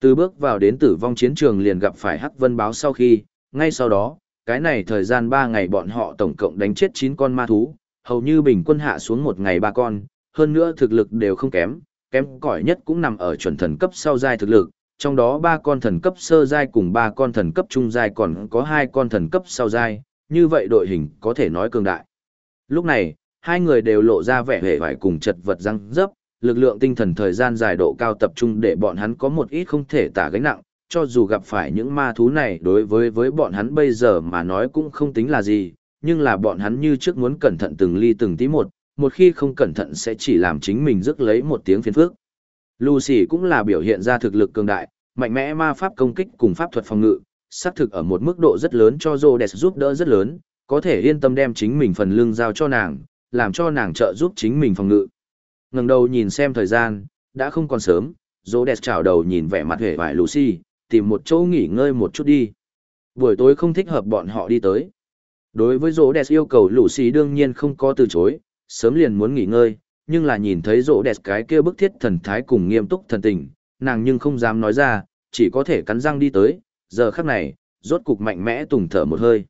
Từ bước vào đến tử vong chiến trường liền gặp phải Hắc Vân báo sau khi, ngay sau đó, cái này thời gian 3 ngày bọn họ tổng cộng đánh chết 9 con ma thú, hầu như bình quân hạ xuống một ngày ba con, hơn nữa thực lực đều không kém, kém cỏi nhất cũng nằm ở chuẩn thần cấp sau giai thực lực, trong đó ba con thần cấp sơ giai cùng ba con thần cấp trung giai còn có hai con thần cấp sau giai, như vậy đội hình có thể nói cường đại. Lúc này, hai người đều lộ ra vẻ hề vải cùng chật vật răng dấp, lực lượng tinh thần thời gian dài độ cao tập trung để bọn hắn có một ít không thể tả gánh nặng, cho dù gặp phải những ma thú này đối với với bọn hắn bây giờ mà nói cũng không tính là gì, nhưng là bọn hắn như trước muốn cẩn thận từng ly từng tí một, một khi không cẩn thận sẽ chỉ làm chính mình rước lấy một tiếng phiền phước. Lucy cũng là biểu hiện ra thực lực cường đại, mạnh mẽ ma pháp công kích cùng pháp thuật phòng ngự, xác thực ở một mức độ rất lớn cho Rhodes giúp đỡ rất lớn, có thể yên tâm đem chính mình phần lưng giao cho nàng, làm cho nàng trợ giúp chính mình phòng ngự. Ngẩng đầu nhìn xem thời gian, đã không còn sớm, Rhodes chào đầu nhìn vẻ mặt hề vải Lucy, tìm một chỗ nghỉ ngơi một chút đi. Buổi tối không thích hợp bọn họ đi tới. Đối với Rhodes yêu cầu Lucy đương nhiên không có từ chối, sớm liền muốn nghỉ ngơi, nhưng là nhìn thấy Rhodes cái kia bức thiết thần thái cùng nghiêm túc thần tình, nàng nhưng không dám nói ra, chỉ có thể cắn răng đi tới, giờ khắc này, rốt cục mạnh mẽ tùng thở một hơi.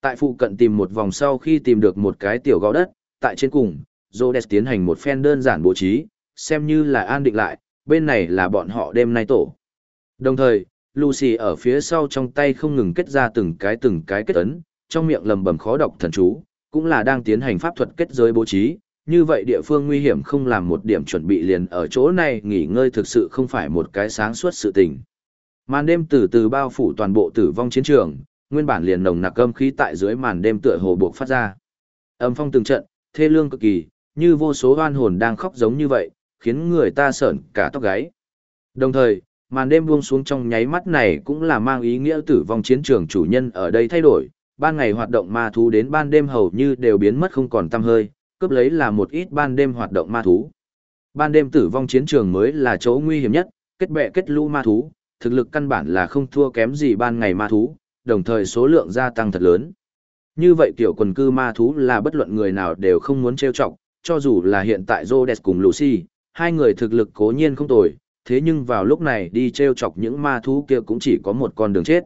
Tại phụ cận tìm một vòng sau khi tìm được một cái tiểu gò đất, tại trên cùng, Rhodes tiến hành một phen đơn giản bố trí, xem như là an định lại, bên này là bọn họ đêm nay tổ. Đồng thời, Lucy ở phía sau trong tay không ngừng kết ra từng cái từng cái kết ấn, trong miệng lầm bầm khó đọc thần chú, cũng là đang tiến hành pháp thuật kết giới bố trí, như vậy địa phương nguy hiểm không làm một điểm chuẩn bị liền ở chỗ này nghỉ ngơi thực sự không phải một cái sáng suốt sự tình. Màn đêm từ từ bao phủ toàn bộ tử vong chiến trường, nguyên bản liền nồng nặc âm khí tại dưới màn đêm tựa hồ buộc phát ra. Âm phong từng trận, thê lương cực kỳ, như vô số oan hồn đang khóc giống như vậy, khiến người ta sởn cả tóc gáy. Đồng thời, màn đêm buông xuống trong nháy mắt này cũng là mang ý nghĩa tử vong chiến trường chủ nhân ở đây thay đổi, ban ngày hoạt động ma thú đến ban đêm hầu như đều biến mất không còn tăm hơi, cướp lấy là một ít ban đêm hoạt động ma thú. Ban đêm tử vong chiến trường mới là chỗ nguy hiểm nhất, kết bè kết lũ ma thú, thực lực căn bản là không thua kém gì ban ngày ma thú, đồng thời số lượng gia tăng thật lớn. Như vậy tiểu quần cư ma thú là bất luận người nào đều không muốn trêu chọc, cho dù là hiện tại Rhodes cùng Lucy, hai người thực lực cố nhiên không tồi, thế nhưng vào lúc này đi treo chọc những ma thú kia cũng chỉ có một con đường chết.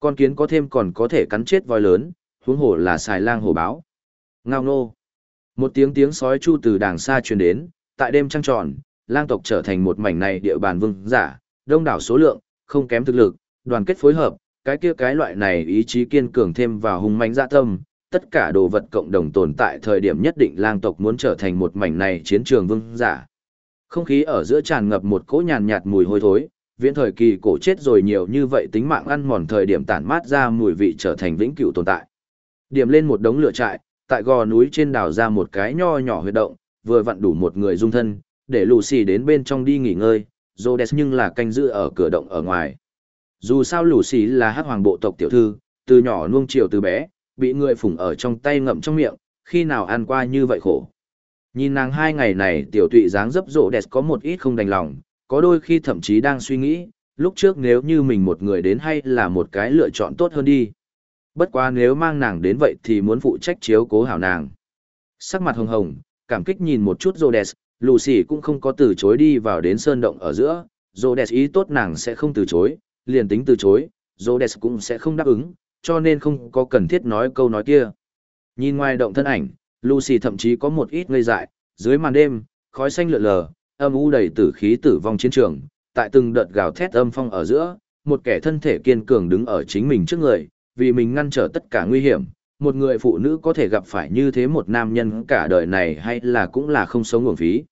Con kiến có thêm còn có thể cắn chết voi lớn, huống hồ là xài lang hổ báo. Ngao nô. Một tiếng tiếng sói chu từ đàng xa truyền đến, tại đêm trăng tròn, lang tộc trở thành một mảnh này địa bàn vương giả, đông đảo số lượng, không kém thực lực, đoàn kết phối hợp, cái kia cái loại này ý chí kiên cường thêm vào hung mãnh dạ tâm, tất cả đồ vật cộng đồng tồn tại thời điểm nhất định lang tộc muốn trở thành một mảnh này chiến trường vương giả. Không khí ở giữa tràn ngập một cỗ nhàn nhạt mùi hôi thối, viễn thời kỳ cổ chết rồi nhiều như vậy tính mạng ăn mòn thời điểm tản mát ra mùi vị trở thành vĩnh cửu tồn tại. Điểm lên một đống lửa trại, tại gò núi trên đảo ra một cái nho nhỏ huyệt động, vừa vặn đủ một người dung thân, để Lucy đến bên trong đi nghỉ ngơi, Rhodes nhưng là canh giữ ở cửa động ở ngoài. Dù sao Lucy là hắc hoàng bộ tộc tiểu thư, từ nhỏ nuông chiều từ bé, bị người phủng ở trong tay ngậm trong miệng, khi nào ăn qua như vậy khổ. Nhìn nàng hai ngày này tiểu tụy dáng dấp rộ đẹp có một ít không đành lòng, có đôi khi thậm chí đang suy nghĩ, lúc trước nếu như mình một người đến hay là một cái lựa chọn tốt hơn đi. Bất quá nếu mang nàng đến vậy thì muốn phụ trách chiếu cố hảo nàng. Sắc mặt hồng hồng, cảm kích nhìn một chút Rhodes, Lucy cũng không có từ chối đi vào đến sơn động ở giữa, Rhodes ý tốt nàng sẽ không từ chối, liền tính từ chối, Rhodes cũng sẽ không đáp ứng, cho nên không có cần thiết nói câu nói kia. Nhìn ngoài động thân ảnh, Lucy thậm chí có một ít ngây dại, dưới màn đêm, khói xanh lượn lờ, âm u đầy tử khí tử vong chiến trường, tại từng đợt gào thét âm phong ở giữa, một kẻ thân thể kiên cường đứng ở chính mình trước người, vì mình ngăn trở tất cả nguy hiểm. Một người phụ nữ có thể gặp phải như thế một nam nhân cả đời này hay là cũng là không sống nguồn phí.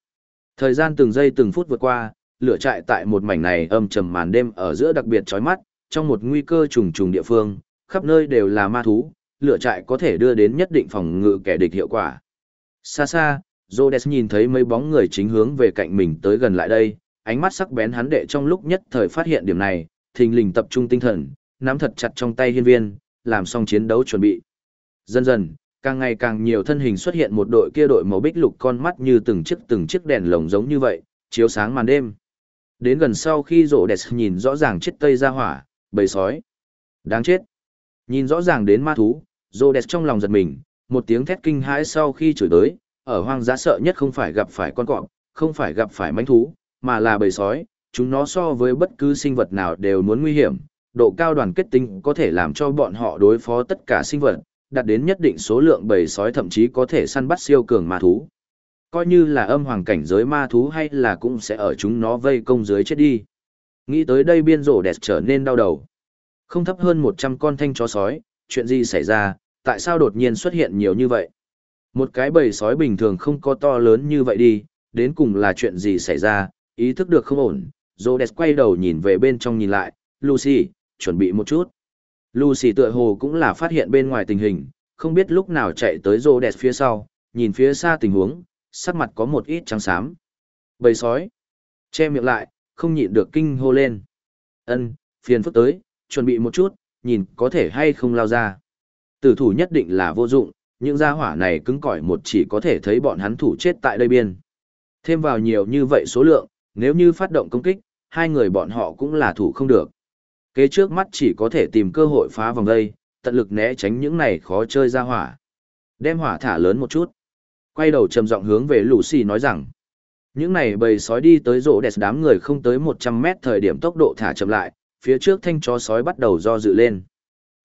Thời gian từng giây từng phút vượt qua, lửa trại tại một mảnh này âm trầm màn đêm ở giữa đặc biệt chói mắt, trong một nguy cơ trùng trùng địa phương, khắp nơi đều là ma thú, lửa trại có thể đưa đến nhất định phòng ngự kẻ địch hiệu quả. Xa xa, Rhodes nhìn thấy mấy bóng người chính hướng về cạnh mình tới gần lại đây, ánh mắt sắc bén hắn đệ trong lúc nhất thời phát hiện điểm này, thình lình tập trung tinh thần, nắm thật chặt trong tay hiên viên, làm xong chiến đấu chuẩn bị. Dần dần, càng ngày càng nhiều thân hình xuất hiện một đội kia đội màu bích lục con mắt như từng chiếc từng chiếc đèn lồng giống như vậy, chiếu sáng màn đêm. Đến gần sau khi rộ đẹp nhìn rõ ràng chết tây ra hỏa, bầy sói. Đáng chết. Nhìn rõ ràng đến ma thú, Rhodes đẹp trong lòng giật mình, một tiếng thét kinh hãi sau khi chửi tới, ở hoang dã sợ nhất không phải gặp phải con cọp, không phải gặp phải mánh thú, mà là bầy sói, chúng nó so với bất cứ sinh vật nào đều muốn nguy hiểm, độ cao đoàn kết tinh có thể làm cho bọn họ đối phó tất cả sinh vật, đạt đến nhất định số lượng bầy sói thậm chí có thể săn bắt siêu cường ma thú. Coi như là âm hoàng cảnh giới ma thú hay là cũng sẽ ở chúng nó vây công dưới chết đi. Nghĩ tới đây biên rổ đẹp trở nên đau đầu. Không thấp hơn 100 con thanh chó sói, chuyện gì xảy ra, tại sao đột nhiên xuất hiện nhiều như vậy? Một cái bầy sói bình thường không có to lớn như vậy đi, đến cùng là chuyện gì xảy ra, ý thức được không ổn. Rhodes quay đầu nhìn về bên trong nhìn lại, Lucy, chuẩn bị một chút. Lucy tựa hồ cũng là phát hiện bên ngoài tình hình, không biết lúc nào chạy tới Rhodes phía sau, nhìn phía xa tình huống, sắc mặt có một ít trắng xám. Bầy sói, che miệng lại, không nhịn được kinh hô lên. Ân, phiền phức tới, chuẩn bị một chút, nhìn có thể hay không lao ra. Tử thủ nhất định là vô dụng, những gia hỏa này cứng cỏi một chỉ có thể thấy bọn hắn thủ chết tại đây biên. Thêm vào nhiều như vậy số lượng, nếu như phát động công kích, hai người bọn họ cũng là thủ không được. Kế trước mắt chỉ có thể tìm cơ hội phá vòng đây, tận lực né tránh những này khó chơi ra hỏa. Đem hỏa thả lớn một chút. Quay đầu trầm giọng hướng về Lucy nói rằng, những này bầy sói đi tới rỗ đẹp đám người không tới 100 mét thời điểm tốc độ thả chậm lại, phía trước thanh chó sói bắt đầu do dự lên.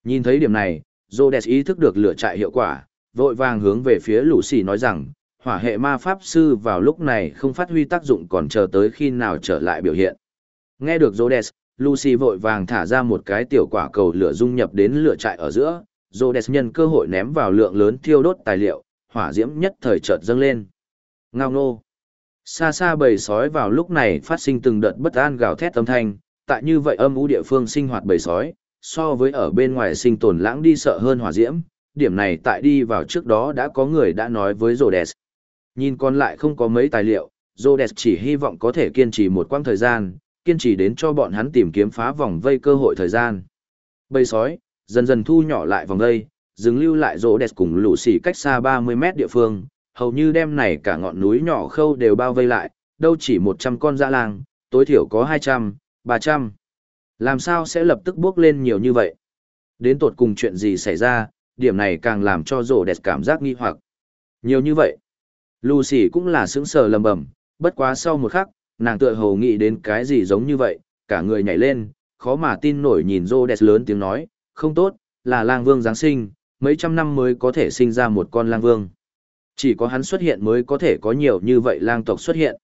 Nhìn thấy điểm này, Rhodes ý thức được lửa trại hiệu quả, vội vàng hướng về phía Lucy nói rằng, hỏa hệ ma pháp sư vào lúc này không phát huy tác dụng còn chờ tới khi nào trở lại biểu hiện. Nghe được Rhodes, Lucy vội vàng thả ra một cái tiểu quả cầu lửa dung nhập đến lửa trại ở giữa, Rhodes nhân cơ hội ném vào lượng lớn thiêu đốt tài liệu, hỏa diễm nhất thời chợt dâng lên. Ngao nô. Xa xa bầy sói vào lúc này phát sinh từng đợt bất an gào thét âm thanh, tại như vậy âm u địa phương sinh hoạt bầy sói, so với ở bên ngoài sinh tồn lãng đi sợ hơn hỏa diễm, điểm này tại đi vào trước đó đã có người đã nói với Rhodes. Nhìn còn lại không có mấy tài liệu, Rhodes chỉ hy vọng có thể kiên trì một quãng thời gian, kiên trì đến cho bọn hắn tìm kiếm phá vòng vây cơ hội thời gian. Bầy sói, dần dần thu nhỏ lại vòng vây, dừng lưu lại Rhodes cùng lũ xỉ cách xa 30 mét địa phương, hầu như đem này cả ngọn núi nhỏ khâu đều bao vây lại, đâu chỉ 100 con dã lang, tối thiểu có 200, 300. Làm sao sẽ lập tức bước lên nhiều như vậy? Đến tột cùng chuyện gì xảy ra, điểm này càng làm cho rổ đẹp cảm giác nghi hoặc. Nhiều như vậy. Lucy cũng là sững sờ lầm bầm, bất quá sau một khắc, nàng tựa hồ nghĩ đến cái gì giống như vậy, cả người nhảy lên, khó mà tin nổi nhìn Rhodes lớn tiếng nói, không tốt, là lang vương Giáng sinh, mấy trăm năm mới có thể sinh ra một con lang vương. Chỉ có hắn xuất hiện mới có thể có nhiều như vậy lang tộc xuất hiện.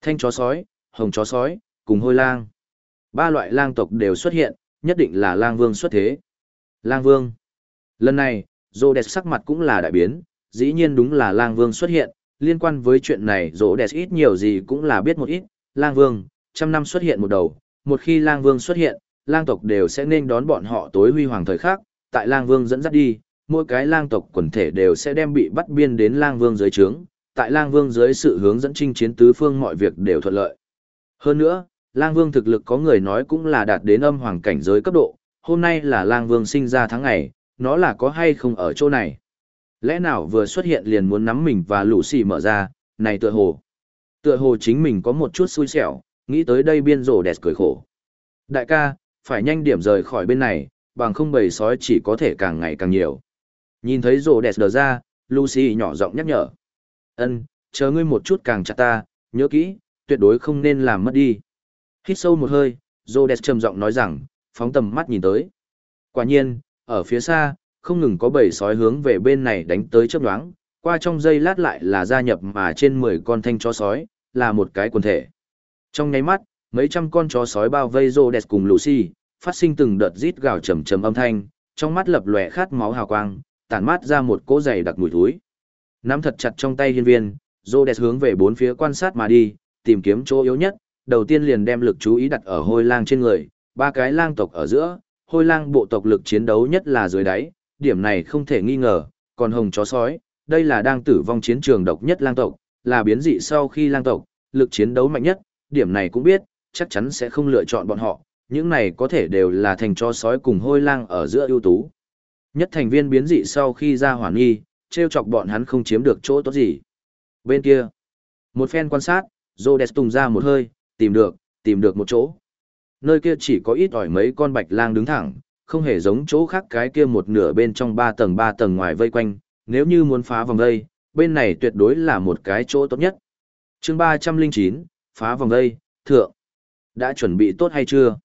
Thanh chó sói, hồng chó sói, cùng hôi lang. Ba loại lang tộc đều xuất hiện, nhất định là lang vương xuất thế. Lang vương. Lần này, Rhodes sắc mặt cũng là đại biến, dĩ nhiên đúng là lang vương xuất hiện, liên quan với chuyện này Rô đẹp ít nhiều gì cũng là biết một ít, lang vương, trăm năm xuất hiện một đầu, một khi lang vương xuất hiện, lang tộc đều sẽ nên đón bọn họ tối huy hoàng thời khắc, tại lang vương dẫn dắt đi, mỗi cái lang tộc quần thể đều sẽ đem bị bắt biên đến lang vương dưới trướng, tại lang vương dưới sự hướng dẫn chinh chiến tứ phương mọi việc đều thuận lợi. Hơn nữa, lang vương thực lực có người nói cũng là đạt đến âm hoàng cảnh giới cấp độ, hôm nay là lang vương sinh ra tháng ngày, nó là có hay không ở chỗ này. Lẽ nào vừa xuất hiện liền muốn nắm mình và lũ xì mở ra, này tựa hồ. Tựa hồ chính mình có một chút xui xẻo, nghĩ tới đây biên rổ đẹp cười khổ. Đại ca, phải nhanh điểm rời khỏi bên này, bằng không bầy sói chỉ có thể càng ngày càng nhiều. Nhìn thấy rổ đẹp đờ ra, Lucy nhỏ giọng nhắc nhở. ân chờ ngươi một chút càng chặt ta, nhớ kỹ, tuyệt đối không nên làm mất đi. Hít sâu một hơi, Rhodes trầm giọng nói rằng, phóng tầm mắt nhìn tới. Quả nhiên, ở phía xa, không ngừng có bầy sói hướng về bên này đánh tới chớp nhoáng, qua trong giây lát lại là gia nhập mà trên 10 con thanh chó sói, là một cái quần thể. Trong nháy mắt, mấy trăm con chó sói bao vây Rhodes cùng Lucy, phát sinh từng đợt rít gào trầm trầm âm thanh, trong mắt lập lòe khát máu hào quang, tản mát ra một cỗ dày đặc mùi thối. Nắm thật chặt trong tay hiên viên, Rhodes hướng về bốn phía quan sát mà đi, tìm kiếm chỗ yếu nhất, đầu tiên liền đem lực chú ý đặt ở hôi lang trên người, ba cái lang tộc ở giữa, hôi lang bộ tộc lực chiến đấu nhất là dưới đáy, điểm này không thể nghi ngờ, còn hồng chó sói, đây là đang tử vong chiến trường độc nhất lang tộc, là biến dị sau khi lang tộc, lực chiến đấu mạnh nhất, điểm này cũng biết, chắc chắn sẽ không lựa chọn bọn họ, những này có thể đều là thành chó sói cùng hôi lang ở giữa ưu tú. Nhất thành viên biến dị sau khi ra hoàn nghi, treo chọc bọn hắn không chiếm được chỗ tốt gì. Bên kia, một phen quan sát, Rhodes tung ra một hơi, tìm được, tìm được một chỗ. Nơi kia chỉ có ít ỏi mấy con bạch lang đứng thẳng, không hề giống chỗ khác cái kia một nửa bên trong ba tầng ba tầng ngoài vây quanh, nếu như muốn phá vòng vây, bên này tuyệt đối là một cái chỗ tốt nhất. chương ba trăm linh chín phá vòng vây, thượng. Đã chuẩn bị tốt hay chưa?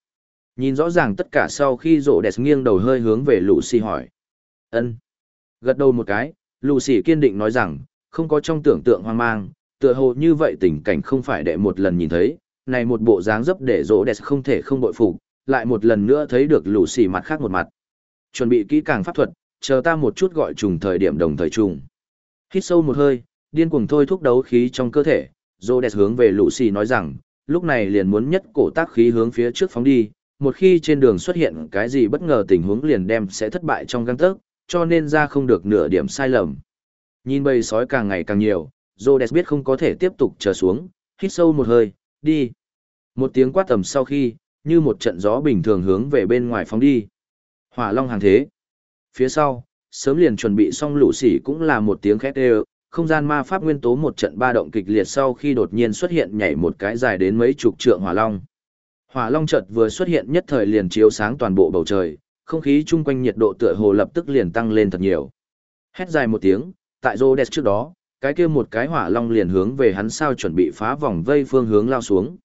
Nhìn rõ ràng tất cả sau khi rộ đẹp nghiêng đầu hơi hướng về Lucy hỏi. ân Gật đầu một cái, Lucy kiên định nói rằng, không có trong tưởng tượng hoang mang, tựa hồ như vậy tình cảnh không phải để một lần nhìn thấy, này một bộ dáng dấp để rỗ đẹp không thể không bội phục, lại một lần nữa thấy được Lucy mặt khác một mặt. Chuẩn bị kỹ càng pháp thuật, chờ ta một chút gọi trùng thời điểm đồng thời trùng. Hít sâu một hơi, điên cuồng thôi thúc đấu khí trong cơ thể, Rhodes hướng về Lucy nói rằng, lúc này liền muốn nhất cổ tác khí hướng phía trước phóng đi, một khi trên đường xuất hiện cái gì bất ngờ tình huống liền đem sẽ thất bại trong găng tấc, cho nên ra không được nửa điểm sai lầm. Nhìn bầy sói càng ngày càng nhiều, Rhodes biết không có thể tiếp tục chờ xuống, hít sâu một hơi, đi. Một tiếng quát tầm sau khi, như một trận gió bình thường hướng về bên ngoài phóng đi. Hỏa long hàng thế. Phía sau, sớm liền chuẩn bị xong lũ sỉ cũng là một tiếng khét đều, không gian ma pháp nguyên tố một trận ba động kịch liệt sau khi đột nhiên xuất hiện nhảy một cái dài đến mấy chục trượng hỏa long. Hỏa long chợt vừa xuất hiện nhất thời liền chiếu sáng toàn bộ bầu trời, không khí chung quanh nhiệt độ tựa hồ lập tức liền tăng lên thật nhiều. Hét dài một tiếng, tại Rhodes trước đó, cái kia một cái hỏa long liền hướng về hắn sao chuẩn bị phá vòng vây phương hướng lao xuống.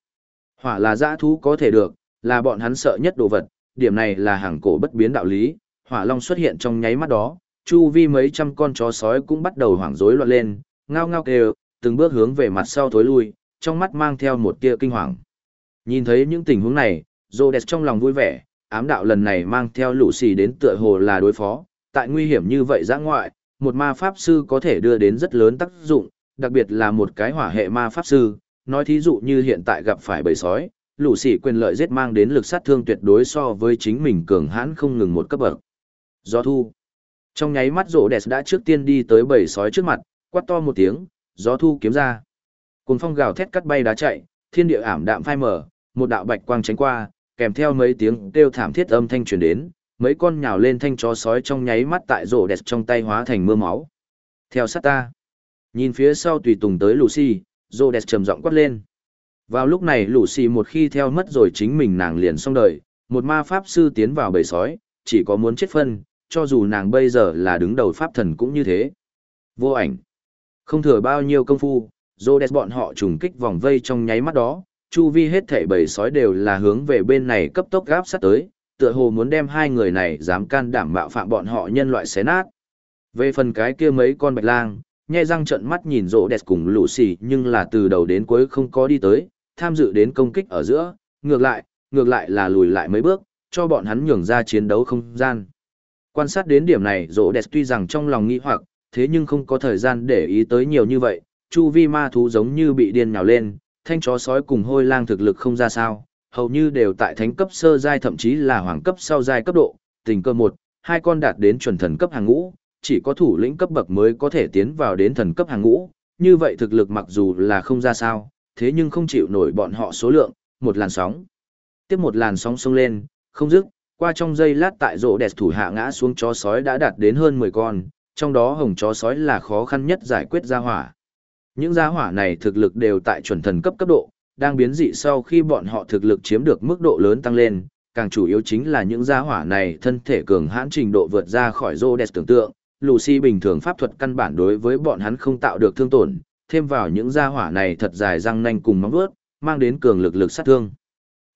Hỏa là dã thú có thể được, là bọn hắn sợ nhất đồ vật, điểm này là hàng cổ bất biến đạo lý, hỏa long xuất hiện trong nháy mắt đó, chu vi mấy trăm con chó sói cũng bắt đầu hoảng rối loạn lên, ngao ngao kêu, từng bước hướng về mặt sau thối lui, trong mắt mang theo một tia kinh hoàng. Nhìn thấy những tình huống này, Rhodes trong lòng vui vẻ, ám đạo lần này mang theo lũ xì đến tựa hồ là đối phó, tại nguy hiểm như vậy giã ngoại, một ma pháp sư có thể đưa đến rất lớn tác dụng, đặc biệt là một cái hỏa hệ ma pháp sư, nói thí dụ như hiện tại gặp phải bầy sói, lũ sĩ quyền lợi giết mang đến lực sát thương tuyệt đối so với chính mình cường hãn không ngừng một cấp bậc. Gió thu. Trong nháy mắt rổ đẹp đã trước tiên đi tới bầy sói trước mặt, quát to một tiếng, gió thu kiếm ra. Cùng phong gào thét cắt bay đá chạy, thiên địa ảm đạm phai mở, một đạo bạch quang tránh qua, kèm theo mấy tiếng kêu thảm thiết âm thanh truyền đến, mấy con nhào lên thanh chó sói trong nháy mắt tại rổ đẹp trong tay hóa thành mưa máu. Theo sát ta. Nhìn phía sau tùy tùng tới Lucy, rổ đẹp trầm giọng quát lên. Vào lúc này lũ xì một khi theo mất rồi chính mình nàng liền xong đời, một ma pháp sư tiến vào bầy sói, chỉ có muốn chết phân, cho dù nàng bây giờ là đứng đầu pháp thần cũng như thế. Vô ảnh. Không thừa bao nhiêu công phu, Rhodes bọn họ trùng kích vòng vây trong nháy mắt đó, chu vi hết thảy bầy sói đều là hướng về bên này cấp tốc gáp sát tới, tựa hồ muốn đem hai người này dám can đảm mạo phạm bọn họ nhân loại xé nát. Về phần cái kia mấy con bạch lang, nhe răng trợn mắt nhìn rộ đẹp cùng lũ xì nhưng là từ đầu đến cuối không có đi tới, tham dự đến công kích ở giữa, ngược lại, ngược lại là lùi lại mấy bước, cho bọn hắn nhường ra chiến đấu không gian. Quan sát đến điểm này rộ đẹp tuy rằng trong lòng nghi hoặc, thế nhưng không có thời gian để ý tới nhiều như vậy, chu vi ma thú giống như bị điên nhào lên, thanh chó sói cùng hôi lang thực lực không ra sao, hầu như đều tại thánh cấp sơ giai thậm chí là hoàng cấp sau giai cấp độ, tình cơ một, hai con đạt đến chuẩn thần cấp hàng ngũ, chỉ có thủ lĩnh cấp bậc mới có thể tiến vào đến thần cấp hàng ngũ, như vậy thực lực mặc dù là không ra sao, thế nhưng không chịu nổi bọn họ số lượng, một làn sóng. Tiếp một làn sóng xông lên, không dứt, qua trong giây lát tại rộ đẹp thủ hạ ngã xuống chó sói đã đạt đến hơn 10 con, trong đó hồng chó sói là khó khăn nhất giải quyết ra hỏa. Những gia hỏa này thực lực đều tại chuẩn thần cấp cấp độ, đang biến dị sau khi bọn họ thực lực chiếm được mức độ lớn tăng lên, càng chủ yếu chính là những gia hỏa này thân thể cường hãn trình độ vượt ra khỏi rô đẹp tưởng tượng. Lucy bình thường pháp thuật căn bản đối với bọn hắn không tạo được thương tổn, thêm vào những gia hỏa này thật dài răng nanh cùng móng vuốt, mang đến cường lực lực sát thương.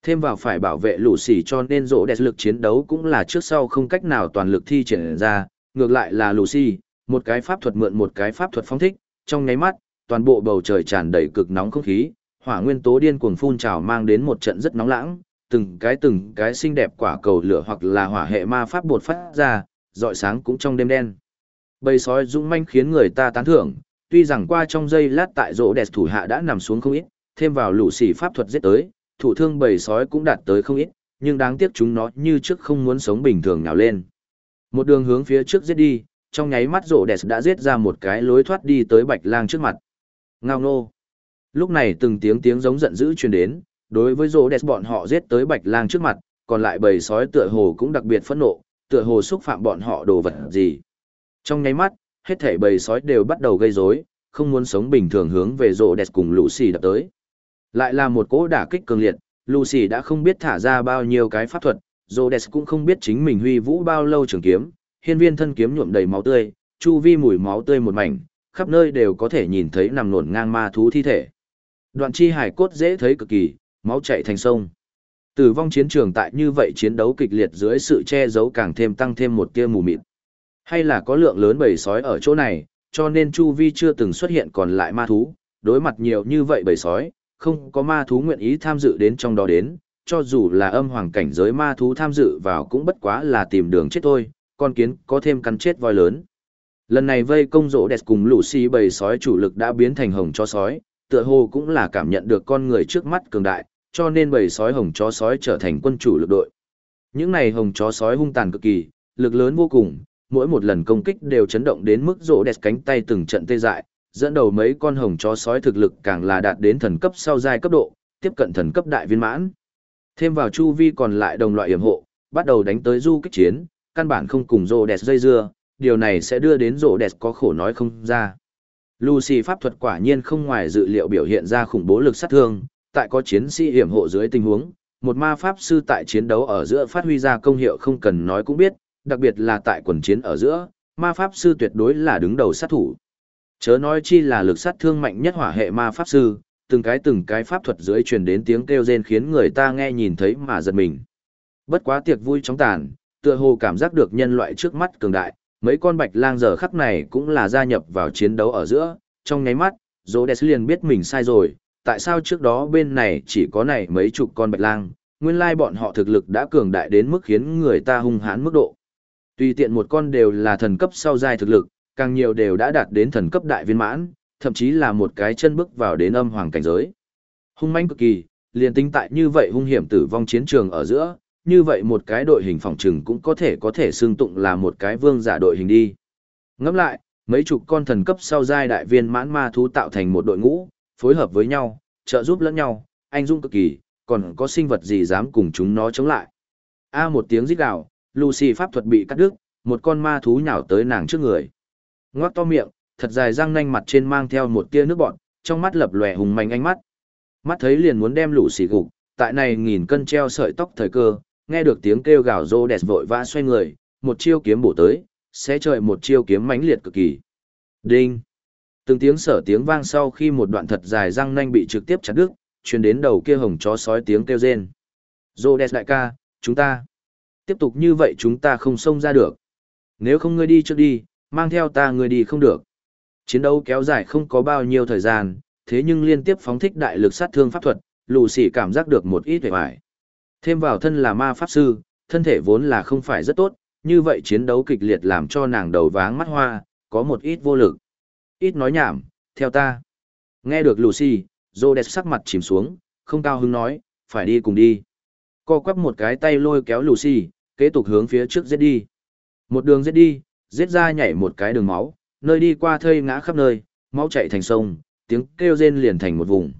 Thêm vào phải bảo vệ Lucy cho nên rỗ đẹp lực chiến đấu cũng là trước sau không cách nào toàn lực thi triển ra, ngược lại là Lucy, một cái pháp thuật mượn một cái pháp thuật phóng thích, trong nháy mắt, toàn bộ bầu trời tràn đầy cực nóng không khí, hỏa nguyên tố điên cuồng phun trào mang đến một trận rất nóng lãng, từng cái từng cái xinh đẹp quả cầu lửa hoặc là hỏa hệ ma pháp bột phát ra, rọi sáng cũng trong đêm đen. Bầy sói dũng manh khiến người ta tán thưởng, tuy rằng qua trong giây lát tại rỗ đẹp thủ hạ đã nằm xuống không ít, thêm vào lũ xỉ pháp thuật giết tới, thủ thương bầy sói cũng đạt tới không ít, nhưng đáng tiếc chúng nó như trước không muốn sống bình thường nào lên. Một đường hướng phía trước giết đi, trong nháy mắt rỗ đẹp đã giết ra một cái lối thoát đi tới bạch lang trước mặt. Ngao nô. Lúc này từng tiếng tiếng giống giận dữ truyền đến, đối với rỗ đẹp bọn họ giết tới bạch lang trước mặt, còn lại bầy sói tựa hồ cũng đặc biệt phẫn nộ, tựa hồ xúc phạm bọn họ đồ vật gì. Trong nháy mắt, hết thảy bầy sói đều bắt đầu gây rối, không muốn sống bình thường hướng về rộ đẹp cùng lũ xì đập tới. Lại là một cỗ đả kích cường liệt, Lucy đã không biết thả ra bao nhiêu cái pháp thuật, Rhodes cũng không biết chính mình huy vũ bao lâu trường kiếm, hiên viên thân kiếm nhuộm đầy máu tươi, chu vi mùi máu tươi một mảnh, khắp nơi đều có thể nhìn thấy nằm nổn ngang ma thú thi thể. Đoạn chi hải cốt dễ thấy cực kỳ, máu chảy thành sông. Tử vong chiến trường tại như vậy chiến đấu kịch liệt dưới sự che giấu càng thêm tăng thêm một tia mù mịt. Hay là có lượng lớn bầy sói ở chỗ này, cho nên Chu Vi chưa từng xuất hiện còn lại ma thú, đối mặt nhiều như vậy bầy sói, không có ma thú nguyện ý tham dự đến trong đó đến, cho dù là âm hoàng cảnh giới ma thú tham dự vào cũng bất quá là tìm đường chết thôi, con kiến có thêm cắn chết voi lớn. Lần này vây công rỗ đẹp cùng lũ xì bầy sói chủ lực đã biến thành hồng cho sói, tựa hồ cũng là cảm nhận được con người trước mắt cường đại, cho nên bầy sói hồng chó sói trở thành quân chủ lực đội. Những này hồng chó sói hung tàn cực kỳ, lực lớn vô cùng, mỗi một lần công kích đều chấn động đến mức rỗ đẹp cánh tay từng trận tê dại, dẫn đầu mấy con hồng chó sói thực lực càng là đạt đến thần cấp sau giai cấp độ, tiếp cận thần cấp đại viên mãn. Thêm vào chu vi còn lại đồng loại yểm hộ, bắt đầu đánh tới du kích chiến, căn bản không cùng rỗ đẹp dây dưa, điều này sẽ đưa đến rỗ đẹp có khổ nói không ra. Lucy pháp thuật quả nhiên không ngoài dự liệu biểu hiện ra khủng bố lực sát thương, tại có chiến sĩ hiểm hộ dưới tình huống, một ma pháp sư tại chiến đấu ở giữa phát huy ra công hiệu không cần nói cũng biết, đặc biệt là tại quần chiến ở giữa, ma pháp sư tuyệt đối là đứng đầu sát thủ. Chớ nói chi là lực sát thương mạnh nhất hỏa hệ ma pháp sư, từng cái từng cái pháp thuật dưới truyền đến tiếng kêu rên khiến người ta nghe nhìn thấy mà giật mình. Bất quá tiệc vui chóng tàn, tựa hồ cảm giác được nhân loại trước mắt cường đại, mấy con bạch lang giờ khắc này cũng là gia nhập vào chiến đấu ở giữa, trong nháy mắt, Rhodes liền biết mình sai rồi, tại sao trước đó bên này chỉ có này mấy chục con bạch lang, nguyên lai bọn họ thực lực đã cường đại đến mức khiến người ta hung hãn mức độ. Tùy tiện một con đều là thần cấp sau giai thực lực, càng nhiều đều đã đạt đến thần cấp đại viên mãn, thậm chí là một cái chân bước vào đến âm hoàng cảnh giới. Hung manh cực kỳ, liền tính tại như vậy hung hiểm tử vong chiến trường ở giữa, như vậy một cái đội hình phòng trừng cũng có thể có thể xương tụng là một cái vương giả đội hình đi. Ngẫm lại, mấy chục con thần cấp sau giai đại viên mãn ma thú tạo thành một đội ngũ, phối hợp với nhau, trợ giúp lẫn nhau, anh dung cực kỳ, còn có sinh vật gì dám cùng chúng nó chống lại. A một tiếng rít gào, Lucy pháp thuật bị cắt đứt, một con ma thú nhào tới nàng trước người. Ngoác to miệng, thật dài răng nanh mặt trên mang theo một tia nước bọt, trong mắt lập lòe hùng mạnh ánh mắt. Mắt thấy liền muốn đem Lucy gục, tại này nghìn cân treo sợi tóc thời cơ, nghe được tiếng kêu gào rô đẹp vội vã xoay người, một chiêu kiếm bổ tới, sẽ trời một chiêu kiếm mãnh liệt cực kỳ. Đinh! Từng tiếng sở tiếng vang sau khi một đoạn thật dài răng nanh bị trực tiếp chặt đứt, truyền đến đầu kia hồng chó sói tiếng kêu rên. Rô đẹp đại ca, chúng ta. Tiếp tục như vậy chúng ta không xông ra được. Nếu không ngươi đi trước đi, mang theo ta ngươi đi không được. Chiến đấu kéo dài không có bao nhiêu thời gian, thế nhưng liên tiếp phóng thích đại lực sát thương pháp thuật, lù sỉ cảm giác được một ít vẻ vải. Thêm vào thân là ma pháp sư, thân thể vốn là không phải rất tốt, như vậy chiến đấu kịch liệt làm cho nàng đầu váng mắt hoa, có một ít vô lực. Ít nói nhảm, theo ta. Nghe được Lucy, Rhodes sắc mặt chìm xuống, không cao hứng nói, phải đi cùng đi. Co quắp một cái tay lôi kéo Lucy, kế tục hướng phía trước giết đi. Một đường giết đi, giết ra nhảy một cái đường máu, nơi đi qua thây ngã khắp nơi, máu chảy thành sông, tiếng kêu rên liền thành một vùng.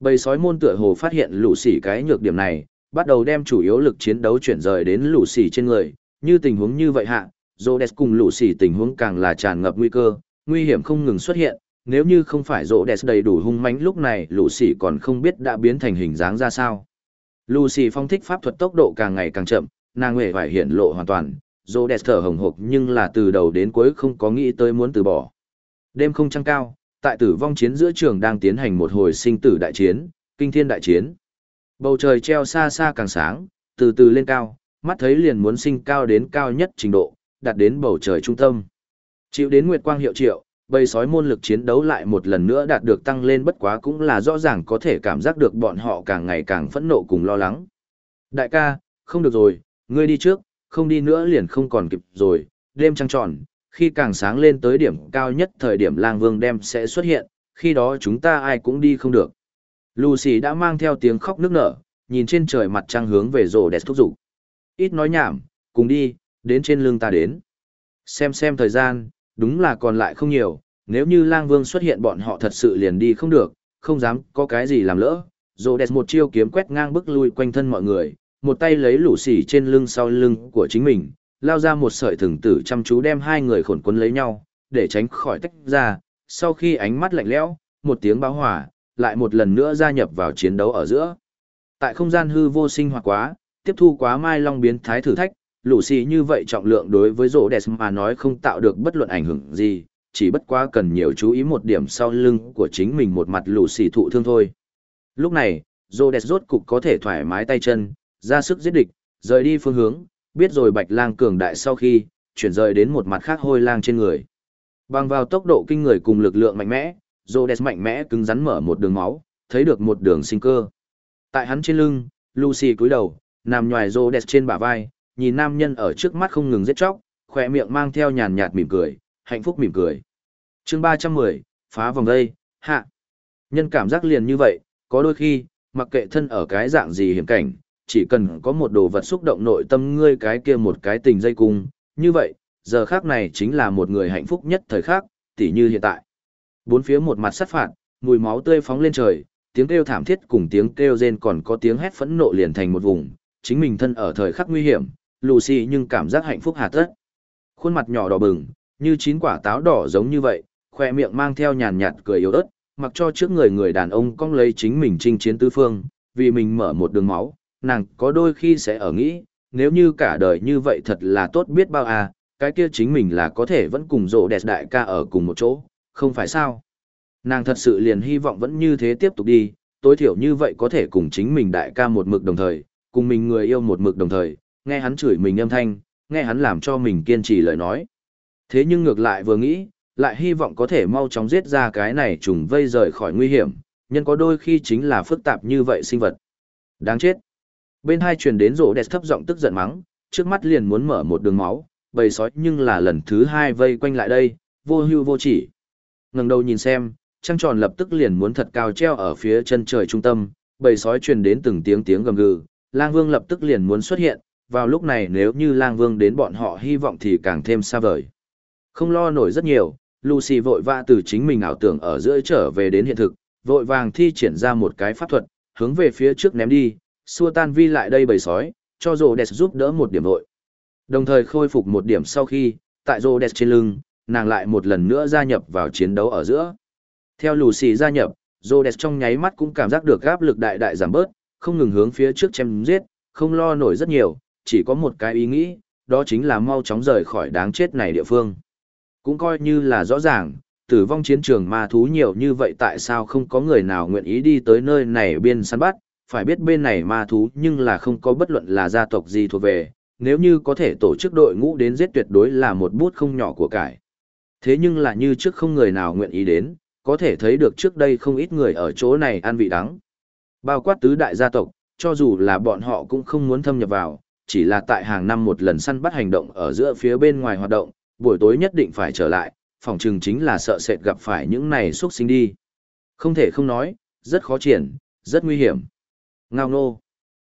Bầy sói môn tựa hồ phát hiện lũ sỉ cái nhược điểm này, bắt đầu đem chủ yếu lực chiến đấu chuyển rời đến lũ sỉ trên người, như tình huống như vậy hạ, Rhodes cùng lũ sỉ tình huống càng là tràn ngập nguy cơ, nguy hiểm không ngừng xuất hiện, nếu như không phải Rhodes đầy đủ hung mãnh lúc này lũ sỉ còn không biết đã biến thành hình dáng ra sao. Lucy phong thích pháp thuật tốc độ càng ngày càng chậm, nàng huệ phải hiện lộ hoàn toàn, Rhodes thở hồng hộc nhưng là từ đầu đến cuối không có nghĩ tới muốn từ bỏ. Đêm không trăng cao, tại tử vong chiến giữa trường đang tiến hành một hồi sinh tử đại chiến, kinh thiên đại chiến. Bầu trời treo xa xa càng sáng, từ từ lên cao, mắt thấy liền muốn sinh cao đến cao nhất trình độ, đạt đến bầu trời trung tâm. Chịu đến nguyệt quang hiệu triệu, bầy sói môn lực chiến đấu lại một lần nữa đạt được tăng lên bất quá cũng là rõ ràng có thể cảm giác được bọn họ càng ngày càng phẫn nộ cùng lo lắng. Đại ca, không được rồi, ngươi đi trước, không đi nữa liền không còn kịp rồi, đêm trăng tròn, khi càng sáng lên tới điểm cao nhất thời điểm lang vương đem sẽ xuất hiện, khi đó chúng ta ai cũng đi không được. Lucy đã mang theo tiếng khóc nức nở, nhìn trên trời mặt trăng hướng về rổ đẹp thúc giục. Ít nói nhảm, cùng đi, đến trên lưng ta đến. Xem xem thời gian, đúng là còn lại không nhiều, nếu như lang vương xuất hiện bọn họ thật sự liền đi không được, không dám có cái gì làm lỡ. Rổ đẹp một chiêu kiếm quét ngang bức lui quanh thân mọi người, một tay lấy lũ xỉ trên lưng sau lưng của chính mình, lao ra một sợi thừng tử chăm chú đem hai người khổn quấn lấy nhau, để tránh khỏi tách ra. Sau khi ánh mắt lạnh lẽo, một tiếng báo hỏa, lại một lần nữa gia nhập vào chiến đấu ở giữa. Tại không gian hư vô sinh hoạt quá, tiếp thu quá mai long biến thái thử thách, lũ xì như vậy trọng lượng đối với rỗ đẹp mà nói không tạo được bất luận ảnh hưởng gì, chỉ bất quá cần nhiều chú ý một điểm sau lưng của chính mình một mặt lũ xì thụ thương thôi. Lúc này, rỗ đẹp rốt cục có thể thoải mái tay chân, ra sức giết địch, rời đi phương hướng, biết rồi bạch lang cường đại sau khi, chuyển rời đến một mặt khác hôi lang trên người. Bằng vào tốc độ kinh người cùng lực lượng mạnh mẽ, Rhodes mạnh mẽ cứng rắn mở một đường máu, thấy được một đường sinh cơ. Tại hắn trên lưng, Lucy cúi đầu, nằm nhòi Rhodes trên bả vai, nhìn nam nhân ở trước mắt không ngừng giết chóc, khỏe miệng mang theo nhàn nhạt mỉm cười, hạnh phúc mỉm cười. chương 310, phá vòng đây, hạ. Nhân cảm giác liền như vậy, có đôi khi, mặc kệ thân ở cái dạng gì hiểm cảnh, chỉ cần có một đồ vật xúc động nội tâm ngươi cái kia một cái tình dây cung, như vậy, giờ khác này chính là một người hạnh phúc nhất thời khắc, tỉ như hiện tại. Bốn phía một mặt sát phạt, mùi máu tươi phóng lên trời, tiếng kêu thảm thiết cùng tiếng kêu rên còn có tiếng hét phẫn nộ liền thành một vùng, chính mình thân ở thời khắc nguy hiểm, Lucy nhưng cảm giác hạnh phúc hà tất. Khuôn mặt nhỏ đỏ bừng, như chín quả táo đỏ giống như vậy, khoe miệng mang theo nhàn nhạt cười yếu ớt, mặc cho trước người người đàn ông cong lấy chính mình chinh chiến tứ phương, vì mình mở một đường máu, nàng có đôi khi sẽ ở nghĩ, nếu như cả đời như vậy thật là tốt biết bao à, cái kia chính mình là có thể vẫn cùng rộ đẹp đại ca ở cùng một chỗ, không phải sao? Nàng thật sự liền hy vọng vẫn như thế tiếp tục đi, tối thiểu như vậy có thể cùng chính mình đại ca một mực đồng thời, cùng mình người yêu một mực đồng thời, nghe hắn chửi mình âm thanh, nghe hắn làm cho mình kiên trì lời nói. Thế nhưng ngược lại vừa nghĩ, lại hy vọng có thể mau chóng giết ra cái này trùng vây rời khỏi nguy hiểm, nhân có đôi khi chính là phức tạp như vậy sinh vật. Đáng chết. Bên hai truyền đến rỗ đẹp thấp giọng tức giận mắng, trước mắt liền muốn mở một đường máu, bầy sói nhưng là lần thứ hai vây quanh lại đây, vô hưu vô chỉ. ngẩng đầu nhìn xem, trăng tròn lập tức liền muốn thật cao treo ở phía chân trời trung tâm, bầy sói truyền đến từng tiếng tiếng gầm gừ, lang vương lập tức liền muốn xuất hiện, vào lúc này nếu như lang vương đến bọn họ hy vọng thì càng thêm xa vời. Không lo nổi rất nhiều, Lucy vội vã từ chính mình ảo tưởng ở giữa trở về đến hiện thực, vội vàng thi triển ra một cái pháp thuật, hướng về phía trước ném đi, xua tan vi lại đây bầy sói, cho rồ đẹp giúp đỡ một điểm vội. Đồng thời khôi phục một điểm sau khi, tại rồ đẹp trên lưng, nàng lại một lần nữa gia nhập vào chiến đấu ở giữa. Theo Lucy gia nhập, rồ đẹp trong nháy mắt cũng cảm giác được áp lực đại đại giảm bớt, không ngừng hướng phía trước chém giết, không lo nổi rất nhiều, chỉ có một cái ý nghĩ, đó chính là mau chóng rời khỏi đáng chết này địa phương. Cũng coi như là rõ ràng, tử vong chiến trường ma thú nhiều như vậy tại sao không có người nào nguyện ý đi tới nơi này biên săn bắt, phải biết bên này ma thú nhưng là không có bất luận là gia tộc gì thuộc về, nếu như có thể tổ chức đội ngũ đến giết tuyệt đối là một bút không nhỏ của cải. Thế nhưng là như trước không người nào nguyện ý đến, có thể thấy được trước đây không ít người ở chỗ này ăn vị đắng. Bao quát tứ đại gia tộc, cho dù là bọn họ cũng không muốn thâm nhập vào, chỉ là tại hàng năm một lần săn bắt hành động ở giữa phía bên ngoài hoạt động, buổi tối nhất định phải trở lại, phòng trừng chính là sợ sệt gặp phải những này xuất sinh đi. Không thể không nói, rất khó triển, rất nguy hiểm. Ngao nô.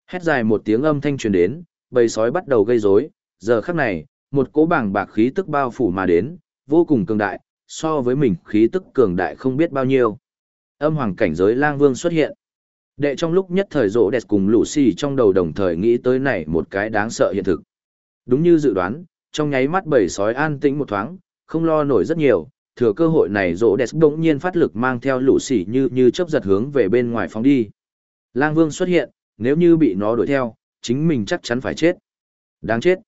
Hét dài một tiếng âm thanh truyền đến, bầy sói bắt đầu gây rối. giờ khắc này, một cỗ bảng bạc khí tức bao phủ mà đến, vô cùng cường đại, so với mình khí tức cường đại không biết bao nhiêu. Âm hoàng cảnh giới lang vương xuất hiện. Đệ trong lúc nhất thời rỗ đẹp cùng lũ xì trong đầu đồng thời nghĩ tới này một cái đáng sợ hiện thực. Đúng như dự đoán, trong nháy mắt bầy sói an tĩnh một thoáng, không lo nổi rất nhiều, thừa cơ hội này rỗ đẹp đống nhiên phát lực mang theo lũ xì như như chớp giật hướng về bên ngoài phóng đi. Lang vương xuất hiện, nếu như bị nó đuổi theo, chính mình chắc chắn phải chết. Đáng chết.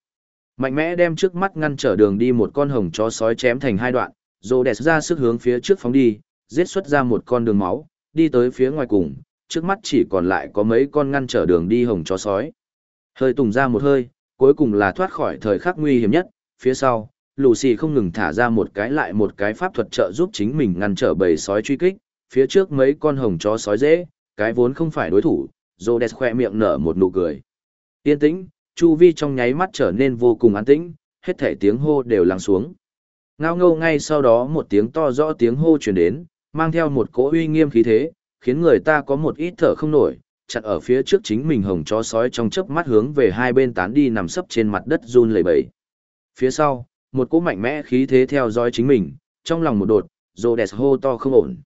Mạnh mẽ đem trước mắt ngăn trở đường đi một con hồng chó sói chém thành hai đoạn, rỗ đẹp ra sức hướng phía trước phóng đi, giết xuất ra một con đường máu, đi tới phía ngoài cùng, trước mắt chỉ còn lại có mấy con ngăn trở đường đi hồng chó sói. Hơi tùng ra một hơi, cuối cùng là thoát khỏi thời khắc nguy hiểm nhất, phía sau, Lucy không ngừng thả ra một cái lại một cái pháp thuật trợ giúp chính mình ngăn trở bầy sói truy kích, phía trước mấy con hồng chó sói dễ, cái vốn không phải đối thủ, Rhodes khoe miệng nở một nụ cười. Yên tĩnh, chu vi trong nháy mắt trở nên vô cùng an tĩnh, hết thể tiếng hô đều lắng xuống. Ngao ngâu ngay sau đó một tiếng to rõ tiếng hô truyền đến, mang theo một cỗ uy nghiêm khí thế, khiến người ta có một ít thở không nổi, chặn ở phía trước chính mình hồng chó sói trong chớp mắt hướng về hai bên tán đi nằm sấp trên mặt đất run lẩy bẩy. Phía sau, một cỗ mạnh mẽ khí thế theo dõi chính mình, trong lòng một đột, Rhodes hô to không ổn.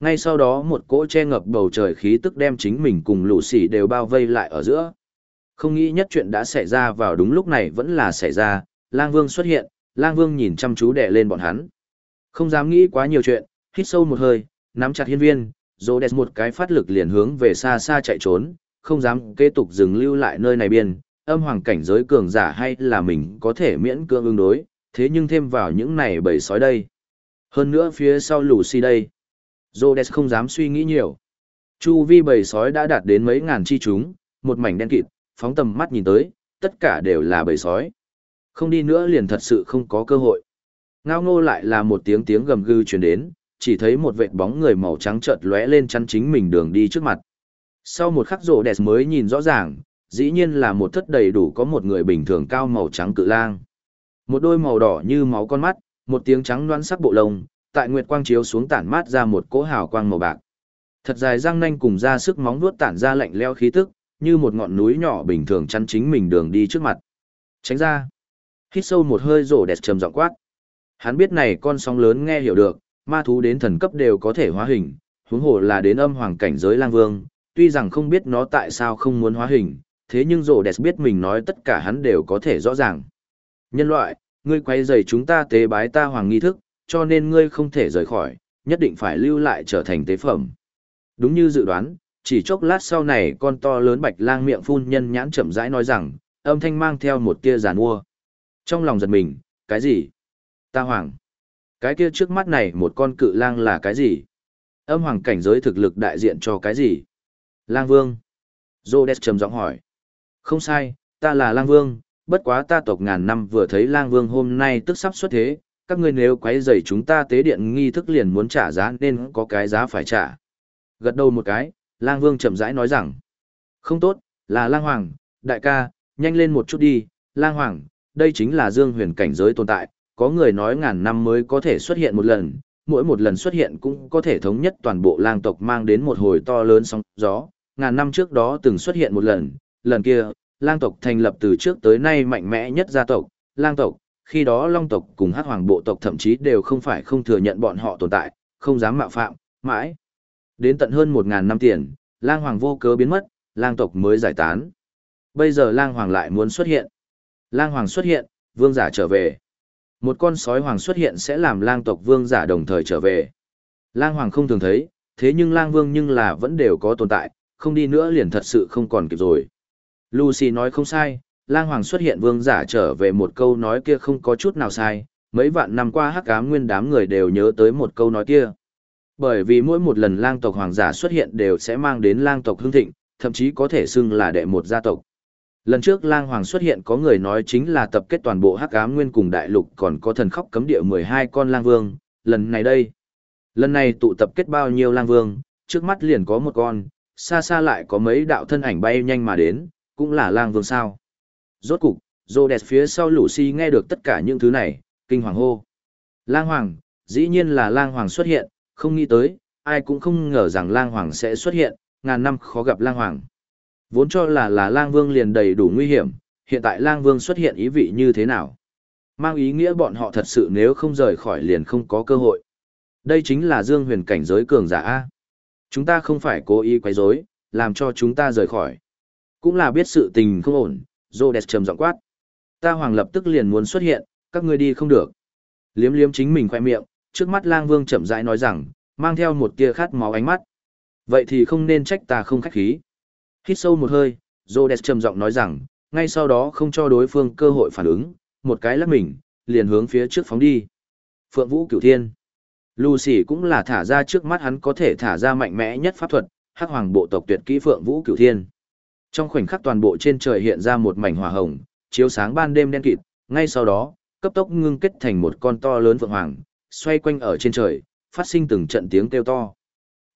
Ngay sau đó một cỗ che ngập bầu trời khí tức đem chính mình cùng lũ xỉ đều bao vây lại ở giữa. Không nghĩ nhất chuyện đã xảy ra vào đúng lúc này vẫn là xảy ra, lang vương xuất hiện, lang vương nhìn chăm chú đè lên bọn hắn. Không dám nghĩ quá nhiều chuyện, hít sâu một hơi, nắm chặt hiên viên, rô đẹp một cái phát lực liền hướng về xa xa chạy trốn, không dám kế tục dừng lưu lại nơi này biên, âm hoàng cảnh giới cường giả hay là mình có thể miễn cưỡng ứng đối, thế nhưng thêm vào những này bầy sói đây. Hơn nữa phía sau lù xì đây. Rhodes không dám suy nghĩ nhiều. Chu vi bầy sói đã đạt đến mấy ngàn chi chúng, một mảnh đen kịt, phóng tầm mắt nhìn tới, tất cả đều là bầy sói. Không đi nữa liền thật sự không có cơ hội. Ngao ngô lại là một tiếng tiếng gầm gừ truyền đến, chỉ thấy một vệt bóng người màu trắng chợt lóe lên chắn chính mình đường đi trước mặt. Sau một khắc rộ đẹp mới nhìn rõ ràng, dĩ nhiên là một thất đầy đủ có một người bình thường cao màu trắng cự lang. Một đôi màu đỏ như máu con mắt, một tiếng trắng loãng sắc bộ lông, tại nguyệt quang chiếu xuống tản mát ra một cỗ hào quang màu bạc. Thật dài răng nanh cùng ra sức móng vuốt tản ra lạnh lẽo khí tức, như một ngọn núi nhỏ bình thường chắn chính mình đường đi trước mặt. Tránh ra. Hít sâu một hơi rổ đẹp trầm giọng quát. Hắn biết này con sóng lớn nghe hiểu được, ma thú đến thần cấp đều có thể hóa hình, huống hồ là đến âm hoàng cảnh giới lang vương, tuy rằng không biết nó tại sao không muốn hóa hình, thế nhưng rổ đẹp biết mình nói tất cả hắn đều có thể rõ ràng. Nhân loại, ngươi quay rầy chúng ta tế bái ta hoàng nghi thức, cho nên ngươi không thể rời khỏi, nhất định phải lưu lại trở thành tế phẩm. Đúng như dự đoán, chỉ chốc lát sau này con to lớn bạch lang miệng phun nhân nhãn chậm rãi nói rằng, âm thanh mang theo một tia giàn mua. Trong lòng giật mình, cái gì? Ta hoàng. Cái kia trước mắt này một con cự lang là cái gì? Âm hoàng cảnh giới thực lực đại diện cho cái gì? Lang vương. Zodes trầm giọng hỏi. Không sai, ta là lang vương, bất quá ta tộc ngàn năm vừa thấy lang vương hôm nay tức sắp xuất thế, các ngươi nếu quấy rầy chúng ta tế điện nghi thức liền muốn trả giá nên có cái giá phải trả. Gật đầu một cái, lang vương chậm rãi nói rằng. Không tốt, là lang hoàng, đại ca, nhanh lên một chút đi, lang hoàng, đây chính là dương huyền cảnh giới tồn tại, có người nói ngàn năm mới có thể xuất hiện một lần, mỗi một lần xuất hiện cũng có thể thống nhất toàn bộ lang tộc mang đến một hồi to lớn sóng gió, ngàn năm trước đó từng xuất hiện một lần, lần kia, lang tộc thành lập từ trước tới nay mạnh mẽ nhất gia tộc, lang tộc, khi đó long tộc cùng hắc hoàng bộ tộc thậm chí đều không phải không thừa nhận bọn họ tồn tại, không dám mạo phạm, mãi. Đến tận hơn một ngàn năm tiền, lang hoàng vô cớ biến mất, lang tộc mới giải tán. Bây giờ lang hoàng lại muốn xuất hiện. Lang hoàng xuất hiện, vương giả trở về. Một con sói hoàng xuất hiện sẽ làm lang tộc vương giả đồng thời trở về. Lang hoàng không thường thấy, thế nhưng lang vương nhưng là vẫn đều có tồn tại, không đi nữa liền thật sự không còn kịp rồi. Lucy nói không sai, lang hoàng xuất hiện vương giả trở về một câu nói kia không có chút nào sai, mấy vạn năm qua hắc ám nguyên đám người đều nhớ tới một câu nói kia. Bởi vì mỗi một lần lang tộc hoàng giả xuất hiện đều sẽ mang đến lang tộc hưng thịnh, thậm chí có thể xưng là đệ một gia tộc. Lần trước lang hoàng xuất hiện có người nói chính là tập kết toàn bộ hắc ám nguyên cùng đại lục còn có thần khóc cấm địa 12 con lang vương, lần này đây. Lần này tụ tập kết bao nhiêu lang vương, trước mắt liền có một con, xa xa lại có mấy đạo thân ảnh bay nhanh mà đến, cũng là lang vương sao. Rốt cục, rô đẹp phía sau lũ si nghe được tất cả những thứ này, kinh hoàng hô. Lang hoàng, dĩ nhiên là lang hoàng xuất hiện, không nghĩ tới, ai cũng không ngờ rằng lang hoàng sẽ xuất hiện, ngàn năm khó gặp lang hoàng. Vốn cho là là lang vương liền đầy đủ nguy hiểm, hiện tại lang vương xuất hiện ý vị như thế nào? Mang ý nghĩa bọn họ thật sự nếu không rời khỏi liền không có cơ hội. Đây chính là dương huyền cảnh giới cường giả A. Chúng ta không phải cố ý quấy rối, làm cho chúng ta rời khỏi. Cũng là biết sự tình không ổn, Rhodes trầm giọng quát. Ta hoàng lập tức liền muốn xuất hiện, các ngươi đi không được. Liếm liếm chính mình khoe miệng, trước mắt lang vương chậm rãi nói rằng, mang theo một tia khát máu ánh mắt. Vậy thì không nên trách ta không khách khí. Hít sâu một hơi, Rhodes trầm giọng nói rằng, ngay sau đó không cho đối phương cơ hội phản ứng, một cái lắc mình, liền hướng phía trước phóng đi. Phượng Vũ Cửu Thiên. Lucy cũng là thả ra trước mắt hắn có thể thả ra mạnh mẽ nhất pháp thuật, Hắc Hoàng bộ tộc tuyệt kỹ Phượng Vũ Cửu Thiên. Trong khoảnh khắc toàn bộ trên trời hiện ra một mảnh hỏa hồng, chiếu sáng ban đêm đen kịt, ngay sau đó, cấp tốc ngưng kết thành một con to lớn phượng hoàng, xoay quanh ở trên trời, phát sinh từng trận tiếng kêu to.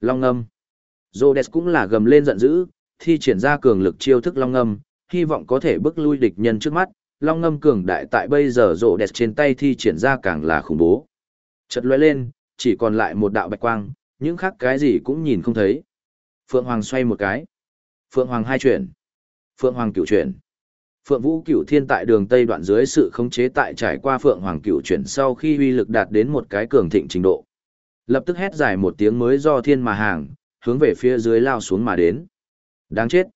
Long ngâm. Rhodes cũng là gầm lên giận dữ, thi triển ra cường lực chiêu thức long ngâm, hy vọng có thể bước lui địch nhân trước mắt. Long ngâm cường đại tại bây giờ Rhodes trên tay thi triển ra càng là khủng bố. Chợt lóe lên, chỉ còn lại một đạo bạch quang, những khác cái gì cũng nhìn không thấy. Phượng Hoàng xoay một cái. Phượng Hoàng hai chuyển. Phượng Hoàng cửu chuyển. Phượng Vũ Cửu Thiên tại đường Tây đoạn dưới sự khống chế tại trải qua Phượng Hoàng Cửu chuyển sau khi uy lực đạt đến một cái cường thịnh trình độ. Lập tức hét dài một tiếng mới do thiên mà hàng, hướng về phía dưới lao xuống mà đến. Đáng chết.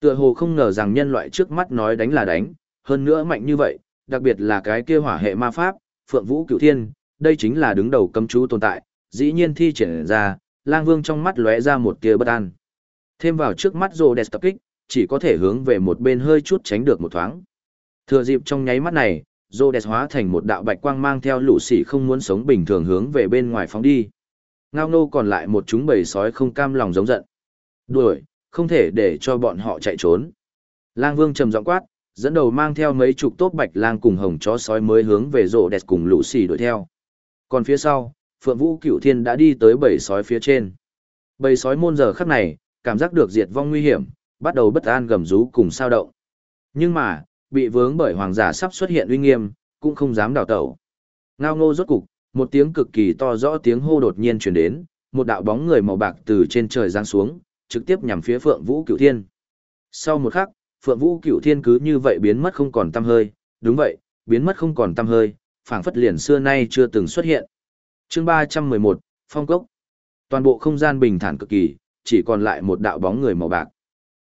Tựa hồ không ngờ rằng nhân loại trước mắt nói đánh là đánh, hơn nữa mạnh như vậy, đặc biệt là cái kia hỏa hệ ma pháp, Phượng Vũ Cửu Thiên, đây chính là đứng đầu cấm chú tồn tại, dĩ nhiên thi triển ra, Lang Vương trong mắt lóe ra một tia bất an. Thêm vào trước mắt rồ đẹp tập kích, chỉ có thể hướng về một bên hơi chút tránh được một thoáng. Thừa dịp trong nháy mắt này, rồ đẹp hóa thành một đạo bạch quang mang theo lũ sỉ không muốn sống bình thường hướng về bên ngoài phóng đi. Ngao nô còn lại một chúng bầy sói không cam lòng giống giận. Đuổi, không thể để cho bọn họ chạy trốn. Lang Vương trầm giọng quát, dẫn đầu mang theo mấy chục tốt bạch lang cùng hồng chó sói mới hướng về rộ đẹp cùng lũ xì đuổi theo. Còn phía sau, Phượng Vũ Cựu Thiên đã đi tới bầy sói phía trên. Bầy sói môn giờ khắc này, cảm giác được diệt vong nguy hiểm, bắt đầu bất an gầm rú cùng sao động. Nhưng mà, bị vướng bởi hoàng giả sắp xuất hiện uy nghiêm, cũng không dám đào tẩu. Ngao ngô rốt cục, một tiếng cực kỳ to rõ tiếng hô đột nhiên truyền đến, một đạo bóng người màu bạc từ trên trời giáng xuống, trực tiếp nhằm phía Phượng Vũ Cửu Thiên. Sau một khắc, Phượng Vũ Cửu Thiên cứ như vậy biến mất không còn tăm hơi, đúng vậy, biến mất không còn tăm hơi, phảng phất liền xưa nay chưa từng xuất hiện. Chương 311, Phong cốc. Toàn bộ không gian bình thản cực kỳ, chỉ còn lại một đạo bóng người màu bạc.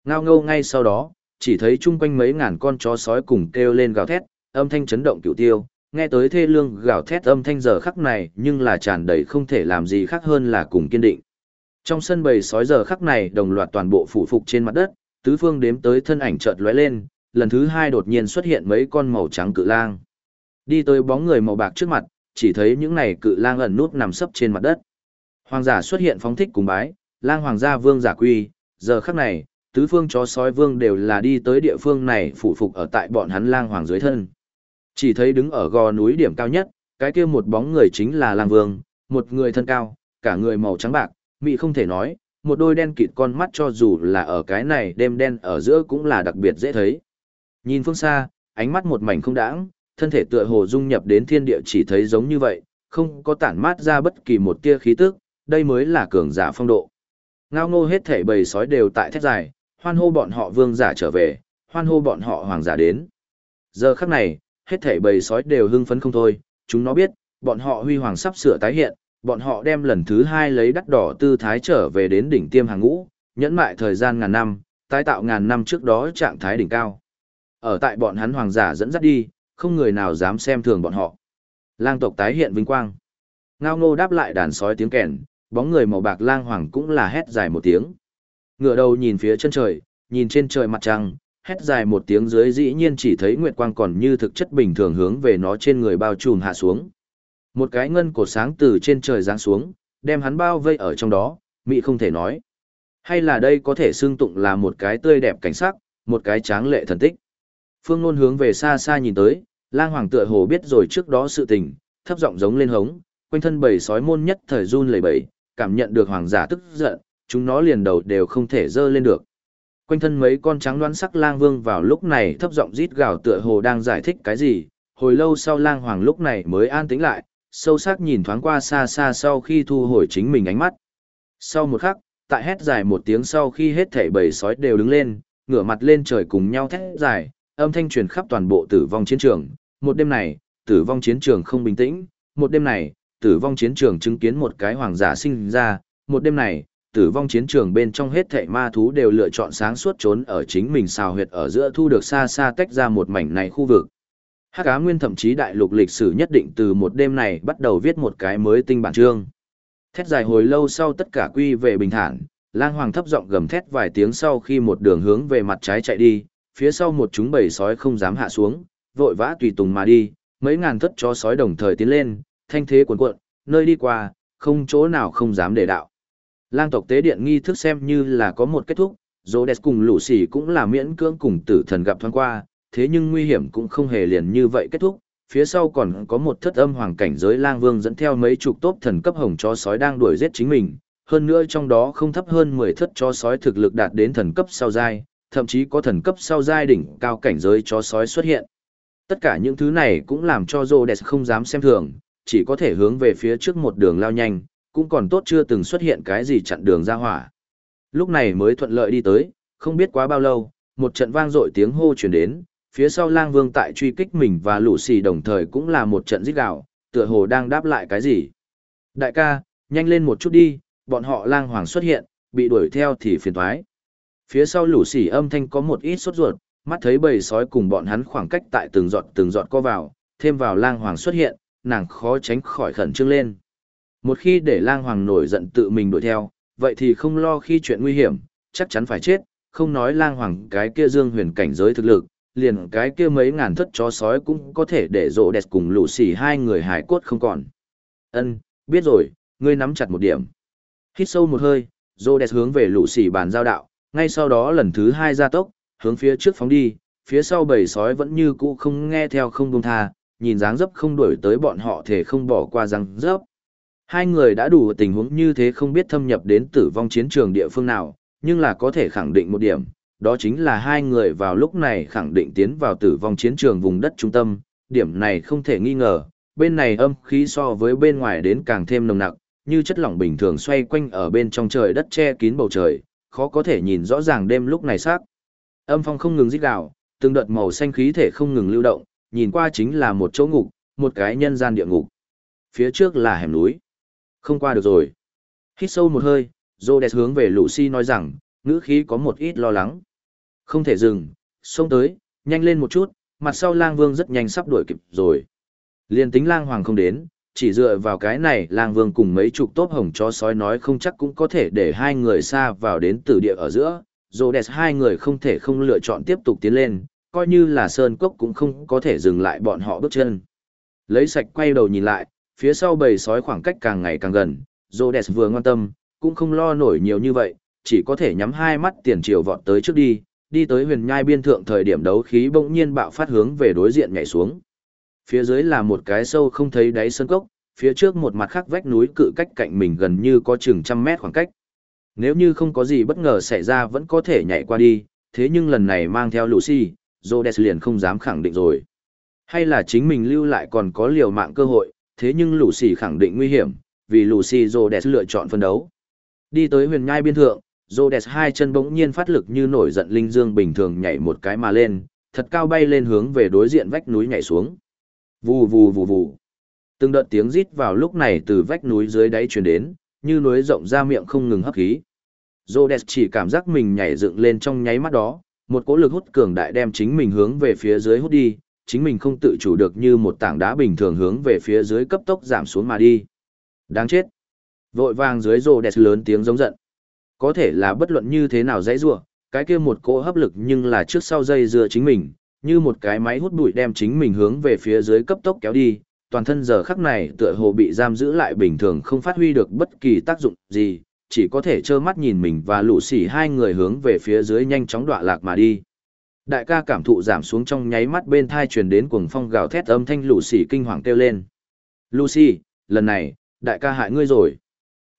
Ngao ngâu ngay sau đó, chỉ thấy chung quanh mấy ngàn con chó sói cùng kêu lên gào thét, âm thanh chấn động cửu tiêu, nghe tới thê lương gào thét âm thanh giờ khắc này nhưng là tràn đầy không thể làm gì khác hơn là cùng kiên định. Trong sân bầy sói giờ khắc này đồng loạt toàn bộ phủ phục trên mặt đất, tứ phương đếm tới thân ảnh chợt lóe lên, lần thứ hai đột nhiên xuất hiện mấy con màu trắng cự lang. Đi tới bóng người màu bạc trước mặt, chỉ thấy những này cự lang ẩn nút nằm sấp trên mặt đất. Hoàng giả xuất hiện phóng thích cùng bái, lang hoàng gia vương giả quy, giờ khắc này, tứ phương chó sói vương đều là đi tới địa phương này phủ phục ở tại bọn hắn lang hoàng dưới thân. Chỉ thấy đứng ở gò núi điểm cao nhất, cái kia một bóng người chính là lang vương, một người thân cao, cả người màu trắng bạc, mị không thể nói, một đôi đen kịt con mắt cho dù là ở cái này đêm đen ở giữa cũng là đặc biệt dễ thấy. Nhìn phương xa, ánh mắt một mảnh không đãng, thân thể tựa hồ dung nhập đến thiên địa chỉ thấy giống như vậy, không có tản mát ra bất kỳ một tia khí tức, đây mới là cường giả phong độ. Ngao ngô hết thảy bầy sói đều tại thét dài, hoan hô bọn họ vương giả trở về, hoan hô bọn họ hoàng giả đến. Giờ khắc này, hết thảy bầy sói đều hưng phấn không thôi, chúng nó biết, bọn họ huy hoàng sắp sửa tái hiện, bọn họ đem lần thứ hai lấy đắt đỏ tư thái trở về đến đỉnh tiêm hàng ngũ, nhẫn mại thời gian ngàn năm, tái tạo ngàn năm trước đó trạng thái đỉnh cao. Ở tại bọn hắn hoàng giả dẫn dắt đi, không người nào dám xem thường bọn họ. Lang tộc tái hiện vinh quang. Ngao ngô đáp lại đàn sói tiếng kèn, bóng người màu bạc lang hoàng cũng là hét dài một tiếng. Ngựa đầu nhìn phía chân trời, nhìn trên trời mặt trăng, hét dài một tiếng dưới dĩ nhiên chỉ thấy nguyệt quang còn như thực chất bình thường hướng về nó trên người bao trùm hạ xuống. Một cái ngân cổ sáng từ trên trời giáng xuống, đem hắn bao vây ở trong đó, mị không thể nói. Hay là đây có thể xương tụng là một cái tươi đẹp cảnh sắc, một cái tráng lệ thần tích. Phương Luân hướng về xa xa nhìn tới, lang hoàng tựa hồ biết rồi trước đó sự tình, thấp giọng giống lên hống, quanh thân bầy sói môn nhất thời run lẩy bẩy, cảm nhận được hoàng giả tức giận, chúng nó liền đầu đều không thể dơ lên được. Quanh thân mấy con trắng đoán sắc lang vương vào lúc này thấp giọng rít gào tựa hồ đang giải thích cái gì, hồi lâu sau lang hoàng lúc này mới an tĩnh lại, sâu sắc nhìn thoáng qua xa xa sau khi thu hồi chính mình ánh mắt. Sau một khắc, tại hét dài một tiếng sau khi hết thảy bầy sói đều đứng lên, ngửa mặt lên trời cùng nhau thét dài, âm thanh truyền khắp toàn bộ tử vong chiến trường. Một đêm này, tử vong chiến trường không bình tĩnh, một đêm này, tử vong chiến trường chứng kiến một cái hoàng giả sinh ra, một đêm này, tử vong chiến trường bên trong hết thảy ma thú đều lựa chọn sáng suốt trốn ở chính mình xào huyệt ở giữa thu được xa xa tách ra một mảnh này khu vực. Hắc Á Nguyên thậm chí đại lục lịch sử nhất định từ một đêm này bắt đầu viết một cái mới tinh bản chương. Thét dài hồi lâu sau tất cả quy về bình thản, lang hoàng thấp giọng gầm thét vài tiếng sau khi một đường hướng về mặt trái chạy đi, phía sau một chúng bầy sói không dám hạ xuống, vội vã tùy tùng mà đi, mấy ngàn thất chó sói đồng thời tiến lên, thanh thế cuồn cuộn, nơi đi qua, không chỗ nào không dám để đạo. Lang tộc tế điện nghi thức xem như là có một kết thúc, Rhodes cùng lũ xỉ cũng là miễn cưỡng cùng tử thần gặp thoáng qua, thế nhưng nguy hiểm cũng không hề liền như vậy kết thúc. Phía sau còn có một thất âm hoàng cảnh giới lang vương dẫn theo mấy chục tốp thần cấp hồng chó sói đang đuổi giết chính mình, hơn nữa trong đó không thấp hơn 10 thất chó sói thực lực đạt đến thần cấp sau giai, thậm chí có thần cấp sau giai đỉnh cao cảnh giới chó sói xuất hiện. Tất cả những thứ này cũng làm cho Rhodes không dám xem thường, chỉ có thể hướng về phía trước một đường lao nhanh, cũng còn tốt chưa từng xuất hiện cái gì chặn đường ra hỏa. Lúc này mới thuận lợi đi tới, không biết quá bao lâu, một trận vang dội tiếng hô chuyển đến, phía sau lang vương tại truy kích mình và lũ xì đồng thời cũng là một trận giết gạo, tựa hồ đang đáp lại cái gì. Đại ca, nhanh lên một chút đi, bọn họ lang hoàng xuất hiện, bị đuổi theo thì phiền thoái. Phía sau lũ xì âm thanh có một ít sốt ruột, mắt thấy bầy sói cùng bọn hắn khoảng cách tại từng giọt từng giọt co vào, thêm vào lang hoàng xuất hiện, nàng khó tránh khỏi khẩn trương lên. Một khi để lang hoàng nổi giận tự mình đuổi theo, vậy thì không lo khi chuyện nguy hiểm, chắc chắn phải chết, không nói lang hoàng cái kia dương huyền cảnh giới thực lực, liền cái kia mấy ngàn thất chó sói cũng có thể để rộ đẹp cùng lũ xỉ hai người hải cốt không còn. Ân, biết rồi, ngươi nắm chặt một điểm. Hít sâu một hơi, rộ đẹp hướng về lũ xỉ bàn giao đạo, ngay sau đó lần thứ hai ra tốc, hướng phía trước phóng đi, phía sau bầy sói vẫn như cũ không nghe theo không buông tha, nhìn dáng dấp không đổi tới bọn họ thể không bỏ qua dáng dấp. Hai người đã đủ tình huống như thế không biết thâm nhập đến tử vong chiến trường địa phương nào, nhưng là có thể khẳng định một điểm, đó chính là hai người vào lúc này khẳng định tiến vào tử vong chiến trường vùng đất trung tâm, điểm này không thể nghi ngờ, bên này âm khí so với bên ngoài đến càng thêm nồng nặc, như chất lỏng bình thường xoay quanh ở bên trong trời đất che kín bầu trời, khó có thể nhìn rõ ràng đêm lúc này sắc. Âm phong không ngừng rít gào, từng đợt màu xanh khí thể không ngừng lưu động, nhìn qua chính là một chỗ ngục, một cái nhân gian địa ngục. Phía trước là hẻm núi. Không qua được rồi. Hít sâu một hơi, Rhodes hướng về Lucy nói rằng, ngữ khí có một ít lo lắng. Không thể dừng, xông tới, nhanh lên một chút, mặt sau lang vương rất nhanh sắp đuổi kịp rồi. Liên tính lang hoàng không đến, chỉ dựa vào cái này lang vương cùng mấy chục tốt hồng chó sói nói không chắc cũng có thể để hai người xa vào đến tử địa ở giữa. Rhodes hai người không thể không lựa chọn tiếp tục tiến lên, coi như là sơn cốc cũng không có thể dừng lại bọn họ bước chân. Lấy sạch quay đầu nhìn lại, phía sau bầy sói khoảng cách càng ngày càng gần, Rhodes vừa ngoan tâm, cũng không lo nổi nhiều như vậy, chỉ có thể nhắm hai mắt tiền chiều vọt tới trước đi, đi tới huyền nhai biên thượng thời điểm đấu khí bỗng nhiên bạo phát hướng về đối diện nhảy xuống. Phía dưới là một cái sâu không thấy đáy sơn cốc, phía trước một mặt khác vách núi cự cách cạnh mình gần như có chừng trăm mét khoảng cách. Nếu như không có gì bất ngờ xảy ra vẫn có thể nhảy qua đi, thế nhưng lần này mang theo Lucy, Rhodes liền không dám khẳng định rồi. Hay là chính mình lưu lại còn có liều mạng cơ hội, thế nhưng Lucy khẳng định nguy hiểm, vì Lucy Rhodes lựa chọn phân đấu. Đi tới huyền nhai biên thượng, Rhodes hai chân bỗng nhiên phát lực như nổi giận linh dương bình thường nhảy một cái mà lên, thật cao bay lên hướng về đối diện vách núi nhảy xuống. Vù vù vù vù. Từng đợt tiếng rít vào lúc này từ vách núi dưới đáy truyền đến, như núi rộng ra miệng không ngừng hấp khí. Rhodes chỉ cảm giác mình nhảy dựng lên trong nháy mắt đó, một cỗ lực hút cường đại đem chính mình hướng về phía dưới hút đi, chính mình không tự chủ được như một tảng đá bình thường hướng về phía dưới cấp tốc giảm xuống mà đi. Đáng chết. Vội vàng dưới rồ đẹp lớn tiếng giống giận. Có thể là bất luận như thế nào dãy rủa, cái kia một cỗ hấp lực nhưng là trước sau dây dựa chính mình, như một cái máy hút bụi đem chính mình hướng về phía dưới cấp tốc kéo đi, toàn thân giờ khắc này tựa hồ bị giam giữ lại bình thường không phát huy được bất kỳ tác dụng gì, chỉ có thể trơ mắt nhìn mình và lũ xỉ hai người hướng về phía dưới nhanh chóng đọa lạc mà đi. Đại ca cảm thụ giảm xuống trong nháy mắt bên thai truyền đến cuồng phong gào thét âm thanh lũ xỉ kinh hoàng kêu lên. Lucy, lần này, đại ca hại ngươi rồi.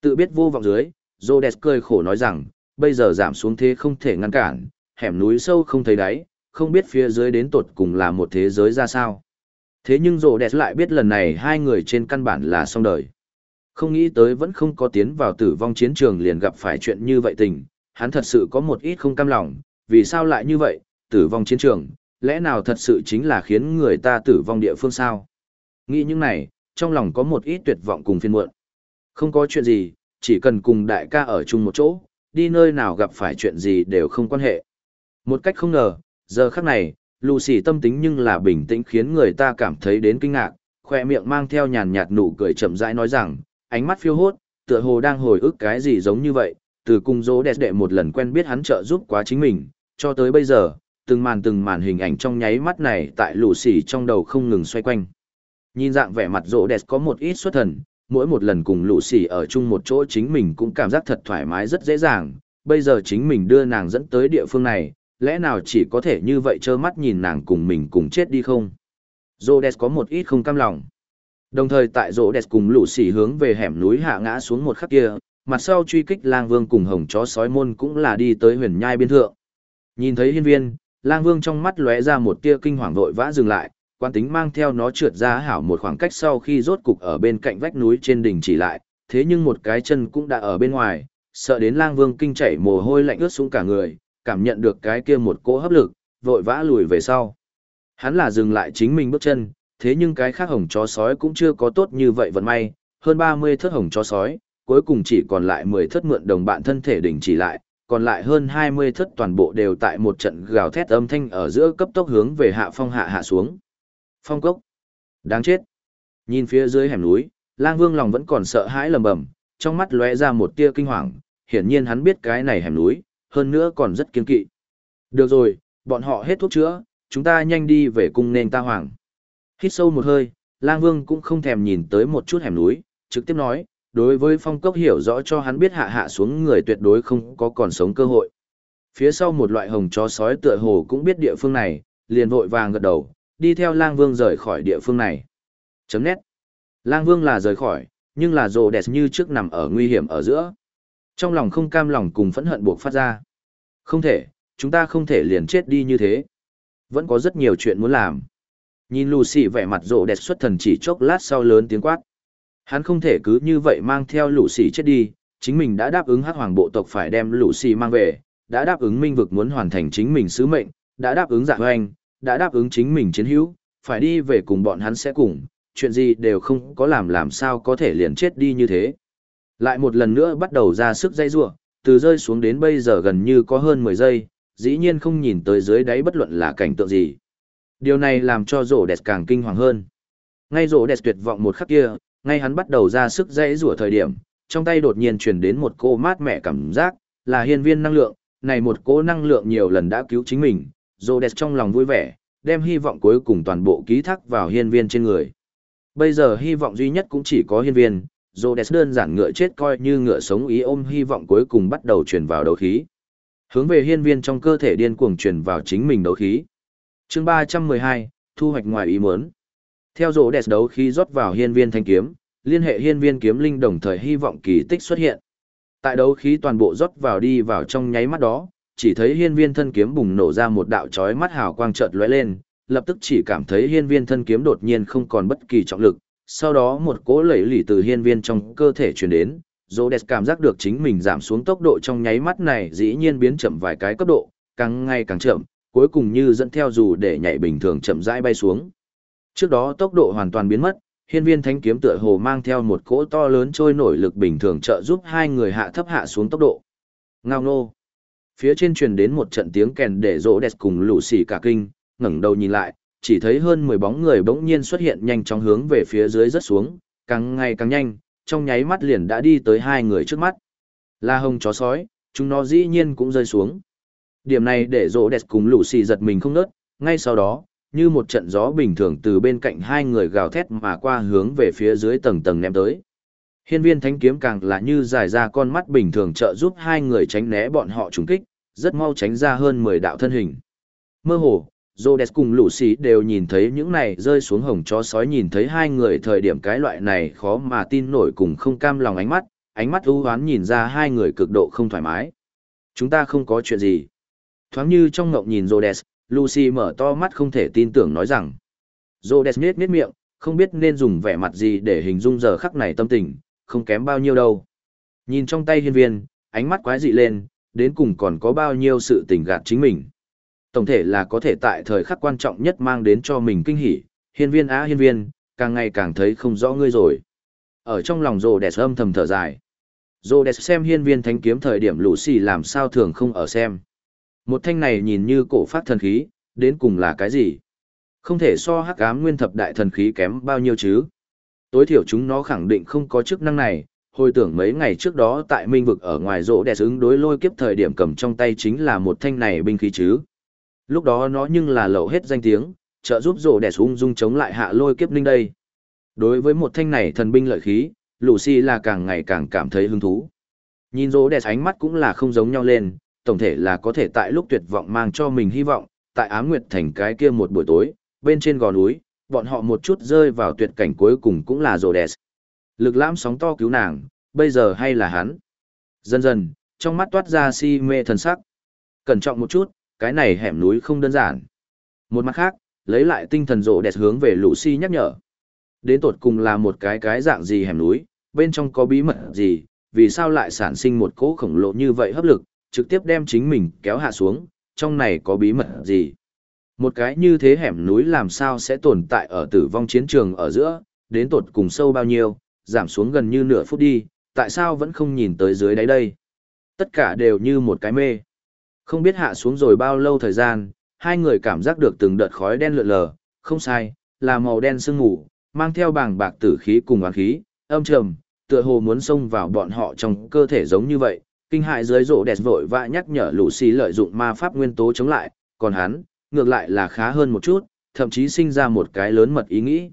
Tự biết vô vọng dưới, Rhodes cười khổ nói rằng, bây giờ giảm xuống thế không thể ngăn cản, hẻm núi sâu không thấy đáy, không biết phía dưới đến tột cùng là một thế giới ra sao. Thế nhưng Rhodes lại biết lần này hai người trên căn bản là xong đời. Không nghĩ tới vẫn không có tiến vào tử vong chiến trường liền gặp phải chuyện như vậy tình, hắn thật sự có một ít không cam lòng, vì sao lại như vậy, tử vong chiến trường, lẽ nào thật sự chính là khiến người ta tử vong địa phương sao? Nghĩ những này, trong lòng có một ít tuyệt vọng cùng phiên muộn. Không có chuyện gì, chỉ cần cùng đại ca ở chung một chỗ, đi nơi nào gặp phải chuyện gì đều không quan hệ. Một cách không ngờ, giờ khắc này, Lucy tâm tính nhưng là bình tĩnh khiến người ta cảm thấy đến kinh ngạc, khoe miệng mang theo nhàn nhạt nụ cười chậm rãi nói rằng, ánh mắt phiêu hốt, tựa hồ đang hồi ức cái gì giống như vậy, từ cung dỗ đẹp đệ một lần quen biết hắn trợ giúp quá chính mình, cho tới bây giờ, từng màn từng màn hình ảnh trong nháy mắt này tại lũ xỉ trong đầu không ngừng xoay quanh. Nhìn dạng vẻ mặt rỗ đẹp có một ít xuất thần, mỗi một lần cùng lũ xỉ ở chung một chỗ chính mình cũng cảm giác thật thoải mái rất dễ dàng, bây giờ chính mình đưa nàng dẫn tới địa phương này, lẽ nào chỉ có thể như vậy trơ mắt nhìn nàng cùng mình cùng chết đi không? Rhodes có một ít không cam lòng. Đồng thời tại rỗ đẹp cùng lũ xỉ hướng về hẻm núi hạ ngã xuống một khắc kia, mặt sau truy kích lang vương cùng hồng chó sói môn cũng là đi tới huyền nhai biên thượng. Nhìn thấy hiên viên, lang vương trong mắt lóe ra một tia kinh hoàng vội vã dừng lại, quan tính mang theo nó trượt ra hảo một khoảng cách sau khi rốt cục ở bên cạnh vách núi trên đỉnh chỉ lại, thế nhưng một cái chân cũng đã ở bên ngoài, sợ đến lang vương kinh chảy mồ hôi lạnh ướt xuống cả người, cảm nhận được cái kia một cỗ hấp lực, vội vã lùi về sau. Hắn là dừng lại chính mình bước chân, thế nhưng cái khác hồng chó sói cũng chưa có tốt như vậy vận may, hơn 30 thất hồng chó sói, cuối cùng chỉ còn lại 10 thất mượn đồng bạn thân thể đỉnh chỉ lại, còn lại hơn 20 thất toàn bộ đều tại một trận gào thét âm thanh ở giữa cấp tốc hướng về hạ phong hạ hạ xuống. Phong cốc. Đáng chết. Nhìn phía dưới hẻm núi, lang vương lòng vẫn còn sợ hãi lầm bầm, trong mắt lóe ra một tia kinh hoàng, hiển nhiên hắn biết cái này hẻm núi, hơn nữa còn rất kiên kỵ. Được rồi, bọn họ hết thuốc chữa, chúng ta nhanh đi về cung nên ta hoàng. Hít sâu một hơi, lang vương cũng không thèm nhìn tới một chút hẻm núi, trực tiếp nói, đối với phong cốc hiểu rõ cho hắn biết hạ hạ xuống người tuyệt đối không có còn sống cơ hội. Phía sau một loại hồng chó sói tựa hồ cũng biết địa phương này, liền vội vàng gật đầu, đi theo lang vương rời khỏi địa phương này. Chấm nét. Lang vương là rời khỏi, nhưng là rồ đẹp như trước nằm ở nguy hiểm ở giữa. Trong lòng không cam lòng cùng phẫn hận buộc phát ra. Không thể, chúng ta không thể liền chết đi như thế. Vẫn có rất nhiều chuyện muốn làm. Nhìn Lucy vẻ mặt rộ đẹp xuất thần chỉ chốc lát sau lớn tiếng quát. Hắn không thể cứ như vậy mang theo Lucy chết đi, chính mình đã đáp ứng hắc hoàng bộ tộc phải đem Lucy mang về, đã đáp ứng minh vực muốn hoàn thành chính mình sứ mệnh, đã đáp ứng giả hoành, đã đáp ứng chính mình chiến hữu, phải đi về cùng bọn hắn sẽ cùng, chuyện gì đều không có làm làm sao có thể liền chết đi như thế. Lại một lần nữa bắt đầu ra sức dây ruộng, từ rơi xuống đến bây giờ gần như có hơn 10 giây, dĩ nhiên không nhìn tới dưới đáy bất luận là cảnh tượng gì. Điều này làm cho rổ đẹp càng kinh hoàng hơn. Ngay rổ đẹp tuyệt vọng một khắc kia, ngay hắn bắt đầu ra sức dây rủa thời điểm, trong tay đột nhiên truyền đến một cô mát mẻ cảm giác, là hiên viên năng lượng, này một cô năng lượng nhiều lần đã cứu chính mình, rổ đẹp trong lòng vui vẻ, đem hy vọng cuối cùng toàn bộ ký thác vào hiên viên trên người. Bây giờ hy vọng duy nhất cũng chỉ có hiên viên, Rhodes đơn giản ngựa chết coi như ngựa sống ý ôm hy vọng cuối cùng bắt đầu truyền vào đấu khí. Hướng về hiên viên trong cơ thể điên cuồng truyền vào chính mình đấu khí. Chương 312, thu hoạch ngoài ý muốn. Theo Rhodes đấu khí rót vào hiên viên thanh kiếm, liên hệ hiên viên kiếm linh đồng thời hy vọng kỳ tích xuất hiện. Tại đấu khí toàn bộ rót vào đi vào trong nháy mắt đó, chỉ thấy hiên viên thân kiếm bùng nổ ra một đạo chói mắt hào quang chợt lóe lên, lập tức chỉ cảm thấy hiên viên thân kiếm đột nhiên không còn bất kỳ trọng lực, sau đó một cỗ lẩy lỉ từ hiên viên trong cơ thể truyền đến, Rhodes cảm giác được chính mình giảm xuống tốc độ trong nháy mắt này dĩ nhiên biến chậm vài cái cấp độ, càng ngày càng chậm, cuối cùng như dẫn theo dù để nhảy bình thường chậm rãi bay xuống. Trước đó tốc độ hoàn toàn biến mất, hiên viên thánh kiếm tựa hồ mang theo một cỗ to lớn trôi nổi lực bình thường trợ giúp hai người hạ thấp hạ xuống tốc độ. Ngao nô. Phía trên truyền đến một trận tiếng kèn để rỗ đẹp cùng lũ xỉ cả kinh, ngẩng đầu nhìn lại, chỉ thấy hơn 10 bóng người bỗng nhiên xuất hiện nhanh chóng hướng về phía dưới rất xuống, càng ngày càng nhanh, trong nháy mắt liền đã đi tới hai người trước mắt. La hồng chó sói, chúng nó dĩ nhiên cũng rơi xuống. Điểm này để rỗ đẹp cùng lũ xì giật mình không nớt, ngay sau đó, như một trận gió bình thường từ bên cạnh hai người gào thét mà qua hướng về phía dưới tầng tầng ném tới. Hiên viên thánh kiếm càng là như dài ra con mắt bình thường trợ giúp hai người tránh né bọn họ trúng kích, rất mau tránh ra hơn 10 đạo thân hình. Mơ hồ, Rhodes cùng lũ xì đều nhìn thấy những này rơi xuống hồng chó sói nhìn thấy hai người thời điểm cái loại này khó mà tin nổi cùng không cam lòng ánh mắt, ánh mắt u hoán nhìn ra hai người cực độ không thoải mái. Chúng ta không có chuyện gì. Thoáng như trong ngộng nhìn Rhodes, Lucy mở to mắt không thể tin tưởng nói rằng. Rhodes nhếch nhếch miệng, không biết nên dùng vẻ mặt gì để hình dung giờ khắc này tâm tình, không kém bao nhiêu đâu. Nhìn trong tay hiên viên, ánh mắt quái dị lên, đến cùng còn có bao nhiêu sự tình gạt chính mình tổng thể là có thể tại thời khắc quan trọng nhất mang đến cho mình kinh hỉ, hiên viên á hiên viên, càng ngày càng thấy không rõ ngươi rồi. Ở trong lòng rồ đẹp âm thầm thở dài. Rồ đẹp xem hiên viên thánh kiếm thời điểm lũ xì làm sao thường không ở xem. Một thanh này nhìn như cổ phát thần khí, đến cùng là cái gì? Không thể so hắc ám nguyên thập đại thần khí kém bao nhiêu chứ. Tối thiểu chúng nó khẳng định không có chức năng này, hồi tưởng mấy ngày trước đó tại minh vực ở ngoài rỗ đẹp ứng đối lôi kiếp thời điểm cầm trong tay chính là một thanh này binh khí chứ. Lúc đó nó nhưng là lậu hết danh tiếng, trợ giúp rỗ đẹp ung dung chống lại hạ lôi kiếp ninh đây. Đối với một thanh này thần binh lợi khí, Lucy là càng ngày càng cảm thấy hứng thú. Nhìn rỗ đẹp ánh mắt cũng là không giống nhau lên, tổng thể là có thể tại lúc tuyệt vọng mang cho mình hy vọng, tại ám nguyệt thành cái kia một buổi tối, bên trên gò núi, bọn họ một chút rơi vào tuyệt cảnh cuối cùng cũng là rồ đẻ. Lực lãm sóng to cứu nàng, bây giờ hay là hắn. Dần dần, trong mắt toát ra si mê thần sắc. Cẩn trọng một chút, cái này hẻm núi không đơn giản. Một mặt khác, lấy lại tinh thần rộ đẹp hướng về Lucy nhắc nhở. Đến tột cùng là một cái cái dạng gì hẻm núi, bên trong có bí mật gì, vì sao lại sản sinh một cỗ khổng lồ như vậy hấp lực, trực tiếp đem chính mình kéo hạ xuống, trong này có bí mật gì. Một cái như thế hẻm núi làm sao sẽ tồn tại ở tử vong chiến trường ở giữa, đến tột cùng sâu bao nhiêu, giảm xuống gần như nửa phút đi, tại sao vẫn không nhìn tới dưới đáy đây. Tất cả đều như một cái mê. Không biết hạ xuống rồi bao lâu thời gian, hai người cảm giác được từng đợt khói đen lượn lờ, không sai, là màu đen sương mù, mang theo bảng bạc tử khí cùng oán khí, âm trầm, tựa hồ muốn xông vào bọn họ trong cơ thể giống như vậy. Kinh hại dưới rộ đẹp vội vã nhắc nhở lũ xì lợi dụng ma pháp nguyên tố chống lại, còn hắn, ngược lại là khá hơn một chút, thậm chí sinh ra một cái lớn mật ý nghĩ.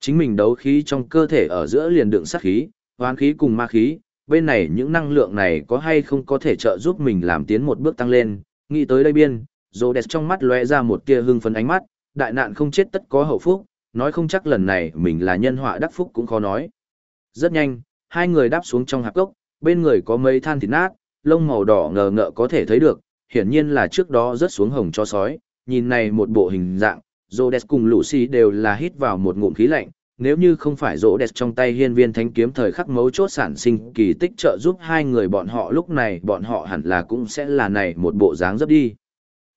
Chính mình đấu khí trong cơ thể ở giữa liền đựng sát khí, hoán khí cùng ma khí, bên này những năng lượng này có hay không có thể trợ giúp mình làm tiến một bước tăng lên, Nghĩ tới đây biên, Rhodes trong mắt lóe ra một tia hưng phấn ánh mắt, đại nạn không chết tất có hậu phúc, nói không chắc lần này mình là nhân họa đắc phúc cũng khó nói. Rất nhanh, hai người đáp xuống trong hạp cốc, bên người có mấy than thịt nát, lông màu đỏ ngờ ngợ có thể thấy được, hiển nhiên là trước đó rớt xuống hồng cho sói, nhìn này một bộ hình dạng, Rhodes cùng Lucy đều là hít vào một ngụm khí lạnh, nếu như không phải Rhodes trong tay hiên viên thánh kiếm thời khắc mấu chốt sản sinh kỳ tích trợ giúp hai người bọn họ lúc này bọn họ hẳn là cũng sẽ là này một bộ dáng dấp đi.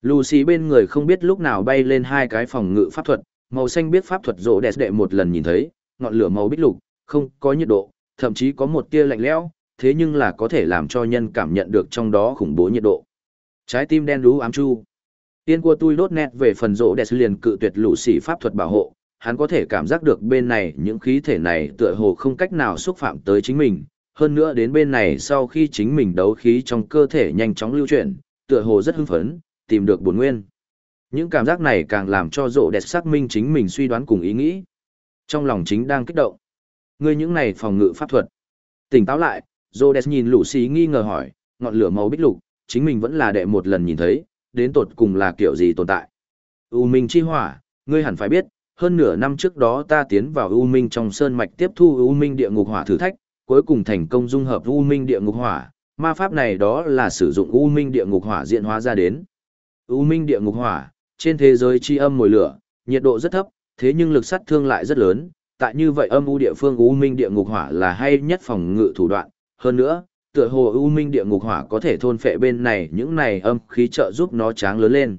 Lucy bên người không biết lúc nào bay lên hai cái phòng ngự pháp thuật, màu xanh biết pháp thuật Rhodes đệ một lần nhìn thấy, ngọn lửa màu bích lục, không có nhiệt độ, thậm chí có một tia lạnh lẽo, thế nhưng là có thể làm cho nhân cảm nhận được trong đó khủng bố nhiệt độ. Trái tim đen đú ám chu. Tiên của tôi đốt nét về phần rỗ đẹp liền cự tuyệt lũ xỉ pháp thuật bảo hộ, hắn có thể cảm giác được bên này những khí thể này tựa hồ không cách nào xúc phạm tới chính mình, hơn nữa đến bên này sau khi chính mình đấu khí trong cơ thể nhanh chóng lưu chuyển, tựa hồ rất hưng phấn, tìm được bổn nguyên. Những cảm giác này càng làm cho rộ đẹp xác minh chính mình suy đoán cùng ý nghĩ. Trong lòng chính đang kích động. Ngươi những này phòng ngự pháp thuật. Tỉnh táo lại, Rhodes nhìn lũ xí nghi ngờ hỏi, ngọn lửa màu bích lục, chính mình vẫn là đệ một lần nhìn thấy, đến tột cùng là kiểu gì tồn tại. U Minh chi hỏa, ngươi hẳn phải biết, hơn nửa năm trước đó ta tiến vào U Minh trong sơn mạch tiếp thu U Minh địa ngục hỏa thử thách, cuối cùng thành công dung hợp U Minh địa ngục hỏa, ma pháp này đó là sử dụng U Minh địa ngục hỏa diện hóa ra đến. U Minh địa ngục hỏa, trên thế giới chi âm mùi lửa, nhiệt độ rất thấp, thế nhưng lực sát thương lại rất lớn, tại như vậy âm u địa phương U Minh địa ngục hỏa là hay nhất phòng ngự thủ đoạn, hơn nữa, tựa hồ U Minh địa ngục hỏa có thể thôn phệ bên này những này âm khí trợ giúp nó tráng lớn lên.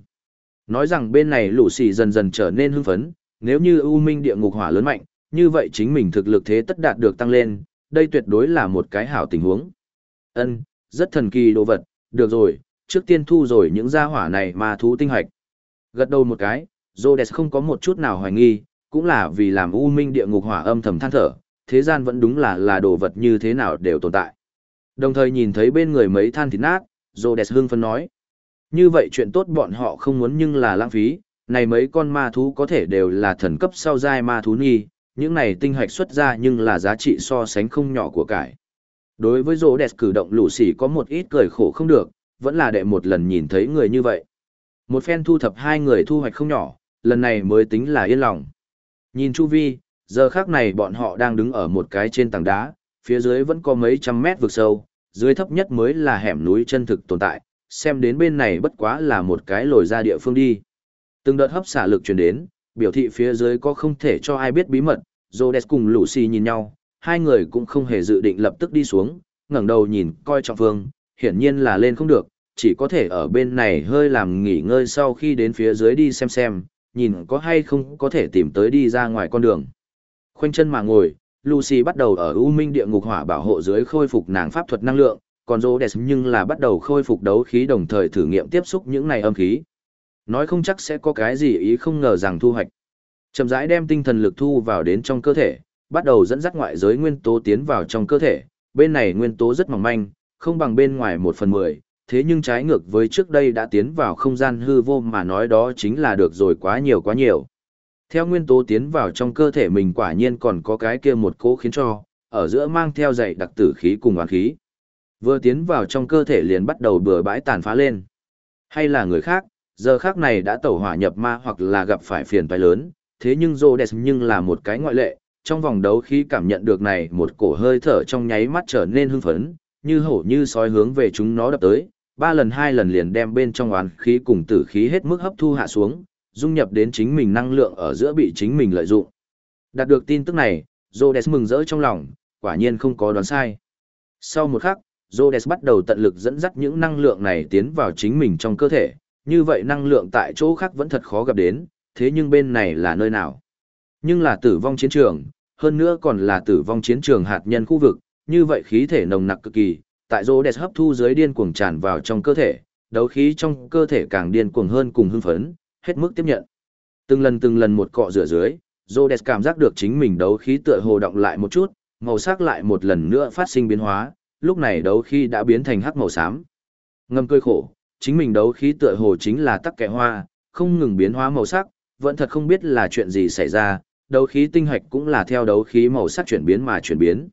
Nói rằng bên này lũ xì dần dần trở nên hưng phấn, nếu như U Minh địa ngục hỏa lớn mạnh, như vậy chính mình thực lực thế tất đạt được tăng lên, đây tuyệt đối là một cái hảo tình huống. Ân, rất thần kỳ đồ vật, được rồi, trước tiên thu rồi những gia hỏa này mà thú tinh hoạch. Gật đầu một cái, Rhodes không có một chút nào hoài nghi, cũng là vì làm U Minh địa ngục hỏa âm thầm than thở, thế gian vẫn đúng là là đồ vật như thế nào đều tồn tại. Đồng thời nhìn thấy bên người mấy than thịt nát, Rhodes hưng phấn nói. Như vậy chuyện tốt bọn họ không muốn nhưng là lãng phí, này mấy con ma thú có thể đều là thần cấp sau giai ma thú nghi, những này tinh hạch xuất ra nhưng là giá trị so sánh không nhỏ của cải. Đối với Rhodes cử động lũ sỉ có một ít cười khổ không được, vẫn là đệ một lần nhìn thấy người như vậy. Một phen thu thập hai người thu hoạch không nhỏ, lần này mới tính là yên lòng. Nhìn Chu Vi, giờ khác này bọn họ đang đứng ở một cái trên tảng đá, phía dưới vẫn có mấy trăm mét vực sâu, dưới thấp nhất mới là hẻm núi chân thực tồn tại, xem đến bên này bất quá là một cái lồi ra địa phương đi. Từng đợt hấp xả lực truyền đến, biểu thị phía dưới có không thể cho ai biết bí mật, Rhodes cùng Lucy nhìn nhau, hai người cũng không hề dự định lập tức đi xuống, ngẩng đầu nhìn coi trọng phương, hiển nhiên là lên không được, chỉ có thể ở bên này hơi làm nghỉ ngơi sau khi đến phía dưới đi xem xem, nhìn có hay không có thể tìm tới đi ra ngoài con đường. Khoanh chân mà ngồi, Lucy bắt đầu ở U Minh địa ngục hỏa bảo hộ dưới khôi phục nàng pháp thuật năng lượng, còn Rhodes nhưng là bắt đầu khôi phục đấu khí đồng thời thử nghiệm tiếp xúc những này âm khí. Nói không chắc sẽ có cái gì ý không ngờ rằng thu hoạch. Chậm rãi đem tinh thần lực thu vào đến trong cơ thể, bắt đầu dẫn dắt ngoại giới nguyên tố tiến vào trong cơ thể. Bên này nguyên tố rất mỏng manh, không bằng bên ngoài một phần mười, thế nhưng trái ngược với trước đây đã tiến vào không gian hư vô mà nói đó chính là được rồi quá nhiều quá nhiều. Theo nguyên tố tiến vào trong cơ thể mình quả nhiên còn có cái kia một cố khiến cho, ở giữa mang theo dạy đặc tử khí cùng oán khí. Vừa tiến vào trong cơ thể liền bắt đầu bừa bãi tàn phá lên. Hay là người khác, giờ khác này đã tẩu hỏa nhập ma hoặc là gặp phải phiền toái lớn, thế nhưng Rhodes nhưng là một cái ngoại lệ, trong vòng đấu khi cảm nhận được này một cổ hơi thở trong nháy mắt trở nên hưng phấn, như hổ như sói hướng về chúng nó đập tới, ba lần hai lần liền đem bên trong oán khí cùng tử khí hết mức hấp thu hạ xuống, dung nhập đến chính mình năng lượng ở giữa bị chính mình lợi dụng. Đạt được tin tức này, Rhodes mừng rỡ trong lòng, quả nhiên không có đoán sai. Sau một khắc, Rhodes bắt đầu tận lực dẫn dắt những năng lượng này tiến vào chính mình trong cơ thể, như vậy năng lượng tại chỗ khác vẫn thật khó gặp đến, thế nhưng bên này là nơi nào? Nhưng là tử vong chiến trường, hơn nữa còn là tử vong chiến trường hạt nhân khu vực, như vậy khí thể nồng nặc cực kỳ, tại Rhodes hấp thu dưới điên cuồng tràn vào trong cơ thể, đấu khí trong cơ thể càng điên cuồng hơn cùng hưng phấn, hết mức tiếp nhận. Từng lần từng lần một cọ rửa dưới, Rhodes cảm giác được chính mình đấu khí tựa hồ động lại một chút, màu sắc lại một lần nữa phát sinh biến hóa, lúc này đấu khí đã biến thành hắc màu xám. Ngâm cười khổ, chính mình đấu khí tựa hồ chính là tắc kẻ hoa, không ngừng biến hóa màu sắc, vẫn thật không biết là chuyện gì xảy ra, đấu khí tinh hạch cũng là theo đấu khí màu sắc chuyển biến mà chuyển biến.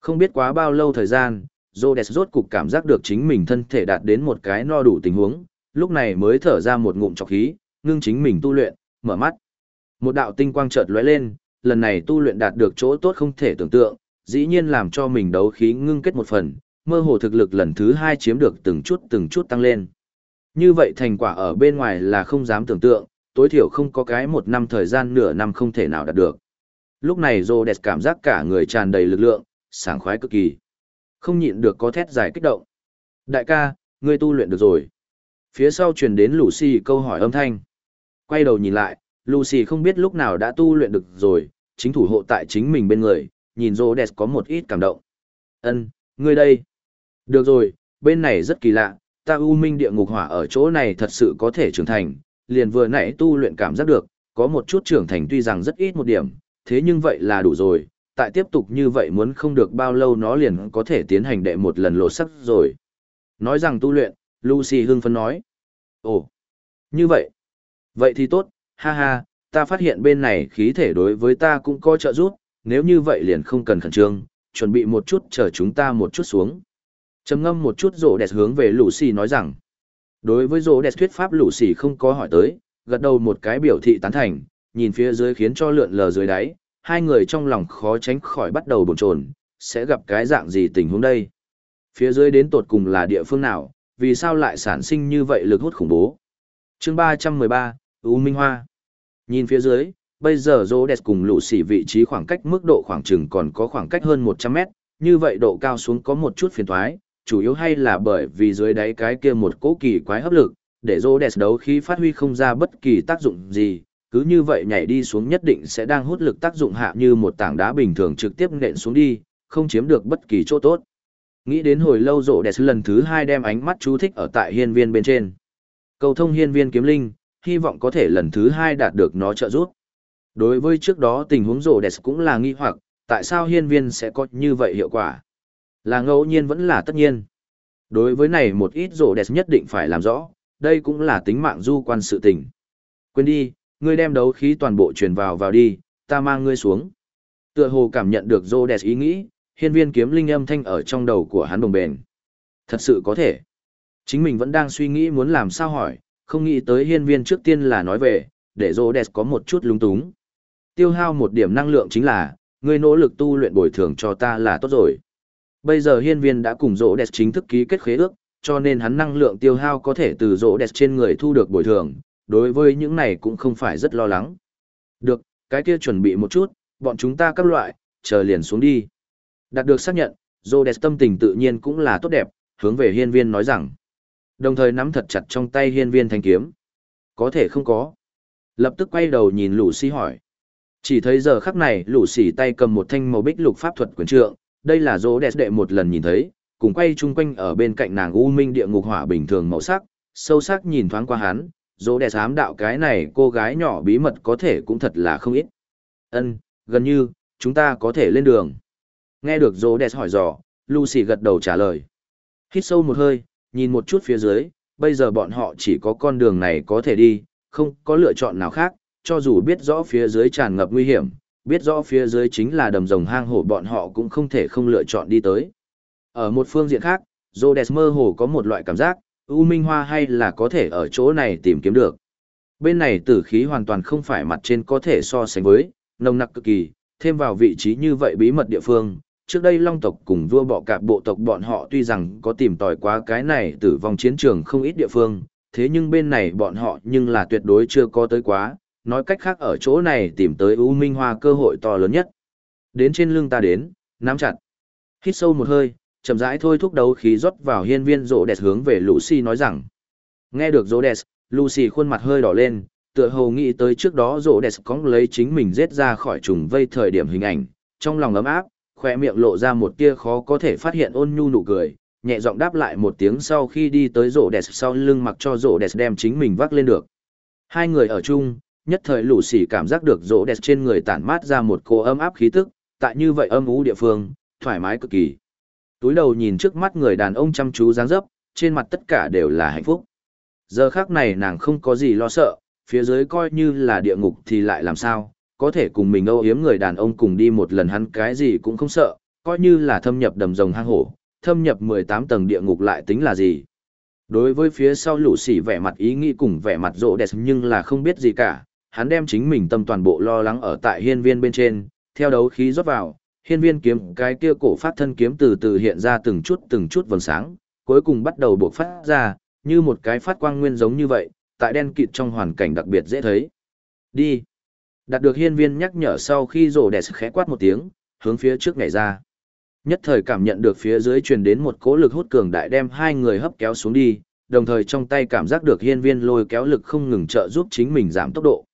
Không biết quá bao lâu thời gian, Rhodes rốt cục cảm giác được chính mình thân thể đạt đến một cái no đủ tình huống, lúc này mới thở ra một ngụm trọc khí, ngưng chính mình tu luyện, mở mắt. Một đạo tinh quang chợt lóe lên, lần này tu luyện đạt được chỗ tốt không thể tưởng tượng, dĩ nhiên làm cho mình đấu khí ngưng kết một phần, mơ hồ thực lực lần thứ hai chiếm được từng chút từng chút tăng lên. Như vậy thành quả ở bên ngoài là không dám tưởng tượng, tối thiểu không có cái một năm thời gian nửa năm không thể nào đạt được. Lúc này Rhodes cảm giác cả người tràn đầy lực lượng, sảng khoái cực kỳ. Không nhịn được có thét dài kích động. Đại ca, ngươi tu luyện được rồi. Phía sau truyền đến Lucy câu hỏi âm thanh. Quay đầu nhìn lại, Lucy không biết lúc nào đã tu luyện được rồi, chính thủ hộ tại chính mình bên người, nhìn Rhodes có một ít cảm động. Ân, ngươi đây. Được rồi, bên này rất kỳ lạ, ta U Minh địa ngục hỏa ở chỗ này thật sự có thể trưởng thành, liền vừa nãy tu luyện cảm giác được, có một chút trưởng thành tuy rằng rất ít một điểm, thế nhưng vậy là đủ rồi, tại tiếp tục như vậy muốn không được bao lâu nó liền có thể tiến hành đệ một lần lộ sắc rồi. Nói rằng tu luyện, Lucy hưng phấn nói. Ồ, như vậy. Vậy thì tốt, ha ha, ta phát hiện bên này khí thể đối với ta cũng có trợ giúp, nếu như vậy liền không cần khẩn trương, chuẩn bị một chút chờ chúng ta một chút xuống. Trầm ngâm một chút rổ đẹp hướng về lũ xì nói rằng. Đối với rổ đẹp thuyết pháp lũ xì không có hỏi tới gật đầu một cái biểu thị tán thành nhìn phía dưới khiến cho lượn lờ dưới đáy hai người trong lòng khó tránh khỏi bắt đầu bồn chồn sẽ gặp cái dạng gì tình huống đây? Phía dưới đến tột cùng là địa phương nào vì sao lại sản sinh như vậy lực hút khủng bố? Chương ba trăm mười ba u minh hoa nhìn phía dưới bây giờ rô đẹp cùng lũ xỉ vị trí khoảng cách mức độ khoảng chừng còn có khoảng cách hơn một trăm mét như vậy độ cao xuống có một chút phiền thoái chủ yếu hay là bởi vì dưới đáy cái kia một cỗ kỳ quái hấp lực, để rô đẹp đấu khí phát huy không ra bất kỳ tác dụng gì, cứ như vậy nhảy đi xuống nhất định sẽ đang hút lực tác dụng hạ như một tảng đá bình thường trực tiếp nện xuống đi, không chiếm được bất kỳ chỗ tốt. Nghĩ đến hồi lâu rộ đẹp lần thứ hai đem ánh mắt chú thích ở tại hiên viên bên trên. Cầu thông hiên viên kiếm linh, hy vọng có thể lần thứ hai đạt được nó trợ giúp. Đối với trước đó tình huống rổ đẹp cũng là nghi hoặc, tại sao hiên viên sẽ có như vậy hiệu quả. Là ngẫu nhiên vẫn là tất nhiên. Đối với này một ít rổ đẹp nhất định phải làm rõ, đây cũng là tính mạng du quan sự tình. Quên đi, ngươi đem đấu khí toàn bộ truyền vào vào đi, ta mang ngươi xuống. Tựa hồ cảm nhận được rổ đẹp ý nghĩ, hiên viên kiếm linh âm thanh ở trong đầu của hắn đồng bền. Thật sự có thể. Chính mình vẫn đang suy nghĩ muốn làm sao hỏi, không nghĩ tới hiên viên trước tiên là nói về, để rô đẹp có một chút lung túng. Tiêu hao một điểm năng lượng chính là, ngươi nỗ lực tu luyện bồi thường cho ta là tốt rồi. Bây giờ hiên viên đã cùng Rô đẹp chính thức ký kết khế ước, cho nên hắn năng lượng tiêu hao có thể từ Rô đẹp trên người thu được bồi thường, đối với những này cũng không phải rất lo lắng. Được, cái kia chuẩn bị một chút, bọn chúng ta các loại, chờ liền xuống đi. Đạt được xác nhận, Rô đẹp tâm tình tự nhiên cũng là tốt đẹp, hướng về hiên viên nói rằng. Đồng thời nắm thật chặt trong tay hiên viên thanh kiếm. Có thể không có. Lập tức quay đầu nhìn lũ xì hỏi. Chỉ thấy giờ khắc này lũ xì tay cầm một thanh màu bích lục pháp thuật quyền trượng, đây là dỗ đẹp đệ một lần nhìn thấy, cùng quay chung quanh ở bên cạnh nàng u minh địa ngục hỏa bình thường màu sắc, sâu sắc nhìn thoáng qua hắn, dỗ đẹp ám đạo cái này cô gái nhỏ bí mật có thể cũng thật là không ít. Ân, gần như, chúng ta có thể lên đường. Nghe được dỗ đẹp hỏi dò, Lucy gật đầu trả lời. Hít sâu một hơi, nhìn một chút phía dưới, bây giờ bọn họ chỉ có con đường này có thể đi, không có lựa chọn nào khác, cho dù biết rõ phía dưới tràn ngập nguy hiểm, biết rõ phía dưới chính là đầm rồng hang hổ bọn họ cũng không thể không lựa chọn đi tới. Ở một phương diện khác, Rhodes mơ hồ có một loại cảm giác, U Minh Hoa hay là có thể ở chỗ này tìm kiếm được. Bên này tử khí hoàn toàn không phải mặt trên có thể so sánh với, nồng nặc cực kỳ, thêm vào vị trí như vậy bí mật địa phương. Trước đây Long tộc cùng vua bọ cạp bộ tộc bọn họ tuy rằng có tìm tòi quá cái này tử vong chiến trường không ít địa phương, thế nhưng bên này bọn họ nhưng là tuyệt đối chưa có tới quá, nói cách khác ở chỗ này tìm tới U Minh Hoa cơ hội to lớn nhất. Đến trên lưng ta đến, nắm chặt. Hít sâu một hơi, chậm rãi thôi thúc đấu khí rót vào hiên viên rỗ đẹp hướng về Lucy nói rằng. Nghe được rỗ đẹp, Lucy khuôn mặt hơi đỏ lên, tựa hồ nghĩ tới trước đó rỗ đẹp có lấy chính mình giết ra khỏi trùng vây thời điểm hình ảnh, trong lòng ấm áp, khoe miệng lộ ra một tia khó có thể phát hiện ôn nhu nụ cười, nhẹ giọng đáp lại một tiếng sau khi đi tới rổ đẹp sau lưng mặc cho rổ đẹp đem chính mình vác lên được. Hai người ở chung, nhất thời lũ xỉ cảm giác được rổ đẹp trên người tản mát ra một cô ấm áp khí tức, tại như vậy âm ú địa phương, thoải mái cực kỳ. Túi đầu nhìn trước mắt người đàn ông chăm chú dáng dấp, trên mặt tất cả đều là hạnh phúc. Giờ khác này nàng không có gì lo sợ, phía dưới coi như là địa ngục thì lại làm sao, có thể cùng mình âu yếm người đàn ông cùng đi một lần hắn cái gì cũng không sợ, coi như là thâm nhập đầm rồng hang hổ, thâm nhập 18 tầng địa ngục lại tính là gì. Đối với phía sau lũ sỉ vẻ mặt ý nghĩ cùng vẻ mặt rộ đẹp nhưng là không biết gì cả, hắn đem chính mình tâm toàn bộ lo lắng ở tại hiên viên bên trên, theo đấu khí rót vào, hiên viên kiếm cái kia cổ phát thân kiếm từ từ hiện ra từng chút từng chút vầng sáng, cuối cùng bắt đầu bộc phát ra, như một cái phát quang nguyên giống như vậy, tại đen kịt trong hoàn cảnh đặc biệt dễ thấy. Đi. Đạt được hiên viên nhắc nhở sau khi rổ đẹp khẽ quát một tiếng, hướng phía trước nhảy ra. Nhất thời cảm nhận được phía dưới truyền đến một cỗ lực hút cường đại đem hai người hấp kéo xuống đi, đồng thời trong tay cảm giác được hiên viên lôi kéo lực không ngừng trợ giúp chính mình giảm tốc độ.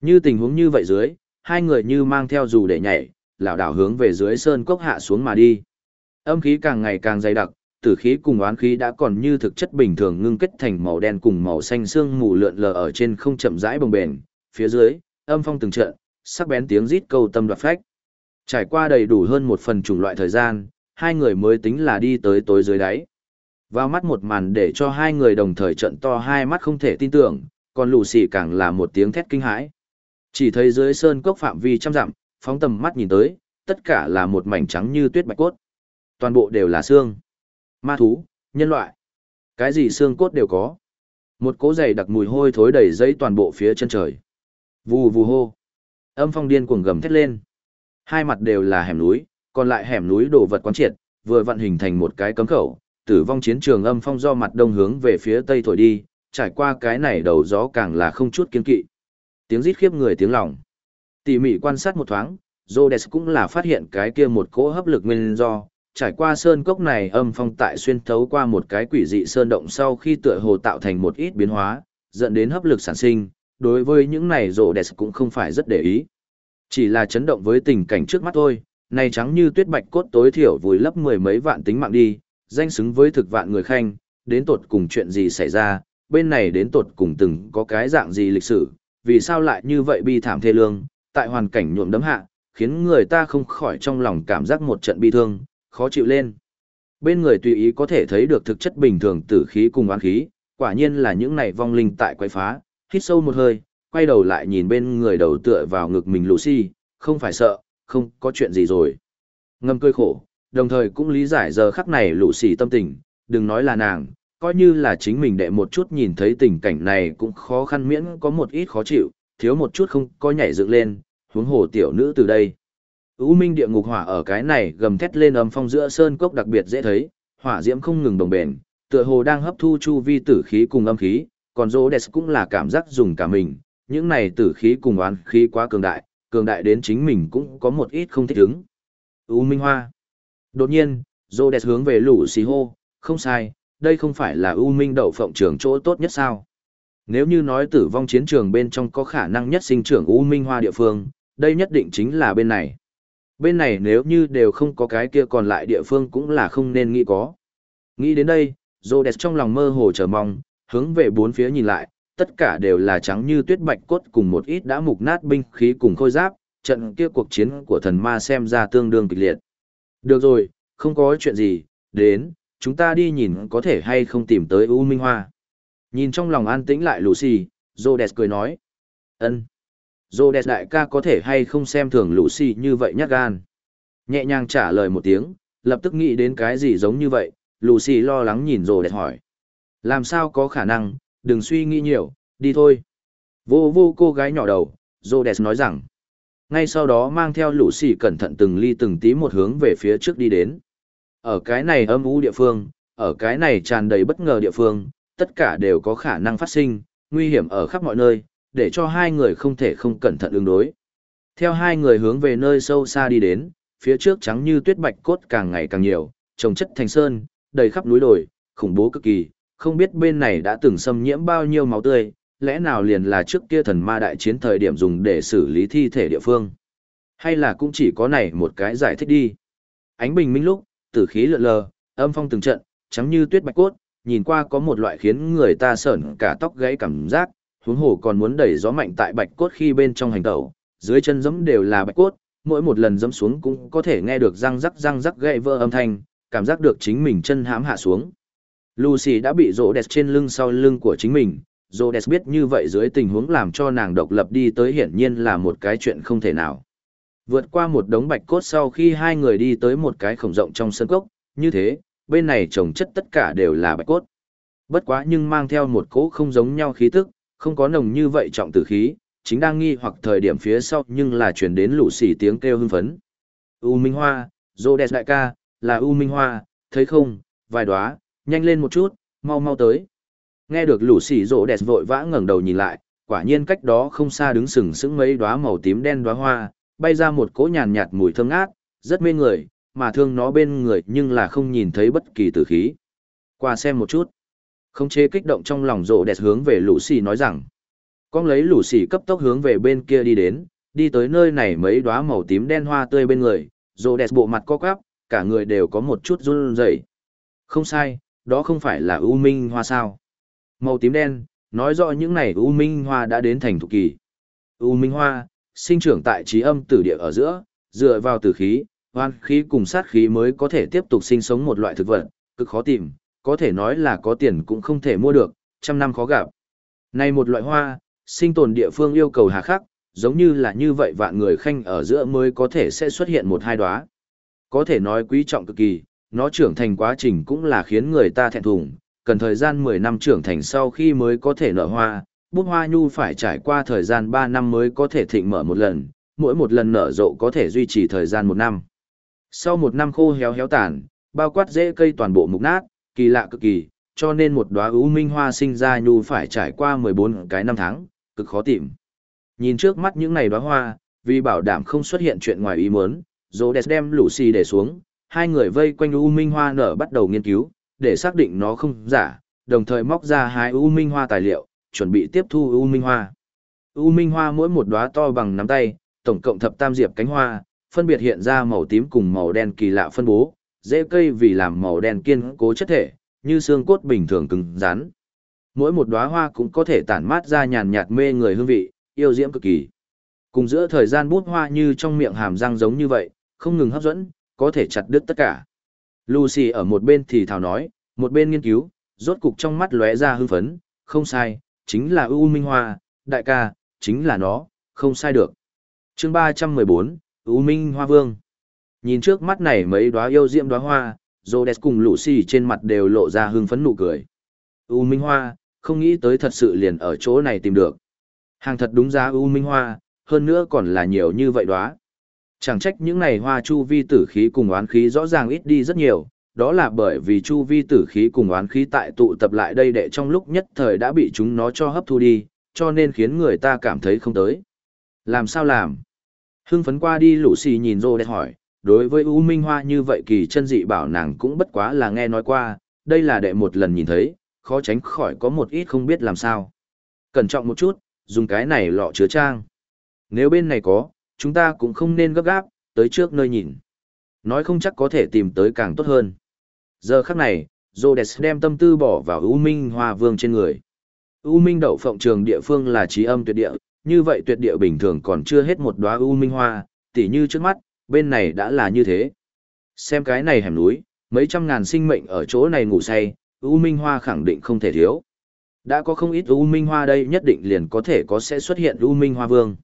Như tình huống như vậy dưới, hai người như mang theo dù để nhảy, lảo đảo hướng về dưới sơn cốc hạ xuống mà đi. Âm khí càng ngày càng dày đặc, tử khí cùng oán khí đã còn như thực chất bình thường ngưng kết thành màu đen cùng màu xanh xương mù lượn lờ ở trên không chậm rãi bồng bềnh, phía dưới, âm phong từng trận, sắc bén tiếng rít câu tâm đoạt phách. Trải qua đầy đủ hơn một phần chủng loại thời gian, hai người mới tính là đi tới tối dưới đáy. Vào mắt một màn để cho hai người đồng thời trận to hai mắt không thể tin tưởng, còn lù xì càng là một tiếng thét kinh hãi. Chỉ thấy dưới sơn cốc phạm vi trăm dặm, phóng tầm mắt nhìn tới, tất cả là một mảnh trắng như tuyết bạch cốt. Toàn bộ đều là xương. Ma thú, nhân loại. Cái gì xương cốt đều có. Một cỗ dày đặc mùi hôi thối đầy dây toàn bộ phía chân trời. Vù vù hô. Âm phong điên cuồng gầm thét lên. Hai mặt đều là hẻm núi, còn lại hẻm núi đổ vật quán triệt, vừa vận hình thành một cái cấm khẩu, tử vong chiến trường âm phong do mặt đông hướng về phía tây thổi đi, trải qua cái này đầu gió càng là không chút kiên kỵ. Tiếng rít khiếp người tiếng lòng. Tỉ mỉ quan sát một thoáng, Rhodes cũng là phát hiện cái kia một cỗ hấp lực nguyên do, trải qua sơn cốc này âm phong tại xuyên thấu qua một cái quỷ dị sơn động sau khi tựa hồ tạo thành một ít biến hóa, dẫn đến hấp lực sản sinh, đối với những này Rhodes cũng không phải rất để ý. Chỉ là chấn động với tình cảnh trước mắt thôi, này trắng như tuyết bạch cốt tối thiểu vùi lấp mười mấy vạn tính mạng đi, danh xứng với thực vạn người khanh, đến tột cùng chuyện gì xảy ra, bên này đến tột cùng từng có cái dạng gì lịch sử, vì sao lại như vậy bi thảm thê lương, tại hoàn cảnh nhuộm đấm hạ, khiến người ta không khỏi trong lòng cảm giác một trận bi thương, khó chịu lên. Bên người tùy ý có thể thấy được thực chất bình thường tử khí cùng oán khí, quả nhiên là những này vong linh tại quay phá, hít sâu một hơi, quay đầu lại nhìn bên người đầu tựa vào ngực mình Lucy, không phải sợ, không có chuyện gì rồi. Ngâm cười khổ, đồng thời cũng lý giải giờ khắc này Lucy tâm tình, đừng nói là nàng, coi như là chính mình đệ một chút nhìn thấy tình cảnh này cũng khó khăn miễn có một ít khó chịu, thiếu một chút không có nhảy dựng lên, huống hồ tiểu nữ từ đây. U minh địa ngục hỏa ở cái này gầm thét lên âm phong giữa sơn cốc đặc biệt dễ thấy, hỏa diễm không ngừng đồng bền, tựa hồ đang hấp thu chu vi tử khí cùng âm khí, còn Rhodes cũng là cảm giác dùng cả mình, những này tử khí cùng oán khí quá cường đại, cường đại đến chính mình cũng có một ít không thích ứng. U Minh Hoa. Đột nhiên, Rhodes hướng về lũ xì hô, không sai, đây không phải là U Minh đậu phộng trường chỗ tốt nhất sao. Nếu như nói tử vong chiến trường bên trong có khả năng nhất sinh trưởng U Minh Hoa địa phương, đây nhất định chính là bên này. Bên này nếu như đều không có cái kia còn lại địa phương cũng là không nên nghĩ có. Nghĩ đến đây, Rhodes trong lòng mơ hồ chờ mong, hướng về bốn phía nhìn lại, tất cả đều là trắng như tuyết bạch cốt cùng một ít đã mục nát binh khí cùng khôi giáp, trận kia cuộc chiến của thần ma xem ra tương đương kịch liệt. Được rồi, không có chuyện gì, đến, chúng ta đi nhìn có thể hay không tìm tới U Minh Hoa. Nhìn trong lòng an tĩnh lại Lucy, Zodes cười nói. ân Zodes đại ca có thể hay không xem thường Lucy như vậy nhát gan. Nhẹ nhàng trả lời một tiếng, lập tức nghĩ đến cái gì giống như vậy, Lucy lo lắng nhìn Zodes hỏi. Làm sao có khả năng, đừng suy nghĩ nhiều, đi thôi. Vô vô cô gái nhỏ đầu, Rhodes nói rằng. Ngay sau đó mang theo Lucy cẩn thận từng ly từng tí một hướng về phía trước đi đến. Ở cái này âm u địa phương, ở cái này tràn đầy bất ngờ địa phương, tất cả đều có khả năng phát sinh, nguy hiểm ở khắp mọi nơi, để cho hai người không thể không cẩn thận ứng đối. Theo hai người hướng về nơi sâu xa đi đến, phía trước trắng như tuyết bạch cốt càng ngày càng nhiều, trồng chất thành sơn, đầy khắp núi đồi, khủng bố cực kỳ, không biết bên này đã từng xâm nhiễm bao nhiêu máu tươi, lẽ nào liền là trước kia thần ma đại chiến thời điểm dùng để xử lý thi thể địa phương. Hay là cũng chỉ có này một cái giải thích đi. Ánh bình minh lúc, tử khí lượn lờ, âm phong từng trận, trắng như tuyết bạch cốt, nhìn qua có một loại khiến người ta sởn cả tóc gãy cảm giác, huống hồ còn muốn đẩy gió mạnh tại bạch cốt khi bên trong hành tẩu, dưới chân giẫm đều là bạch cốt, mỗi một lần giẫm xuống cũng có thể nghe được răng rắc răng rắc gãy vỡ âm thanh, cảm giác được chính mình chân hãm hạ xuống. Lucy đã bị rỗ đẹp trên lưng sau lưng của chính mình, Rhodes biết như vậy dưới tình huống làm cho nàng độc lập đi tới hiển nhiên là một cái chuyện không thể nào. Vượt qua một đống bạch cốt sau khi hai người đi tới một cái khổng rộng trong sân cốc, như thế, bên này trồng chất tất cả đều là bạch cốt. Bất quá nhưng mang theo một cỗ không giống nhau khí tức, không có nồng như vậy trọng tử khí, chính đang nghi hoặc thời điểm phía sau nhưng là chuyển đến lũ xỉ tiếng kêu hưng phấn. U Minh Hoa, Rhodes đại ca, là U Minh Hoa, thấy không, vài đóa, nhanh lên một chút, mau mau tới. Nghe được lũ xỉ Dô Đẹp vội vã ngẩng đầu nhìn lại, quả nhiên cách đó không xa đứng sừng sững mấy đóa màu tím đen đóa hoa, bay ra một cỗ nhàn nhạt mùi thơm ngát, rất mê người, mà thương nó bên người nhưng là không nhìn thấy bất kỳ tử khí. Qua xem một chút. Không chế kích động trong lòng rộ đẹp hướng về lũ xì nói rằng. Con lấy lũ xì cấp tốc hướng về bên kia đi đến, đi tới nơi này mấy đóa màu tím đen hoa tươi bên người, rộ đẹp bộ mặt co quắp, cả người đều có một chút run rẩy. Không sai, đó không phải là u minh hoa sao. Màu tím đen, nói rõ những này u minh hoa đã đến thành thục kỳ. U minh hoa, sinh trưởng tại trí âm tử địa ở giữa, dựa vào tử khí, hoan khí cùng sát khí mới có thể tiếp tục sinh sống một loại thực vật, cực khó tìm, có thể nói là có tiền cũng không thể mua được, trăm năm khó gặp. Này một loại hoa, sinh tồn địa phương yêu cầu hà khắc, giống như là như vậy vạn người khanh ở giữa mới có thể sẽ xuất hiện một hai đóa. Có thể nói quý trọng cực kỳ, nó trưởng thành quá trình cũng là khiến người ta thẹn thùng, cần thời gian 10 năm trưởng thành sau khi mới có thể nở hoa, Búp hoa nhu phải trải qua thời gian 3 năm mới có thể thịnh mở một lần, mỗi một lần nở rộ có thể duy trì thời gian một năm. Sau một năm khô héo héo tàn, bao quát rễ cây toàn bộ mục nát, kỳ lạ cực kỳ, cho nên một đóa ưu minh hoa sinh ra nhu phải trải qua 14 cái năm tháng, cực khó tìm. Nhìn trước mắt những này đóa hoa, vì bảo đảm không xuất hiện chuyện ngoài ý muốn, Rhodes đem Lucy để xuống, hai người vây quanh U minh hoa nở bắt đầu nghiên cứu, để xác định nó không giả, đồng thời móc ra hai U minh hoa tài liệu, chuẩn bị tiếp thu U minh hoa. U minh hoa mỗi một đóa to bằng nắm tay, tổng cộng thập tam diệp cánh hoa, phân biệt hiện ra màu tím cùng màu đen kỳ lạ phân bố, dễ cây vì làm màu đen kiên cố chất thể, như xương cốt bình thường cứng rắn. Mỗi một đóa hoa cũng có thể tản mát ra nhàn nhạt mê người hương vị, yêu diễm cực kỳ. Cùng giữa thời gian bút hoa như trong miệng hàm răng giống như vậy, không ngừng hấp dẫn, có thể chặt đứt tất cả. Lucy ở một bên thì thào nói, một bên nghiên cứu, rốt cục trong mắt lóe ra hưng phấn, không sai, chính là U Minh Hoa, đại ca, chính là nó, không sai được. chương 314, U Minh Hoa Vương. Nhìn trước mắt này mấy đóa yêu diễm đóa hoa, Rhodes cùng Lucy trên mặt đều lộ ra hưng phấn nụ cười. U Minh Hoa, không nghĩ tới thật sự liền ở chỗ này tìm được. Hàng thật đúng giá U Minh Hoa, hơn nữa còn là nhiều như vậy đóa. Chẳng trách những này hoa chu vi tử khí cùng oán khí rõ ràng ít đi rất nhiều, đó là bởi vì chu vi tử khí cùng oán khí tại tụ tập lại đây để trong lúc nhất thời đã bị chúng nó cho hấp thu đi, cho nên khiến người ta cảm thấy không tới. Làm sao làm? Hưng phấn qua đi lũ xì nhìn rô đẹp hỏi, đối với U Minh Hoa như vậy kỳ chân dị bảo nàng cũng bất quá là nghe nói qua, đây là đệ một lần nhìn thấy, khó tránh khỏi có một ít không biết làm sao. Cẩn trọng một chút, dùng cái này lọ chứa trang. Nếu bên này có, chúng ta cũng không nên gấp gáp, tới trước nơi nhìn. Nói không chắc có thể tìm tới càng tốt hơn. Giờ khắc này, Rhodes đem tâm tư bỏ vào U Minh Hoa Vương trên người. U Minh đậu phộng trường địa phương là trí âm tuyệt địa, như vậy tuyệt địa bình thường còn chưa hết một đóa U Minh Hoa, tỉ như trước mắt, bên này đã là như thế. Xem cái này hẻm núi, mấy trăm ngàn sinh mệnh ở chỗ này ngủ say, U Minh Hoa khẳng định không thể thiếu. Đã có không ít U Minh Hoa đây nhất định liền có thể có sẽ xuất hiện U Minh Hoa Vương.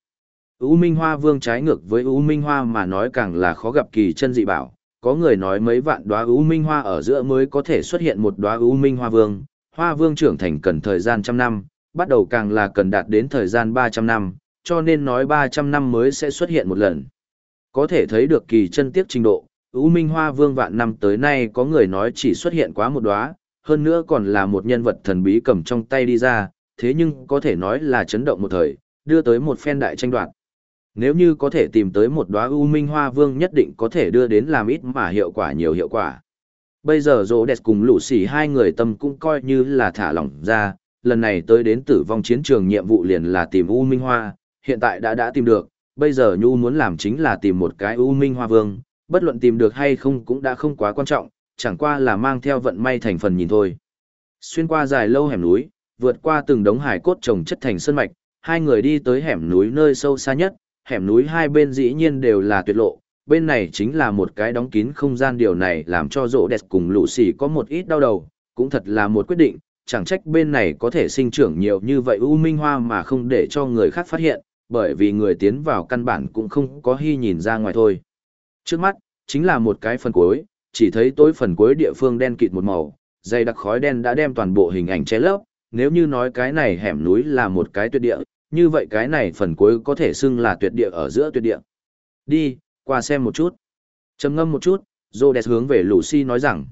U Minh Hoa Vương trái ngược với U Minh Hoa mà nói càng là khó gặp kỳ chân dị bảo. Có người nói mấy vạn đóa U Minh Hoa ở giữa mới có thể xuất hiện một đóa U Minh Hoa Vương. Hoa Vương trưởng thành cần thời gian trăm năm, bắt đầu càng là cần đạt đến thời gian 300 năm, cho nên nói 300 năm mới sẽ xuất hiện một lần. Có thể thấy được kỳ chân tiếc trình độ, U Minh Hoa Vương vạn năm tới nay có người nói chỉ xuất hiện quá một đóa, hơn nữa còn là một nhân vật thần bí cầm trong tay đi ra, thế nhưng có thể nói là chấn động một thời, đưa tới một phen đại tranh đoạt. Nếu như có thể tìm tới một đóa U Minh Hoa Vương nhất định có thể đưa đến làm ít mà hiệu quả nhiều hiệu quả. Bây giờ Rô Đẹp cùng Lũ Sỉ hai người tâm cũng coi như là thả lỏng ra, lần này tới đến tử vong chiến trường nhiệm vụ liền là tìm U Minh Hoa, hiện tại đã đã tìm được, bây giờ Nhu muốn làm chính là tìm một cái U Minh Hoa Vương, bất luận tìm được hay không cũng đã không quá quan trọng, chẳng qua là mang theo vận may thành phần nhìn thôi. Xuyên qua dài lâu hẻm núi, vượt qua từng đống hải cốt trồng chất thành sơn mạch, hai người đi tới hẻm núi nơi sâu xa nhất, hẻm núi hai bên dĩ nhiên đều là tuyệt lộ, bên này chính là một cái đóng kín không gian điều này làm cho rỗ đẹp cùng lũ xì có một ít đau đầu, cũng thật là một quyết định, chẳng trách bên này có thể sinh trưởng nhiều như vậy u minh hoa mà không để cho người khác phát hiện, bởi vì người tiến vào căn bản cũng không có hy nhìn ra ngoài thôi. Trước mắt, chính là một cái phần cuối, chỉ thấy tối phần cuối địa phương đen kịt một màu, dày đặc khói đen đã đem toàn bộ hình ảnh che lấp, nếu như nói cái này hẻm núi là một cái tuyệt địa, như vậy cái này phần cuối có thể xưng là tuyệt địa ở giữa tuyệt địa. Đi, qua xem một chút. trầm ngâm một chút, Rhodes hướng về Lucy nói rằng.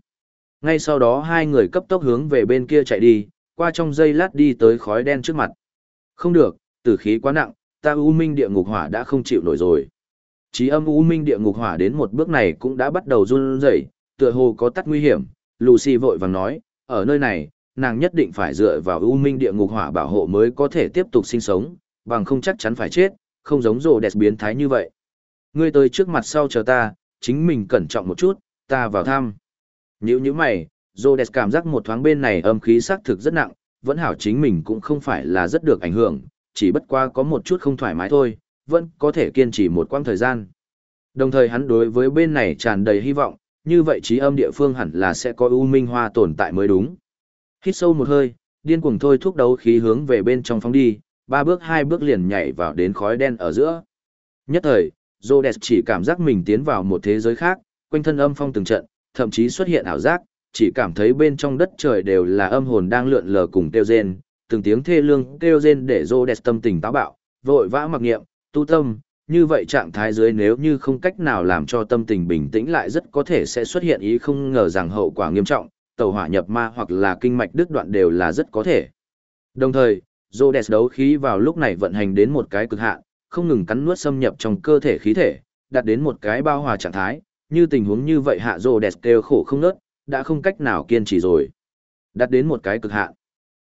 Ngay sau đó hai người cấp tốc hướng về bên kia chạy đi, qua trong giây lát đi tới khói đen trước mặt. Không được, tử khí quá nặng, ta U Minh địa ngục hỏa đã không chịu nổi rồi. Chí âm U Minh địa ngục hỏa đến một bước này cũng đã bắt đầu run rẩy, tựa hồ có tắt nguy hiểm, Lucy vội vàng nói, ở nơi này, nàng nhất định phải dựa vào U Minh địa ngục hỏa bảo hộ mới có thể tiếp tục sinh sống, bằng không chắc chắn phải chết, không giống rồ đẹp biến thái như vậy. Ngươi tới trước mặt sau chờ ta, chính mình cẩn trọng một chút, ta vào thăm. Nhữ như mày, rồ đẹp cảm giác một thoáng bên này âm khí xác thực rất nặng, vẫn hảo chính mình cũng không phải là rất được ảnh hưởng, chỉ bất qua có một chút không thoải mái thôi, vẫn có thể kiên trì một quãng thời gian. Đồng thời hắn đối với bên này tràn đầy hy vọng, như vậy trí âm địa phương hẳn là sẽ có U Minh Hoa tồn tại mới đúng. Hít sâu một hơi, điên cuồng thôi thúc đấu khí hướng về bên trong phóng đi, ba bước hai bước liền nhảy vào đến khói đen ở giữa. Nhất thời, Rhodes chỉ cảm giác mình tiến vào một thế giới khác, quanh thân âm phong từng trận, thậm chí xuất hiện ảo giác, chỉ cảm thấy bên trong đất trời đều là âm hồn đang lượn lờ cùng tiêu rên, từng tiếng thê lương kêu rên để Rhodes tâm tình táo bạo, vội vã mặc niệm, tu tâm, như vậy trạng thái dưới nếu như không cách nào làm cho tâm tình bình tĩnh lại rất có thể sẽ xuất hiện ý không ngờ rằng hậu quả nghiêm trọng, tàu hỏa nhập ma hoặc là kinh mạch đứt đoạn đều là rất có thể. Đồng thời, Rhodes đấu khí vào lúc này vận hành đến một cái cực hạn, không ngừng cắn nuốt xâm nhập trong cơ thể khí thể, đạt đến một cái bao hòa trạng thái, như tình huống như vậy hạ Rhodes kêu khổ không nớt, đã không cách nào kiên trì rồi. Đạt đến một cái cực hạn.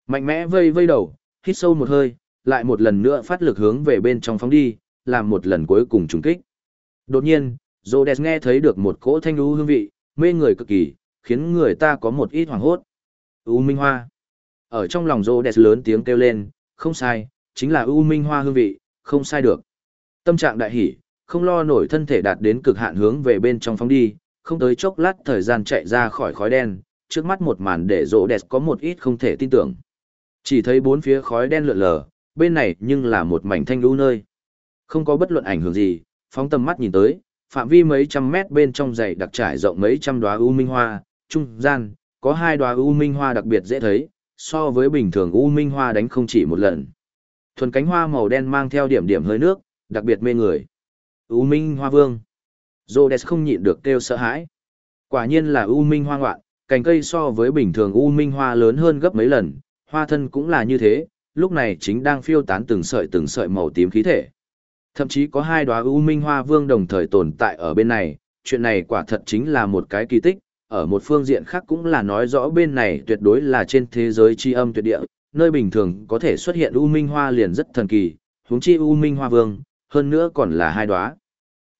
Mạnh mẽ vây vây đầu, hít sâu một hơi, lại một lần nữa phát lực hướng về bên trong phóng đi, làm một lần cuối cùng trùng kích. Đột nhiên, Rhodes nghe thấy được một cỗ thanh lưu hương vị, mê người cực kỳ, khiến người ta có một ít hoảng hốt. U Minh Hoa. Ở trong lòng Rhodes lớn tiếng kêu lên, không sai, chính là U Minh Hoa hương vị, không sai được. Tâm trạng đại hỉ, không lo nổi thân thể đạt đến cực hạn hướng về bên trong phóng đi, không tới chốc lát thời gian chạy ra khỏi khói đen, trước mắt một màn để Rhodes có một ít không thể tin tưởng. Chỉ thấy bốn phía khói đen lượn lờ, bên này nhưng là một mảnh thanh lũ nơi. Không có bất luận ảnh hưởng gì, phóng tầm mắt nhìn tới, phạm vi mấy trăm mét bên trong dày đặc trải rộng mấy trăm đóa u minh hoa, trung gian, có hai đóa u minh hoa đặc biệt dễ thấy, so với bình thường u minh hoa đánh không chỉ một lần. Thuần cánh hoa màu đen mang theo điểm điểm hơi nước, đặc biệt mê người. U minh hoa vương. Rhodes không nhịn được kêu sợ hãi. Quả nhiên là u minh hoa ngoạn, cành cây so với bình thường u minh hoa lớn hơn gấp mấy lần, hoa thân cũng là như thế, lúc này chính đang phiêu tán từng sợi từng sợi màu tím khí thể. Thậm chí có hai đóa U Minh Hoa Vương đồng thời tồn tại ở bên này, chuyện này quả thật chính là một cái kỳ tích, ở một phương diện khác cũng là nói rõ bên này tuyệt đối là trên thế giới chi âm tuyệt địa, nơi bình thường có thể xuất hiện U Minh Hoa liền rất thần kỳ, huống chi U Minh Hoa Vương, hơn nữa còn là hai đóa.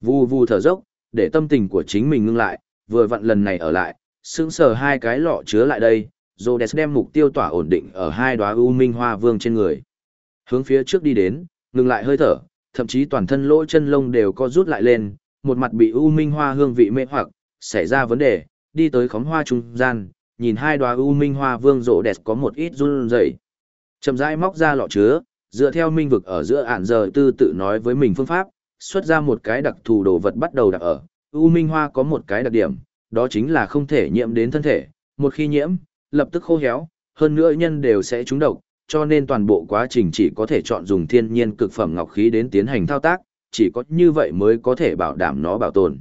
Vù vù thở dốc, để tâm tình của chính mình ngưng lại, vừa vặn lần này ở lại, sững sờ hai cái lọ chứa lại đây, Rhodes đem mục tiêu tỏa ổn định ở hai đóa U Minh Hoa Vương trên người. Hướng phía trước đi đến, ngừng lại hơi thở, thậm chí toàn thân lỗ chân lông đều co rút lại lên, một mặt bị u minh hoa hương vị mê hoặc, xảy ra vấn đề, đi tới khóm hoa trung gian, nhìn hai đóa u minh hoa vương rộ đẹp có một ít run rẩy. Chậm rãi móc ra lọ chứa, dựa theo minh vực ở giữa ản giờ tư tự nói với mình phương pháp, xuất ra một cái đặc thù đồ vật bắt đầu đặt ở. U minh hoa có một cái đặc điểm, đó chính là không thể nhiễm đến thân thể, một khi nhiễm, lập tức khô héo, hơn nữa nhân đều sẽ trúng độc, cho nên toàn bộ quá trình chỉ có thể chọn dùng thiên nhiên cực phẩm ngọc khí đến tiến hành thao tác, chỉ có như vậy mới có thể bảo đảm nó bảo tồn.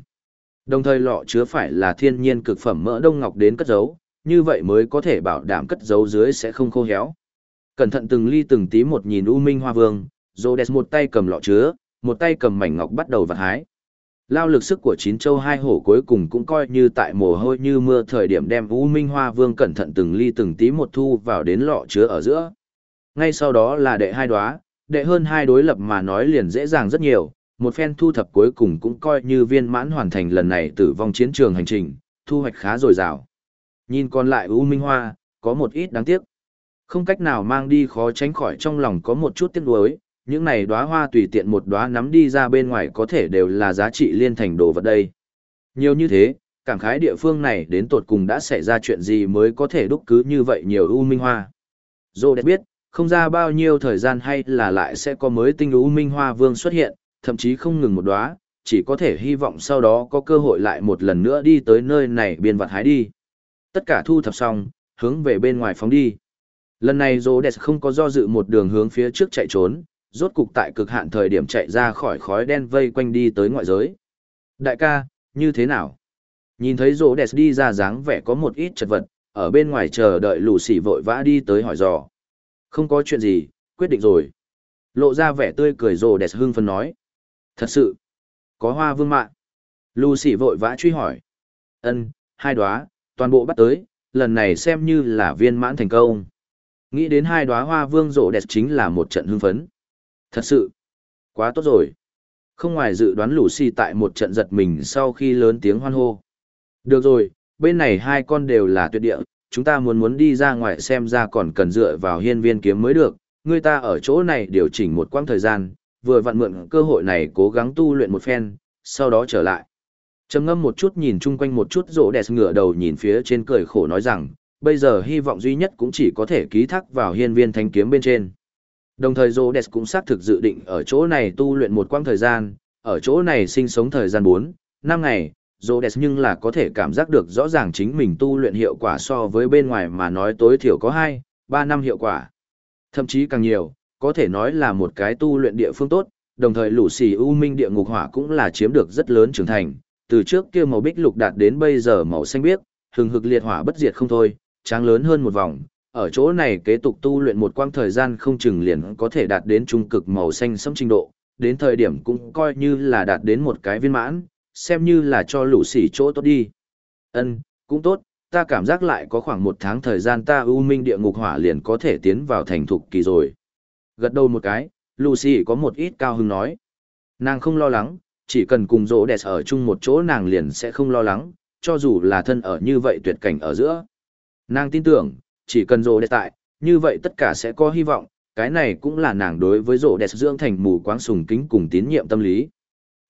Đồng thời lọ chứa phải là thiên nhiên cực phẩm mỡ đông ngọc đến cất giấu, như vậy mới có thể bảo đảm cất giấu dưới sẽ không khô héo. Cẩn thận từng ly từng tí một nhìn U Minh Hoa Vương, Rhodes một tay cầm lọ chứa, một tay cầm mảnh ngọc bắt đầu vặt hái. Lao lực sức của chín châu hai hổ cuối cùng cũng coi như tại mồ hôi như mưa thời điểm đem U Minh Hoa Vương cẩn thận từng ly từng tí một thu vào đến lọ chứa ở giữa ngay sau đó là đệ hai đóa, đệ hơn hai đối lập mà nói liền dễ dàng rất nhiều, một phen thu thập cuối cùng cũng coi như viên mãn hoàn thành lần này tử vong chiến trường hành trình, thu hoạch khá dồi dào. Nhìn còn lại U Minh Hoa, có một ít đáng tiếc. Không cách nào mang đi khó tránh khỏi trong lòng có một chút tiếc nuối, những này đóa hoa tùy tiện một đóa nắm đi ra bên ngoài có thể đều là giá trị liên thành đồ vật đây. Nhiều như thế, cảm khái địa phương này đến tột cùng đã xảy ra chuyện gì mới có thể đúc cứ như vậy nhiều U Minh Hoa. Dô đẹp biết, không ra bao nhiêu thời gian hay là lại sẽ có mới tinh u minh hoa vương xuất hiện, thậm chí không ngừng một đóa, chỉ có thể hy vọng sau đó có cơ hội lại một lần nữa đi tới nơi này biên vật hái đi. Tất cả thu thập xong, hướng về bên ngoài phóng đi. Lần này Rhodes không có do dự một đường hướng phía trước chạy trốn, rốt cục tại cực hạn thời điểm chạy ra khỏi khói đen vây quanh đi tới ngoại giới. Đại ca, như thế nào? Nhìn thấy Rhodes đi ra dáng vẻ có một ít chật vật, ở bên ngoài chờ đợi lù xỉ vội vã đi tới hỏi dò. Không có chuyện gì, quyết định rồi. Lộ ra vẻ tươi cười Rhodes hưng phấn nói. Thật sự, có hoa vương mạng. Lucy vội vã truy hỏi. Ân, hai đóa, toàn bộ bắt tới, lần này xem như là viên mãn thành công. Nghĩ đến hai đóa hoa vương rộ đẹp chính là một trận hưng phấn. Thật sự, quá tốt rồi. Không ngoài dự đoán lũ xì tại một trận giật mình sau khi lớn tiếng hoan hô. Được rồi, bên này hai con đều là tuyệt địa, chúng ta muốn muốn đi ra ngoài xem ra còn cần dựa vào hiên viên kiếm mới được. Người ta ở chỗ này điều chỉnh một quãng thời gian, vừa vặn mượn cơ hội này cố gắng tu luyện một phen, sau đó trở lại. Trầm ngâm một chút nhìn chung quanh một chút rỗ đẹp ngửa đầu nhìn phía trên cười khổ nói rằng, bây giờ hy vọng duy nhất cũng chỉ có thể ký thác vào hiên viên thanh kiếm bên trên. Đồng thời rỗ đẹp cũng xác thực dự định ở chỗ này tu luyện một quãng thời gian, ở chỗ này sinh sống thời gian 4, 5 ngày, rỗ đẹp nhưng là có thể cảm giác được rõ ràng chính mình tu luyện hiệu quả so với bên ngoài mà nói tối thiểu có 2, 3 năm hiệu quả. Thậm chí càng nhiều, có thể nói là một cái tu luyện địa phương tốt, đồng thời lũ xì u minh địa ngục hỏa cũng là chiếm được rất lớn trưởng thành, từ trước kia màu bích lục đạt đến bây giờ màu xanh biếc, hừng hực liệt hỏa bất diệt không thôi, tráng lớn hơn một vòng. Ở chỗ này kế tục tu luyện một quãng thời gian không chừng liền có thể đạt đến trung cực màu xanh sẫm trình độ, đến thời điểm cũng coi như là đạt đến một cái viên mãn, xem như là cho lũ xì chỗ tốt đi. Ân, cũng tốt, ta cảm giác lại có khoảng một tháng thời gian ta u minh địa ngục hỏa liền có thể tiến vào thành thục kỳ rồi. Gật đầu một cái, Lucy có một ít cao hứng nói. Nàng không lo lắng, chỉ cần cùng rỗ đẹp ở chung một chỗ nàng liền sẽ không lo lắng, cho dù là thân ở như vậy tuyệt cảnh ở giữa. Nàng tin tưởng, chỉ cần rỗ đẹp tại, như vậy tất cả sẽ có hy vọng, cái này cũng là nàng đối với rỗ đẹp dưỡng thành mù quáng sùng kính cùng tín nhiệm tâm lý.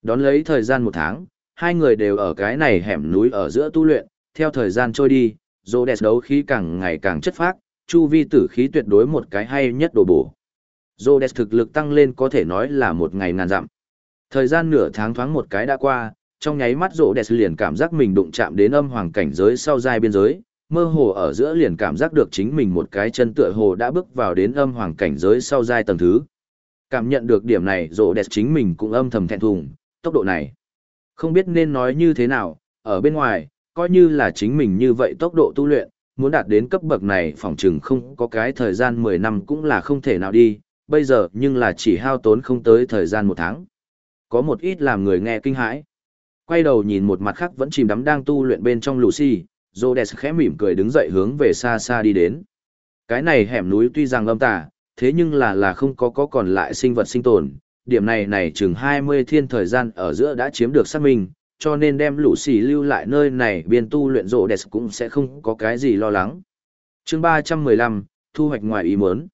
Đón lấy thời gian một tháng, hai người đều ở cái này hẻm núi ở giữa tu luyện, theo thời gian trôi đi, rỗ đẹp đấu khí càng ngày càng chất phác, chu vi tử khí tuyệt đối một cái hay nhất đồ bổ. Rô Đẹp thực lực tăng lên có thể nói là một ngày ngàn dặm. Thời gian nửa tháng thoáng một cái đã qua, trong nháy mắt rộ đẹp liền cảm giác mình đụng chạm đến âm hoàng cảnh giới sau giai biên giới, mơ hồ ở giữa liền cảm giác được chính mình một cái chân tựa hồ đã bước vào đến âm hoàng cảnh giới sau giai tầng thứ. Cảm nhận được điểm này rộ đẹp chính mình cũng âm thầm thẹn thùng, tốc độ này. Không biết nên nói như thế nào, ở bên ngoài, coi như là chính mình như vậy tốc độ tu luyện, muốn đạt đến cấp bậc này phỏng chừng không có cái thời gian 10 năm cũng là không thể nào đi, bây giờ nhưng là chỉ hao tốn không tới thời gian một tháng. Có một ít làm người nghe kinh hãi. Quay đầu nhìn một mặt khác vẫn chìm đắm đang tu luyện bên trong Lucy, Rhodes khẽ mỉm cười đứng dậy hướng về xa xa đi đến. Cái này hẻm núi tuy rằng âm tà, thế nhưng là là không có có còn lại sinh vật sinh tồn. Điểm này này chừng 20 thiên thời gian ở giữa đã chiếm được xác minh, cho nên đem Lucy lưu lại nơi này biên tu luyện Rhodes cũng sẽ không có cái gì lo lắng. chương 315, thu hoạch ngoài ý muốn.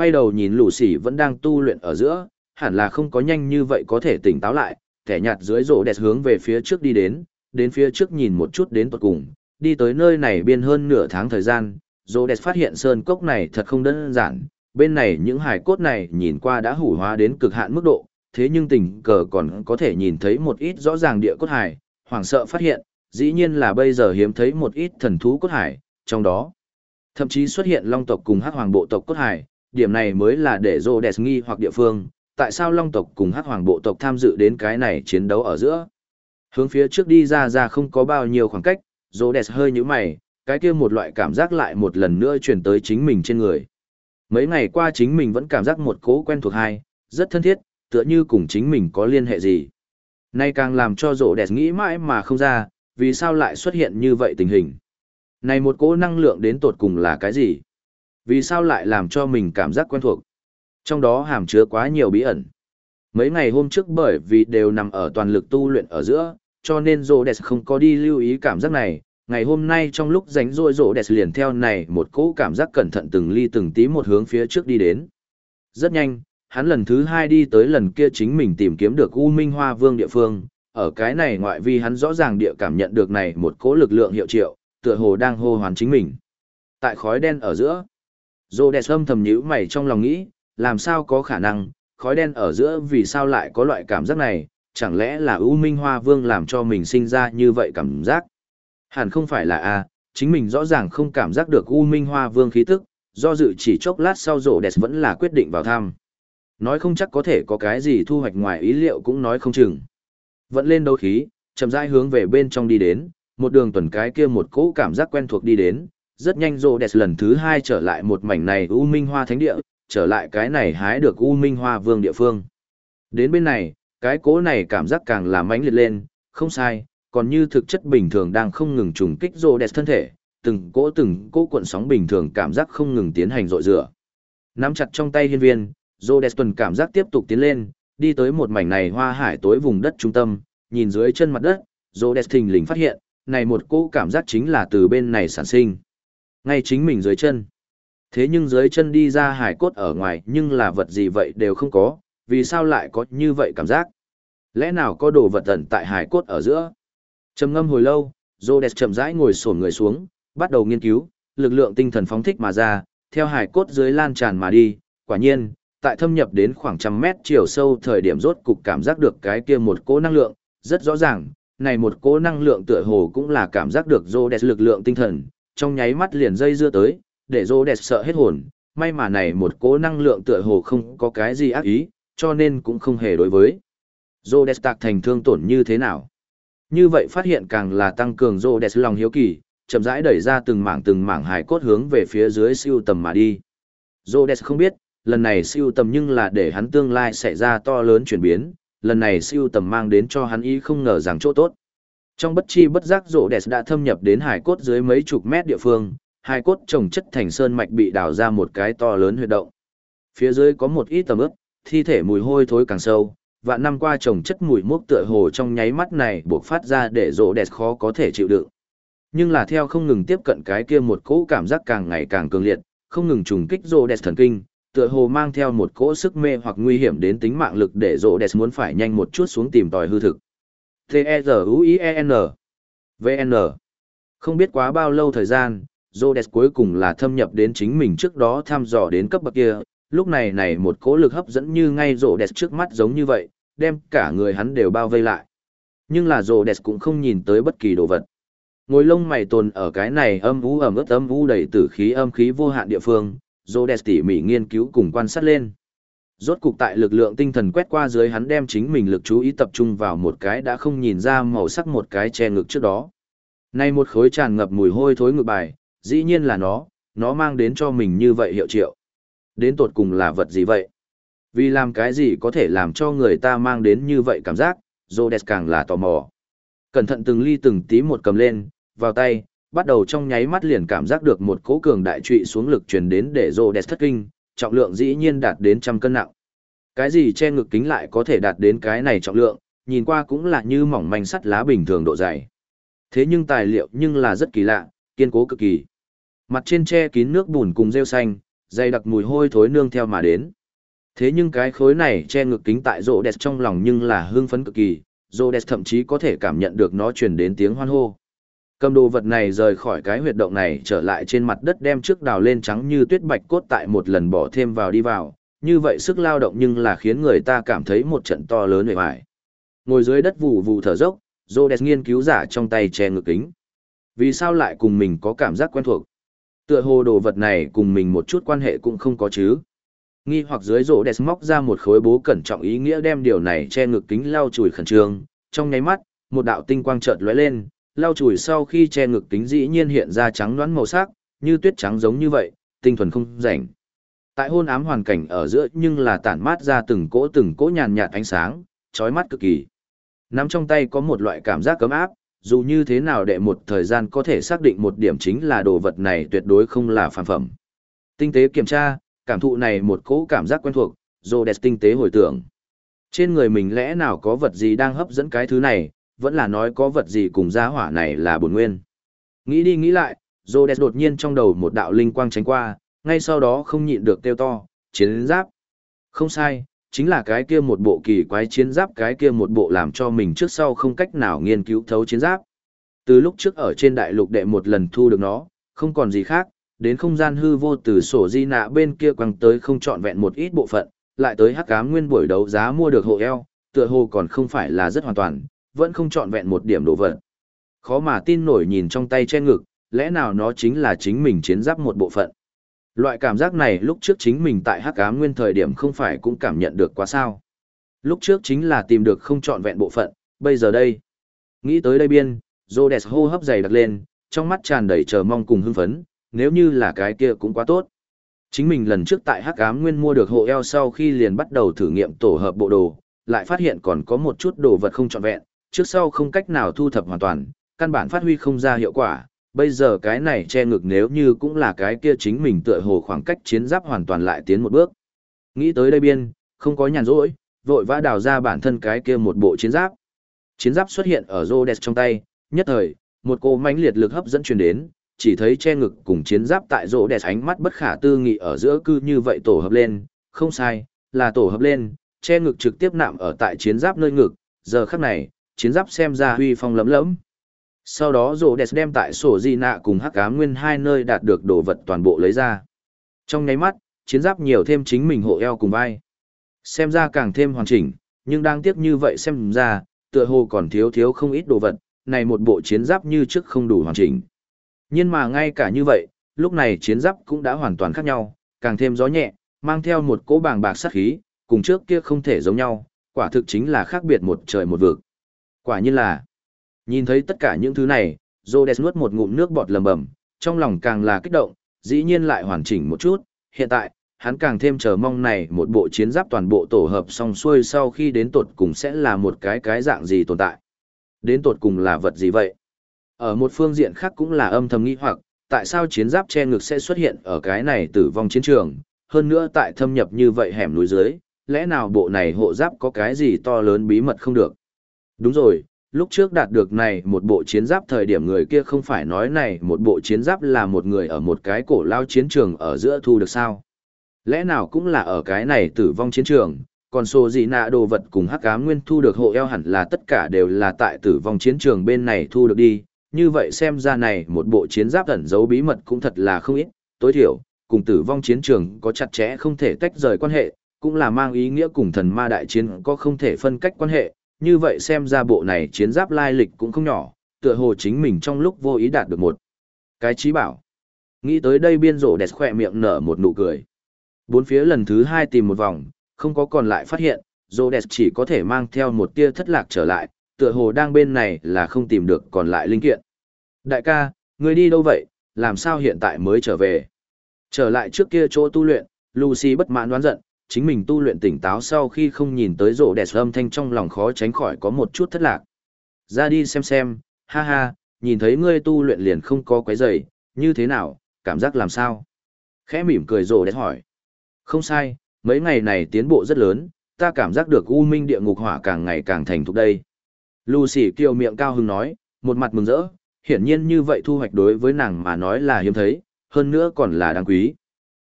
Quay đầu nhìn lũ sỉ vẫn đang tu luyện ở giữa, hẳn là không có nhanh như vậy có thể tỉnh táo lại, kẻ nhạt dưới rổ đẹp hướng về phía trước đi đến, đến phía trước nhìn một chút đến tuật cùng, đi tới nơi này biên hơn nửa tháng thời gian, rổ đẹp phát hiện sơn cốc này thật không đơn giản, bên này những hải cốt này nhìn qua đã hủ hóa đến cực hạn mức độ, thế nhưng tình cờ còn có thể nhìn thấy một ít rõ ràng địa cốt hải, hoảng sợ phát hiện, dĩ nhiên là bây giờ hiếm thấy một ít thần thú cốt hải, trong đó, thậm chí xuất hiện long tộc cùng hắc hoàng bộ tộc cốt hải, điểm này mới là để rô đẹp nghi hoặc địa phương, tại sao long tộc cùng hắc hoàng bộ tộc tham dự đến cái này chiến đấu ở giữa. Hướng phía trước đi ra ra không có bao nhiêu khoảng cách, rô đẹp hơi như mày, cái kia một loại cảm giác lại một lần nữa chuyển tới chính mình trên người. Mấy ngày qua chính mình vẫn cảm giác một cố quen thuộc hai, rất thân thiết, tựa như cùng chính mình có liên hệ gì. Nay càng làm cho rô đẹp nghĩ mãi mà không ra, vì sao lại xuất hiện như vậy tình hình. Này một cố năng lượng đến tột cùng là cái gì? Vì sao lại làm cho mình cảm giác quen thuộc? Trong đó hàm chứa quá nhiều bí ẩn. Mấy ngày hôm trước bởi vì đều nằm ở toàn lực tu luyện ở giữa, cho nên rô đẹp không có đi lưu ý cảm giác này. Ngày hôm nay trong lúc rảnh rỗi rô đẹp liền theo này một cỗ cảm giác cẩn thận từng ly từng tí một hướng phía trước đi đến. Rất nhanh, hắn lần thứ hai đi tới lần kia chính mình tìm kiếm được U Minh Hoa Vương địa phương. Ở cái này ngoại vi hắn rõ ràng địa cảm nhận được này một cỗ lực lượng hiệu triệu, tựa hồ đang hô hoán chính mình. Tại khói đen ở giữa, Rô đẹp âm thầm nhữ mày trong lòng nghĩ, làm sao có khả năng, khói đen ở giữa vì sao lại có loại cảm giác này, chẳng lẽ là U Minh Hoa Vương làm cho mình sinh ra như vậy cảm giác? Hẳn không phải là A, Chính mình rõ ràng không cảm giác được U Minh Hoa Vương khí tức, do dự chỉ chốc lát sau rộ đẹp vẫn là quyết định vào thăm. Nói không chắc có thể có cái gì thu hoạch ngoài ý liệu cũng nói không chừng. Vẫn lên đấu khí, chậm rãi hướng về bên trong đi đến, một đường tuần cái kia một cỗ cảm giác quen thuộc đi đến, rất nhanh rộ đẹp lần thứ hai trở lại một mảnh này U Minh Hoa Thánh Địa, trở lại cái này hái được U Minh Hoa Vương địa phương. Đến bên này, cái cỗ này cảm giác càng làm mãnh liệt lên, không sai, còn như thực chất bình thường đang không ngừng trùng kích rô đẹp thân thể, từng cỗ từng cỗ cuộn sóng bình thường cảm giác không ngừng tiến hành rội rửa. Nắm chặt trong tay hiên viên, rô đẹp tuần cảm giác tiếp tục tiến lên, đi tới một mảnh này hoa hải tối vùng đất trung tâm, nhìn dưới chân mặt đất, rô đẹp thình lình phát hiện, này một cỗ cảm giác chính là từ bên này sản sinh. Ngay chính mình dưới chân. Thế nhưng dưới chân đi ra hải cốt ở ngoài nhưng là vật gì vậy đều không có, vì sao lại có như vậy cảm giác? Lẽ nào có đồ vật tận tại hải cốt ở giữa? Trầm ngâm hồi lâu, Rhodes chậm rãi ngồi xổm người xuống, bắt đầu nghiên cứu, lực lượng tinh thần phóng thích mà ra, theo hải cốt dưới lan tràn mà đi, quả nhiên, tại thâm nhập đến khoảng trăm mét chiều sâu thời điểm rốt cục cảm giác được cái kia một cỗ năng lượng, rất rõ ràng, này một cỗ năng lượng tựa hồ cũng là cảm giác được Rhodes lực lượng tinh thần, trong nháy mắt liền dây dưa tới, để Rhodes sợ hết hồn, may mà này một cố năng lượng tựa hồ không có cái gì ác ý, cho nên cũng không hề đối với. Rhodes tạc thành thương tổn như thế nào? Như vậy phát hiện càng là tăng cường Rhodes lòng hiếu kỳ, chậm rãi đẩy ra từng mảng từng mảng hài cốt hướng về phía dưới siêu tầm mà đi. Rhodes không biết, lần này siêu tầm nhưng là để hắn tương lai xảy ra to lớn chuyển biến, lần này siêu tầm mang đến cho hắn ý không ngờ rằng chỗ tốt. Trong bất chi bất giác Rhodes đã thâm nhập đến hải cốt dưới mấy chục mét địa phương, hải cốt trồng chất thành sơn mạch bị đào ra một cái to lớn huyệt động. Phía dưới có một ít tầm ướp, thi thể mùi hôi thối càng sâu, và năm qua trồng chất mùi mốc tựa hồ trong nháy mắt này buộc phát ra để rộ đẹp khó có thể chịu đựng. Nhưng là theo không ngừng tiếp cận cái kia một cỗ cảm giác càng ngày càng cường liệt, không ngừng trùng kích rộ đẹp thần kinh, tựa hồ mang theo một cỗ sức mê hoặc nguy hiểm đến tính mạng lực để rộ đẹp muốn phải nhanh một chút xuống tìm tòi hư thực. T-E-Z-U-I-E-N V-N Không biết quá bao lâu thời gian, Rhodes cuối cùng là thâm nhập đến chính mình trước đó thăm dò đến cấp bậc kia, lúc này này một cỗ lực hấp dẫn như ngay Rhodes trước mắt giống như vậy, đem cả người hắn đều bao vây lại. Nhưng là Rhodes cũng không nhìn tới bất kỳ đồ vật. Ngồi lông mày tồn ở cái này âm u ẩm ướt âm u đầy tử khí âm khí vô hạn địa phương, Rhodes tỉ mỉ nghiên cứu cùng quan sát lên. Rốt cục tại lực lượng tinh thần quét qua dưới hắn đem chính mình lực chú ý tập trung vào một cái đã không nhìn ra màu sắc một cái che ngực trước đó. Nay một khối tràn ngập mùi hôi thối ngực bài, dĩ nhiên là nó, nó mang đến cho mình như vậy hiệu triệu. Đến tột cùng là vật gì vậy? Vì làm cái gì có thể làm cho người ta mang đến như vậy cảm giác, Rhodes càng là tò mò. Cẩn thận từng ly từng tí một cầm lên, vào tay, bắt đầu trong nháy mắt liền cảm giác được một cỗ cường đại trụy xuống lực truyền đến để Rhodes thất kinh, trọng lượng dĩ nhiên đạt đến trăm cân nặng. Cái gì che ngực kính lại có thể đạt đến cái này trọng lượng, nhìn qua cũng là như mỏng manh sắt lá bình thường độ dày. Thế nhưng tài liệu nhưng là rất kỳ lạ, kiên cố cực kỳ. Mặt trên che kín nước bùn cùng rêu xanh, dày đặc mùi hôi thối nương theo mà đến. Thế nhưng cái khối này che ngực kính tại rộ đẹp trong lòng nhưng là hương phấn cực kỳ, rộ đẹp thậm chí có thể cảm nhận được nó truyền đến tiếng hoan hô. Cầm đồ vật này rời khỏi cái huyệt động này trở lại trên mặt đất đem trước đào lên trắng như tuyết bạch cốt tại một lần bỏ thêm vào đi vào, như vậy sức lao động nhưng là khiến người ta cảm thấy một trận to lớn về vải. Ngồi dưới đất vụ vụ thở dốc, Rhodes nghiên cứu giả trong tay che ngực kính. Vì sao lại cùng mình có cảm giác quen thuộc? Tựa hồ đồ vật này cùng mình một chút quan hệ cũng không có chứ. Nghi hoặc dưới rổ đẹp móc ra một khối bố cẩn trọng ý nghĩa đem điều này che ngực kính lau chùi khẩn trương, trong nháy mắt, một đạo tinh quang chợt lóe lên, lau chùi sau khi che ngực kính dĩ nhiên hiện ra trắng đoán màu sắc, như tuyết trắng giống như vậy, tinh thuần không rảnh. Tại hôn ám hoàn cảnh ở giữa nhưng là tản mát ra từng cỗ từng cỗ nhàn nhạt ánh sáng, chói mắt cực kỳ. Nắm trong tay có một loại cảm giác cấm áp, dù như thế nào đệ một thời gian có thể xác định một điểm chính là đồ vật này tuyệt đối không là phản phẩm. Tinh tế kiểm tra, cảm thụ này một cỗ cảm giác quen thuộc, Rhodes tinh tế hồi tưởng. Trên người mình lẽ nào có vật gì đang hấp dẫn cái thứ này, vẫn là nói có vật gì cùng gia hỏa này là bổn nguyên. Nghĩ đi nghĩ lại, Rhodes đột nhiên trong đầu một đạo linh quang tránh qua, ngay sau đó không nhịn được kêu to, chiến giáp. Không sai, chính là cái kia một bộ kỳ quái chiến giáp cái kia một bộ làm cho mình trước sau không cách nào nghiên cứu thấu chiến giáp. Từ lúc trước ở trên đại lục đệ một lần thu được nó, không còn gì khác, đến không gian hư vô từ sổ di nạ bên kia quăng tới không trọn vẹn một ít bộ phận, lại tới hắc ám nguyên buổi đấu giá mua được hộ eo, tựa hồ còn không phải là rất hoàn toàn, vẫn không trọn vẹn một điểm đồ vật. Khó mà tin nổi nhìn trong tay che ngực, lẽ nào nó chính là chính mình chiến giáp một bộ phận. Loại cảm giác này lúc trước chính mình tại hắc ám nguyên thời điểm không phải cũng cảm nhận được quá sao. Lúc trước chính là tìm được không trọn vẹn bộ phận, bây giờ đây. Nghĩ tới đây biên, Rhodes hô hấp dày đặc lên, trong mắt tràn đầy chờ mong cùng hưng phấn, nếu như là cái kia cũng quá tốt. Chính mình lần trước tại Hắc Ám Nguyên mua được hộ eo sau khi liền bắt đầu thử nghiệm tổ hợp bộ đồ, lại phát hiện còn có một chút đồ vật không trọn vẹn, trước sau không cách nào thu thập hoàn toàn, căn bản phát huy không ra hiệu quả. Bây giờ cái này che ngực nếu như cũng là cái kia chính mình tựa hồ khoảng cách chiến giáp hoàn toàn lại tiến một bước. Nghĩ tới đây biên, không có nhàn rỗi, vội vã đào ra bản thân cái kia một bộ chiến giáp. Chiến giáp xuất hiện ở Rhodes trong tay, nhất thời, một cô mãnh liệt lực hấp dẫn truyền đến, chỉ thấy che ngực cùng chiến giáp tại Rhodes ánh mắt bất khả tư nghị ở giữa cư như vậy tổ hợp lên, không sai, là tổ hợp lên, che ngực trực tiếp nạm ở tại chiến giáp nơi ngực, giờ khắc này, chiến giáp xem ra huy phong lấm lẫm. Sau đó rổ đẹp đem tại sổ di nạ cùng hắc ám nguyên hai nơi đạt được đồ vật toàn bộ lấy ra. Trong nháy mắt, chiến giáp nhiều thêm chính mình hộ eo cùng vai. Xem ra càng thêm hoàn chỉnh, nhưng đang tiếc như vậy xem ra, tựa hồ còn thiếu thiếu không ít đồ vật, này một bộ chiến giáp như trước không đủ hoàn chỉnh. Nhưng mà ngay cả như vậy, lúc này chiến giáp cũng đã hoàn toàn khác nhau, càng thêm gió nhẹ, mang theo một cỗ bàng bạc sát khí, cùng trước kia không thể giống nhau, quả thực chính là khác biệt một trời một vực. Quả nhiên là, nhìn thấy tất cả những thứ này, Rhodes nuốt một ngụm nước bọt lầm bầm, trong lòng càng là kích động, dĩ nhiên lại hoàn chỉnh một chút, hiện tại, hắn càng thêm chờ mong này một bộ chiến giáp toàn bộ tổ hợp xong xuôi sau khi đến tột cùng sẽ là một cái cái dạng gì tồn tại. Đến tột cùng là vật gì vậy? Ở một phương diện khác cũng là âm thầm nghi hoặc, tại sao chiến giáp che ngực sẽ xuất hiện ở cái này tử vong chiến trường, hơn nữa tại thâm nhập như vậy hẻm núi dưới, lẽ nào bộ này hộ giáp có cái gì to lớn bí mật không được? Đúng rồi, lúc trước đạt được này một bộ chiến giáp thời điểm người kia không phải nói này một bộ chiến giáp là một người ở một cái cổ lao chiến trường ở giữa thu được sao? Lẽ nào cũng là ở cái này tử vong chiến trường, còn số gì nạ đồ vật cùng hắc ám nguyên thu được hộ eo hẳn là tất cả đều là tại tử vong chiến trường bên này thu được đi, như vậy xem ra này một bộ chiến giáp ẩn giấu bí mật cũng thật là không ít, tối thiểu, cùng tử vong chiến trường có chặt chẽ không thể tách rời quan hệ, cũng là mang ý nghĩa cùng thần ma đại chiến có không thể phân cách quan hệ, như vậy xem ra bộ này chiến giáp lai lịch cũng không nhỏ, tựa hồ chính mình trong lúc vô ý đạt được một cái trí bảo. Nghĩ tới đây biên rổ đẹp khỏe miệng nở một nụ cười. Bốn phía lần thứ hai tìm một vòng, không có còn lại phát hiện, rổ đẹp chỉ có thể mang theo một tia thất lạc trở lại, tựa hồ đang bên này là không tìm được còn lại linh kiện. Đại ca, người đi đâu vậy, làm sao hiện tại mới trở về? Trở lại trước kia chỗ tu luyện, Lucy bất mãn đoán giận, chính mình tu luyện tỉnh táo sau khi không nhìn tới rộ đẹp âm thanh trong lòng khó tránh khỏi có một chút thất lạc. Ra đi xem xem, ha ha, nhìn thấy ngươi tu luyện liền không có quấy rầy, như thế nào, cảm giác làm sao? Khẽ mỉm cười rộ đẹp hỏi. Không sai, mấy ngày này tiến bộ rất lớn, ta cảm giác được u minh địa ngục hỏa càng ngày càng thành thục đây. Lucy kiều miệng cao hứng nói, một mặt mừng rỡ, hiển nhiên như vậy thu hoạch đối với nàng mà nói là hiếm thấy, hơn nữa còn là đáng quý.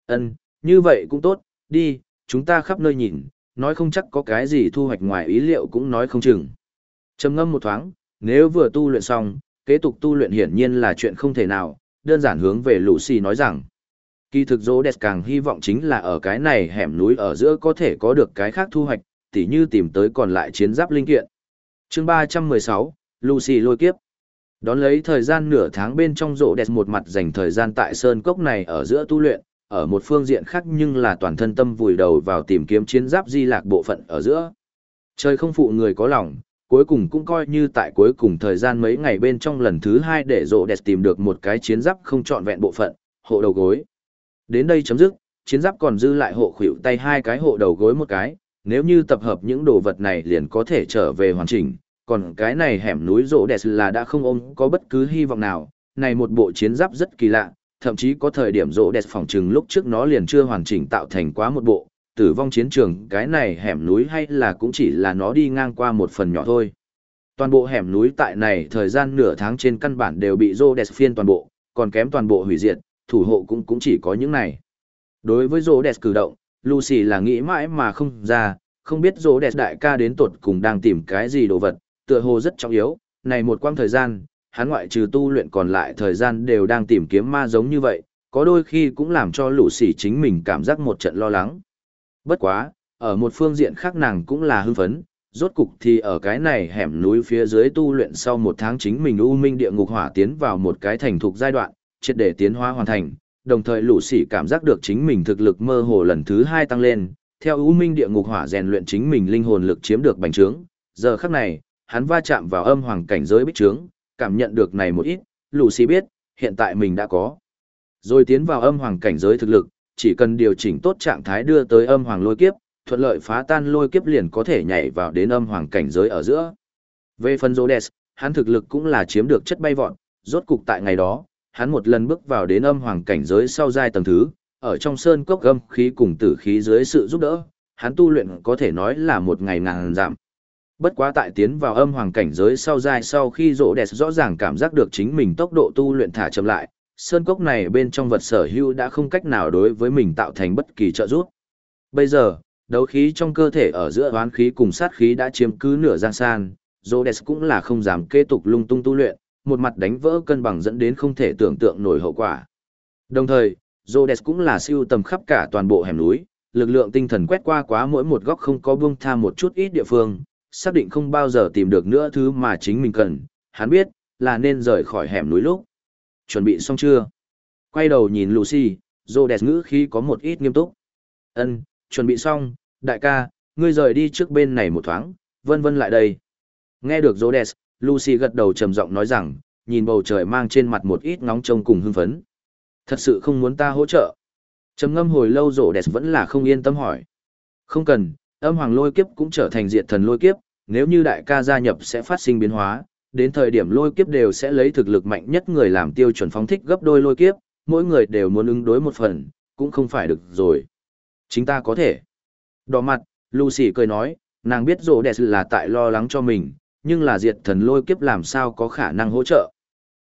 Ân, như vậy cũng tốt, đi, chúng ta khắp nơi nhìn, nói không chắc có cái gì thu hoạch ngoài ý liệu cũng nói không chừng. Trầm ngâm một thoáng, nếu vừa tu luyện xong, kế tục tu luyện hiển nhiên là chuyện không thể nào, đơn giản hướng về Lucy nói rằng. Kỳ thực dỗ đẹp càng hy vọng chính là ở cái này hẻm núi ở giữa có thể có được cái khác thu hoạch, tỉ như tìm tới còn lại chiến giáp linh kiện chương ba trăm mười sáu lucy lôi kiếp đón lấy thời gian nửa tháng bên trong rộ đẹp một mặt dành thời gian tại sơn cốc này ở giữa tu luyện ở một phương diện khác nhưng là toàn thân tâm vùi đầu vào tìm kiếm chiến giáp di lạc bộ phận ở giữa. Trời không phụ người có lòng cuối cùng cũng coi như tại cuối cùng thời gian mấy ngày bên trong lần thứ hai để rộ đẹp tìm được một cái chiến giáp không trọn vẹn bộ phận hộ đầu gối. Đến đây chấm dứt chiến giáp còn dư lại hộ khuỷu tay hai cái hộ đầu gối một cái nếu như tập hợp những đồ vật này liền có thể trở về hoàn chỉnh, còn cái này hẻm núi rỗ đẹp là đã không ôm có bất cứ hy vọng nào, này một bộ chiến giáp rất kỳ lạ, thậm chí có thời điểm rỗ đẹp phòng trừng lúc trước nó liền chưa hoàn chỉnh tạo thành quá một bộ, tử vong chiến trường cái này hẻm núi hay là cũng chỉ là nó đi ngang qua một phần nhỏ thôi. Toàn bộ hẻm núi tại này thời gian nửa tháng trên căn bản đều bị rỗ đẹp phiên toàn bộ, còn kém toàn bộ hủy diệt, thủ hộ cũng cũng chỉ có những này. Đối với rỗ đẹp cử động, Lucy là nghĩ mãi mà không ra, không biết rỗ đẹp đại ca đến tột cùng đang tìm cái gì đồ vật, tựa hồ rất trọng yếu, này một quãng thời gian, hắn ngoại trừ tu luyện còn lại thời gian đều đang tìm kiếm ma giống như vậy, có đôi khi cũng làm cho lũ sỉ chính mình cảm giác một trận lo lắng. Bất quá, ở một phương diện khác nàng cũng là hưng phấn, rốt cục thì ở cái này hẻm núi phía dưới tu luyện sau một tháng chính mình u minh địa ngục hỏa tiến vào một cái thành thục giai đoạn, triệt để tiến hóa hoàn thành, đồng thời lũ sỉ cảm giác được chính mình thực lực mơ hồ lần thứ hai tăng lên, theo u minh địa ngục hỏa rèn luyện chính mình linh hồn lực chiếm được bành trướng, giờ khắc này, hắn va chạm vào âm hoàng cảnh giới bích trướng, cảm nhận được này một ít, lũ sỉ biết, hiện tại mình đã có. Rồi tiến vào âm hoàng cảnh giới thực lực, chỉ cần điều chỉnh tốt trạng thái đưa tới âm hoàng lôi kiếp, thuận lợi phá tan lôi kiếp liền có thể nhảy vào đến âm hoàng cảnh giới ở giữa. Về phần Rhodes, hắn thực lực cũng là chiếm được chất bay vọt, rốt cục tại ngày đó, hắn một lần bước vào đến âm hoàng cảnh giới sau giai tầng thứ, ở trong sơn cốc âm khí cùng tử khí dưới sự giúp đỡ, hắn tu luyện có thể nói là một ngày ngàn giảm. Bất quá tại tiến vào âm hoàng cảnh giới sau dài sau khi rỗ đẹp rõ ràng cảm giác được chính mình tốc độ tu luyện thả chậm lại, sơn cốc này bên trong vật sở hữu đã không cách nào đối với mình tạo thành bất kỳ trợ giúp. Bây giờ, đấu khí trong cơ thể ở giữa hoán khí cùng sát khí đã chiếm cứ nửa giang san, Rhodes cũng là không dám kế tục lung tung tu luyện, một mặt đánh vỡ cân bằng dẫn đến không thể tưởng tượng nổi hậu quả. Đồng thời, Rhodes cũng là siêu tầm khắp cả toàn bộ hẻm núi, lực lượng tinh thần quét qua quá mỗi một góc không có buông tha một chút ít địa phương, xác định không bao giờ tìm được nữa thứ mà chính mình cần, hắn biết, là nên rời khỏi hẻm núi lúc. Chuẩn bị xong chưa? Quay đầu nhìn Lucy, Rhodes ngữ khí có một ít nghiêm túc. Ân, chuẩn bị xong, đại ca, ngươi rời đi trước bên này một thoáng, vân vân lại đây. Nghe được Rhodes, Lucy gật đầu trầm giọng nói rằng, nhìn bầu trời mang trên mặt một ít ngóng trông cùng hưng phấn. Thật sự không muốn ta hỗ trợ. Trầm ngâm hồi lâu Rhodes vẫn là không yên tâm hỏi. Không cần, âm hoàng lôi kiếp cũng trở thành diệt thần lôi kiếp, nếu như đại ca gia nhập sẽ phát sinh biến hóa, đến thời điểm lôi kiếp đều sẽ lấy thực lực mạnh nhất người làm tiêu chuẩn phóng thích gấp đôi lôi kiếp, mỗi người đều muốn ứng đối một phần, cũng không phải được rồi. Chính ta có thể. Đỏ mặt, Lucy cười nói, nàng biết rổ đẹp là tại lo lắng cho mình, nhưng là diệt thần lôi kiếp làm sao có khả năng hỗ trợ.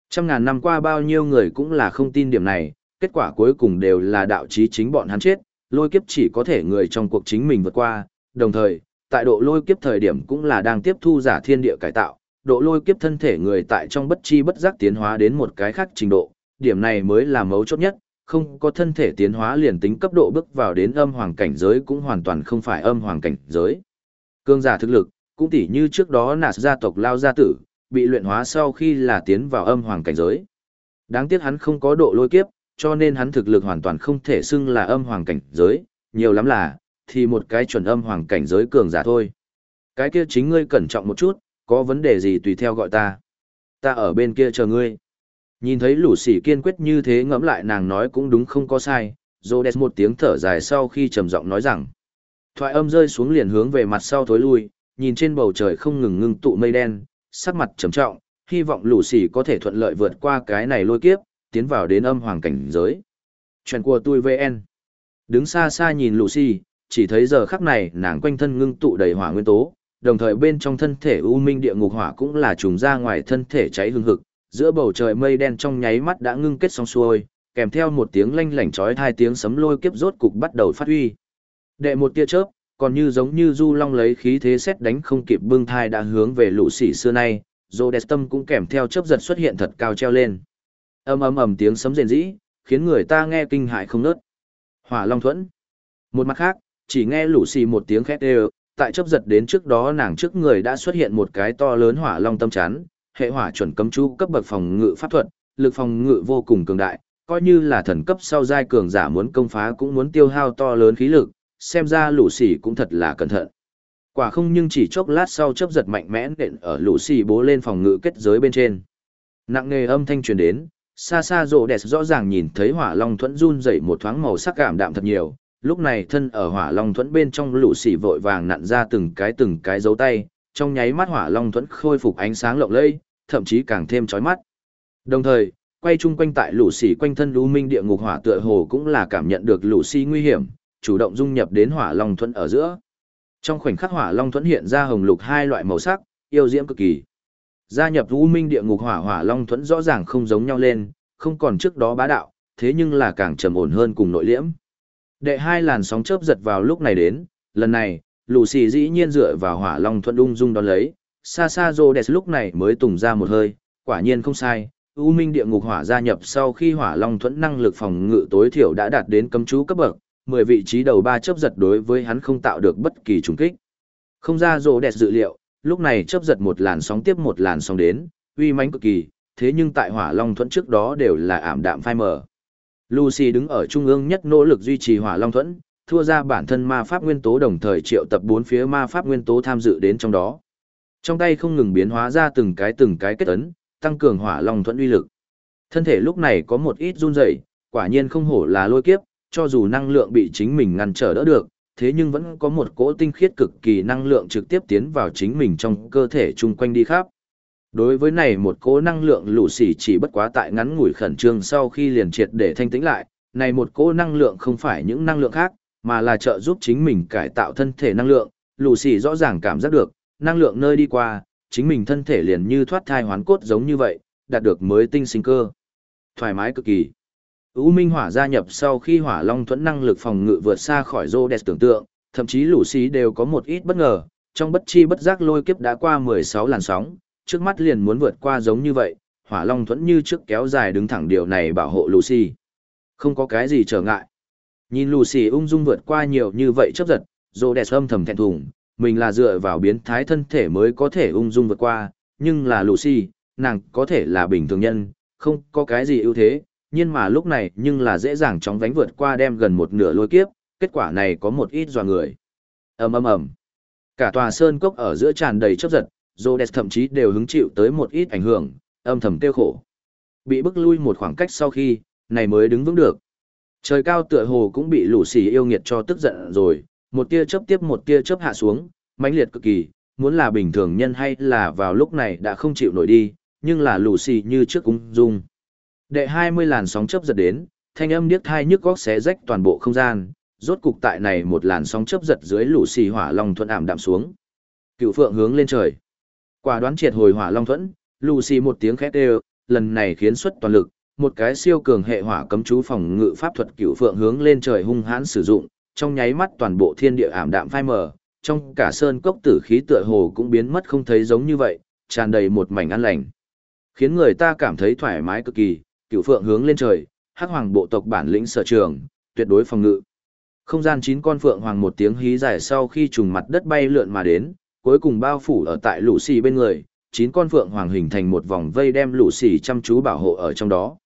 Trăm ngàn năm qua bao nhiêu người cũng là không tin điểm này, kết quả cuối cùng đều là đạo chí chính bọn hắn chết, lôi kiếp chỉ có thể người trong cuộc chính mình vượt qua, đồng thời, tại độ lôi kiếp thời điểm cũng là đang tiếp thu giả thiên địa cải tạo, độ lôi kiếp thân thể người tại trong bất chi bất giác tiến hóa đến một cái khác trình độ, điểm này mới là mấu chốt nhất, không có thân thể tiến hóa liền tính cấp độ bước vào đến âm hoàng cảnh giới cũng hoàn toàn không phải âm hoàng cảnh giới. Cương giả thực lực, cũng tỉ như trước đó nạt gia tộc lao gia tử, bị luyện hóa sau khi là tiến vào âm hoàng cảnh giới. Đáng tiếc hắn không có độ lôi kiếp, cho nên hắn thực lực hoàn toàn không thể xưng là âm hoàng cảnh giới, nhiều lắm là, thì một cái chuẩn âm hoàng cảnh giới cường giả thôi. Cái kia chính ngươi cẩn trọng một chút, có vấn đề gì tùy theo gọi ta. Ta ở bên kia chờ ngươi. Nhìn thấy lũ sỉ kiên quyết như thế ngẫm lại nàng nói cũng đúng không có sai, Rhodes một tiếng thở dài sau khi trầm giọng nói rằng. Thoại âm rơi xuống liền hướng về mặt sau thối lui, nhìn trên bầu trời không ngừng ngưng tụ mây đen, sắc mặt trầm trọng, hy vọng lũ sỉ có thể thuận lợi vượt qua cái này lôi kiếp, tiến vào đến âm hoàng cảnh giới. Chuyện của tôi VN. Đứng xa xa nhìn lũ sỉ, chỉ thấy giờ khắc này nàng quanh thân ngưng tụ đầy hỏa nguyên tố, đồng thời bên trong thân thể u minh địa ngục hỏa cũng là trùng ra ngoài thân thể cháy hương hực, giữa bầu trời mây đen trong nháy mắt đã ngưng kết xong xuôi, kèm theo một tiếng lanh lảnh chói hai tiếng sấm lôi kiếp rốt cục bắt đầu phát huy. Đệ một tia chớp, còn như giống như du long lấy khí thế xét đánh không kịp bưng thai đã hướng về lũ sỉ xưa nay, Rhodes tâm cũng kèm theo chớp giật xuất hiện thật cao treo lên. Ầm ầm ầm tiếng sấm rền rĩ, khiến người ta nghe kinh hại không nớt. Hỏa Long Thuẫn. Một mặt khác, chỉ nghe lũ xì một tiếng khét đều, tại chớp giật đến trước đó nàng trước người đã xuất hiện một cái to lớn hỏa long tâm chắn, hệ hỏa chuẩn cấm chú cấp bậc phòng ngự pháp thuật, lực phòng ngự vô cùng cường đại, coi như là thần cấp sau giai cường giả muốn công phá cũng muốn tiêu hao to lớn khí lực, xem ra lũ xì cũng thật là cẩn thận. Quả không nhưng chỉ chốc lát sau chớp giật mạnh mẽ nện ở lũ xì bố lên phòng ngự kết giới bên trên. Nặng nề âm thanh truyền đến, xa xa rộ đẹp rõ ràng nhìn thấy hỏa long thuẫn run dậy một thoáng màu sắc cảm đạm thật nhiều, lúc này thân ở hỏa long thuẫn bên trong lũ xỉ vội vàng nặn ra từng cái từng cái dấu tay, trong nháy mắt hỏa long thuẫn khôi phục ánh sáng lộng lẫy, thậm chí càng thêm chói mắt. Đồng thời, quay chung quanh tại lũ xỉ quanh thân lũ minh địa ngục hỏa tựa hồ cũng là cảm nhận được lũ xỉ nguy hiểm, chủ động dung nhập đến hỏa long thuẫn ở giữa. Trong khoảnh khắc hỏa long thuẫn hiện ra hồng lục hai loại màu sắc, yêu diễm cực kỳ. Gia nhập lũ minh địa ngục hỏa hỏa long thuẫn rõ ràng không giống nhau lên, không còn trước đó bá đạo, thế nhưng là càng trầm ổn hơn cùng nội liễm. Đệ hai làn sóng chớp giật vào lúc này đến, lần này, lũ xì dĩ nhiên dựa vào hỏa long thuận ung dung đón lấy, xa xa rô đẹp lúc này mới tùng ra một hơi, quả nhiên không sai, U Minh địa ngục hỏa gia nhập sau khi hỏa long thuẫn năng lực phòng ngự tối thiểu đã đạt đến cấm chú cấp bậc, 10 vị trí đầu ba chớp giật đối với hắn không tạo được bất kỳ trùng kích. Không ra rồ đẹp dự liệu, lúc này chớp giật một làn sóng tiếp một làn sóng đến, uy mãnh cực kỳ, thế nhưng tại hỏa long thuẫn trước đó đều là ảm đạm phai mờ. Lucy đứng ở trung ương nhất nỗ lực duy trì hỏa long thuẫn, thua ra bản thân ma pháp nguyên tố đồng thời triệu tập bốn phía ma pháp nguyên tố tham dự đến trong đó. Trong tay không ngừng biến hóa ra từng cái từng cái kết ấn, tăng cường hỏa long thuẫn uy lực. Thân thể lúc này có một ít run rẩy, quả nhiên không hổ là lôi kiếp, cho dù năng lượng bị chính mình ngăn trở đỡ được, thế nhưng vẫn có một cỗ tinh khiết cực kỳ năng lượng trực tiếp tiến vào chính mình trong cơ thể chung quanh đi khắp. Đối với này một cỗ năng lượng lũ xỉ chỉ bất quá tại ngắn ngủi khẩn trương sau khi liền triệt để thanh tĩnh lại, này một cỗ năng lượng không phải những năng lượng khác, mà là trợ giúp chính mình cải tạo thân thể năng lượng, lũ xỉ rõ ràng cảm giác được, năng lượng nơi đi qua, chính mình thân thể liền như thoát thai hoán cốt giống như vậy, đạt được mới tinh sinh cơ. Thoải mái cực kỳ. U Minh Hỏa gia nhập sau khi Hỏa Long thuẫn năng lực phòng ngự vượt xa khỏi Rhodes tưởng tượng, thậm chí lũ xí đều có một ít bất ngờ, trong bất chi bất giác lôi kiếp đã qua 16 làn sóng, trước mắt liền muốn vượt qua giống như vậy, Hỏa Long thuẫn như trước kéo dài đứng thẳng điều này bảo hộ Lucy. Không có cái gì trở ngại. Nhìn Lucy ung dung vượt qua nhiều như vậy chấp giật, Rhodes âm thầm thẹn thùng, mình là dựa vào biến thái thân thể mới có thể ung dung vượt qua, nhưng là Lucy, nàng có thể là bình thường nhân, không có cái gì ưu thế, nhưng mà lúc này nhưng là dễ dàng chóng vánh vượt qua đem gần một nửa lôi kiếp, kết quả này có một ít dò người. ầm ầm ầm Cả tòa sơn cốc ở giữa tràn đầy chấp giật, Rhodes thậm chí đều hứng chịu tới một ít ảnh hưởng, âm thầm tiêu khổ. Bị bức lui một khoảng cách sau khi, này mới đứng vững được. Trời cao tựa hồ cũng bị lũ xì yêu nghiệt cho tức giận rồi, một tia chớp tiếp một tia chớp hạ xuống, mãnh liệt cực kỳ, muốn là bình thường nhân hay là vào lúc này đã không chịu nổi đi, nhưng là lũ xì như trước cũng dung. Đệ 20 làn sóng chớp giật đến, thanh âm điếc thai nhức góc xé rách toàn bộ không gian, rốt cục tại này một làn sóng chớp giật dưới lũ xì hỏa long thuận ảm đạm xuống. Cựu phượng hướng lên trời. Quả đoán triệt hồi hỏa long thuẫn, Lucy xì một tiếng khét đều, lần này khiến xuất toàn lực, một cái siêu cường hệ hỏa cấm chú phòng ngự pháp thuật cựu phượng hướng lên trời hung hãn sử dụng, trong nháy mắt toàn bộ thiên địa ảm đạm phai mờ, trong cả sơn cốc tử khí tựa hồ cũng biến mất không thấy giống như vậy, tràn đầy một mảnh an lành. Khiến người ta cảm thấy thoải mái cực kỳ, cựu phượng hướng lên trời, hắc hoàng bộ tộc bản lĩnh sở trường, tuyệt đối phòng ngự. Không gian chín con phượng hoàng một tiếng hí dài sau khi trùng mặt đất bay lượn mà đến, cuối cùng bao phủ ở tại lũ xì bên người, chín con phượng hoàng hình thành một vòng vây đem lũ xì chăm chú bảo hộ ở trong đó.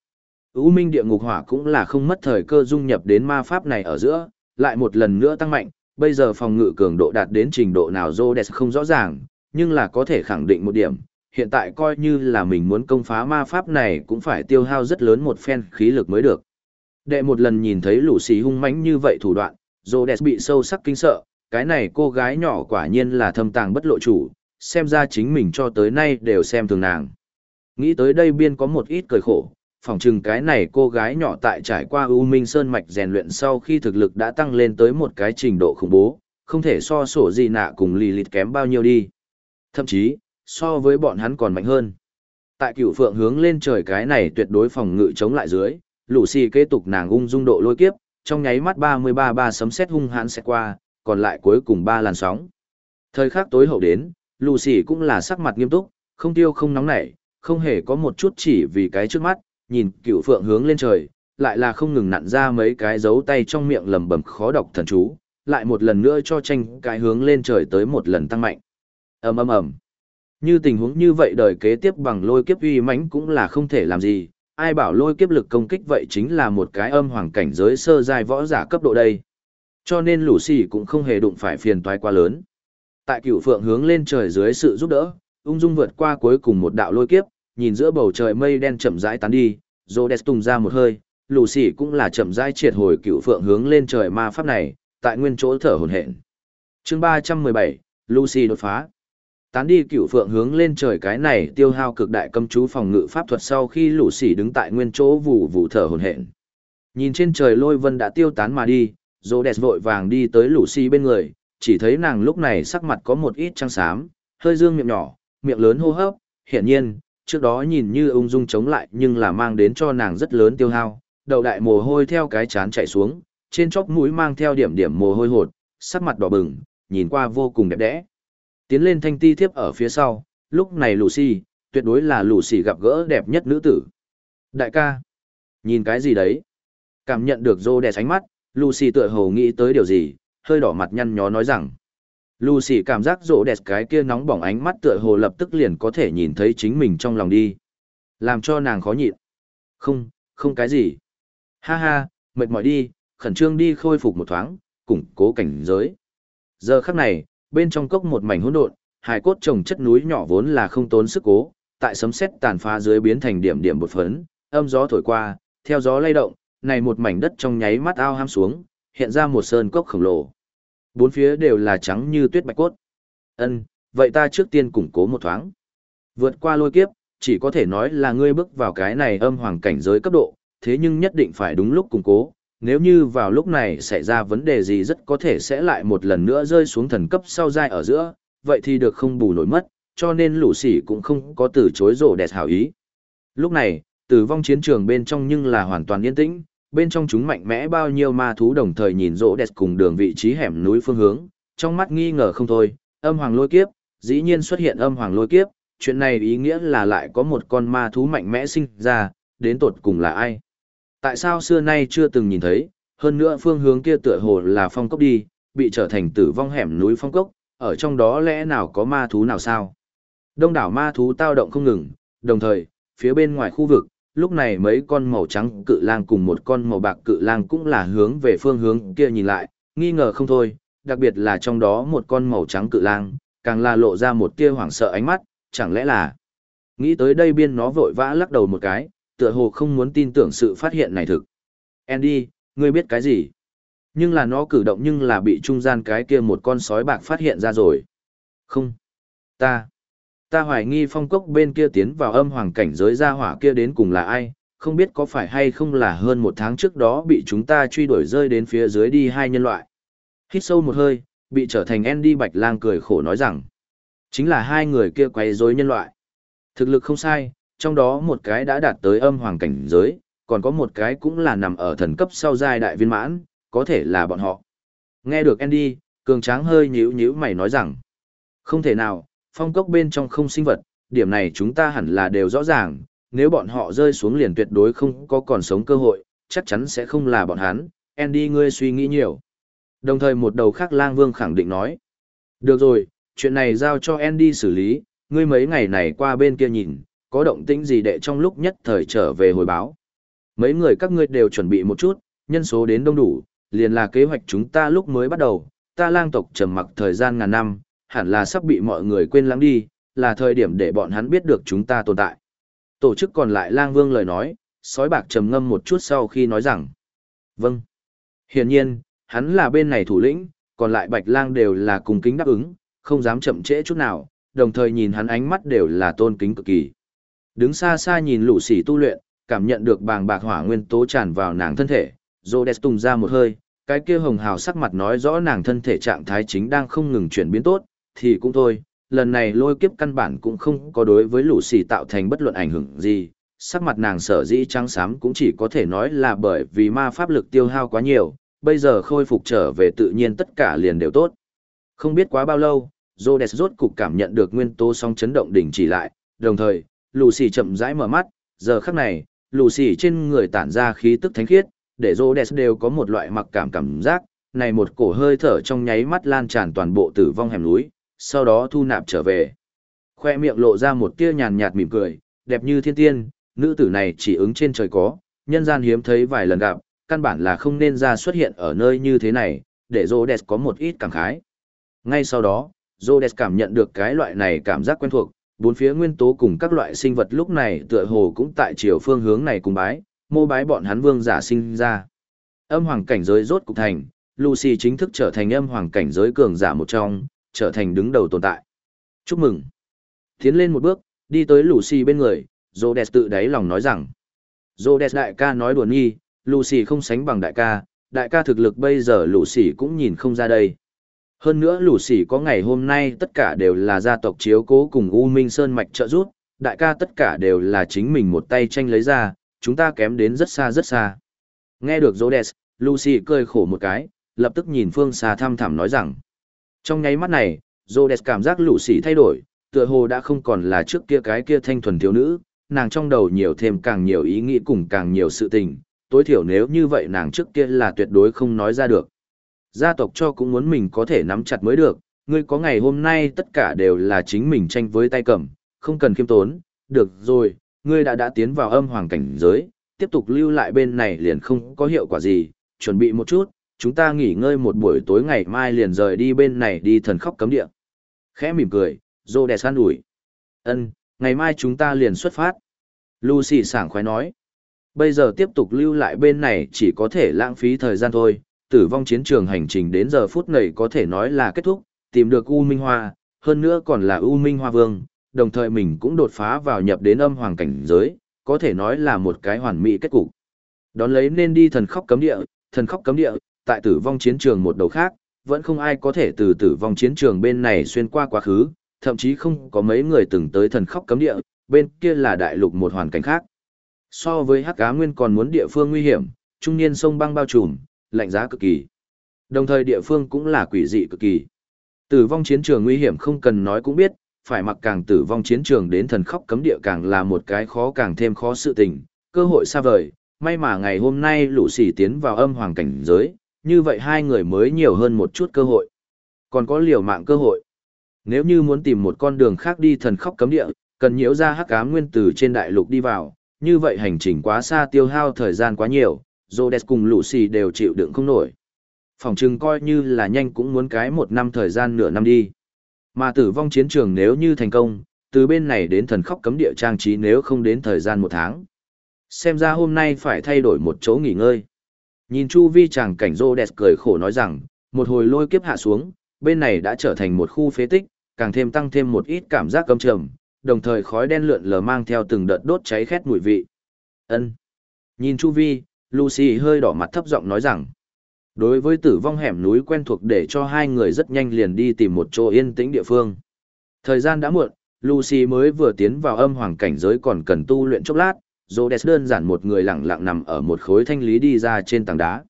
U minh địa ngục hỏa cũng là không mất thời cơ dung nhập đến ma pháp này ở giữa, lại một lần nữa tăng mạnh, bây giờ phòng ngự cường độ đạt đến trình độ nào Rhodes không rõ ràng, nhưng là có thể khẳng định một điểm, hiện tại coi như là mình muốn công phá ma pháp này cũng phải tiêu hao rất lớn một phen khí lực mới được. Đệ một lần nhìn thấy lũ xì hung mãnh như vậy thủ đoạn, Rhodes bị sâu sắc kinh sợ, cái này cô gái nhỏ quả nhiên là thâm tàng bất lộ chủ, xem ra chính mình cho tới nay đều xem thường nàng. Nghĩ tới đây biên có một ít cười khổ, phỏng chừng cái này cô gái nhỏ tại trải qua U Minh Sơn Mạch rèn luyện sau khi thực lực đã tăng lên tới một cái trình độ khủng bố, không thể so sổ gì nạ cùng lì lịt kém bao nhiêu đi. Thậm chí, so với bọn hắn còn mạnh hơn. Tại cửu phượng hướng lên trời cái này tuyệt đối phòng ngự chống lại dưới, lũ xì kế tục nàng ung dung độ lôi kiếp, trong nháy mắt 33 ba sấm sét hung hãn sẽ qua, còn lại cuối cùng ba làn sóng. Thời khắc tối hậu đến, lù xì cũng là sắc mặt nghiêm túc, không tiêu không nóng nảy, không hề có một chút chỉ vì cái trước mắt, nhìn cửu phượng hướng lên trời, lại là không ngừng nặn ra mấy cái dấu tay trong miệng lầm bầm khó đọc thần chú, lại một lần nữa cho tranh cái hướng lên trời tới một lần tăng mạnh. ầm ầm ầm như tình huống như vậy đời kế tiếp bằng lôi kiếp uy mãnh cũng là không thể làm gì, ai bảo lôi kiếp lực công kích vậy chính là một cái âm hoàng cảnh giới sơ giai võ giả cấp độ đây. Cho nên lũ xì cũng không hề đụng phải phiền toái quá lớn. Tại cửu phượng hướng lên trời dưới sự giúp đỡ, ung dung vượt qua cuối cùng một đạo lôi kiếp, nhìn giữa bầu trời mây đen chậm rãi tán đi, Rhodes tung ra một hơi, lũ xì cũng là chậm rãi triệt hồi cửu phượng hướng lên trời ma pháp này, tại nguyên chỗ thở hổn hển. Chương 317, Lucy đột phá tán đi cựu phượng hướng lên trời cái này tiêu hao cực đại cấm chú phòng ngự pháp thuật sau khi lũ xỉ đứng tại nguyên chỗ vụ vụ thở hồn hển nhìn trên trời lôi vân đã tiêu tán mà đi Dô đẹp vội vàng đi tới lũ xỉ bên người chỉ thấy nàng lúc này sắc mặt có một ít trăng xám hơi dương miệng nhỏ miệng lớn hô hấp hiển nhiên trước đó nhìn như ung dung chống lại nhưng là mang đến cho nàng rất lớn tiêu hao đầu đại mồ hôi theo cái chán chạy xuống trên chóp mũi mang theo điểm điểm mồ hôi hột sắc mặt đỏ bừng nhìn qua vô cùng đẹp đẽ tiến lên thanh ti thiếp ở phía sau, lúc này Lucy, tuyệt đối là Lucy gặp gỡ đẹp nhất nữ tử. Đại ca, nhìn cái gì đấy? Cảm nhận được rô đẹp ánh mắt, Lucy tựa hồ nghĩ tới điều gì, hơi đỏ mặt nhăn nhó nói rằng. Lucy cảm giác rỗ đẹp cái kia nóng bỏng ánh mắt tựa hồ lập tức liền có thể nhìn thấy chính mình trong lòng đi. Làm cho nàng khó nhịn. Không, không cái gì. Ha ha, mệt mỏi đi, khẩn trương đi khôi phục một thoáng, củng cố cảnh giới. Giờ khắc này, bên trong cốc một mảnh hỗn độn, hài cốt trồng chất núi nhỏ vốn là không tốn sức cố, tại sấm sét tàn phá dưới biến thành điểm điểm bột phấn, âm gió thổi qua, theo gió lay động, này một mảnh đất trong nháy mắt ao ham xuống, hiện ra một sơn cốc khổng lồ. Bốn phía đều là trắng như tuyết bạch cốt. Ân, vậy ta trước tiên củng cố một thoáng. Vượt qua lôi kiếp, chỉ có thể nói là ngươi bước vào cái này âm hoàng cảnh giới cấp độ, thế nhưng nhất định phải đúng lúc củng cố. Nếu như vào lúc này xảy ra vấn đề gì rất có thể sẽ lại một lần nữa rơi xuống thần cấp sau dai ở giữa, vậy thì được không bù nổi mất, cho nên lũ sỉ cũng không có từ chối rổ đẹp hảo ý. Lúc này, tử vong chiến trường bên trong nhưng là hoàn toàn yên tĩnh, bên trong chúng mạnh mẽ bao nhiêu ma thú đồng thời nhìn rỗ đẹp cùng đường vị trí hẻm núi phương hướng, trong mắt nghi ngờ không thôi, âm hoàng lôi kiếp, dĩ nhiên xuất hiện âm hoàng lôi kiếp, chuyện này ý nghĩa là lại có một con ma thú mạnh mẽ sinh ra, đến tột cùng là ai? Tại sao xưa nay chưa từng nhìn thấy, hơn nữa phương hướng kia tựa hồ là phong cốc đi, bị trở thành tử vong hẻm núi phong cốc, ở trong đó lẽ nào có ma thú nào sao? Đông đảo ma thú tao động không ngừng, đồng thời, phía bên ngoài khu vực, lúc này mấy con màu trắng cự lang cùng một con màu bạc cự lang cũng là hướng về phương hướng kia nhìn lại, nghi ngờ không thôi, đặc biệt là trong đó một con màu trắng cự lang, càng là lộ ra một tia hoảng sợ ánh mắt, chẳng lẽ là... Nghĩ tới đây biên nó vội vã lắc đầu một cái, tựa hồ không muốn tin tưởng sự phát hiện này thực. Andy, ngươi biết cái gì? Nhưng là nó cử động nhưng là bị trung gian cái kia một con sói bạc phát hiện ra rồi. Không. Ta. Ta hoài nghi phong cốc bên kia tiến vào âm hoàng cảnh giới gia hỏa kia đến cùng là ai, không biết có phải hay không là hơn một tháng trước đó bị chúng ta truy đuổi rơi đến phía dưới đi hai nhân loại. Hít sâu một hơi, bị trở thành Andy Bạch Lang cười khổ nói rằng, chính là hai người kia quấy rối nhân loại. Thực lực không sai, trong đó một cái đã đạt tới âm hoàng cảnh giới, còn có một cái cũng là nằm ở thần cấp sau giai đại viên mãn, có thể là bọn họ. Nghe được Andy, cường tráng hơi nhíu nhíu mày nói rằng, không thể nào, phong cốc bên trong không sinh vật, điểm này chúng ta hẳn là đều rõ ràng, nếu bọn họ rơi xuống liền tuyệt đối không có còn sống cơ hội, chắc chắn sẽ không là bọn hắn, Andy ngươi suy nghĩ nhiều. Đồng thời một đầu khác lang vương khẳng định nói, được rồi, chuyện này giao cho Andy xử lý, ngươi mấy ngày này qua bên kia nhìn, có động tĩnh gì để trong lúc nhất thời trở về hồi báo. Mấy người các ngươi đều chuẩn bị một chút, nhân số đến đông đủ, liền là kế hoạch chúng ta lúc mới bắt đầu, ta lang tộc trầm mặc thời gian ngàn năm, hẳn là sắp bị mọi người quên lãng đi, là thời điểm để bọn hắn biết được chúng ta tồn tại. Tổ chức còn lại lang vương lời nói, sói bạc trầm ngâm một chút sau khi nói rằng, vâng. Hiển nhiên, hắn là bên này thủ lĩnh, còn lại bạch lang đều là cùng kính đáp ứng, không dám chậm trễ chút nào, đồng thời nhìn hắn ánh mắt đều là tôn kính cực kỳ. Đứng xa xa nhìn lũ sỉ tu luyện, cảm nhận được bàng bạc hỏa nguyên tố tràn vào nàng thân thể, Rhodes tung ra một hơi, cái kia hồng hào sắc mặt nói rõ nàng thân thể trạng thái chính đang không ngừng chuyển biến tốt, thì cũng thôi, lần này lôi kiếp căn bản cũng không có đối với lũ xì tạo thành bất luận ảnh hưởng gì, sắc mặt nàng sở dĩ trắng xám cũng chỉ có thể nói là bởi vì ma pháp lực tiêu hao quá nhiều, bây giờ khôi phục trở về tự nhiên tất cả liền đều tốt. Không biết quá bao lâu, Rhodes rốt cục cảm nhận được nguyên tố song chấn động đỉnh chỉ lại, đồng thời, Lucy chậm rãi mở mắt, giờ khắc này, Lucy trên người tản ra khí tức thánh khiết, để Rhodes đều có một loại mặc cảm cảm giác, này một cổ hơi thở trong nháy mắt lan tràn toàn bộ tử vong hẻm núi, sau đó thu nạp trở về. Khoe miệng lộ ra một tia nhàn nhạt mỉm cười, đẹp như thiên tiên, nữ tử này chỉ ứng trên trời có, nhân gian hiếm thấy vài lần gặp, căn bản là không nên ra xuất hiện ở nơi như thế này, để Rhodes có một ít cảm khái. Ngay sau đó, Rhodes cảm nhận được cái loại này cảm giác quen thuộc, bốn phía nguyên tố cùng các loại sinh vật lúc này tựa hồ cũng tại chiều phương hướng này cùng bái, mô bái bọn hắn vương giả sinh ra. Âm hoàng cảnh giới rốt cục thành, Lucy chính thức trở thành âm hoàng cảnh giới cường giả một trong, trở thành đứng đầu tồn tại. Chúc mừng. Tiến lên một bước, đi tới Lucy bên người, Rhodes tự đáy lòng nói rằng. Rhodes đại ca nói đùa nghi, Lucy không sánh bằng đại ca, đại ca thực lực bây giờ Lucy cũng nhìn không ra đây. Hơn nữa Lucy có ngày hôm nay tất cả đều là gia tộc chiếu cố cùng U Minh Sơn Mạch trợ giúp, đại ca tất cả đều là chính mình một tay tranh lấy ra, chúng ta kém đến rất xa rất xa. Nghe được Rhodes, Lucy cười khổ một cái, lập tức nhìn phương xa thăm thẳm nói rằng. Trong nháy mắt này, Rhodes cảm giác Lucy thay đổi, tựa hồ đã không còn là trước kia cái kia thanh thuần thiếu nữ, nàng trong đầu nhiều thêm càng nhiều ý nghĩ cùng càng nhiều sự tình, tối thiểu nếu như vậy nàng trước kia là tuyệt đối không nói ra được. Gia tộc cho cũng muốn mình có thể nắm chặt mới được, ngươi có ngày hôm nay tất cả đều là chính mình tranh với tay cầm, không cần khiêm tốn, được rồi, ngươi đã đã tiến vào âm hoàng cảnh giới, tiếp tục lưu lại bên này liền không có hiệu quả gì, chuẩn bị một chút, chúng ta nghỉ ngơi một buổi tối ngày mai liền rời đi bên này đi thần khóc cấm địa. Khẽ mỉm cười, Rhodes an ủi. Ân, ngày mai chúng ta liền xuất phát. Lucy sảng khoái nói. Bây giờ tiếp tục lưu lại bên này chỉ có thể lãng phí thời gian thôi, tử vong chiến trường hành trình đến giờ phút này có thể nói là kết thúc, tìm được U Minh Hoa, hơn nữa còn là U Minh Hoa Vương, đồng thời mình cũng đột phá vào nhập đến âm hoàng cảnh giới, có thể nói là một cái hoàn mỹ kết cục. Đón lấy nên đi thần khóc cấm địa, thần khóc cấm địa, tại tử vong chiến trường một đầu khác, vẫn không ai có thể từ tử vong chiến trường bên này xuyên qua quá khứ, thậm chí không có mấy người từng tới thần khóc cấm địa, bên kia là đại lục một hoàn cảnh khác. So với hắc cá nguyên còn muốn địa phương nguy hiểm, trung niên sông băng bao trùm, lạnh giá cực kỳ. Đồng thời địa phương cũng là quỷ dị cực kỳ. Tử vong chiến trường nguy hiểm không cần nói cũng biết, phải mặc càng tử vong chiến trường đến thần khóc cấm địa càng là một cái khó càng thêm khó sự tình, cơ hội xa vời, may mà ngày hôm nay lũ sỉ tiến vào âm hoàng cảnh giới, như vậy hai người mới nhiều hơn một chút cơ hội. Còn có liều mạng cơ hội. Nếu như muốn tìm một con đường khác đi thần khóc cấm địa, cần nhiễu ra hắc ám nguyên tử trên đại lục đi vào, như vậy hành trình quá xa tiêu hao thời gian quá nhiều, Rhodes cùng Lucy đều chịu đựng không nổi. Phòng trừng coi như là nhanh cũng muốn cái một năm thời gian nửa năm đi. Mà tử vong chiến trường nếu như thành công, từ bên này đến thần khóc cấm địa trang trí nếu không đến thời gian một tháng. Xem ra hôm nay phải thay đổi một chỗ nghỉ ngơi. Nhìn chu vi chàng cảnh rô đẹp cười khổ nói rằng, một hồi lôi kiếp hạ xuống, bên này đã trở thành một khu phế tích, càng thêm tăng thêm một ít cảm giác căm trầm, đồng thời khói đen lượn lờ mang theo từng đợt đốt cháy khét mùi vị. Ân. Nhìn chu vi, Lucy hơi đỏ mặt thấp giọng nói rằng, đối với tử vong hẻm núi quen thuộc để cho hai người rất nhanh liền đi tìm một chỗ yên tĩnh địa phương. Thời gian đã muộn, Lucy mới vừa tiến vào âm hoàng cảnh giới còn cần tu luyện chốc lát, rô đès đơn giản một người lặng lặng nằm ở một khối thanh lý đi ra trên tảng đá.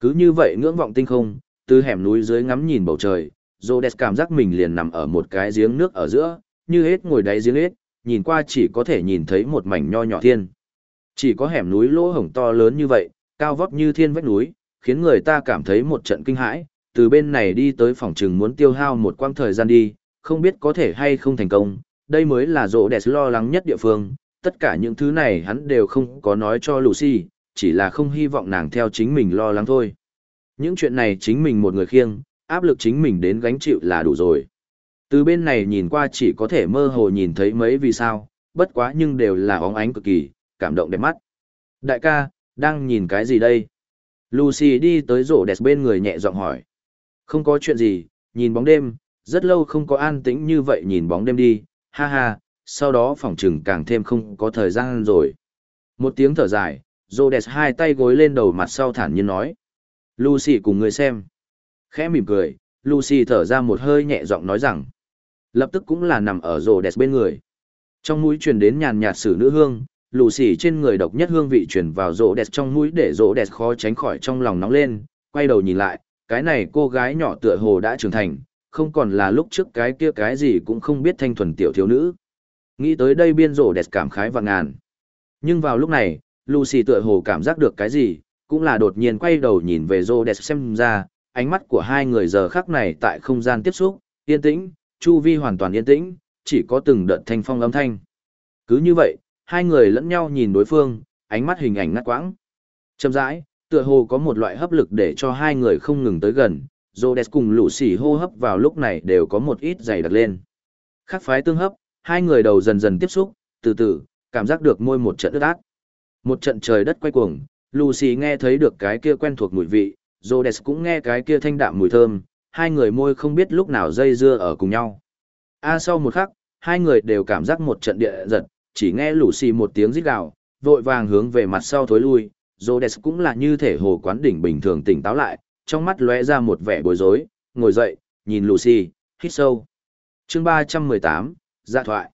Cứ như vậy ngưỡng vọng tinh không, từ hẻm núi dưới ngắm nhìn bầu trời, rô đès cảm giác mình liền nằm ở một cái giếng nước ở giữa, như hết ngồi đáy giếng hết, nhìn qua chỉ có thể nhìn thấy một mảnh nho nhỏ thiên. Chỉ có hẻm núi lỗ hổng to lớn như vậy, cao vóc như thiên vách núi, khiến người ta cảm thấy một trận kinh hãi, từ bên này đi tới phòng chừng muốn tiêu hao một quãng thời gian đi, không biết có thể hay không thành công, đây mới là rô đès lo lắng nhất địa phương, tất cả những thứ này hắn đều không có nói cho Lucy, chỉ là không hy vọng nàng theo chính mình lo lắng thôi. Những chuyện này chính mình một người khiêng, áp lực chính mình đến gánh chịu là đủ rồi. Từ bên này nhìn qua chỉ có thể mơ hồ nhìn thấy mấy vì sao, bất quá nhưng đều là óng ánh cực kỳ, cảm động đẹp mắt. Đại ca, đang nhìn cái gì đây? Lucy đi tới rổ đẹp bên người nhẹ giọng hỏi. Không có chuyện gì, nhìn bóng đêm, rất lâu không có an tĩnh như vậy nhìn bóng đêm đi, ha ha, sau đó phòng trừng càng thêm không có thời gian rồi. Một tiếng thở dài, Rhodes hai tay gối lên đầu mặt sau thản nhiên nói. Lucy cùng người xem. Khẽ mỉm cười, Lucy thở ra một hơi nhẹ giọng nói rằng. Lập tức cũng là nằm ở Rhodes bên người. Trong mũi truyền đến nhàn nhạt sử nữ hương, Lucy trên người độc nhất hương vị truyền vào Rhodes trong mũi để Rhodes khó tránh khỏi trong lòng nóng lên quay đầu nhìn lại cái này cô gái nhỏ tựa hồ đã trưởng thành không còn là lúc trước cái kia cái gì cũng không biết thanh thuần tiểu thiếu nữ nghĩ tới đây biên rổ đẹp cảm khái và ngàn nhưng vào lúc này lucy tựa hồ cảm giác được cái gì cũng là đột nhiên quay đầu nhìn về rỗ đẹp xem ra ánh mắt của hai người giờ khác này tại không gian tiếp xúc yên tĩnh chu vi hoàn toàn yên tĩnh chỉ có từng đợt thanh phong âm thanh cứ như vậy hai người lẫn nhau nhìn đối phương, ánh mắt hình ảnh ngắt quãng. Chậm rãi, tựa hồ có một loại hấp lực để cho hai người không ngừng tới gần, Rhodes cùng lũ xỉ hô hấp vào lúc này đều có một ít dày đặc lên. Khắc phái tương hấp, hai người đầu dần dần tiếp xúc, từ từ, cảm giác được môi một trận ướt át. Một trận trời đất quay cuồng, Lucy nghe thấy được cái kia quen thuộc mùi vị, Rhodes cũng nghe cái kia thanh đạm mùi thơm, hai người môi không biết lúc nào dây dưa ở cùng nhau. A sau một khắc, hai người đều cảm giác một trận địa giật, chỉ nghe Lucy một tiếng rít gào, vội vàng hướng về mặt sau thối lui, Rhodes cũng là như thể hồ quán đỉnh bình thường tỉnh táo lại, trong mắt lóe ra một vẻ bối rối, ngồi dậy, nhìn Lucy, hít sâu. Chương 318, dạ thoại.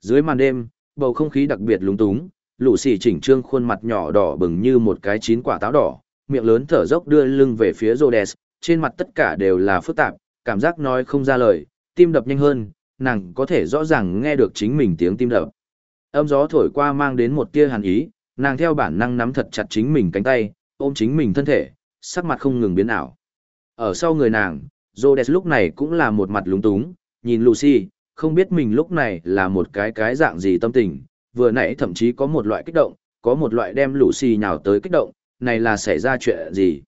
Dưới màn đêm, bầu không khí đặc biệt lúng túng, Lucy chỉnh trương khuôn mặt nhỏ đỏ bừng như một cái chín quả táo đỏ, miệng lớn thở dốc đưa lưng về phía Rhodes, trên mặt tất cả đều là phức tạp, cảm giác nói không ra lời, tim đập nhanh hơn, nàng có thể rõ ràng nghe được chính mình tiếng tim đập. Âm gió thổi qua mang đến một tia hàn ý, nàng theo bản năng nắm thật chặt chính mình cánh tay, ôm chính mình thân thể, sắc mặt không ngừng biến ảo. Ở sau người nàng, Rhodes lúc này cũng là một mặt lúng túng, nhìn Lucy, không biết mình lúc này là một cái cái dạng gì tâm tình, vừa nãy thậm chí có một loại kích động, có một loại đem Lucy nhào tới kích động, này là xảy ra chuyện gì.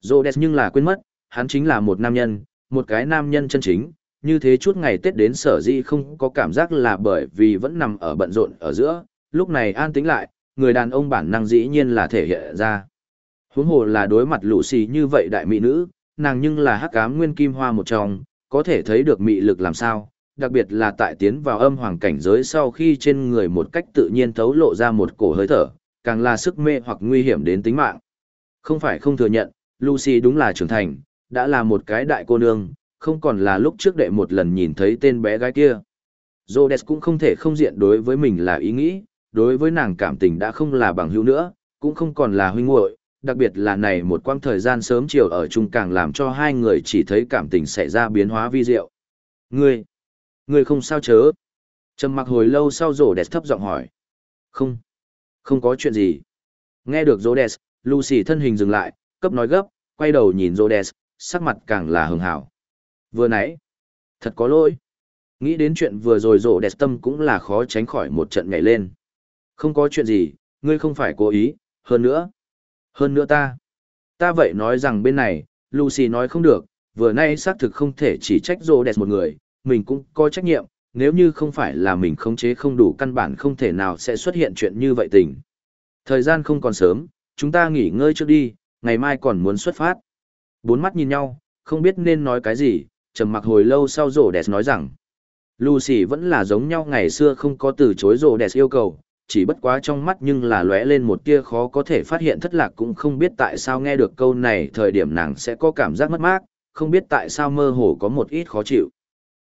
Rhodes nhưng là quên mất, hắn chính là một nam nhân, một cái nam nhân chân chính, như thế chút ngày Tết đến sở di không có cảm giác là bởi vì vẫn nằm ở bận rộn ở giữa, lúc này an tĩnh lại, người đàn ông bản năng dĩ nhiên là thể hiện ra. Huống hồ là đối mặt Lucy như vậy đại mỹ nữ, nàng nhưng là hắc ám nguyên kim hoa một trong, có thể thấy được mị lực làm sao, đặc biệt là tại tiến vào âm hoàng cảnh giới sau khi trên người một cách tự nhiên thấu lộ ra một cổ hơi thở, càng là sức mê hoặc nguy hiểm đến tính mạng. Không phải không thừa nhận, Lucy đúng là trưởng thành, đã là một cái đại cô nương, không còn là lúc trước đệ một lần nhìn thấy tên bé gái kia. Rhodes cũng không thể không diện đối với mình là ý nghĩ, đối với nàng cảm tình đã không là bằng hữu nữa, cũng không còn là huynh muội, đặc biệt là này một quãng thời gian sớm chiều ở chung càng làm cho hai người chỉ thấy cảm tình xảy ra biến hóa vi diệu. Ngươi, ngươi không sao chớ. Trầm mặc hồi lâu sau rổ đẹp thấp giọng hỏi. Không, không có chuyện gì. Nghe được rổ đẹp, Lucy thân hình dừng lại, cấp nói gấp, quay đầu nhìn rổ đẹp, sắc mặt càng là hường hảo. Vừa nãy, thật có lỗi. Nghĩ đến chuyện vừa rồi rổ đẹp tâm cũng là khó tránh khỏi một trận nhảy lên. Không có chuyện gì, ngươi không phải cố ý, hơn nữa. Hơn nữa ta. Ta vậy nói rằng bên này, Lucy nói không được, vừa nay xác thực không thể chỉ trách rổ đẹp một người, mình cũng có trách nhiệm, nếu như không phải là mình khống chế không đủ căn bản không thể nào sẽ xuất hiện chuyện như vậy tình. Thời gian không còn sớm, chúng ta nghỉ ngơi trước đi, ngày mai còn muốn xuất phát. Bốn mắt nhìn nhau, không biết nên nói cái gì, trầm mặc hồi lâu sau rổ đẹp nói rằng. Lucy vẫn là giống nhau ngày xưa không có từ chối rổ đẹp yêu cầu, chỉ bất quá trong mắt nhưng là lóe lên một tia khó có thể phát hiện thất lạc cũng không biết tại sao nghe được câu này thời điểm nàng sẽ có cảm giác mất mát, không biết tại sao mơ hồ có một ít khó chịu.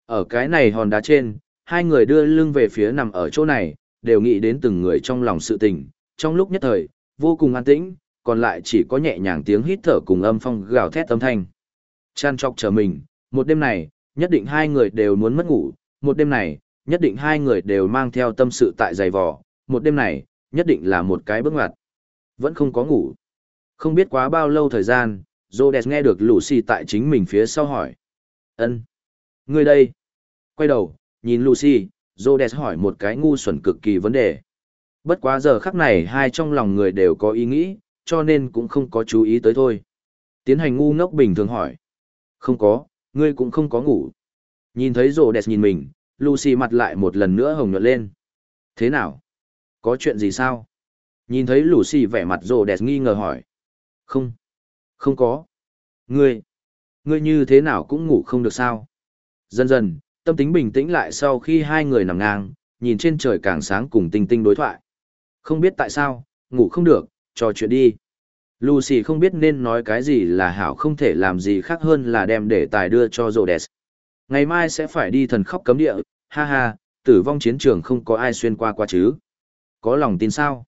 Ở cái này hòn đá trên, hai người đưa lưng về phía nằm ở chỗ này, đều nghĩ đến từng người trong lòng sự tình, trong lúc nhất thời, vô cùng an tĩnh, còn lại chỉ có nhẹ nhàng tiếng hít thở cùng âm phong gào thét âm thanh. Chan chọc chờ mình, một đêm này, nhất định hai người đều muốn mất ngủ, một đêm này, nhất định hai người đều mang theo tâm sự tại giày vò, một đêm này, nhất định là một cái bước ngoặt. Vẫn không có ngủ. Không biết quá bao lâu thời gian, Rhodes nghe được Lucy tại chính mình phía sau hỏi. ân Người đây. Quay đầu, nhìn Lucy, Rhodes hỏi một cái ngu xuẩn cực kỳ vấn đề. Bất quá giờ khắc này hai trong lòng người đều có ý nghĩ, cho nên cũng không có chú ý tới thôi. Tiến hành ngu ngốc bình thường hỏi. Không có, ngươi cũng không có ngủ. Nhìn thấy Rhodes nhìn mình, Lucy mặt lại một lần nữa hồng nhuận lên. Thế nào? Có chuyện gì sao? Nhìn thấy Lucy vẻ mặt Rhodes nghi ngờ hỏi. Không. Không có. Ngươi. Ngươi như thế nào cũng ngủ không được sao? Dần dần, tâm tính bình tĩnh lại sau khi hai người nằm ngang, nhìn trên trời càng sáng cùng tinh tinh đối thoại. Không biết tại sao, ngủ không được, trò chuyện đi. Lucy không biết nên nói cái gì là hảo không thể làm gì khác hơn là đem để tài đưa cho Rhodes. Ngày mai sẽ phải đi thần khóc cấm địa, ha ha, tử vong chiến trường không có ai xuyên qua qua chứ. Có lòng tin sao?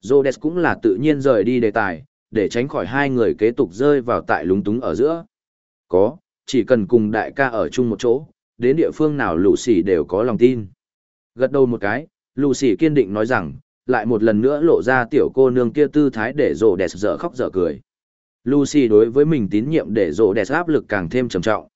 Rhodes cũng là tự nhiên rời đi đề tài, để tránh khỏi hai người kế tục rơi vào tại lúng túng ở giữa. Có, chỉ cần cùng đại ca ở chung một chỗ, đến địa phương nào Lucy đều có lòng tin. Gật đầu một cái, Lucy kiên định nói rằng, lại một lần nữa lộ ra tiểu cô nương kia tư thái để rộ đẹp dở khóc dở cười. Lucy đối với mình tín nhiệm để rộ đẹp áp lực càng thêm trầm trọng.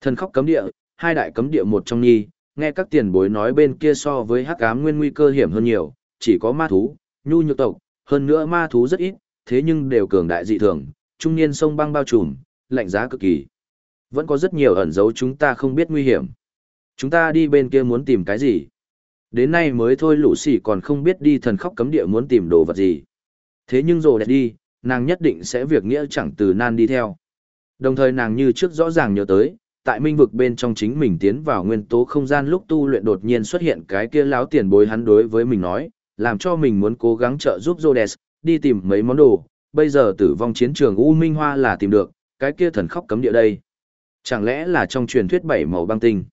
Thần khóc cấm địa, hai đại cấm địa một trong nhi, nghe các tiền bối nói bên kia so với hắc ám nguyên nguy cơ hiểm hơn nhiều, chỉ có ma thú, nhu nhược tộc, hơn nữa ma thú rất ít, thế nhưng đều cường đại dị thường, trung niên sông băng bao trùm, lạnh giá cực kỳ. Vẫn có rất nhiều ẩn dấu chúng ta không biết nguy hiểm. Chúng ta đi bên kia muốn tìm cái gì? Đến nay mới thôi lũ sỉ còn không biết đi thần khóc cấm địa muốn tìm đồ vật gì. Thế nhưng rồi đẹp đi, nàng nhất định sẽ việc nghĩa chẳng từ nan đi theo. Đồng thời nàng như trước rõ ràng nhớ tới, tại minh vực bên trong chính mình tiến vào nguyên tố không gian lúc tu luyện đột nhiên xuất hiện cái kia láo tiền bối hắn đối với mình nói, làm cho mình muốn cố gắng trợ giúp Rhodes, đi tìm mấy món đồ, bây giờ tử vong chiến trường U Minh Hoa là tìm được, cái kia thần khóc cấm địa đây. Chẳng lẽ là trong truyền thuyết bảy màu băng tinh?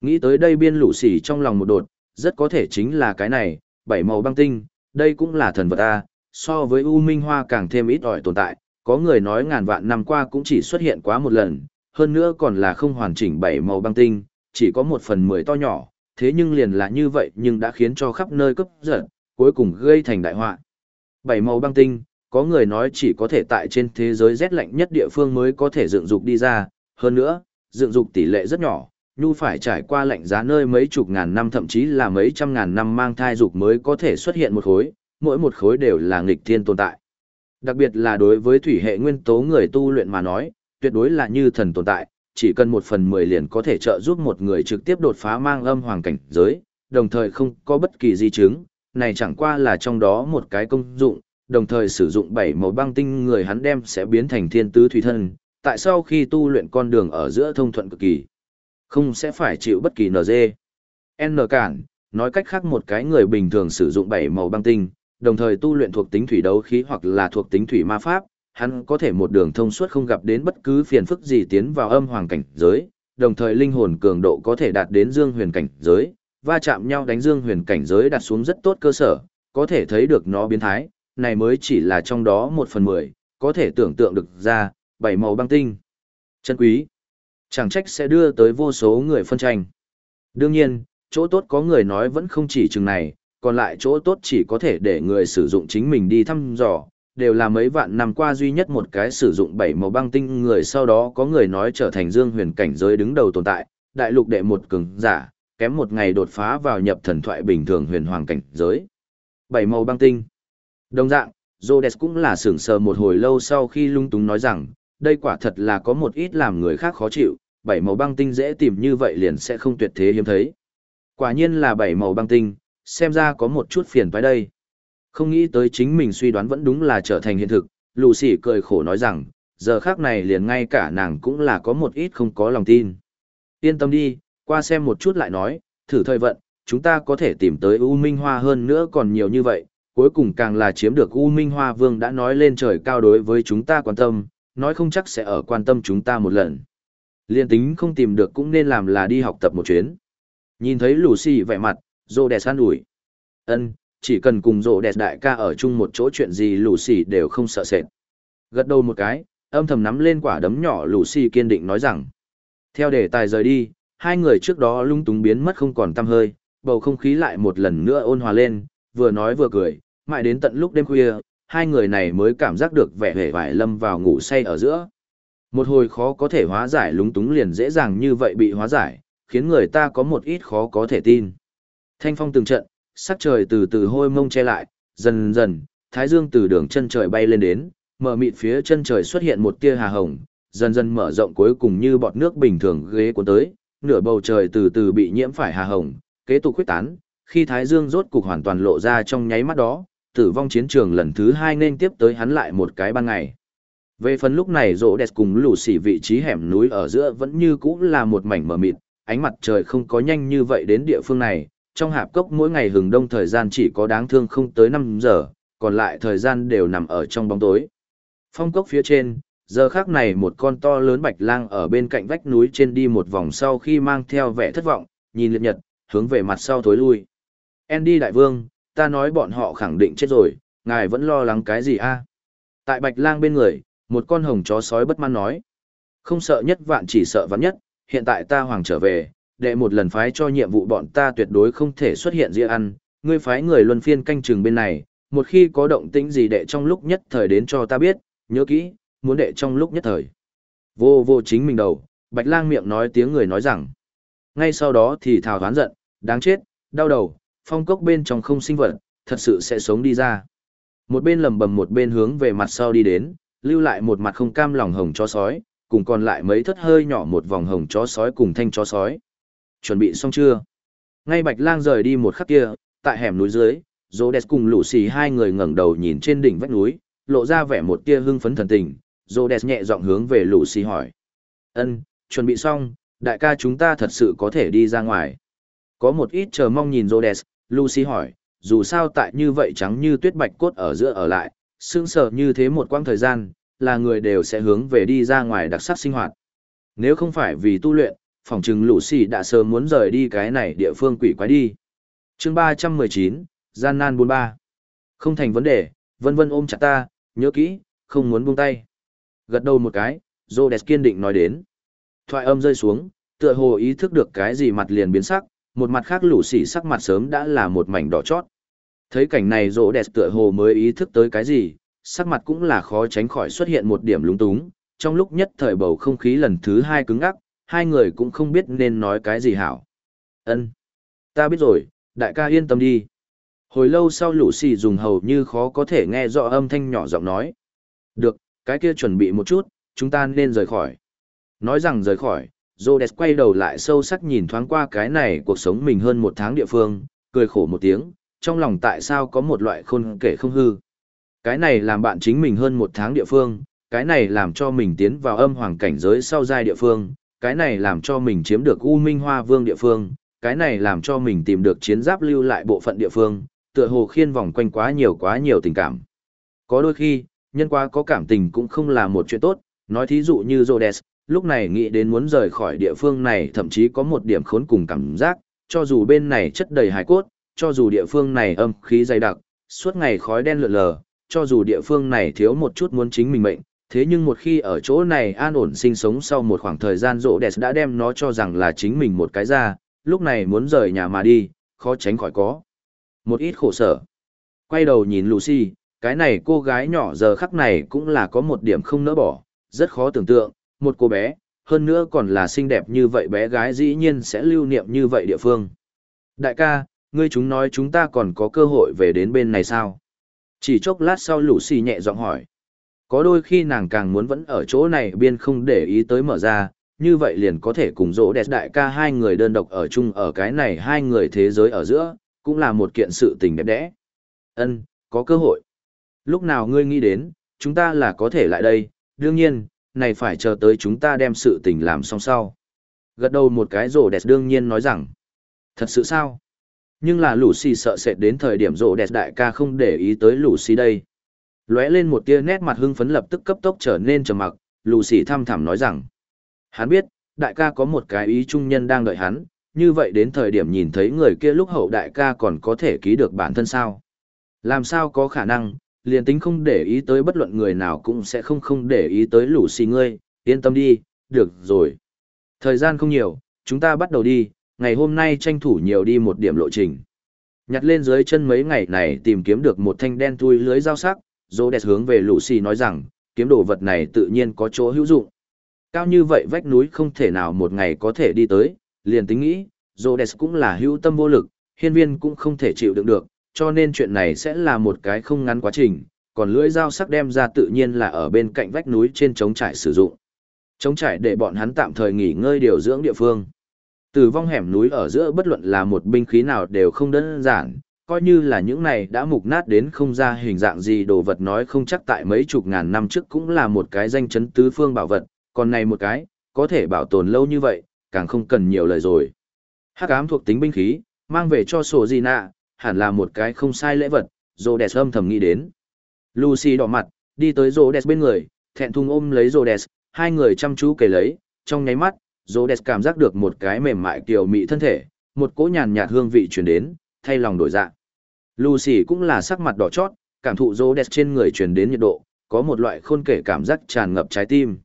Nghĩ tới đây biên lũ xỉ trong lòng một đột, rất có thể chính là cái này, bảy màu băng tinh, đây cũng là thần vật A, so với U Minh Hoa càng thêm ít ỏi tồn tại, có người nói ngàn vạn năm qua cũng chỉ xuất hiện quá một lần, hơn nữa còn là không hoàn chỉnh bảy màu băng tinh, chỉ có một phần mười to nhỏ, thế nhưng liền là như vậy nhưng đã khiến cho khắp nơi cấp giật, cuối cùng gây thành đại họa. Bảy màu băng tinh, có người nói chỉ có thể tại trên thế giới rét lạnh nhất địa phương mới có thể dựng dục đi ra, hơn nữa, dựng dục tỷ lệ rất nhỏ, nhu phải trải qua lạnh giá nơi mấy chục ngàn năm thậm chí là mấy trăm ngàn năm mang thai dục mới có thể xuất hiện một khối, mỗi một khối đều là nghịch thiên tồn tại. Đặc biệt là đối với thủy hệ nguyên tố người tu luyện mà nói, tuyệt đối là như thần tồn tại, chỉ cần một phần mười liền có thể trợ giúp một người trực tiếp đột phá mang âm hoàng cảnh giới, đồng thời không có bất kỳ di chứng, này chẳng qua là trong đó một cái công dụng, đồng thời sử dụng bảy màu băng tinh người hắn đem sẽ biến thành thiên tứ thủy thân, tại sao khi tu luyện con đường ở giữa thông thuận cực kỳ, không sẽ phải chịu bất kỳ NG. N cản, nói cách khác một cái người bình thường sử dụng bảy màu băng tinh, đồng thời tu luyện thuộc tính thủy đấu khí hoặc là thuộc tính thủy ma pháp, hắn có thể một đường thông suốt không gặp đến bất cứ phiền phức gì tiến vào âm hoàng cảnh giới, đồng thời linh hồn cường độ có thể đạt đến dương huyền cảnh giới, va chạm nhau đánh dương huyền cảnh giới đặt xuống rất tốt cơ sở, có thể thấy được nó biến thái, này mới chỉ là trong đó một phần mười, có thể tưởng tượng được ra, bảy màu băng tinh. Chân quý. Chẳng trách sẽ đưa tới vô số người phân tranh. Đương nhiên, chỗ tốt có người nói vẫn không chỉ chừng này, còn lại chỗ tốt chỉ có thể để người sử dụng chính mình đi thăm dò, đều là mấy vạn năm qua duy nhất một cái sử dụng bảy màu băng tinh người sau đó có người nói trở thành dương huyền cảnh giới đứng đầu tồn tại, đại lục đệ một cường giả, kém một ngày đột phá vào nhập thần thoại bình thường huyền hoàng cảnh giới. Bảy màu băng tinh. Đồng dạng, Rhodes cũng là sửng sờ một hồi lâu sau khi lung túng nói rằng, đây quả thật là có một ít làm người khác khó chịu, bảy màu băng tinh dễ tìm như vậy liền sẽ không tuyệt thế hiếm thấy. Quả nhiên là bảy màu băng tinh, xem ra có một chút phiền phải đây. Không nghĩ tới chính mình suy đoán vẫn đúng là trở thành hiện thực, lù xỉ cười khổ nói rằng, giờ khác này liền ngay cả nàng cũng là có một ít không có lòng tin. Yên tâm đi, qua xem một chút lại nói, thử thời vận, chúng ta có thể tìm tới U Minh Hoa hơn nữa còn nhiều như vậy, cuối cùng càng là chiếm được U Minh Hoa Vương đã nói lên trời cao đối với chúng ta quan tâm, nói không chắc sẽ ở quan tâm chúng ta một lần. Liên tính không tìm được cũng nên làm là đi học tập một chuyến. Nhìn thấy Lucy vẻ mặt, rô đẹp san ủi. ân chỉ cần cùng rô đẹp đại ca ở chung một chỗ chuyện gì Lucy đều không sợ sệt. Gật đầu một cái, âm thầm nắm lên quả đấm nhỏ Lucy kiên định nói rằng. Theo đề tài rời đi, hai người trước đó lung túng biến mất không còn tăm hơi, bầu không khí lại một lần nữa ôn hòa lên, vừa nói vừa cười, mãi đến tận lúc đêm khuya, hai người này mới cảm giác được vẻ vẻ vải lâm vào ngủ say ở giữa. Một hồi khó có thể hóa giải lúng túng liền dễ dàng như vậy bị hóa giải, khiến người ta có một ít khó có thể tin. Thanh phong từng trận, sắc trời từ từ hôi mông che lại, dần dần, thái dương từ đường chân trời bay lên đến, mở mịt phía chân trời xuất hiện một tia hà hồng, dần dần mở rộng cuối cùng như bọt nước bình thường ghế cuốn tới, nửa bầu trời từ từ bị nhiễm phải hà hồng, kế tục khuyết tán, khi thái dương rốt cục hoàn toàn lộ ra trong nháy mắt đó, tử vong chiến trường lần thứ hai nên tiếp tới hắn lại một cái ban ngày. Về phần lúc này rỗ đẹp cùng lù xỉ vị trí hẻm núi ở giữa vẫn như cũ là một mảnh mờ mịt, ánh mặt trời không có nhanh như vậy đến địa phương này, trong hạp cốc mỗi ngày hừng đông thời gian chỉ có đáng thương không tới 5 giờ, còn lại thời gian đều nằm ở trong bóng tối. Phong cốc phía trên, giờ khác này một con to lớn bạch lang ở bên cạnh vách núi trên đi một vòng sau khi mang theo vẻ thất vọng, nhìn liệt nhật, hướng về mặt sau thối lui. Andy đại vương, ta nói bọn họ khẳng định chết rồi, ngài vẫn lo lắng cái gì a? Tại bạch lang bên người, một con hồng chó sói bất mãn nói. Không sợ nhất vạn chỉ sợ vạn nhất, hiện tại ta hoàng trở về, đệ một lần phái cho nhiệm vụ bọn ta tuyệt đối không thể xuất hiện dĩa ăn, ngươi phái người luân phiên canh chừng bên này, một khi có động tĩnh gì đệ trong lúc nhất thời đến cho ta biết, nhớ kỹ, muốn đệ trong lúc nhất thời. Vô vô chính mình đầu, bạch lang miệng nói tiếng người nói rằng. Ngay sau đó thì thào đoán giận, đáng chết, đau đầu, phong cốc bên trong không sinh vật, thật sự sẽ sống đi ra. Một bên lầm bầm một bên hướng về mặt sau đi đến, lưu lại một mặt không cam lòng hồng chó sói, cùng còn lại mấy thất hơi nhỏ một vòng hồng chó sói cùng thanh chó sói. Chuẩn bị xong chưa? Ngay Bạch Lang rời đi một khắc kia, tại hẻm núi dưới, Rhodes cùng Lũ Xì hai người ngẩng đầu nhìn trên đỉnh vách núi, lộ ra vẻ một tia hưng phấn thần tình. Rhodes nhẹ giọng hướng về Lũ Xì hỏi: "Ân, chuẩn bị xong, đại ca chúng ta thật sự có thể đi ra ngoài?" Có một ít chờ mong nhìn Rhodes, Lucy hỏi, dù sao tại như vậy trắng như tuyết bạch cốt ở giữa ở lại, sững sờ như thế một quãng thời gian, là người đều sẽ hướng về đi ra ngoài đặc sắc sinh hoạt. Nếu không phải vì tu luyện, phòng trừng Lucy đã sớm muốn rời đi cái này địa phương quỷ quái đi. chương 319, Gian nan 43. Không thành vấn đề, vân vân ôm chặt ta, nhớ kỹ, không muốn buông tay. Gật đầu một cái, Rhodes kiên định nói đến. Thoại âm rơi xuống, tựa hồ ý thức được cái gì mặt liền biến sắc, một mặt khác lũ xỉ sắc mặt sớm đã là một mảnh đỏ chót. Thấy cảnh này rỗ đẹp tựa hồ mới ý thức tới cái gì, sắc mặt cũng là khó tránh khỏi xuất hiện một điểm lúng túng, trong lúc nhất thời bầu không khí lần thứ hai cứng ngắc, hai người cũng không biết nên nói cái gì hảo. Ân, Ta biết rồi, đại ca yên tâm đi. Hồi lâu sau lũ xì dùng hầu như khó có thể nghe rõ âm thanh nhỏ giọng nói. Được, cái kia chuẩn bị một chút, chúng ta nên rời khỏi. Nói rằng rời khỏi, Rhodes quay đầu lại sâu sắc nhìn thoáng qua cái này cuộc sống mình hơn một tháng địa phương, cười khổ một tiếng, trong lòng tại sao có một loại khôn kể không hư. Cái này làm bạn chính mình hơn một tháng địa phương, cái này làm cho mình tiến vào âm hoàng cảnh giới sau giai địa phương, cái này làm cho mình chiếm được U Minh Hoa Vương địa phương, cái này làm cho mình tìm được chiến giáp lưu lại bộ phận địa phương, tựa hồ khiên vòng quanh quá nhiều quá nhiều tình cảm. Có đôi khi, nhân quá có cảm tình cũng không là một chuyện tốt, nói thí dụ như Rhodes, lúc này nghĩ đến muốn rời khỏi địa phương này thậm chí có một điểm khốn cùng cảm giác, cho dù bên này chất đầy hài cốt, cho dù địa phương này âm khí dày đặc, suốt ngày khói đen lượn lờ, cho dù địa phương này thiếu một chút muốn chính mình mệnh, thế nhưng một khi ở chỗ này an ổn sinh sống sau một khoảng thời gian rộ đẹp đã đem nó cho rằng là chính mình một cái ra, lúc này muốn rời nhà mà đi, khó tránh khỏi có. Một ít khổ sở. Quay đầu nhìn Lucy, cái này cô gái nhỏ giờ khắc này cũng là có một điểm không nỡ bỏ, rất khó tưởng tượng, một cô bé, hơn nữa còn là xinh đẹp như vậy bé gái dĩ nhiên sẽ lưu niệm như vậy địa phương. Đại ca, ngươi chúng nói chúng ta còn có cơ hội về đến bên này sao? Chỉ chốc lát sau Lucy nhẹ giọng hỏi. Có đôi khi nàng càng muốn vẫn ở chỗ này biên không để ý tới mở ra, như vậy liền có thể cùng dỗ đẹp đại ca hai người đơn độc ở chung ở cái này hai người thế giới ở giữa, cũng là một kiện sự tình đẹp đẽ. Ân, có cơ hội. Lúc nào ngươi nghĩ đến, chúng ta là có thể lại đây, đương nhiên, này phải chờ tới chúng ta đem sự tình làm xong sau. Gật đầu một cái rổ đẹp đương nhiên nói rằng, thật sự sao? Nhưng là lũ xì sợ sệt đến thời điểm rổ đẹp đại ca không để ý tới lũ xì đây. Lóe lên một tia nét mặt hưng phấn lập tức cấp tốc trở nên trầm mặc, lũ xì thăm thẳm nói rằng, hắn biết, đại ca có một cái ý trung nhân đang đợi hắn, như vậy đến thời điểm nhìn thấy người kia lúc hậu đại ca còn có thể ký được bản thân sao. Làm sao có khả năng, liền tính không để ý tới bất luận người nào cũng sẽ không không để ý tới lũ xì ngươi, yên tâm đi, được rồi. Thời gian không nhiều, chúng ta bắt đầu đi, ngày hôm nay tranh thủ nhiều đi một điểm lộ trình. Nhặt lên dưới chân mấy ngày này tìm kiếm được một thanh đen thui lưới dao sắc, dô đẹp hướng về lũ xì nói rằng, kiếm đồ vật này tự nhiên có chỗ hữu dụng. Cao như vậy vách núi không thể nào một ngày có thể đi tới, liền tính nghĩ, Rhodes cũng là hữu tâm vô lực, hiên viên cũng không thể chịu đựng được, cho nên chuyện này sẽ là một cái không ngắn quá trình, còn lưỡi dao sắc đem ra tự nhiên là ở bên cạnh vách núi trên trống trải sử dụng. Trống trải để bọn hắn tạm thời nghỉ ngơi điều dưỡng địa phương. Từ vong hẻm núi ở giữa bất luận là một binh khí nào đều không đơn giản, coi như là những này đã mục nát đến không ra hình dạng gì đồ vật nói không chắc tại mấy chục ngàn năm trước cũng là một cái danh chấn tứ phương bảo vật, còn này một cái, có thể bảo tồn lâu như vậy, càng không cần nhiều lời rồi. Hắc ám thuộc tính binh khí, mang về cho sổ gì nạ, hẳn là một cái không sai lễ vật, rô đẹp âm thầm nghĩ đến. Lucy đỏ mặt, đi tới rô đẹp bên người, thẹn thùng ôm lấy rô đẹp, hai người chăm chú kề lấy, trong nháy mắt, rô đẹp cảm giác được một cái mềm mại kiều mị thân thể, một cỗ nhàn nhạt hương vị truyền đến, thay lòng đổi dạ. Lucy cũng là sắc mặt đỏ chót, cảm thụ rô đẹp trên người truyền đến nhiệt độ, có một loại khôn kể cảm giác tràn ngập trái tim.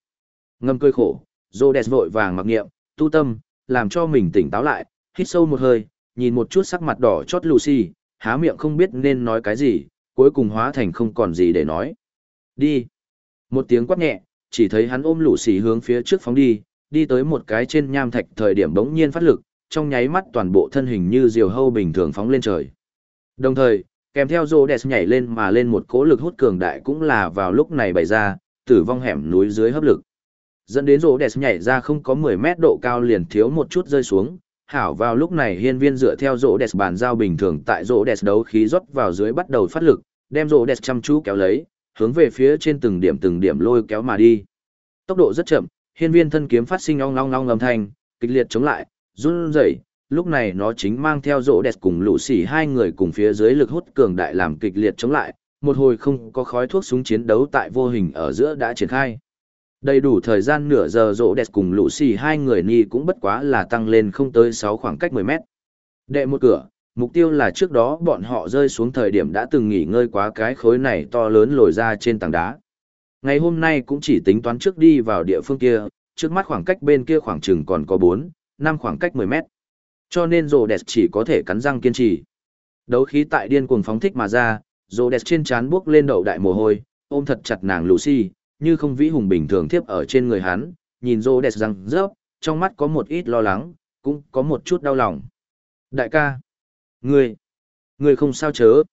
Ngâm cười khổ, rô đẹp vội vàng mặc niệm, tu tâm, làm cho mình tỉnh táo lại, hít sâu một hơi, nhìn một chút sắc mặt đỏ chót Lucy, há miệng không biết nên nói cái gì, cuối cùng hóa thành không còn gì để nói. Đi. Một tiếng quát nhẹ, chỉ thấy hắn ôm Lucy hướng phía trước phóng đi, đi tới một cái trên nham thạch thời điểm bỗng nhiên phát lực, trong nháy mắt toàn bộ thân hình như diều hâu bình thường phóng lên trời. Đồng thời, kèm theo rô đẹp nhảy lên mà lên một cỗ lực hút cường đại cũng là vào lúc này bày ra, tử vong hẻm núi dưới hấp lực. Dẫn đến rô đẹp nhảy ra không có 10 mét độ cao liền thiếu một chút rơi xuống, hảo vào lúc này hiên viên dựa theo rỗ đẹp bàn giao bình thường tại rỗ đẹp đấu khí rót vào dưới bắt đầu phát lực, đem rỗ đẹp chăm chú kéo lấy, hướng về phía trên từng điểm từng điểm lôi kéo mà đi. Tốc độ rất chậm, hiên viên thân kiếm phát sinh long long long âm thanh, kịch liệt chống lại, run rẩy, lúc này nó chính mang theo rỗ đẹp cùng lũ xỉ hai người cùng phía dưới lực hút cường đại làm kịch liệt chống lại, một hồi không có khói thuốc súng chiến đấu tại vô hình ở giữa đã triển khai. Đầy đủ thời gian nửa giờ rỗ đẹp cùng lũ xì hai người ni cũng bất quá là tăng lên không tới 6 khoảng cách 10 mét. Đệ một cửa, mục tiêu là trước đó bọn họ rơi xuống thời điểm đã từng nghỉ ngơi quá cái khối này to lớn lồi ra trên tảng đá. Ngày hôm nay cũng chỉ tính toán trước đi vào địa phương kia, trước mắt khoảng cách bên kia khoảng chừng còn có 4, 5 khoảng cách 10 mét. Cho nên rồ đẹp chỉ có thể cắn răng kiên trì. Đấu khí tại điên cuồng phóng thích mà ra, rồ đẹp trên trán bước lên đậu đại mồ hôi, ôm thật chặt nàng Lucy, như không vĩ hùng bình thường thiếp ở trên người hắn, nhìn rô đẹp răng rớp, trong mắt có một ít lo lắng, cũng có một chút đau lòng. Đại ca, ngươi, ngươi không sao chớ.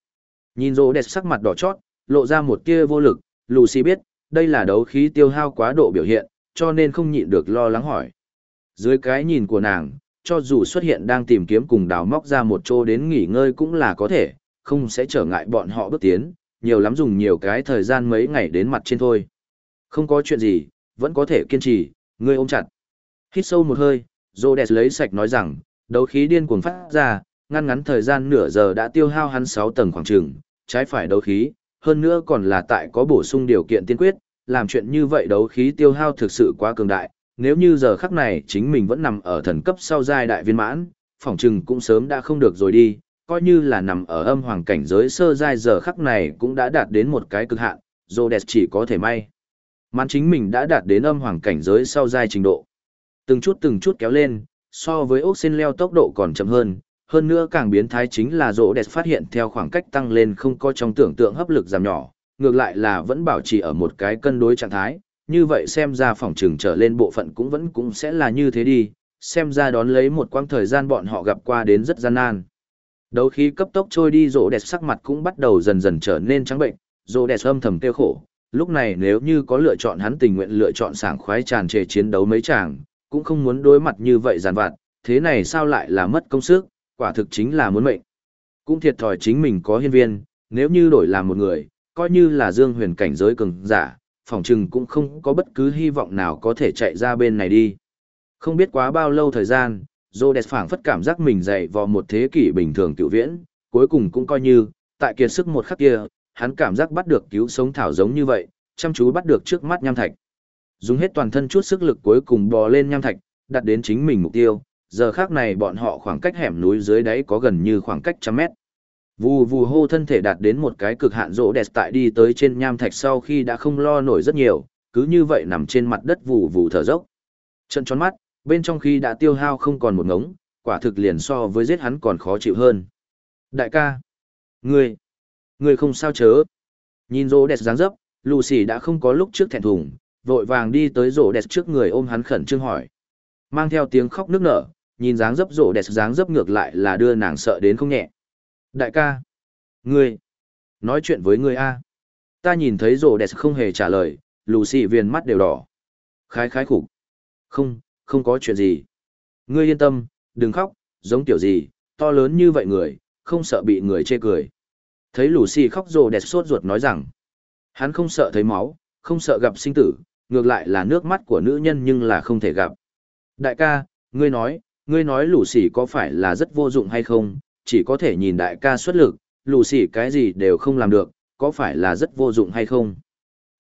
Nhìn rô đẹp sắc mặt đỏ chót, lộ ra một tia vô lực, Lucy biết, đây là đấu khí tiêu hao quá độ biểu hiện, cho nên không nhịn được lo lắng hỏi. Dưới cái nhìn của nàng, cho dù xuất hiện đang tìm kiếm cùng đào móc ra một chỗ đến nghỉ ngơi cũng là có thể, không sẽ trở ngại bọn họ bước tiến, nhiều lắm dùng nhiều cái thời gian mấy ngày đến mặt trên thôi. Không có chuyện gì, vẫn có thể kiên trì, ngươi ôm chặt. Hít sâu một hơi, Rhodes lấy sạch nói rằng, đấu khí điên cuồng phát ra, ngăn ngắn thời gian nửa giờ đã tiêu hao hắn 6 tầng khoảng trường, trái phải đấu khí, hơn nữa còn là tại có bổ sung điều kiện tiên quyết, làm chuyện như vậy đấu khí tiêu hao thực sự quá cường đại, nếu như giờ khắc này chính mình vẫn nằm ở thần cấp sau giai đại viên mãn, phỏng chừng cũng sớm đã không được rồi đi, coi như là nằm ở âm hoàng cảnh giới sơ giai giờ khắc này cũng đã đạt đến một cái cực hạn, Rhodes chỉ có thể may màn chính mình đã đạt đến âm hoàng cảnh giới sau giai trình độ. Từng chút từng chút kéo lên, so với ốc xin leo tốc độ còn chậm hơn, hơn nữa càng biến thái chính là rỗ đẹp phát hiện theo khoảng cách tăng lên không có trong tưởng tượng hấp lực giảm nhỏ, ngược lại là vẫn bảo trì ở một cái cân đối trạng thái, như vậy xem ra phòng trường trở lên bộ phận cũng vẫn cũng sẽ là như thế đi, xem ra đón lấy một quãng thời gian bọn họ gặp qua đến rất gian nan. Đấu khí cấp tốc trôi đi rỗ đẹp sắc mặt cũng bắt đầu dần dần trở nên trắng bệnh, rỗ đẹp âm thầm tiêu khổ, lúc này nếu như có lựa chọn hắn tình nguyện lựa chọn sảng khoái tràn trề chiến đấu mấy chàng, cũng không muốn đối mặt như vậy giàn vặt, thế này sao lại là mất công sức, quả thực chính là muốn mệnh. Cũng thiệt thòi chính mình có hiên viên, nếu như đổi làm một người, coi như là dương huyền cảnh giới cường giả, phòng trừng cũng không có bất cứ hy vọng nào có thể chạy ra bên này đi. Không biết quá bao lâu thời gian, Rhodes phảng phất cảm giác mình dậy vào một thế kỷ bình thường cựu viễn, cuối cùng cũng coi như, tại kiệt sức một khắc kia, hắn cảm giác bắt được cứu sống thảo giống như vậy, chăm chú bắt được trước mắt nham thạch. Dùng hết toàn thân chút sức lực cuối cùng bò lên nham thạch, đặt đến chính mình mục tiêu, giờ khác này bọn họ khoảng cách hẻm núi dưới đáy có gần như khoảng cách trăm mét. Vù vù hô thân thể đạt đến một cái cực hạn rỗ đẹp tại đi tới trên nham thạch sau khi đã không lo nổi rất nhiều, cứ như vậy nằm trên mặt đất vù vù thở dốc. Trận tròn mắt, bên trong khi đã tiêu hao không còn một ngống, quả thực liền so với giết hắn còn khó chịu hơn. Đại ca, ngươi, người không sao chớ. Nhìn rỗ đẹp dáng dấp, Lucy đã không có lúc trước thẹn thùng, vội vàng đi tới rỗ đẹp trước người ôm hắn khẩn trương hỏi. Mang theo tiếng khóc nức nở, nhìn dáng dấp rỗ đẹp dáng dấp ngược lại là đưa nàng sợ đến không nhẹ. Đại ca, ngươi, nói chuyện với ngươi a. Ta nhìn thấy rỗ đẹp không hề trả lời, Lucy viền mắt đều đỏ. Khái khái khủng. Không, không có chuyện gì. Ngươi yên tâm, đừng khóc, giống tiểu gì, to lớn như vậy người, không sợ bị người chê cười. Thấy Lucy khóc rồ đẹp sốt ruột nói rằng, hắn không sợ thấy máu, không sợ gặp sinh tử, ngược lại là nước mắt của nữ nhân nhưng là không thể gặp. Đại ca, ngươi nói, ngươi nói lũ sỉ có phải là rất vô dụng hay không, chỉ có thể nhìn đại ca xuất lực, lũ sỉ cái gì đều không làm được, có phải là rất vô dụng hay không.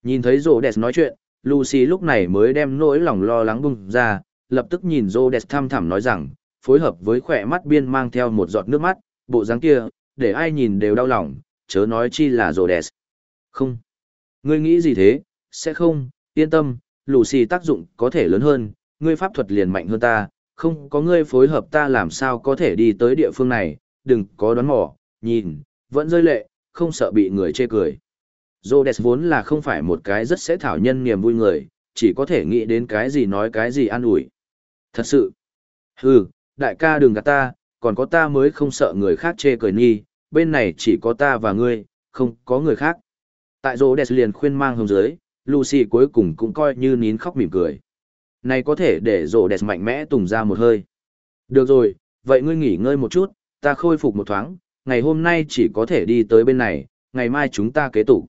Nhìn thấy rồ đẹp nói chuyện, Lucy lúc này mới đem nỗi lòng lo lắng bung ra, lập tức nhìn Rhodes thăm thẳm nói rằng, phối hợp với khỏe mắt biên mang theo một giọt nước mắt, bộ dáng kia, để ai nhìn đều đau lòng, chớ nói chi là Rhodes. Không. Ngươi nghĩ gì thế, sẽ không, yên tâm, Lucy tác dụng có thể lớn hơn, ngươi pháp thuật liền mạnh hơn ta, không có ngươi phối hợp ta làm sao có thể đi tới địa phương này, đừng có đoán mò, nhìn, vẫn rơi lệ, không sợ bị người chê cười. Rhodes vốn là không phải một cái rất sẽ thảo nhân niềm vui người, chỉ có thể nghĩ đến cái gì nói cái gì an ủi. Thật sự. Hừ, đại ca đừng gạt ta, còn có ta mới không sợ người khác chê cười nhi, bên này chỉ có ta và ngươi, không có người khác. Tại Rhodes liền khuyên mang hồng dưới, Lucy cuối cùng cũng coi như nín khóc mỉm cười. Này có thể để Rhodes mạnh mẽ tùng ra một hơi. Được rồi, vậy ngươi nghỉ ngơi một chút, ta khôi phục một thoáng, ngày hôm nay chỉ có thể đi tới bên này, ngày mai chúng ta kế tục.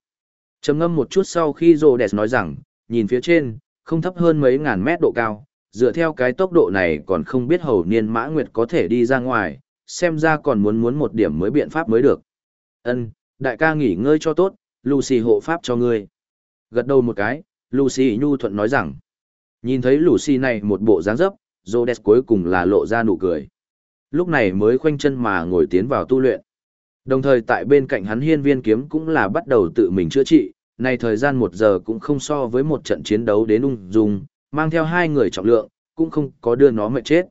Trầm ngâm một chút sau khi Rhodes nói rằng, nhìn phía trên, không thấp hơn mấy ngàn mét độ cao, dựa theo cái tốc độ này còn không biết hầu niên mã nguyệt có thể đi ra ngoài, xem ra còn muốn muốn một điểm mới biện pháp mới được. Ân, đại ca nghỉ ngơi cho tốt, Lucy hộ pháp cho ngươi. Gật đầu một cái, Lucy nhu thuận nói rằng, nhìn thấy Lucy này một bộ dáng dấp, Rhodes cuối cùng là lộ ra nụ cười. Lúc này mới khoanh chân mà ngồi tiến vào tu luyện. Đồng thời tại bên cạnh hắn hiên viên kiếm cũng là bắt đầu tự mình chữa trị, này thời gian một giờ cũng không so với một trận chiến đấu đến ung dung, mang theo hai người trọng lượng, cũng không có đưa nó mệt chết.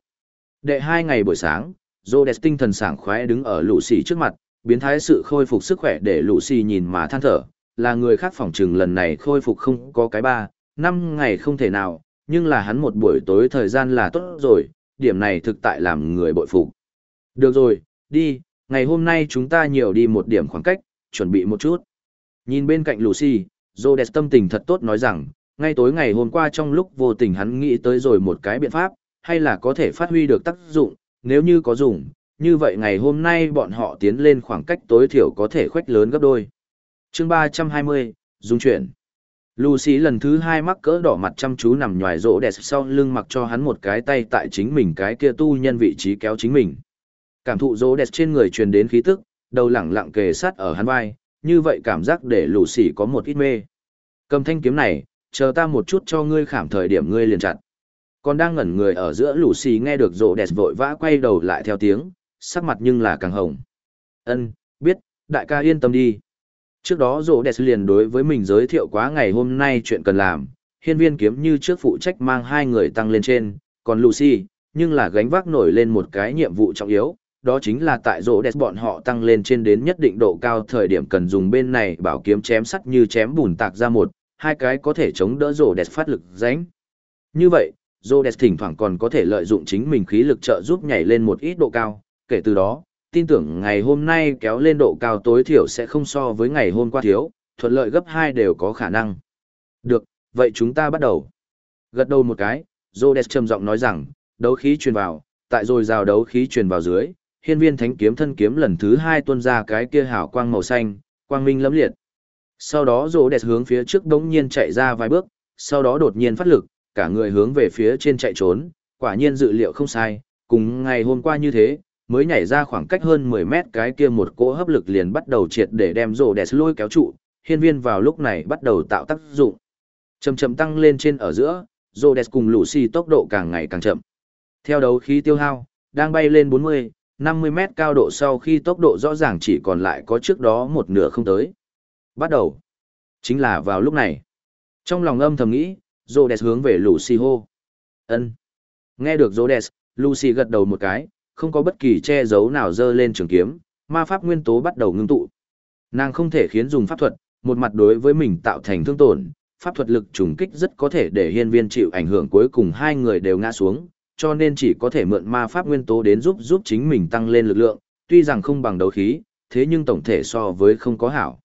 Đệ hai ngày buổi sáng, Rhodes tinh thần sảng khoái đứng ở lũ xì trước mặt, biến thái sự khôi phục sức khỏe để lũ xì nhìn mà than thở, là người khác phòng trừng lần này khôi phục không có cái ba, năm ngày không thể nào, nhưng là hắn một buổi tối thời gian là tốt rồi, điểm này thực tại làm người bội phục. Được rồi, đi, ngày hôm nay chúng ta nhiều đi một điểm khoảng cách, chuẩn bị một chút. Nhìn bên cạnh Lucy, Rhodes tâm tình thật tốt nói rằng, ngay tối ngày hôm qua trong lúc vô tình hắn nghĩ tới rồi một cái biện pháp, hay là có thể phát huy được tác dụng, nếu như có dùng, như vậy ngày hôm nay bọn họ tiến lên khoảng cách tối thiểu có thể khoách lớn gấp đôi. chương 320, dung chuyển. Lucy lần thứ hai mắc cỡ đỏ mặt chăm chú nằm nhòi rỗ đẹp sau lưng mặc cho hắn một cái tay tại chính mình cái kia tu nhân vị trí kéo chính mình. Cảm thụ rỗ đẹp trên người truyền đến khí tức, đầu lẳng lặng kề sát ở hắn vai, như vậy cảm giác để Lucy có một ít mê. Cầm thanh kiếm này, chờ ta một chút cho ngươi khảm thời điểm ngươi liền chặt. Còn đang ngẩn người ở giữa Lucy nghe được rộ đẹp vội vã quay đầu lại theo tiếng, sắc mặt nhưng là càng hồng. Ân, biết, đại ca yên tâm đi. Trước đó rộ đẹp liền đối với mình giới thiệu quá ngày hôm nay chuyện cần làm, hiên viên kiếm như trước phụ trách mang hai người tăng lên trên, còn Lucy, nhưng là gánh vác nổi lên một cái nhiệm vụ trọng yếu, đó chính là tại rỗ đẹp bọn họ tăng lên trên đến nhất định độ cao thời điểm cần dùng bên này bảo kiếm chém sắt như chém bùn tạc ra một, hai cái có thể chống đỡ rổ đẹp phát lực ránh. Như vậy, rổ đẹp thỉnh thoảng còn có thể lợi dụng chính mình khí lực trợ giúp nhảy lên một ít độ cao, kể từ đó, tin tưởng ngày hôm nay kéo lên độ cao tối thiểu sẽ không so với ngày hôm qua thiếu, thuận lợi gấp hai đều có khả năng. Được, vậy chúng ta bắt đầu. Gật đầu một cái, Rhodes trầm giọng nói rằng, đấu khí truyền vào, tại rồi rào đấu khí truyền vào dưới, hiên viên thánh kiếm thân kiếm lần thứ hai tuôn ra cái kia hào quang màu xanh, quang minh lẫm liệt. Sau đó Rhodes hướng phía trước đống nhiên chạy ra vài bước, sau đó đột nhiên phát lực, cả người hướng về phía trên chạy trốn, quả nhiên dự liệu không sai, cùng ngày hôm qua như thế, mới nhảy ra khoảng cách hơn 10 mét cái kia một cỗ hấp lực liền bắt đầu triệt để đem rổ đẹp lôi kéo trụ, hiên viên vào lúc này bắt đầu tạo tác dụng. Chậm chậm tăng lên trên ở giữa, rổ đẹp cùng Lucy tốc độ càng ngày càng chậm. Theo đấu khí tiêu hao, đang bay lên 40, 50 mét cao độ sau khi tốc độ rõ ràng chỉ còn lại có trước đó một nửa không tới. Bắt đầu. Chính là vào lúc này. Trong lòng âm thầm nghĩ, Rhodes hướng về Lucy hô. ân Nghe được Rhodes, Lucy gật đầu một cái, không có bất kỳ che giấu nào dơ lên trường kiếm, ma pháp nguyên tố bắt đầu ngưng tụ. Nàng không thể khiến dùng pháp thuật, một mặt đối với mình tạo thành thương tổn, pháp thuật lực trùng kích rất có thể để hiên viên chịu ảnh hưởng cuối cùng hai người đều ngã xuống, cho nên chỉ có thể mượn ma pháp nguyên tố đến giúp giúp chính mình tăng lên lực lượng, tuy rằng không bằng đấu khí, thế nhưng tổng thể so với không có hảo.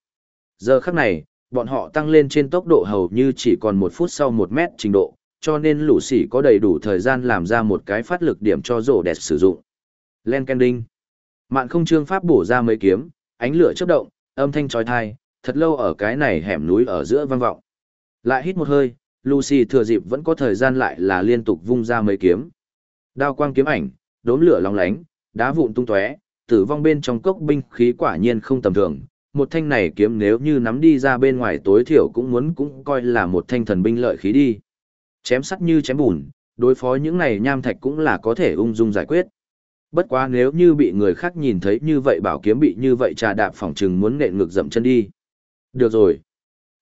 Giờ khắc này, bọn họ tăng lên trên tốc độ hầu như chỉ còn một phút sau một mét trình độ, cho nên lũ sỉ có đầy đủ thời gian làm ra một cái phát lực điểm cho rổ đẹp sử dụng. Len Kending. Mạn không trương pháp bổ ra mấy kiếm, ánh lửa chớp động, âm thanh trói thai, thật lâu ở cái này hẻm núi ở giữa vang vọng. Lại hít một hơi, Lucy thừa dịp vẫn có thời gian lại là liên tục vung ra mấy kiếm. Đao quang kiếm ảnh, đốm lửa long lánh, đá vụn tung tóe, tử vong bên trong cốc binh khí quả nhiên không tầm thường. Một thanh này kiếm nếu như nắm đi ra bên ngoài tối thiểu cũng muốn cũng coi là một thanh thần binh lợi khí đi. Chém sắt như chém bùn, đối phó những này nham thạch cũng là có thể ung dung giải quyết. Bất quá nếu như bị người khác nhìn thấy như vậy bảo kiếm bị như vậy trà đạp phỏng chừng muốn nện ngược dậm chân đi. Được rồi.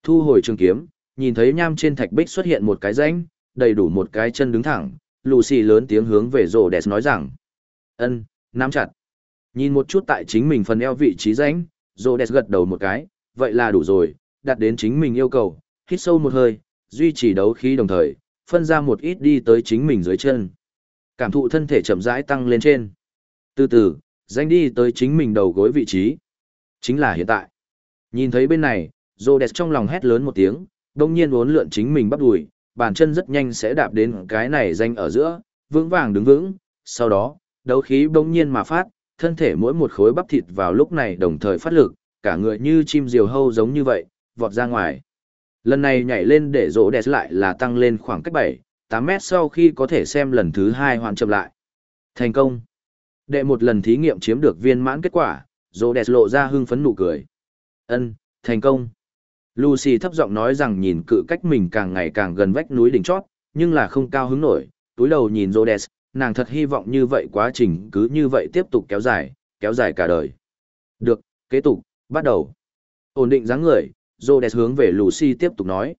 Thu hồi trường kiếm, nhìn thấy nham trên thạch bích xuất hiện một cái rãnh, đầy đủ một cái chân đứng thẳng, Lucy lớn tiếng hướng về rổ đẹp nói rằng. ân nắm chặt. Nhìn một chút tại chính mình phần eo vị trí rãnh, rổ đẹp gật đầu một cái, vậy là đủ rồi, đặt đến chính mình yêu cầu, hít sâu một hơi, duy trì đấu khí đồng thời, phân ra một ít đi tới chính mình dưới chân. Cảm thụ thân thể chậm rãi tăng lên trên. Từ từ, danh đi tới chính mình đầu gối vị trí. Chính là hiện tại. Nhìn thấy bên này, Rhodes trong lòng hét lớn một tiếng, đông nhiên uốn lượn chính mình bắt đùi, bàn chân rất nhanh sẽ đạp đến cái này danh ở giữa, vững vàng đứng vững. Sau đó, đấu khí đông nhiên mà phát, thân thể mỗi một khối bắp thịt vào lúc này đồng thời phát lực, cả người như chim diều hâu giống như vậy, vọt ra ngoài. Lần này nhảy lên để rỗ đẹp lại là tăng lên khoảng cách 7, 8 mét sau khi có thể xem lần thứ hai hoàn chậm lại. Thành công. Đệ một lần thí nghiệm chiếm được viên mãn kết quả, rỗ đẹp lộ ra hưng phấn nụ cười. Ân, thành công. Lucy thấp giọng nói rằng nhìn cự cách mình càng ngày càng gần vách núi đỉnh chót, nhưng là không cao hứng nổi, túi đầu nhìn Rhodes, nàng thật hy vọng như vậy quá trình cứ như vậy tiếp tục kéo dài, kéo dài cả đời. Được, kế tục, bắt đầu. Ổn định dáng người, Rhodes hướng về Lucy tiếp tục nói.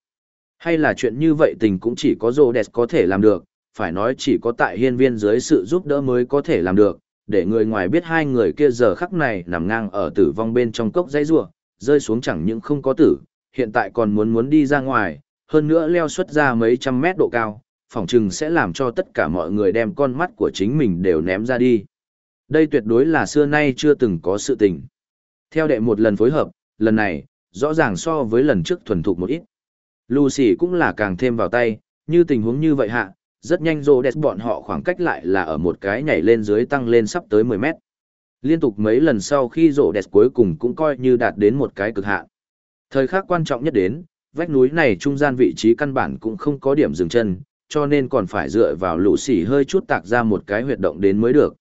Hay là chuyện như vậy tình cũng chỉ có Rhodes có thể làm được, phải nói chỉ có tại hiên viên dưới sự giúp đỡ mới có thể làm được, để người ngoài biết hai người kia giờ khắc này nằm ngang ở tử vong bên trong cốc dãy rua, rơi xuống chẳng những không có tử, hiện tại còn muốn muốn đi ra ngoài, hơn nữa leo xuất ra mấy trăm mét độ cao, phỏng chừng sẽ làm cho tất cả mọi người đem con mắt của chính mình đều ném ra đi. Đây tuyệt đối là xưa nay chưa từng có sự tình. Theo đệ một lần phối hợp, lần này, rõ ràng so với lần trước thuần thục một ít. Lucy cũng là càng thêm vào tay, như tình huống như vậy hạ, rất nhanh rô đẹp bọn họ khoảng cách lại là ở một cái nhảy lên dưới tăng lên sắp tới 10 mét. Liên tục mấy lần sau khi rổ đẹp cuối cùng cũng coi như đạt đến một cái cực hạn. Thời khắc quan trọng nhất đến, vách núi này trung gian vị trí căn bản cũng không có điểm dừng chân, cho nên còn phải dựa vào lũ xỉ hơi chút tạc ra một cái huyệt động đến mới được.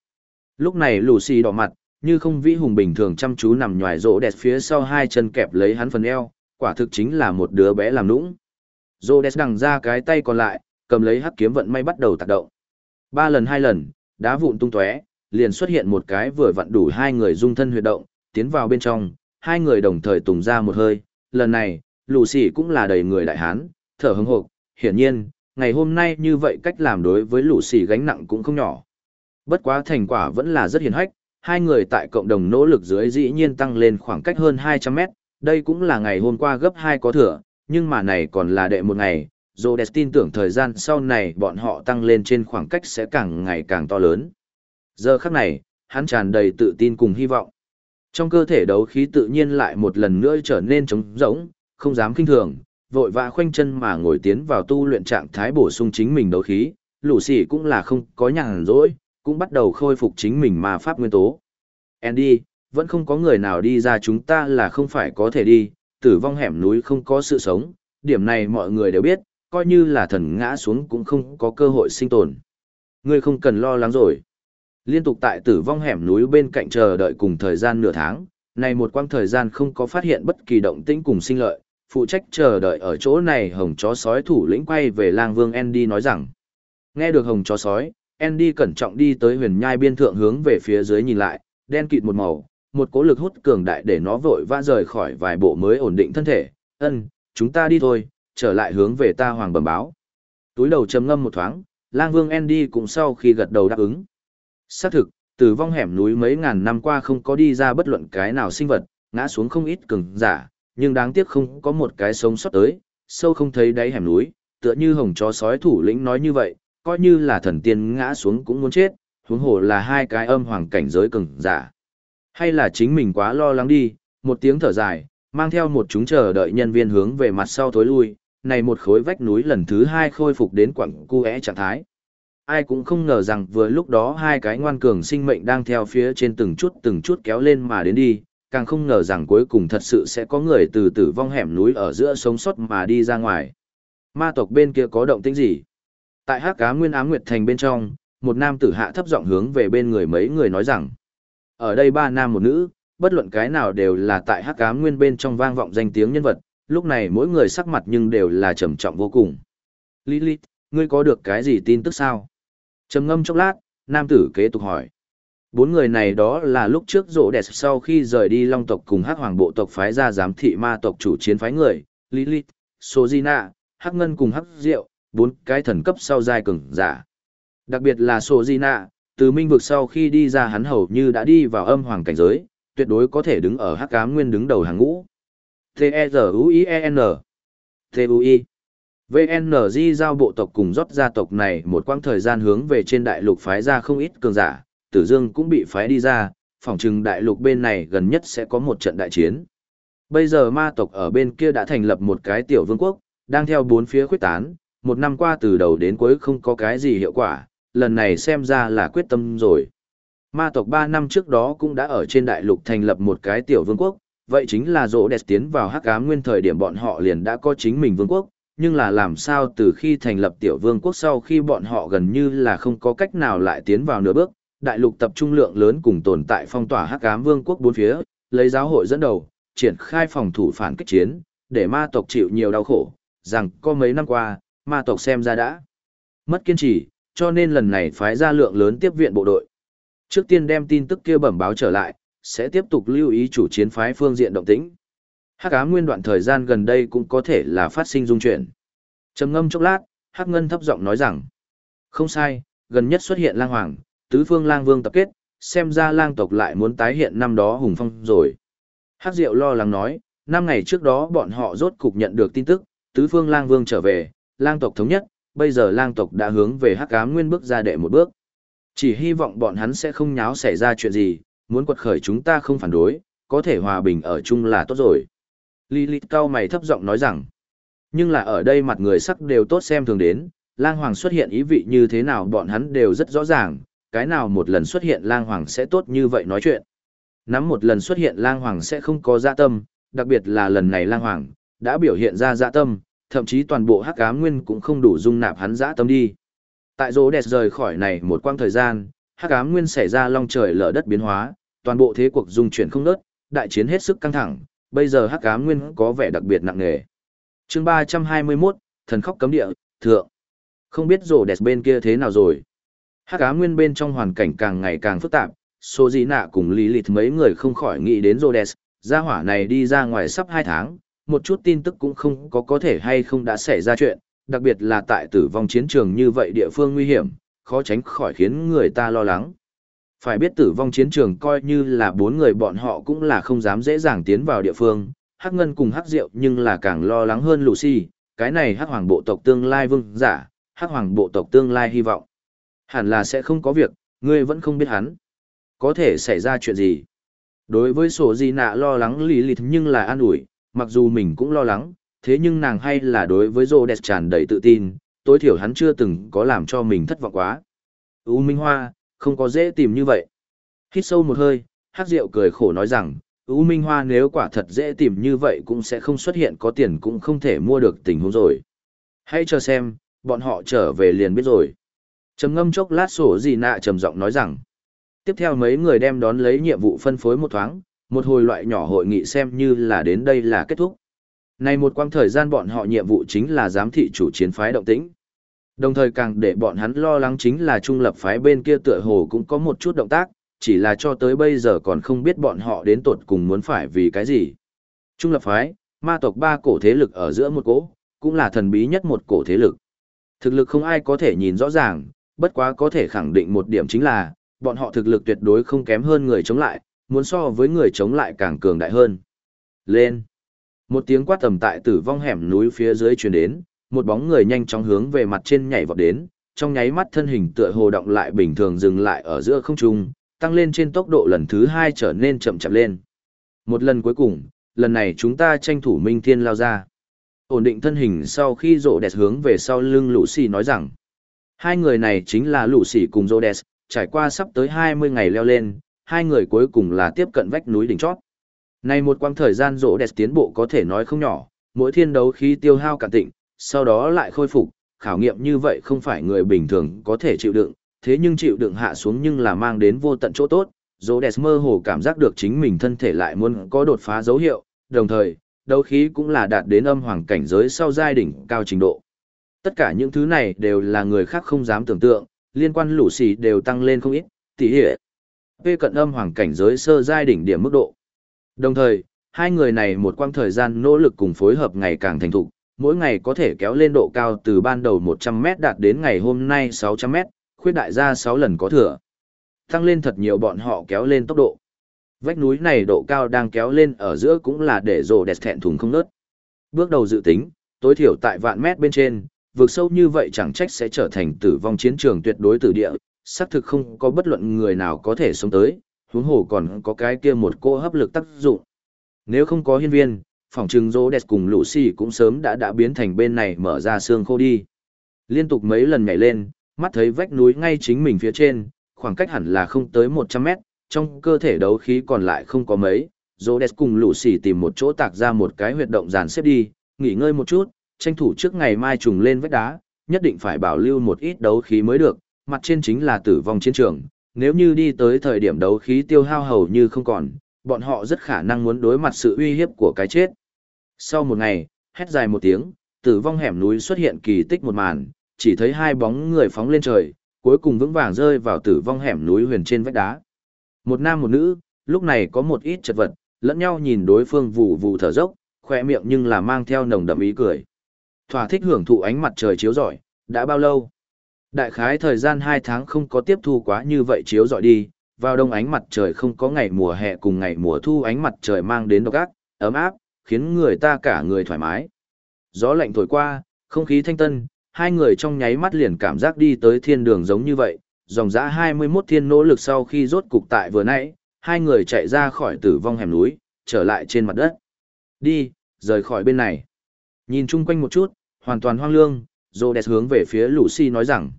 Lúc này lũ xỉ đỏ mặt, như không vĩ hùng bình thường chăm chú nằm nhòi rỗ đẹp phía sau hai chân kẹp lấy hắn phần eo, quả thực chính là một đứa bé làm nũng. Rỗ đẹp đằng ra cái tay còn lại, cầm lấy hắc kiếm vận may bắt đầu tạc động. Ba lần hai lần, đá vụn tung tóe, liền xuất hiện một cái vừa vặn đủ hai người dung thân huyệt động, tiến vào bên trong, hai người đồng thời tùng ra một hơi, lần này, lũ xỉ cũng là đầy người đại hán, thở hững hộp, hiển nhiên, ngày hôm nay như vậy cách làm đối với lũ xì gánh nặng cũng không nhỏ. Bất quá thành quả vẫn là rất hiền hách, hai người tại cộng đồng nỗ lực dưới dĩ nhiên tăng lên khoảng cách hơn 200 mét, đây cũng là ngày hôm qua gấp 2 có thừa, nhưng mà này còn là đệ một ngày, Rhodes tin tưởng thời gian sau này bọn họ tăng lên trên khoảng cách sẽ càng ngày càng to lớn. Giờ khắc này, hắn tràn đầy tự tin cùng hy vọng. Trong cơ thể đấu khí tự nhiên lại một lần nữa trở nên trống rỗng, không dám kinh thường, vội vã khoanh chân mà ngồi tiến vào tu luyện trạng thái bổ sung chính mình đấu khí, lũ xỉ cũng là không có nhàn rỗi, cũng bắt đầu khôi phục chính mình mà pháp nguyên tố. Andy, vẫn không có người nào đi ra chúng ta là không phải có thể đi, tử vong hẻm núi không có sự sống, điểm này mọi người đều biết, coi như là thần ngã xuống cũng không có cơ hội sinh tồn. Ngươi không cần lo lắng rồi. Liên tục tại tử vong hẻm núi bên cạnh chờ đợi cùng thời gian nửa tháng, này một quãng thời gian không có phát hiện bất kỳ động tĩnh cùng sinh lợi, phụ trách chờ đợi ở chỗ này hồng chó sói thủ lĩnh quay về lang vương Andy nói rằng. Nghe được hồng chó sói, Andy cẩn trọng đi tới huyền nhai biên thượng hướng về phía dưới nhìn lại, đen kịt một màu, một cố lực hút cường đại để nó vội vã rời khỏi vài bộ mới ổn định thân thể. Ân, chúng ta đi thôi, trở lại hướng về ta hoàng bẩm báo. Túi đầu trầm ngâm một thoáng, lang vương Andy cũng sau khi gật đầu đáp ứng. Xác thực, từ vong hẻm núi mấy ngàn năm qua không có đi ra bất luận cái nào sinh vật, ngã xuống không ít cường giả, nhưng đáng tiếc không có một cái sống sót tới, sâu không thấy đáy hẻm núi, tựa như hồng chó sói thủ lĩnh nói như vậy, coi như là thần tiên ngã xuống cũng muốn chết, huống hồ là hai cái âm hoàng cảnh giới cường giả. Hay là chính mình quá lo lắng đi, một tiếng thở dài, mang theo một chúng chờ đợi nhân viên hướng về mặt sau thối lui, này một khối vách núi lần thứ hai khôi phục đến quặng cu é trạng thái ai cũng không ngờ rằng vừa lúc đó hai cái ngoan cường sinh mệnh đang theo phía trên từng chút từng chút kéo lên mà đến đi, càng không ngờ rằng cuối cùng thật sự sẽ có người từ tử vong hẻm núi ở giữa sống sót mà đi ra ngoài. Ma tộc bên kia có động tĩnh gì? Tại hắc cá nguyên ám nguyệt thành bên trong, một nam tử hạ thấp giọng hướng về bên người mấy người nói rằng, ở đây ba nam một nữ, bất luận cái nào đều là tại hắc cá nguyên bên trong vang vọng danh tiếng nhân vật, lúc này mỗi người sắc mặt nhưng đều là trầm trọng vô cùng. Lilith, ngươi có được cái gì tin tức sao? trầm ngâm chốc lát nam tử kế tục hỏi bốn người này đó là lúc trước rộ đẹp sau khi rời đi long tộc cùng hắc hoàng bộ tộc phái ra giám thị ma tộc chủ chiến phái người lilith sojina hắc ngân cùng hắc diệu bốn cái thần cấp sau giai cường giả. Đặc biệt là sojina từ minh vực sau khi đi ra hắn hầu như đã đi vào âm hoàng cảnh giới tuyệt đối có thể đứng ở hắc ám nguyên đứng đầu hàng ngũ. T e z u i e n. T u i. VNG giao bộ tộc cùng rót gia tộc này một quãng thời gian hướng về trên đại lục phái ra không ít cường giả, Tử Dương cũng bị phái đi ra, phỏng chừng đại lục bên này gần nhất sẽ có một trận đại chiến. Bây giờ ma tộc ở bên kia đã thành lập một cái tiểu vương quốc, đang theo bốn phía khuyết tán, một năm qua từ đầu đến cuối không có cái gì hiệu quả, lần này xem ra là quyết tâm rồi. Ma tộc ba năm trước đó cũng đã ở trên đại lục thành lập một cái tiểu vương quốc, vậy chính là rỗ đẹp tiến vào hắc ám nguyên thời điểm bọn họ liền đã có chính mình vương quốc, nhưng là làm sao từ khi thành lập tiểu vương quốc sau khi bọn họ gần như là không có cách nào lại tiến vào nửa bước, đại lục tập trung lượng lớn cùng tồn tại phong tỏa hắc ám vương quốc bốn phía, lấy giáo hội dẫn đầu, triển khai phòng thủ phản kích chiến, để ma tộc chịu nhiều đau khổ, rằng có mấy năm qua, ma tộc xem ra đã mất kiên trì, cho nên lần này phái ra lượng lớn tiếp viện bộ đội. Trước tiên đem tin tức kia bẩm báo trở lại, sẽ tiếp tục lưu ý chủ chiến phái phương diện động tĩnh. Hắc ám nguyên đoạn thời gian gần đây cũng có thể là phát sinh dung chuyển. Trầm ngâm chốc lát, Hắc Ngân thấp giọng nói rằng, không sai, gần nhất xuất hiện lang hoàng, tứ phương lang vương tập kết, xem ra lang tộc lại muốn tái hiện năm đó hùng phong rồi. Hắc Diệu lo lắng nói, năm ngày trước đó bọn họ rốt cục nhận được tin tức, tứ phương lang vương trở về, lang tộc thống nhất, bây giờ lang tộc đã hướng về hắc ám nguyên bước ra đệ một bước. Chỉ hy vọng bọn hắn sẽ không nháo xảy ra chuyện gì, muốn quật khởi chúng ta không phản đối, có thể hòa bình ở chung là tốt rồi. Lilith cao mày thấp giọng nói rằng, nhưng là ở đây mặt người sắc đều tốt xem thường đến, lang hoàng xuất hiện ý vị như thế nào bọn hắn đều rất rõ ràng, cái nào một lần xuất hiện lang hoàng sẽ tốt như vậy nói chuyện. Nắm một lần xuất hiện lang hoàng sẽ không có dạ tâm, đặc biệt là lần này lang hoàng, đã biểu hiện ra dạ tâm, thậm chí toàn bộ hắc ám nguyên cũng không đủ dung nạp hắn dạ tâm đi. Tại rỗ đẹp rời khỏi này một quãng thời gian, hắc ám nguyên xảy ra long trời lở đất biến hóa, toàn bộ thế cuộc dung chuyển không nớt, đại chiến hết sức căng thẳng, bây giờ hắc ám nguyên có vẻ đặc biệt nặng nề. Chương 321, thần khóc cấm địa, thượng. Không biết rồ đẹp bên kia thế nào rồi. Hắc ám nguyên bên trong hoàn cảnh càng ngày càng phức tạp, số gì nạ cùng lý lịt mấy người không khỏi nghĩ đến Rhodes. gia hỏa này đi ra ngoài sắp 2 tháng, một chút tin tức cũng không có có thể hay không đã xảy ra chuyện, đặc biệt là tại tử vong chiến trường như vậy địa phương nguy hiểm, khó tránh khỏi khiến người ta lo lắng. Phải biết tử vong chiến trường coi như là bốn người bọn họ cũng là không dám dễ dàng tiến vào địa phương, Hắc Ngân cùng Hắc Diệu nhưng là càng lo lắng hơn Lucy, cái này Hắc Hoàng bộ tộc tương lai vương giả, Hắc Hoàng bộ tộc tương lai hy vọng. Hẳn là sẽ không có việc, ngươi vẫn không biết hắn. Có thể xảy ra chuyện gì? Đối với sổ gì nạ lo lắng lý lịch nhưng là an ủi, mặc dù mình cũng lo lắng, thế nhưng nàng hay là đối với Rô Đẹp tràn đầy tự tin, tối thiểu hắn chưa từng có làm cho mình thất vọng quá. U Minh Hoa, không có dễ tìm như vậy. Hít sâu một hơi, Hắc Diệu cười khổ nói rằng, U Minh Hoa nếu quả thật dễ tìm như vậy cũng sẽ không xuất hiện có tiền cũng không thể mua được tình huống rồi. Hãy chờ xem, bọn họ trở về liền biết rồi. Trầm ngâm chốc lát sổ gì nạ trầm giọng nói rằng, tiếp theo mấy người đem đón lấy nhiệm vụ phân phối một thoáng, một hồi loại nhỏ hội nghị xem như là đến đây là kết thúc. Này một quãng thời gian bọn họ nhiệm vụ chính là giám thị chủ chiến phái động tĩnh. Đồng thời càng để bọn hắn lo lắng chính là trung lập phái bên kia tựa hồ cũng có một chút động tác, chỉ là cho tới bây giờ còn không biết bọn họ đến tột cùng muốn phải vì cái gì. Trung lập phái, ma tộc ba cổ thế lực ở giữa một cổ, cũng là thần bí nhất một cổ thế lực. Thực lực không ai có thể nhìn rõ ràng, bất quá có thể khẳng định một điểm chính là, bọn họ thực lực tuyệt đối không kém hơn người chống lại, muốn so với người chống lại càng cường đại hơn. Lên! Một tiếng quát tầm tại tử vong hẻm núi phía dưới truyền đến, một bóng người nhanh chóng hướng về mặt trên nhảy vọt đến, trong nháy mắt thân hình tựa hồ động lại bình thường dừng lại ở giữa không trung, tăng lên trên tốc độ lần thứ hai trở nên chậm chậm lên. Một lần cuối cùng, lần này chúng ta tranh thủ minh thiên lao ra. Ổn định thân hình sau khi rộ đẹp hướng về sau lưng lũ xì nói rằng, hai người này chính là lũ sỉ cùng rộ trải qua sắp tới 20 ngày leo lên, hai người cuối cùng là tiếp cận vách núi đỉnh chót. Này một quãng thời gian rộ tiến bộ có thể nói không nhỏ, mỗi thiên đấu khí tiêu hao cạn tịnh, sau đó lại khôi phục, khảo nghiệm như vậy không phải người bình thường có thể chịu đựng, thế nhưng chịu đựng hạ xuống nhưng là mang đến vô tận chỗ tốt. Rộ mơ hồ cảm giác được chính mình thân thể lại muốn có đột phá dấu hiệu, đồng thời, đấu khí cũng là đạt đến âm hoàng cảnh giới sau giai đỉnh cao trình độ. Tất cả những thứ này đều là người khác không dám tưởng tượng, liên quan lũ xì đều tăng lên không ít, tỷ hệ. Về cận âm hoàng cảnh giới sơ giai đỉnh điểm mức độ. Đồng thời, hai người này một quãng thời gian nỗ lực cùng phối hợp ngày càng thành thục, mỗi ngày có thể kéo lên độ cao từ ban đầu 100m đạt đến ngày hôm nay 600m, khuyết đại ra 6 lần có thừa. Tăng lên thật nhiều bọn họ kéo lên tốc độ. Vách núi này độ cao đang kéo lên ở giữa cũng là để rồ đẹp thẹn thùng không nớt. Bước đầu dự tính, tối thiểu tại vạn mét bên trên, vượt sâu như vậy chẳng trách sẽ trở thành tử vong chiến trường tuyệt đối tử địa, xác thực không có bất luận người nào có thể sống tới, huống hồ còn có cái kia một cô hấp lực tác dụng. Nếu không có hiên viên, phòng trừng rô đẹp cùng Lucy cũng sớm đã đã biến thành bên này mở ra xương khô đi. Liên tục mấy lần nhảy lên, mắt thấy vách núi ngay chính mình phía trên, khoảng cách hẳn là không tới 100 mét, trong cơ thể đấu khí còn lại không có mấy. Rô đẹp cùng Lucy tìm một chỗ tạc ra một cái huyệt động dàn xếp đi, nghỉ ngơi một chút, tranh thủ trước ngày mai trùng lên vách đá, nhất định phải bảo lưu một ít đấu khí mới được, mặt trên chính là tử vong chiến trường, nếu như đi tới thời điểm đấu khí tiêu hao hầu như không còn, bọn họ rất khả năng muốn đối mặt sự uy hiếp của cái chết. Sau một ngày, hét dài một tiếng, tử vong hẻm núi xuất hiện kỳ tích một màn, chỉ thấy hai bóng người phóng lên trời, cuối cùng vững vàng rơi vào tử vong hẻm núi huyền trên vách đá. Một nam một nữ, lúc này có một ít chật vật, lẫn nhau nhìn đối phương vụ vụ thở dốc, khoe miệng nhưng là mang theo nồng đậm ý cười. Thỏa thích hưởng thụ ánh mặt trời chiếu rọi, đã bao lâu? Đại khái thời gian 2 tháng không có tiếp thu quá như vậy chiếu rọi đi, vào đông ánh mặt trời không có ngày mùa hè cùng ngày mùa thu ánh mặt trời mang đến độc ác, ấm áp, khiến người ta cả người thoải mái. Gió lạnh thổi qua, không khí thanh tân, hai người trong nháy mắt liền cảm giác đi tới thiên đường giống như vậy, dòng dã 21 thiên nỗ lực sau khi rốt cục tại vừa nãy, hai người chạy ra khỏi tử vong hẻm núi, trở lại trên mặt đất. Đi, rời khỏi bên này. Nhìn chung quanh một chút, hoàn toàn hoang lương, Rhodes hướng về phía Lucy nói rằng.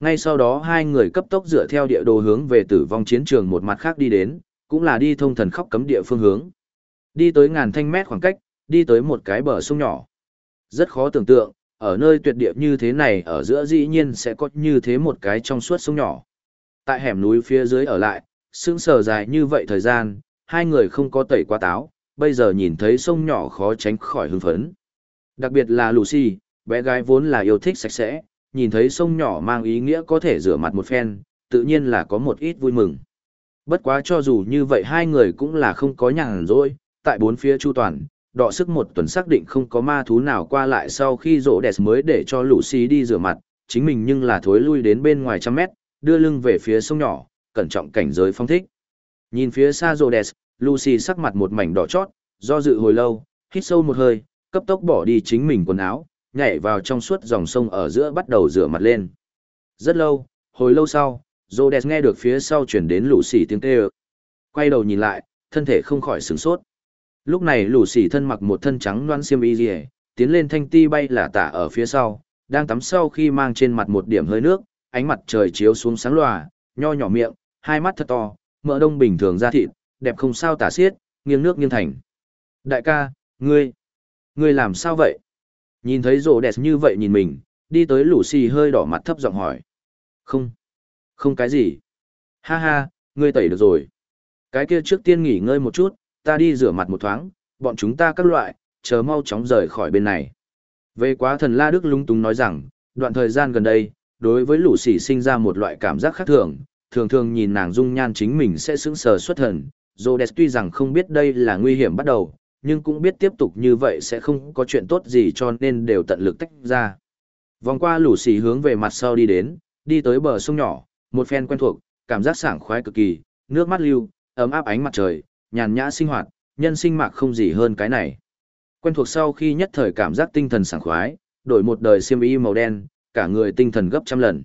Ngay sau đó hai người cấp tốc dựa theo địa đồ hướng về tử vong chiến trường một mặt khác đi đến, cũng là đi thông thần khóc cấm địa phương hướng. Đi tới ngàn thanh mét khoảng cách, đi tới một cái bờ sông nhỏ. Rất khó tưởng tượng, ở nơi tuyệt địa như thế này ở giữa dĩ nhiên sẽ có như thế một cái trong suốt sông nhỏ. Tại hẻm núi phía dưới ở lại, sững sờ dài như vậy thời gian, hai người không có tẩy quá táo, bây giờ nhìn thấy sông nhỏ khó tránh khỏi hưng phấn. Đặc biệt là Lucy, bé gái vốn là yêu thích sạch sẽ, nhìn thấy sông nhỏ mang ý nghĩa có thể rửa mặt một phen, tự nhiên là có một ít vui mừng. Bất quá cho dù như vậy hai người cũng là không có nhàn rỗi, tại bốn phía chu toàn, đọ sức một tuần xác định không có ma thú nào qua lại sau khi rỗ đẹp mới để cho Lucy đi rửa mặt, chính mình nhưng là thối lui đến bên ngoài trăm mét, đưa lưng về phía sông nhỏ, cẩn trọng cảnh giới phong thích. Nhìn phía xa rỗ đẹp, Lucy sắc mặt một mảnh đỏ chót, do dự hồi lâu, hít sâu một hơi, cấp tốc bỏ đi chính mình quần áo, nhảy vào trong suốt dòng sông ở giữa bắt đầu rửa mặt lên. Rất lâu, hồi lâu sau, Rhodes nghe được phía sau chuyển đến lũ xỉ tiếng kêu. Quay đầu nhìn lại, thân thể không khỏi sửng sốt. Lúc này lũ xỉ thân mặc một thân trắng loan xiêm y rìa, tiến lên thanh ti bay là tả ở phía sau, đang tắm sau khi mang trên mặt một điểm hơi nước, ánh mặt trời chiếu xuống sáng lòa, nho nhỏ miệng, hai mắt thật to, mỡ đông bình thường da thịt, đẹp không sao tả xiết, nghiêng nước nghiêng thành. Đại ca, ngươi, ngươi làm sao vậy? Nhìn thấy rồ đẹp như vậy nhìn mình, đi tới lũ xì hơi đỏ mặt thấp giọng hỏi. Không, không cái gì. Ha ha, ngươi tẩy được rồi. Cái kia trước tiên nghỉ ngơi một chút, ta đi rửa mặt một thoáng, bọn chúng ta các loại, chờ mau chóng rời khỏi bên này. Về quá thần La Đức lung túng nói rằng, đoạn thời gian gần đây, đối với lũ xì sinh ra một loại cảm giác khác thường, thường thường nhìn nàng dung nhan chính mình sẽ sững sờ xuất thần. Rhodes tuy rằng không biết đây là nguy hiểm bắt đầu, nhưng cũng biết tiếp tục như vậy sẽ không có chuyện tốt gì cho nên đều tận lực tách ra. Vòng qua lũ xì hướng về mặt sau đi đến, đi tới bờ sông nhỏ, một phen quen thuộc, cảm giác sảng khoái cực kỳ, nước mắt lưu, ấm áp ánh mặt trời, nhàn nhã sinh hoạt, nhân sinh mạc không gì hơn cái này. Quen thuộc sau khi nhất thời cảm giác tinh thần sảng khoái, đổi một đời xiêm y màu đen, cả người tinh thần gấp trăm lần.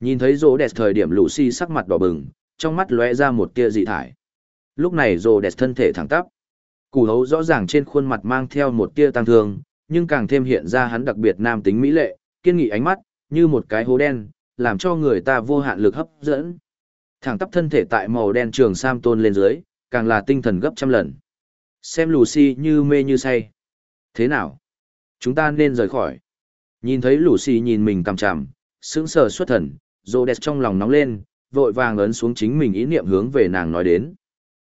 Nhìn thấy rô đẹp thời điểm lũ xì sắc mặt đỏ bừng, trong mắt lóe ra một tia dị thải. Lúc này rô đẹp thân thể thẳng tắp, Củ hấu rõ ràng trên khuôn mặt mang theo một tia tăng thương, nhưng càng thêm hiện ra hắn đặc biệt nam tính mỹ lệ, kiên nghị ánh mắt, như một cái hố đen, làm cho người ta vô hạn lực hấp dẫn. Thẳng tắp thân thể tại màu đen trường sam tôn lên dưới, càng là tinh thần gấp trăm lần. Xem Lucy như mê như say. Thế nào? Chúng ta nên rời khỏi. Nhìn thấy Lucy nhìn mình cằm chằm, sững sờ xuất thần, Rhodes trong lòng nóng lên, vội vàng ấn xuống chính mình ý niệm hướng về nàng nói đến.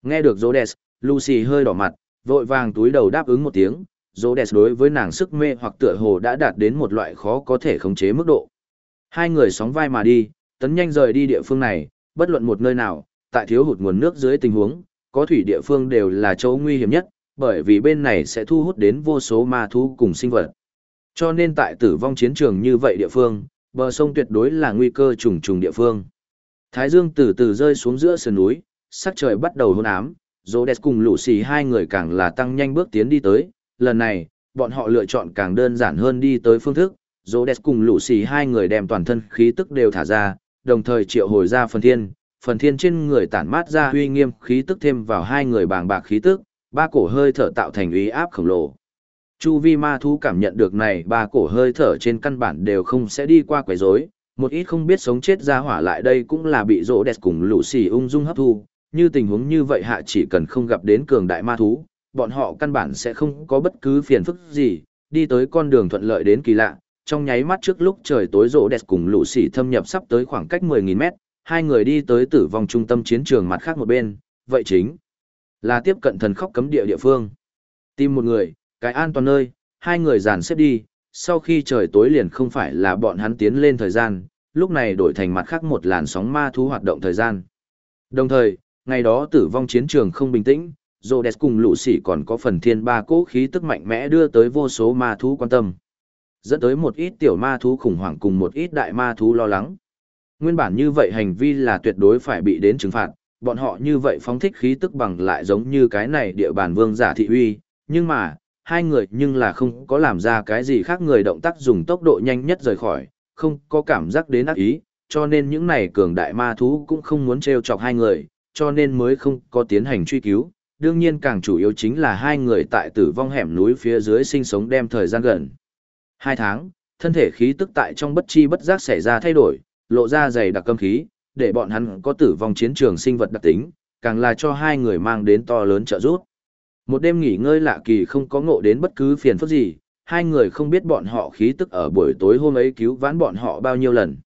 Nghe được Rhodes, Lucy hơi đỏ mặt, vội vàng túi đầu đáp ứng một tiếng, dỗ đẹp đối với nàng sức mê hoặc tựa hồ đã đạt đến một loại khó có thể khống chế mức độ. Hai người sóng vai mà đi, tấn nhanh rời đi địa phương này, bất luận một nơi nào, tại thiếu hụt nguồn nước dưới tình huống, có thủy địa phương đều là chỗ nguy hiểm nhất, bởi vì bên này sẽ thu hút đến vô số ma thú cùng sinh vật. Cho nên tại tử vong chiến trường như vậy địa phương, bờ sông tuyệt đối là nguy cơ trùng trùng địa phương. Thái dương từ từ rơi xuống giữa sườn núi, sắc trời bắt đầu hôn ám, Rhodes cùng lũ xì hai người càng là tăng nhanh bước tiến đi tới, lần này, bọn họ lựa chọn càng đơn giản hơn đi tới phương thức, Rhodes cùng lũ xì hai người đem toàn thân khí tức đều thả ra, đồng thời triệu hồi ra phần thiên, phần thiên trên người tản mát ra uy nghiêm khí tức thêm vào hai người bàng bạc khí tức, ba cổ hơi thở tạo thành uy áp khổng lồ. Chu vi ma thú cảm nhận được này ba cổ hơi thở trên căn bản đều không sẽ đi qua quấy rối, một ít không biết sống chết ra hỏa lại đây cũng là bị rỗ đẹp cùng lũ xì ung dung hấp thu, như tình huống như vậy hạ chỉ cần không gặp đến cường đại ma thú, bọn họ căn bản sẽ không có bất cứ phiền phức gì, đi tới con đường thuận lợi đến kỳ lạ. Trong nháy mắt trước lúc trời tối rộ đẹp cùng lũ sỉ thâm nhập sắp tới khoảng cách 10.000 mét, hai người đi tới tử vong trung tâm chiến trường mặt khác một bên, vậy chính là tiếp cận thần khóc cấm địa địa phương. Tìm một người, cái an toàn nơi, hai người dàn xếp đi, sau khi trời tối liền không phải là bọn hắn tiến lên thời gian, lúc này đổi thành mặt khác một làn sóng ma thú hoạt động thời gian. Đồng thời, ngày đó tử vong chiến trường không bình tĩnh, Rhodes cùng lũ sỉ còn có phần thiên ba cố khí tức mạnh mẽ đưa tới vô số ma thú quan tâm. Dẫn tới một ít tiểu ma thú khủng hoảng cùng một ít đại ma thú lo lắng. Nguyên bản như vậy hành vi là tuyệt đối phải bị đến trừng phạt, bọn họ như vậy phóng thích khí tức bằng lại giống như cái này địa bàn vương giả thị uy, nhưng mà, hai người nhưng là không có làm ra cái gì khác người động tác dùng tốc độ nhanh nhất rời khỏi, không có cảm giác đến ác ý, cho nên những này cường đại ma thú cũng không muốn trêu chọc hai người, cho nên mới không có tiến hành truy cứu. Đương nhiên càng chủ yếu chính là hai người tại tử vong hẻm núi phía dưới sinh sống đem thời gian gần. Hai tháng, thân thể khí tức tại trong bất chi bất giác xảy ra thay đổi, lộ ra dày đặc cơm khí, để bọn hắn có tử vong chiến trường sinh vật đặc tính, càng là cho hai người mang đến to lớn trợ giúp. Một đêm nghỉ ngơi lạ kỳ không có ngộ đến bất cứ phiền phức gì, hai người không biết bọn họ khí tức ở buổi tối hôm ấy cứu vãn bọn họ bao nhiêu lần.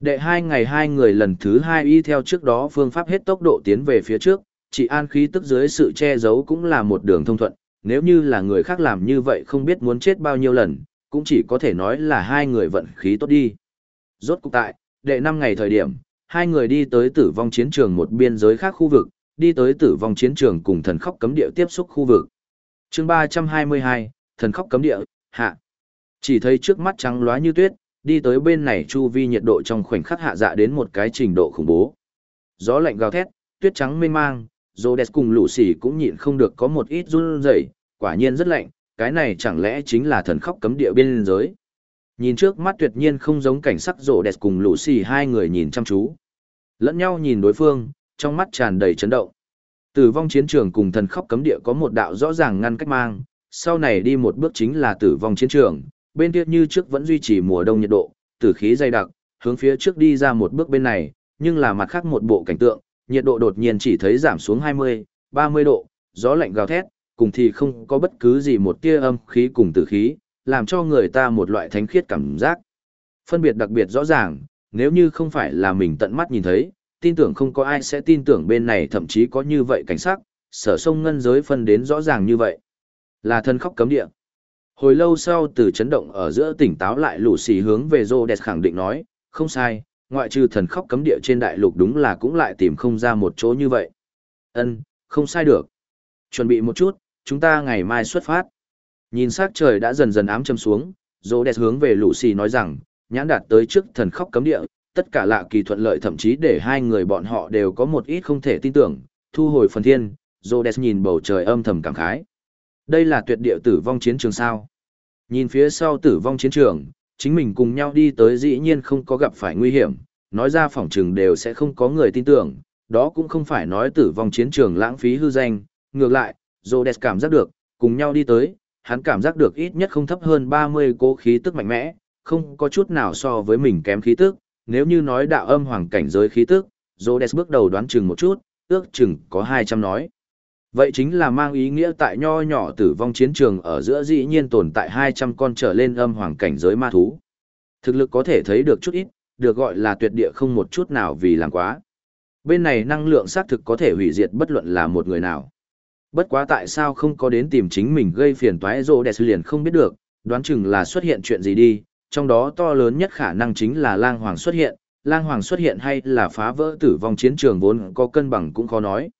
Đệ hai ngày hai người lần thứ hai y theo trước đó phương pháp hết tốc độ tiến về phía trước, chỉ an khí tức dưới sự che giấu cũng là một đường thông thuận, nếu như là người khác làm như vậy không biết muốn chết bao nhiêu lần, cũng chỉ có thể nói là hai người vận khí tốt đi. Rốt cục tại, đệ năm ngày thời điểm, hai người đi tới tử vong chiến trường một biên giới khác khu vực, đi tới tử vong chiến trường cùng thần khóc cấm địa tiếp xúc khu vực. chương 322, thần khóc cấm địa, hạ. Chỉ thấy trước mắt trắng lóa như tuyết, đi tới bên này chu vi nhiệt độ trong khoảnh khắc hạ dạ đến một cái trình độ khủng bố. Gió lạnh gào thét, tuyết trắng mênh mang, Rhodes cùng lũ xỉ cũng nhịn không được có một ít run rẩy, quả nhiên rất lạnh, cái này chẳng lẽ chính là thần khóc cấm địa biên giới. Nhìn trước mắt tuyệt nhiên không giống cảnh sắc Rhodes cùng lũ xỉ hai người nhìn chăm chú. Lẫn nhau nhìn đối phương, trong mắt tràn đầy chấn động. Tử vong chiến trường cùng thần khóc cấm địa có một đạo rõ ràng ngăn cách mang, sau này đi một bước chính là tử vong chiến trường, bên kia như trước vẫn duy trì mùa đông nhiệt độ, tử khí dày đặc, hướng phía trước đi ra một bước bên này, nhưng là mặt khác một bộ cảnh tượng, nhiệt độ đột nhiên chỉ thấy giảm xuống 20, 30 độ, gió lạnh gào thét, cùng thì không có bất cứ gì một tia âm khí cùng tử khí, làm cho người ta một loại thánh khiết cảm giác. Phân biệt đặc biệt rõ ràng, nếu như không phải là mình tận mắt nhìn thấy, tin tưởng không có ai sẽ tin tưởng bên này thậm chí có như vậy cảnh sắc, sở sông ngân giới phân đến rõ ràng như vậy. Là thân khóc cấm địa. Hồi lâu sau từ chấn động ở giữa tỉnh táo lại lũ xì hướng về rô đẹp khẳng định nói, không sai, ngoại trừ thần khóc cấm địa trên đại lục đúng là cũng lại tìm không ra một chỗ như vậy. Ân, không sai được. Chuẩn bị một chút, chúng ta ngày mai xuất phát. Nhìn sắc trời đã dần dần ám châm xuống, rô đẹp hướng về lũ xì nói rằng, nhãn đạt tới trước thần khóc cấm địa, tất cả lạ kỳ thuận lợi thậm chí để hai người bọn họ đều có một ít không thể tin tưởng, thu hồi phần thiên, Rhodes nhìn bầu trời âm thầm cảm khái. Đây là tuyệt địa tử vong chiến trường sao. Nhìn phía sau tử vong chiến trường, chính mình cùng nhau đi tới dĩ nhiên không có gặp phải nguy hiểm, nói ra phỏng trường đều sẽ không có người tin tưởng, đó cũng không phải nói tử vong chiến trường lãng phí hư danh, ngược lại, Rhodes cảm giác được, cùng nhau đi tới, hắn cảm giác được ít nhất không thấp hơn 30 cố khí tức mạnh mẽ, không có chút nào so với mình kém khí tức, nếu như nói đạo âm hoàng cảnh giới khí tức, Rhodes bước đầu đoán chừng một chút, ước chừng có 200 nói. Vậy chính là mang ý nghĩa tại nho nhỏ tử vong chiến trường ở giữa dĩ nhiên tồn tại 200 con trở lên âm hoàng cảnh giới ma thú. Thực lực có thể thấy được chút ít, được gọi là tuyệt địa không một chút nào vì làm quá. Bên này năng lượng xác thực có thể hủy diệt bất luận là một người nào. Bất quá tại sao không có đến tìm chính mình gây phiền toái rô đẹp liền không biết được, đoán chừng là xuất hiện chuyện gì đi, trong đó to lớn nhất khả năng chính là lang hoàng xuất hiện, lang hoàng xuất hiện hay là phá vỡ tử vong chiến trường vốn có cân bằng cũng khó nói.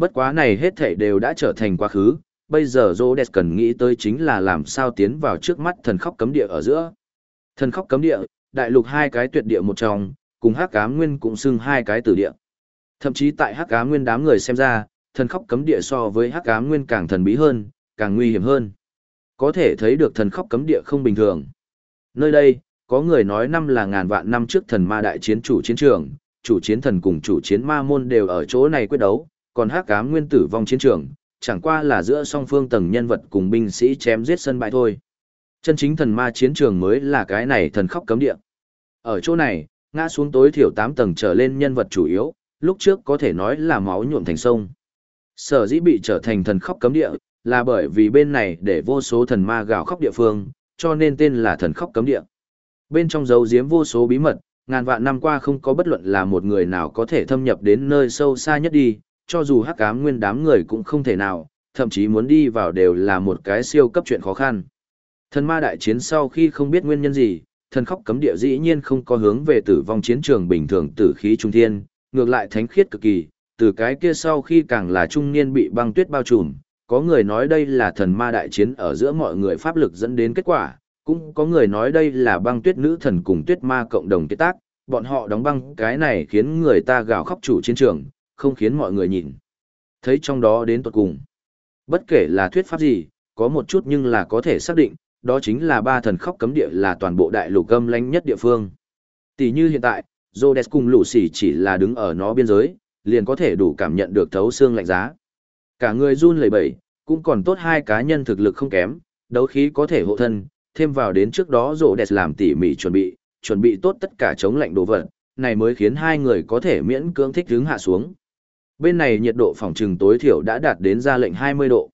Bất quá này hết thảy đều đã trở thành quá khứ, bây giờ Rhodes cần nghĩ tới chính là làm sao tiến vào trước mắt thần khóc cấm địa ở giữa. Thần khóc cấm địa, đại lục hai cái tuyệt địa một trong, cùng hắc ám nguyên cũng xưng hai cái tử địa. Thậm chí tại hắc ám nguyên đám người xem ra, thần khóc cấm địa so với hắc ám nguyên càng thần bí hơn, càng nguy hiểm hơn. Có thể thấy được thần khóc cấm địa không bình thường. Nơi đây, có người nói năm là ngàn vạn năm trước thần ma đại chiến chủ chiến trường, chủ chiến thần cùng chủ chiến ma môn đều ở chỗ này quyết đấu, còn hắc ám nguyên tử vong chiến trường, chẳng qua là giữa song phương tầng nhân vật cùng binh sĩ chém giết sân bãi thôi. Chân chính thần ma chiến trường mới là cái này thần khóc cấm địa. Ở chỗ này, ngã xuống tối thiểu 8 tầng trở lên nhân vật chủ yếu, lúc trước có thể nói là máu nhuộm thành sông. Sở dĩ bị trở thành thần khóc cấm địa, là bởi vì bên này để vô số thần ma gào khóc địa phương, cho nên tên là thần khóc cấm địa. Bên trong dấu giếm vô số bí mật, ngàn vạn năm qua không có bất luận là một người nào có thể thâm nhập đến nơi sâu xa nhất đi, cho dù hắc ám nguyên đám người cũng không thể nào, thậm chí muốn đi vào đều là một cái siêu cấp chuyện khó khăn. Thần ma đại chiến sau khi không biết nguyên nhân gì, thần khóc cấm địa dĩ nhiên không có hướng về tử vong chiến trường bình thường tử khí trung thiên, ngược lại thánh khiết cực kỳ, từ cái kia sau khi càng là trung niên bị băng tuyết bao trùm, có người nói đây là thần ma đại chiến ở giữa mọi người pháp lực dẫn đến kết quả, cũng có người nói đây là băng tuyết nữ thần cùng tuyết ma cộng đồng kết tác, bọn họ đóng băng cái này khiến người ta gào khóc chủ chiến trường, không khiến mọi người nhìn. Thấy trong đó đến tuật cùng. Bất kể là thuyết pháp gì, có một chút nhưng là có thể xác định, đó chính là ba thần khóc cấm địa là toàn bộ đại lục gâm lánh nhất địa phương. Tỷ như hiện tại, Rhodes cùng lũ sỉ chỉ là đứng ở nó biên giới, liền có thể đủ cảm nhận được thấu xương lạnh giá. Cả người run lẩy bẩy, cũng còn tốt hai cá nhân thực lực không kém, đấu khí có thể hộ thân, thêm vào đến trước đó Rhodes làm tỉ mỉ chuẩn bị, chuẩn bị tốt tất cả chống lạnh đồ vật, này mới khiến hai người có thể miễn cưỡng thích hướng hạ xuống. Bên này nhiệt độ phòng trừng tối thiểu đã đạt đến ra lệnh 20 độ.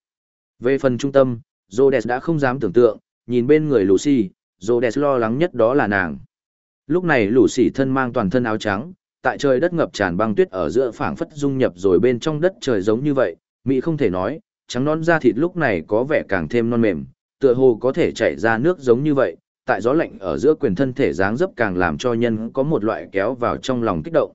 Về phần trung tâm, Rhodes đã không dám tưởng tượng, nhìn bên người Lucy, Rhodes lo lắng nhất đó là nàng. Lúc này Lucy thân mang toàn thân áo trắng, tại trời đất ngập tràn băng tuyết ở giữa phảng phất dung nhập rồi bên trong đất trời giống như vậy, mỹ không thể nói, trắng non da thịt lúc này có vẻ càng thêm non mềm, tựa hồ có thể chảy ra nước giống như vậy, tại gió lạnh ở giữa quyền thân thể dáng dấp càng làm cho nhân có một loại kéo vào trong lòng kích động.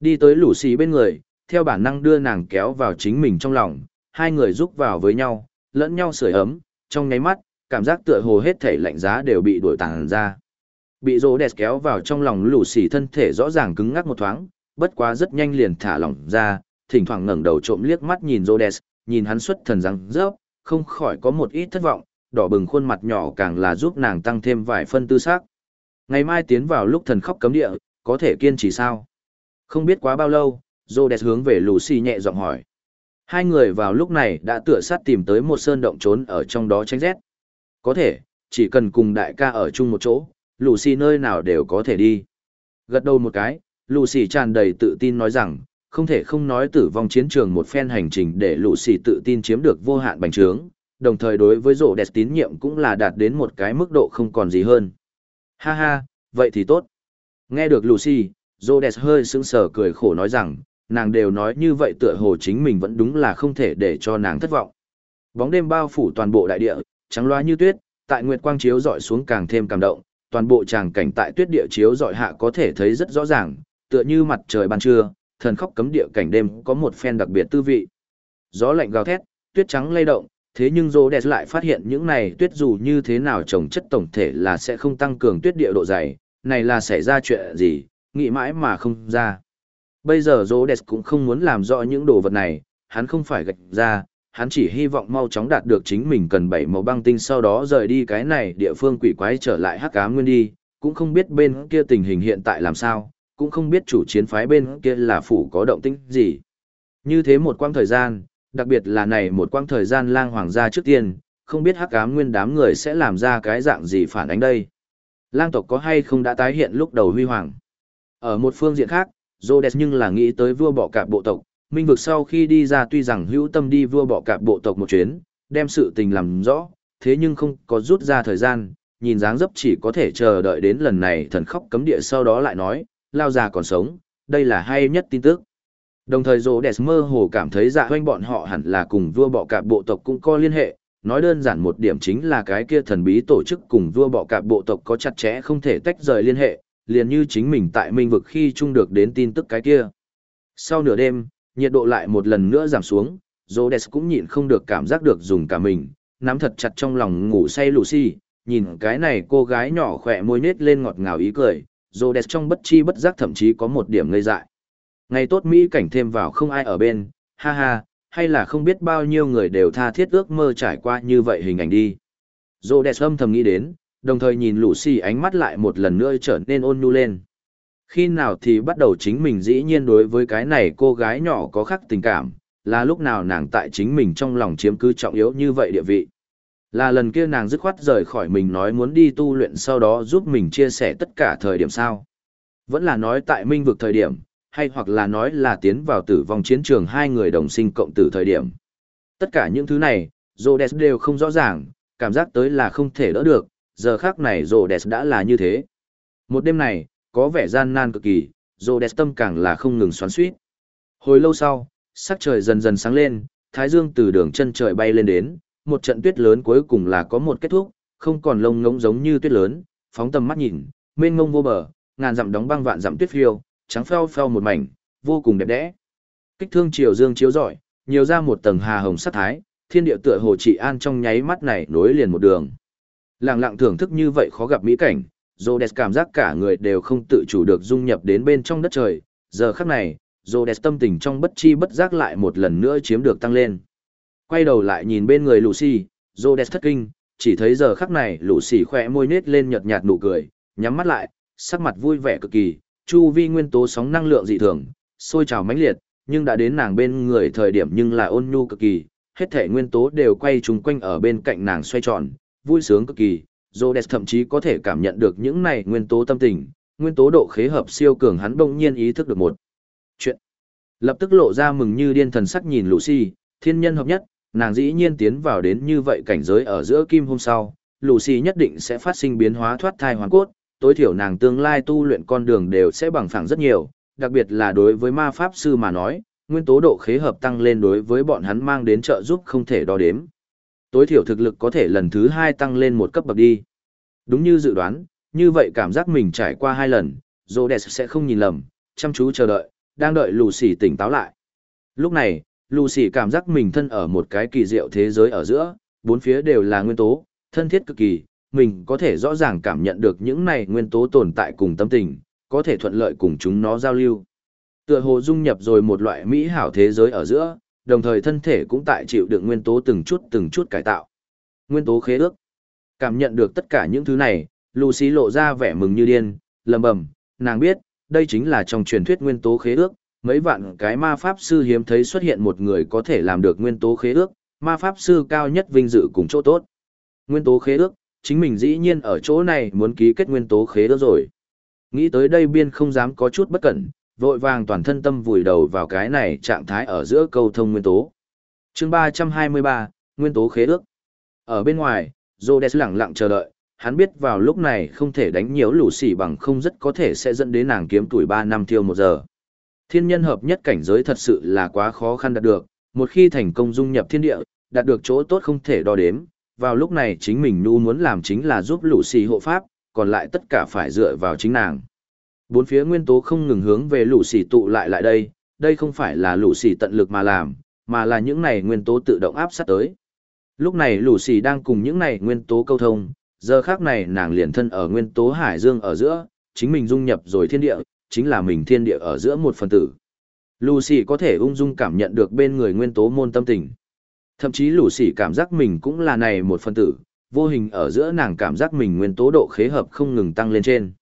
Đi tới Lucy bên người, theo bản năng đưa nàng kéo vào chính mình trong lòng, hai người giúp vào với nhau, lẫn nhau sưởi ấm, trong nháy mắt, cảm giác tựa hồ hết thể lạnh giá đều bị đuổi tàng ra. Bị rô đẹp kéo vào trong lòng lũ xỉ thân thể rõ ràng cứng ngắc một thoáng, bất quá rất nhanh liền thả lỏng ra, thỉnh thoảng ngẩng đầu trộm liếc mắt nhìn rô đẹp, nhìn hắn xuất thần răng rớp, không khỏi có một ít thất vọng, đỏ bừng khuôn mặt nhỏ càng là giúp nàng tăng thêm vài phân tư xác. Ngày mai tiến vào lúc thần khóc cấm địa, có thể kiên trì sao? Không biết quá bao lâu, Rhodes hướng về Lucy nhẹ giọng hỏi. Hai người vào lúc này đã tựa sát tìm tới một sơn động trốn ở trong đó tránh rét. Có thể, chỉ cần cùng đại ca ở chung một chỗ, Lucy nơi nào đều có thể đi. Gật đầu một cái, Lucy tràn đầy tự tin nói rằng, không thể không nói tử vong chiến trường một phen hành trình để Lucy tự tin chiếm được vô hạn bành trướng, đồng thời đối với rổ đẹp tín nhiệm cũng là đạt đến một cái mức độ không còn gì hơn. Ha ha, vậy thì tốt. Nghe được Lucy, rổ hơi sững sờ cười khổ nói rằng, nàng đều nói như vậy tựa hồ chính mình vẫn đúng là không thể để cho nàng thất vọng. Bóng đêm bao phủ toàn bộ đại địa, trắng loa như tuyết, tại nguyệt quang chiếu dọi xuống càng thêm cảm động, toàn bộ tràng cảnh tại tuyết địa chiếu dọi hạ có thể thấy rất rõ ràng, tựa như mặt trời ban trưa, thần khóc cấm địa cảnh đêm có một phen đặc biệt tư vị. Gió lạnh gào thét, tuyết trắng lay động, thế nhưng Rô Đẹp lại phát hiện những này tuyết dù như thế nào trồng chất tổng thể là sẽ không tăng cường tuyết địa độ dày, này là xảy ra chuyện gì, nghĩ mãi mà không ra. Bây giờ Rô Đẹp cũng không muốn làm rõ những đồ vật này, hắn không phải gạch ra, hắn chỉ hy vọng mau chóng đạt được chính mình cần bảy màu băng tinh sau đó rời đi cái này địa phương quỷ quái trở lại hắc ám nguyên đi, cũng không biết bên kia tình hình hiện tại làm sao, cũng không biết chủ chiến phái bên kia là phủ có động tĩnh gì. Như thế một quãng thời gian, đặc biệt là này một quãng thời gian lang hoàng gia trước tiên, không biết hắc ám nguyên đám người sẽ làm ra cái dạng gì phản ánh đây. Lang tộc có hay không đã tái hiện lúc đầu huy hoàng. Ở một phương diện khác, Rhodes nhưng là nghĩ tới vua bọ cạp bộ tộc, minh vực sau khi đi ra tuy rằng hữu tâm đi vua bọ cạp bộ tộc một chuyến, đem sự tình làm rõ, thế nhưng không có rút ra thời gian, nhìn dáng dấp chỉ có thể chờ đợi đến lần này thần khóc cấm địa sau đó lại nói, lao già còn sống, đây là hay nhất tin tức. Đồng thời rô đẹp mơ hồ cảm thấy dạ hoanh bọn họ hẳn là cùng vua bọ cạp bộ tộc cũng có liên hệ, nói đơn giản một điểm chính là cái kia thần bí tổ chức cùng vua bọ cạp bộ tộc có chặt chẽ không thể tách rời liên hệ, liền như chính mình tại minh vực khi chung được đến tin tức cái kia. Sau nửa đêm, nhiệt độ lại một lần nữa giảm xuống, Rhodes cũng nhịn không được cảm giác được dùng cả mình, nắm thật chặt trong lòng ngủ say Lucy, nhìn cái này cô gái nhỏ khỏe môi nết lên ngọt ngào ý cười, Rhodes trong bất chi bất giác thậm chí có một điểm ngây dại. Ngày tốt Mỹ cảnh thêm vào không ai ở bên, ha ha, hay là không biết bao nhiêu người đều tha thiết ước mơ trải qua như vậy hình ảnh đi. Rhodes âm thầm nghĩ đến, đồng thời nhìn Lucy ánh mắt lại một lần nữa trở nên ôn nhu lên. Khi nào thì bắt đầu chính mình dĩ nhiên đối với cái này cô gái nhỏ có khác tình cảm, là lúc nào nàng tại chính mình trong lòng chiếm cứ trọng yếu như vậy địa vị. Là lần kia nàng dứt khoát rời khỏi mình nói muốn đi tu luyện sau đó giúp mình chia sẻ tất cả thời điểm sao. Vẫn là nói tại minh vực thời điểm, hay hoặc là nói là tiến vào tử vong chiến trường hai người đồng sinh cộng tử thời điểm. Tất cả những thứ này, Rhodes đều không rõ ràng, cảm giác tới là không thể đỡ được, giờ khác này Rhodes đã là như thế. Một đêm này, có vẻ gian nan cực kỳ, Rhodes tâm càng là không ngừng xoắn xuýt. Hồi lâu sau, sắc trời dần dần sáng lên, thái dương từ đường chân trời bay lên đến, một trận tuyết lớn cuối cùng là có một kết thúc, không còn lông ngỗng giống như tuyết lớn, phóng tầm mắt nhìn, mênh mông vô bờ, ngàn dặm đóng băng vạn dặm tuyết phiêu, trắng pheo pheo một mảnh, vô cùng đẹp đẽ. Kích thương chiều dương chiếu rọi, nhiều ra một tầng hà hồng sắc thái, thiên địa tựa hồ trị an trong nháy mắt này nối liền một đường. Lặng lặng thưởng thức như vậy khó gặp mỹ cảnh, Rhodes cảm giác cả người đều không tự chủ được dung nhập đến bên trong đất trời, giờ khắc này, Rhodes tâm tình trong bất chi bất giác lại một lần nữa chiếm được tăng lên. Quay đầu lại nhìn bên người Lucy, Rhodes thất kinh, chỉ thấy giờ khắc này lũ xỉ khỏe môi nết lên nhợt nhạt nụ cười, nhắm mắt lại, sắc mặt vui vẻ cực kỳ, chu vi nguyên tố sóng năng lượng dị thường, sôi trào mãnh liệt, nhưng đã đến nàng bên người thời điểm nhưng là ôn nhu cực kỳ, hết thể nguyên tố đều quay trùng quanh ở bên cạnh nàng xoay tròn, vui sướng cực kỳ. Rhodes thậm chí có thể cảm nhận được những này nguyên tố tâm tình, nguyên tố độ khế hợp siêu cường hắn bỗng nhiên ý thức được một chuyện. Lập tức lộ ra mừng như điên thần sắc nhìn Lucy, thiên nhân hợp nhất, nàng dĩ nhiên tiến vào đến như vậy cảnh giới ở giữa kim hôm sau, Lucy nhất định sẽ phát sinh biến hóa thoát thai hoàn cốt, tối thiểu nàng tương lai tu luyện con đường đều sẽ bằng phẳng rất nhiều, đặc biệt là đối với ma pháp sư mà nói, nguyên tố độ khế hợp tăng lên đối với bọn hắn mang đến trợ giúp không thể đo đếm. Tối thiểu thực lực có thể lần thứ hai tăng lên một cấp bậc đi. Đúng như dự đoán, như vậy cảm giác mình trải qua hai lần, Rhodes sẽ không nhìn lầm, chăm chú chờ đợi, đang đợi Lucy tỉnh táo lại. Lúc này, Lucy cảm giác mình thân ở một cái kỳ diệu thế giới ở giữa, bốn phía đều là nguyên tố, thân thiết cực kỳ, mình có thể rõ ràng cảm nhận được những này nguyên tố tồn tại cùng tâm tình, có thể thuận lợi cùng chúng nó giao lưu. Tựa hồ dung nhập rồi một loại mỹ hảo thế giới ở giữa, đồng thời thân thể cũng tại chịu được nguyên tố từng chút từng chút cải tạo. Nguyên tố khế ước. Cảm nhận được tất cả những thứ này, Lucy lộ ra vẻ mừng như điên, lầm bầm, nàng biết, đây chính là trong truyền thuyết nguyên tố khế ước, mấy vạn cái ma pháp sư hiếm thấy xuất hiện một người có thể làm được nguyên tố khế ước, ma pháp sư cao nhất vinh dự cùng chỗ tốt. Nguyên tố khế ước, chính mình dĩ nhiên ở chỗ này muốn ký kết nguyên tố khế ước rồi. Nghĩ tới đây biên không dám có chút bất cẩn, vội vàng toàn thân tâm vùi đầu vào cái này trạng thái ở giữa câu thông nguyên tố. chương 323, Nguyên tố khế ước. Ở bên ngoài, Rhodes lặng lặng chờ đợi, hắn biết vào lúc này không thể đánh nhiều lũ xỉ bằng không rất có thể sẽ dẫn đến nàng kiếm tuổi 3 năm tiêu một giờ. Thiên nhân hợp nhất cảnh giới thật sự là quá khó khăn đạt được, một khi thành công dung nhập thiên địa, đạt được chỗ tốt không thể đo đếm, vào lúc này chính mình nu muốn làm chính là giúp lũ xỉ hộ pháp, còn lại tất cả phải dựa vào chính nàng. Bốn phía nguyên tố không ngừng hướng về lũ xỉ tụ lại lại đây, đây không phải là lũ xỉ tận lực mà làm, mà là những này nguyên tố tự động áp sát tới. Lúc này lũ xỉ đang cùng những này nguyên tố câu thông, giờ khác này nàng liền thân ở nguyên tố hải dương ở giữa, chính mình dung nhập rồi thiên địa, chính là mình thiên địa ở giữa một phần tử. Lucy có thể ung dung cảm nhận được bên người nguyên tố môn tâm tình. Thậm chí Lucy cảm giác mình cũng là này một phần tử, vô hình ở giữa nàng cảm giác mình nguyên tố độ khế hợp không ngừng tăng lên trên.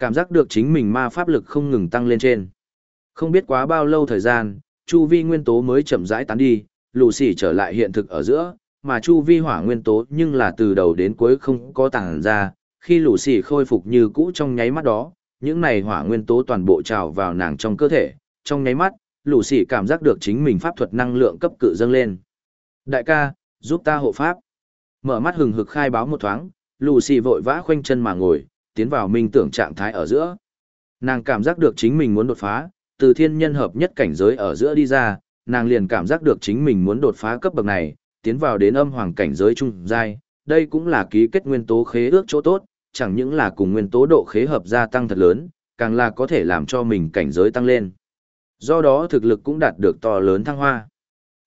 Cảm giác được chính mình ma pháp lực không ngừng tăng lên trên. Không biết quá bao lâu thời gian, chu vi nguyên tố mới chậm rãi tán đi, Lucy trở lại hiện thực ở giữa, mà chu vi hỏa nguyên tố nhưng là từ đầu đến cuối không có tàng ra, khi Lucy khôi phục như cũ trong nháy mắt đó, những này hỏa nguyên tố toàn bộ trào vào nàng trong cơ thể, trong nháy mắt, Lucy cảm giác được chính mình pháp thuật năng lượng cấp cự dâng lên. Đại ca, giúp ta hộ pháp. Mở mắt hừng hực khai báo một thoáng, Lucy vội vã khoanh chân mà ngồi, tiến vào minh tưởng trạng thái ở giữa. Nàng cảm giác được chính mình muốn đột phá, từ thiên nhân hợp nhất cảnh giới ở giữa đi ra, nàng liền cảm giác được chính mình muốn đột phá cấp bậc này, tiến vào đến âm hoàng cảnh giới trung giai, đây cũng là ký kết nguyên tố khế ước chỗ tốt, chẳng những là cùng nguyên tố độ khế hợp gia tăng thật lớn, càng là có thể làm cho mình cảnh giới tăng lên. Do đó thực lực cũng đạt được to lớn thăng hoa.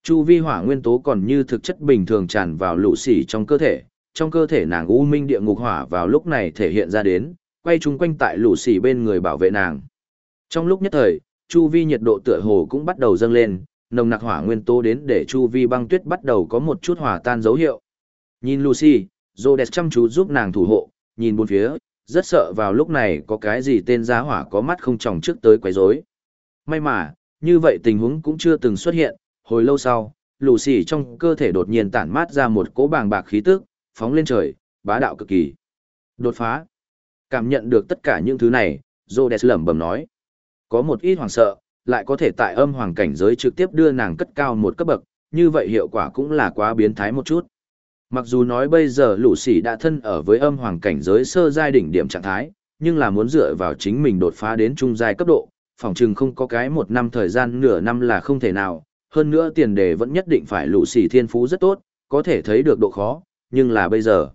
Chu vi hỏa nguyên tố còn như thực chất bình thường tràn vào lũ xỉ trong cơ thể, trong cơ thể nàng u minh địa ngục hỏa vào lúc này thể hiện ra đến, quay chung quanh tại lũ xỉ bên người bảo vệ nàng. Trong lúc nhất thời, chu vi nhiệt độ tựa hồ cũng bắt đầu dâng lên, nồng nặc hỏa nguyên tố đến để chu vi băng tuyết bắt đầu có một chút hòa tan dấu hiệu. Nhìn Lucy, Rhodes chăm chú giúp nàng thủ hộ, nhìn bốn phía, rất sợ vào lúc này có cái gì tên giá hỏa có mắt không tròng trước tới quấy rối. May mà, như vậy tình huống cũng chưa từng xuất hiện, hồi lâu sau, Lucy trong cơ thể đột nhiên tản mát ra một cỗ bàng bạc khí tức, phóng lên trời, bá đạo cực kỳ. Đột phá. Cảm nhận được tất cả những thứ này, Rhodes lẩm bẩm nói. Có một ít hoảng sợ, lại có thể tại âm hoàng cảnh giới trực tiếp đưa nàng cất cao một cấp bậc, như vậy hiệu quả cũng là quá biến thái một chút. Mặc dù nói bây giờ lũ sỉ đã thân ở với âm hoàng cảnh giới sơ giai đỉnh điểm trạng thái, nhưng là muốn dựa vào chính mình đột phá đến trung giai cấp độ, phòng chừng không có cái một năm thời gian nửa năm là không thể nào, hơn nữa tiền đề vẫn nhất định phải lũ sỉ thiên phú rất tốt, có thể thấy được độ khó, nhưng là bây giờ.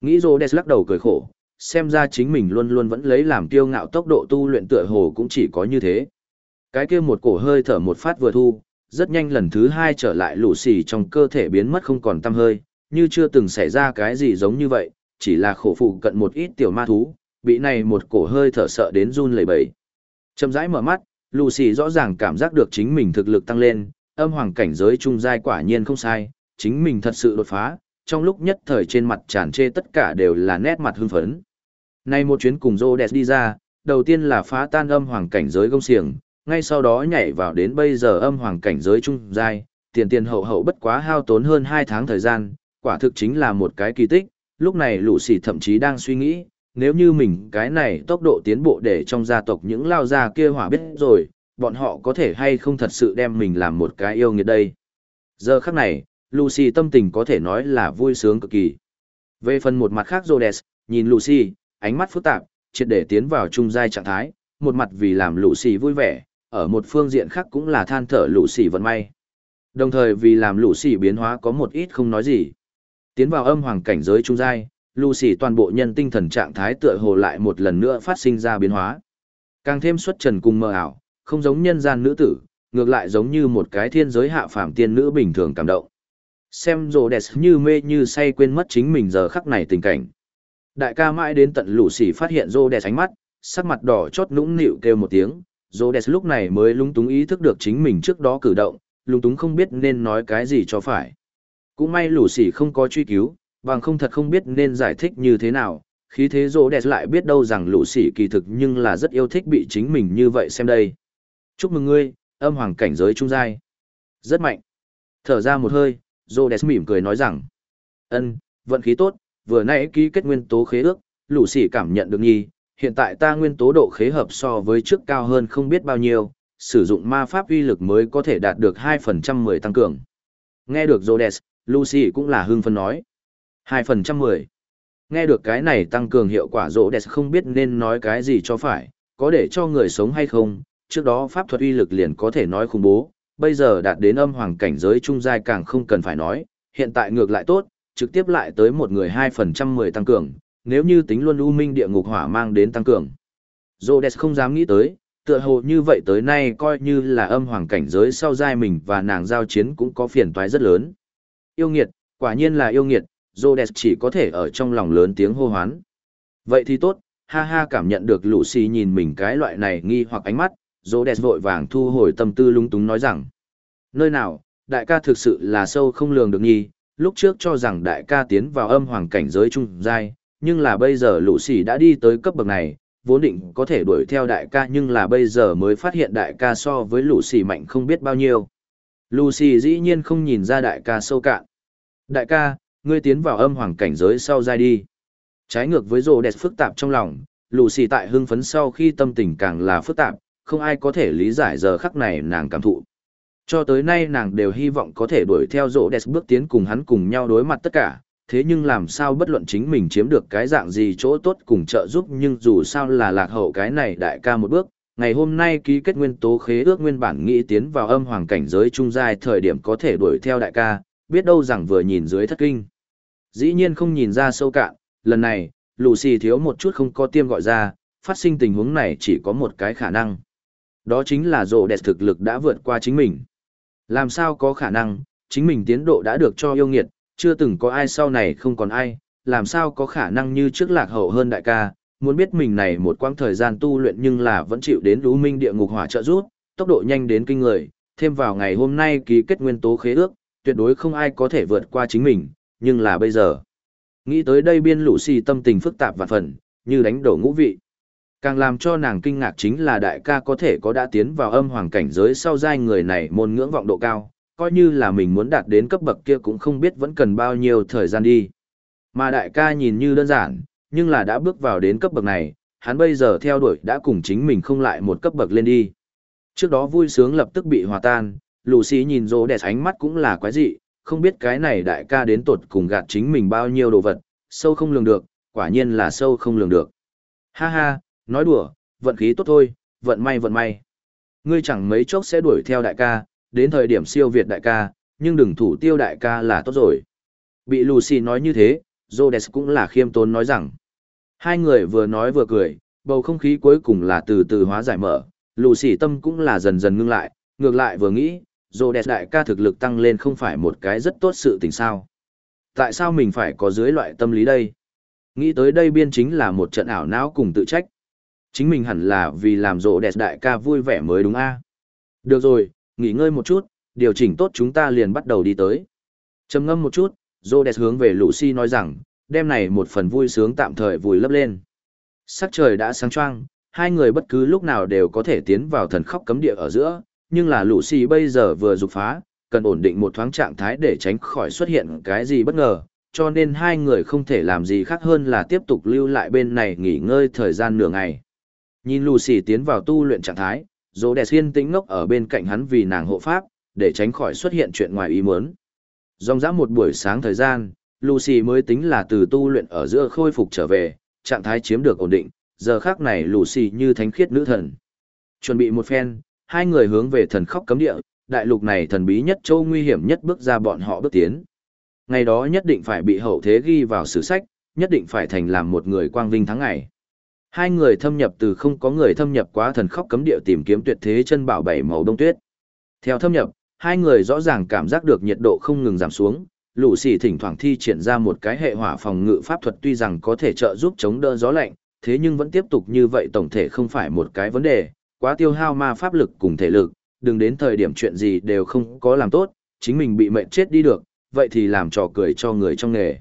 Nghĩ rô đẹp lắc đầu cười khổ, xem ra chính mình luôn luôn vẫn lấy làm kiêu ngạo tốc độ tu luyện tựa hồ cũng chỉ có như thế. Cái kia một cổ hơi thở một phát vừa thu, rất nhanh lần thứ hai trở lại lũ xì trong cơ thể biến mất không còn tăm hơi, như chưa từng xảy ra cái gì giống như vậy, chỉ là khổ phụ cận một ít tiểu ma thú, bị này một cổ hơi thở sợ đến run lẩy bẩy. Chậm rãi mở mắt, Lucy rõ ràng cảm giác được chính mình thực lực tăng lên, âm hoàng cảnh giới trung giai quả nhiên không sai, chính mình thật sự đột phá, trong lúc nhất thời trên mặt tràn trê tất cả đều là nét mặt hưng phấn. Nay một chuyến cùng Rhodes đi ra, đầu tiên là phá tan âm hoàng cảnh giới gông xiềng, ngay sau đó nhảy vào đến bây giờ âm hoàng cảnh giới trung giai, tiền tiền hậu hậu bất quá hao tốn hơn 2 tháng thời gian, quả thực chính là một cái kỳ tích, lúc này lũ sỉ thậm chí đang suy nghĩ, nếu như mình cái này tốc độ tiến bộ để trong gia tộc những lao gia kia hỏa biết rồi, bọn họ có thể hay không thật sự đem mình làm một cái yêu nghiệt đây. Giờ khắc này, Lucy tâm tình có thể nói là vui sướng cực kỳ. Về phần một mặt khác Rhodes, nhìn Lucy, ánh mắt phức tạp, triệt để tiến vào trung giai trạng thái, một mặt vì làm Lucy vui vẻ, ở một phương diện khác cũng là than thở Lucy vận may. Đồng thời vì làm Lucy biến hóa có một ít không nói gì. Tiến vào âm hoàng cảnh giới trung giai, Lucy toàn bộ nhân tinh thần trạng thái tựa hồ lại một lần nữa phát sinh ra biến hóa. Càng thêm xuất trần cùng mơ ảo, không giống nhân gian nữ tử, ngược lại giống như một cái thiên giới hạ phàm tiên nữ bình thường cảm động. Xem rồ đẹp như mê như say quên mất chính mình giờ khắc này tình cảnh. Đại ca mãi đến tận lũ xỉ phát hiện rô đẹp ánh mắt, sắc mặt đỏ chót nũng nịu kêu một tiếng, rô đẹp lúc này mới lung túng ý thức được chính mình trước đó cử động, lung túng không biết nên nói cái gì cho phải. Cũng may lũ xỉ không có truy cứu, bằng không thật không biết nên giải thích như thế nào, khí thế rô đẹp lại biết đâu rằng lũ xỉ kỳ thực nhưng là rất yêu thích bị chính mình như vậy xem đây. Chúc mừng ngươi, âm hoàng cảnh giới trung giai. Rất mạnh. Thở ra một hơi, Rhodes mỉm cười nói rằng, ân, vận khí tốt, vừa nãy ký kết nguyên tố khế ước, lũ sỉ cảm nhận được nhi, hiện tại ta nguyên tố độ khế hợp so với trước cao hơn không biết bao nhiêu, sử dụng ma pháp uy lực mới có thể đạt được 2% 10 tăng cường. Nghe được Rhodes, Lucy cũng là hưng phấn nói. 2% 10. Nghe được cái này tăng cường hiệu quả Rhodes không biết nên nói cái gì cho phải, có để cho người sống hay không, trước đó pháp thuật uy lực liền có thể nói khủng bố, bây giờ đạt đến âm hoàng cảnh giới trung giai càng không cần phải nói, hiện tại ngược lại tốt, trực tiếp lại tới một người 2% 10 tăng cường, nếu như tính luôn u minh địa ngục hỏa mang đến tăng cường. Rhodes không dám nghĩ tới, tựa hồ như vậy tới nay coi như là âm hoàng cảnh giới sau giai mình và nàng giao chiến cũng có phiền toái rất lớn. Yêu nghiệt, quả nhiên là yêu nghiệt, Rhodes chỉ có thể ở trong lòng lớn tiếng hô hoán. Vậy thì tốt, ha ha cảm nhận được Lucy nhìn mình cái loại này nghi hoặc ánh mắt, Dô đẹp vội vàng thu hồi tâm tư lung túng nói rằng. Nơi nào, đại ca thực sự là sâu không lường được nhi, lúc trước cho rằng đại ca tiến vào âm hoàng cảnh giới trung giai, nhưng là bây giờ lũ sỉ đã đi tới cấp bậc này, vốn định có thể đuổi theo đại ca nhưng là bây giờ mới phát hiện đại ca so với lũ sỉ mạnh không biết bao nhiêu. Lucy dĩ nhiên không nhìn ra đại ca sâu cạn. Đại ca, ngươi tiến vào âm hoàng cảnh giới sau giai đi. Trái ngược với rồ đẹp phức tạp trong lòng, Lucy tại hưng phấn sau khi tâm tình càng là phức tạp, không ai có thể lý giải giờ khắc này nàng cảm thụ. Cho tới nay nàng đều hy vọng có thể đuổi theo rỗ đẹp bước tiến cùng hắn cùng nhau đối mặt tất cả, thế nhưng làm sao bất luận chính mình chiếm được cái dạng gì chỗ tốt cùng trợ giúp nhưng dù sao là lạc hậu cái này đại ca một bước, ngày hôm nay ký kết nguyên tố khế ước nguyên bản nghĩ tiến vào âm hoàng cảnh giới trung giai thời điểm có thể đuổi theo đại ca, biết đâu rằng vừa nhìn dưới thất kinh. Dĩ nhiên không nhìn ra sâu cạn, lần này, Lucy thiếu một chút không có tiêm gọi ra, phát sinh tình huống này chỉ có một cái khả năng. Đó chính là rộ đẹp thực lực đã vượt qua chính mình. Làm sao có khả năng, chính mình tiến độ đã được cho yêu nghiệt, chưa từng có ai sau này không còn ai, làm sao có khả năng như trước lạc hậu hơn đại ca, muốn biết mình này một quãng thời gian tu luyện nhưng là vẫn chịu đến lũ minh địa ngục hỏa trợ rút, tốc độ nhanh đến kinh người, thêm vào ngày hôm nay ký kết nguyên tố khế ước, tuyệt đối không ai có thể vượt qua chính mình, nhưng là bây giờ. Nghĩ tới đây biên lũ xì tâm tình phức tạp và phần, như đánh đổ ngũ vị. Càng làm cho nàng kinh ngạc chính là đại ca có thể có đã tiến vào âm hoàng cảnh giới sau giai người này môn ngưỡng vọng độ cao, coi như là mình muốn đạt đến cấp bậc kia cũng không biết vẫn cần bao nhiêu thời gian đi. Mà đại ca nhìn như đơn giản, nhưng là đã bước vào đến cấp bậc này, hắn bây giờ theo đuổi đã cùng chính mình không lại một cấp bậc lên đi. Trước đó vui sướng lập tức bị hòa tan, lù xí nhìn rô đẹp ánh mắt cũng là quái dị, không biết cái này đại ca đến tột cùng gạt chính mình bao nhiêu đồ vật, sâu không lường được, quả nhiên là sâu không lường được. Ha ha, nói đùa, vận khí tốt thôi, vận may vận may. Ngươi chẳng mấy chốc sẽ đuổi theo đại ca, đến thời điểm siêu việt đại ca, nhưng đừng thủ tiêu đại ca là tốt rồi. Bị Lucy nói như thế, Rhodes cũng là khiêm tốn nói rằng. Hai người vừa nói vừa cười, bầu không khí cuối cùng là từ từ hóa giải mở, Lucy tâm cũng là dần dần ngưng lại, ngược lại vừa nghĩ, Rhodes đại ca thực lực tăng lên không phải một cái rất tốt sự tình sao. Tại sao mình phải có dưới loại tâm lý đây? Nghĩ tới đây biên chính là một trận ảo não cùng tự trách. Chính mình hẳn là vì làm rộ đẹp đại ca vui vẻ mới đúng a Được rồi, nghỉ ngơi một chút, điều chỉnh tốt chúng ta liền bắt đầu đi tới. trầm ngâm một chút, Rhodes hướng về Lucy nói rằng, đêm này một phần vui sướng tạm thời vùi lấp lên. Sắc trời đã sáng choang, hai người bất cứ lúc nào đều có thể tiến vào thần khóc cấm địa ở giữa, nhưng là Lucy bây giờ vừa dục phá, cần ổn định một thoáng trạng thái để tránh khỏi xuất hiện cái gì bất ngờ, cho nên hai người không thể làm gì khác hơn là tiếp tục lưu lại bên này nghỉ ngơi thời gian nửa ngày. Nhìn Lucy tiến vào tu luyện trạng thái, dỗ đẹp yên tĩnh ngốc ở bên cạnh hắn vì nàng hộ pháp, để tránh khỏi xuất hiện chuyện ngoài ý muốn. Dòng dã một buổi sáng thời gian, Lucy mới tính là từ tu luyện ở giữa khôi phục trở về, trạng thái chiếm được ổn định, giờ khác này Lucy như thánh khiết nữ thần. Chuẩn bị một phen, hai người hướng về thần khóc cấm địa, đại lục này thần bí nhất châu nguy hiểm nhất bước ra bọn họ bước tiến. Ngày đó nhất định phải bị hậu thế ghi vào sử sách, nhất định phải thành làm một người quang vinh tháng ngày. Hai người thâm nhập từ không có người thâm nhập quá thần khóc cấm địa tìm kiếm tuyệt thế chân bảo bảy màu đông tuyết. Theo thâm nhập, hai người rõ ràng cảm giác được nhiệt độ không ngừng giảm xuống, lũ xì thỉnh thoảng thi triển ra một cái hệ hỏa phòng ngự pháp thuật tuy rằng có thể trợ giúp chống đỡ gió lạnh, thế nhưng vẫn tiếp tục như vậy tổng thể không phải một cái vấn đề, quá tiêu hao ma pháp lực cùng thể lực, đừng đến thời điểm chuyện gì đều không có làm tốt, chính mình bị mệnh chết đi được, vậy thì làm trò cười cho người trong nghề.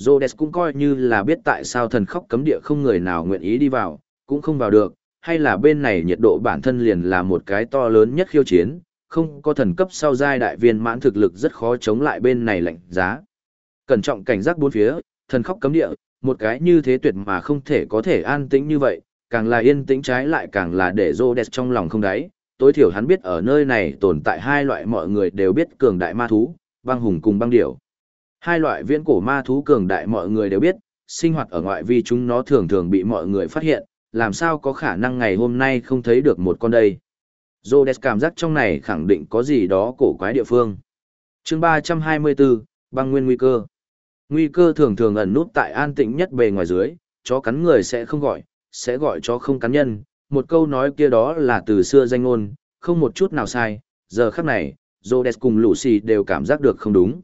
Rhodes cũng coi như là biết tại sao thần khóc cấm địa không người nào nguyện ý đi vào, cũng không vào được, hay là bên này nhiệt độ bản thân liền là một cái to lớn nhất khiêu chiến, không có thần cấp sau giai đại viên mãn thực lực rất khó chống lại bên này lạnh giá. Cẩn trọng cảnh giác bốn phía, thần khóc cấm địa, một cái như thế tuyệt mà không thể có thể an tĩnh như vậy, càng là yên tĩnh trái lại càng là để Rhodes trong lòng không đáy, tối thiểu hắn biết ở nơi này tồn tại hai loại mọi người đều biết cường đại ma thú, băng hùng cùng băng điểu. Hai loại viễn cổ ma thú cường đại mọi người đều biết, sinh hoạt ở ngoại vi chúng nó thường thường bị mọi người phát hiện, làm sao có khả năng ngày hôm nay không thấy được một con đây. Rhodes cảm giác trong này khẳng định có gì đó cổ quái địa phương. chương 324, băng nguyên nguy cơ. Nguy cơ thường thường ẩn nút tại an tĩnh nhất bề ngoài dưới, chó cắn người sẽ không gọi, sẽ gọi chó không cắn nhân. Một câu nói kia đó là từ xưa danh ngôn, không một chút nào sai. Giờ khắc này, Rhodes cùng Lucy đều cảm giác được không đúng.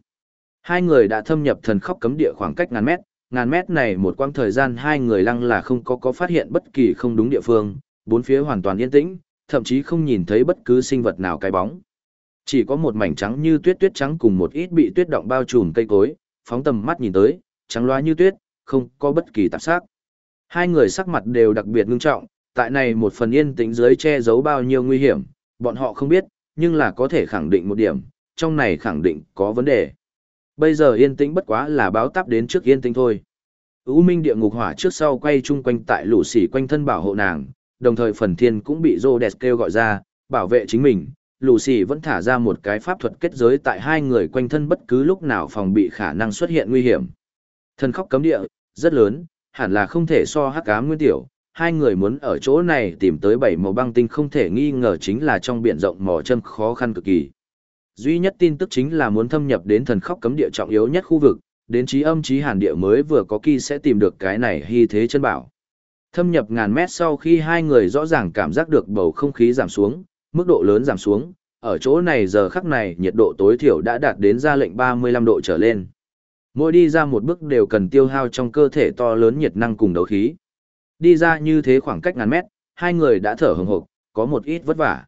Hai người đã thâm nhập thần khóc cấm địa khoảng cách ngàn mét, ngàn mét này một quãng thời gian hai người lăng là không có có phát hiện bất kỳ không đúng địa phương, bốn phía hoàn toàn yên tĩnh, thậm chí không nhìn thấy bất cứ sinh vật nào cái bóng. Chỉ có một mảnh trắng như tuyết tuyết trắng cùng một ít bị tuyết động bao trùm cây cối, phóng tầm mắt nhìn tới, trắng loá như tuyết, không có bất kỳ tạp sắc. Hai người sắc mặt đều đặc biệt ngưng trọng, tại này một phần yên tĩnh dưới che giấu bao nhiêu nguy hiểm, bọn họ không biết, nhưng là có thể khẳng định một điểm, trong này khẳng định có vấn đề. Bây giờ yên tĩnh bất quá là báo táp đến trước yên tĩnh thôi. U minh địa ngục hỏa trước sau quay chung quanh tại lũ xỉ quanh thân bảo hộ nàng, đồng thời phần thiên cũng bị Rhodes kêu gọi ra, bảo vệ chính mình. Lũ xỉ vẫn thả ra một cái pháp thuật kết giới tại hai người quanh thân bất cứ lúc nào phòng bị khả năng xuất hiện nguy hiểm. Thân khóc cấm địa, rất lớn, hẳn là không thể so hắc ám nguyên tiểu. Hai người muốn ở chỗ này tìm tới bảy màu băng tinh không thể nghi ngờ chính là trong biển rộng mỏ châm khó khăn cực kỳ. Duy nhất tin tức chính là muốn thâm nhập đến thần khóc cấm địa trọng yếu nhất khu vực, đến trí âm trí hàn địa mới vừa có kỳ sẽ tìm được cái này hy thế chân bảo. Thâm nhập ngàn mét sau khi hai người rõ ràng cảm giác được bầu không khí giảm xuống, mức độ lớn giảm xuống, ở chỗ này giờ khắc này nhiệt độ tối thiểu đã đạt đến ra lệnh 35 độ trở lên. Mỗi đi ra một bước đều cần tiêu hao trong cơ thể to lớn nhiệt năng cùng đấu khí. Đi ra như thế khoảng cách ngàn mét, hai người đã thở hừng hực, có một ít vất vả.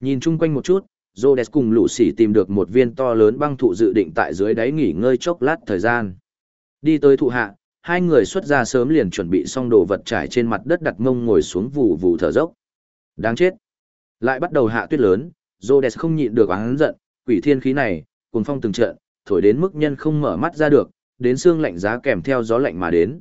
Nhìn chung quanh một chút, Rhodes cùng lũ sỉ tìm được một viên to lớn băng thụ dự định tại dưới đáy nghỉ ngơi chốc lát thời gian. Đi tới thụ hạ, hai người xuất ra sớm liền chuẩn bị xong đồ vật trải trên mặt đất đặt mông ngồi xuống vù vù thở dốc. Đáng chết. Lại bắt đầu hạ tuyết lớn, Rhodes không nhịn được oán giận, quỷ thiên khí này, cuồng phong từng trận, thổi đến mức nhân không mở mắt ra được, đến xương lạnh giá kèm theo gió lạnh mà đến.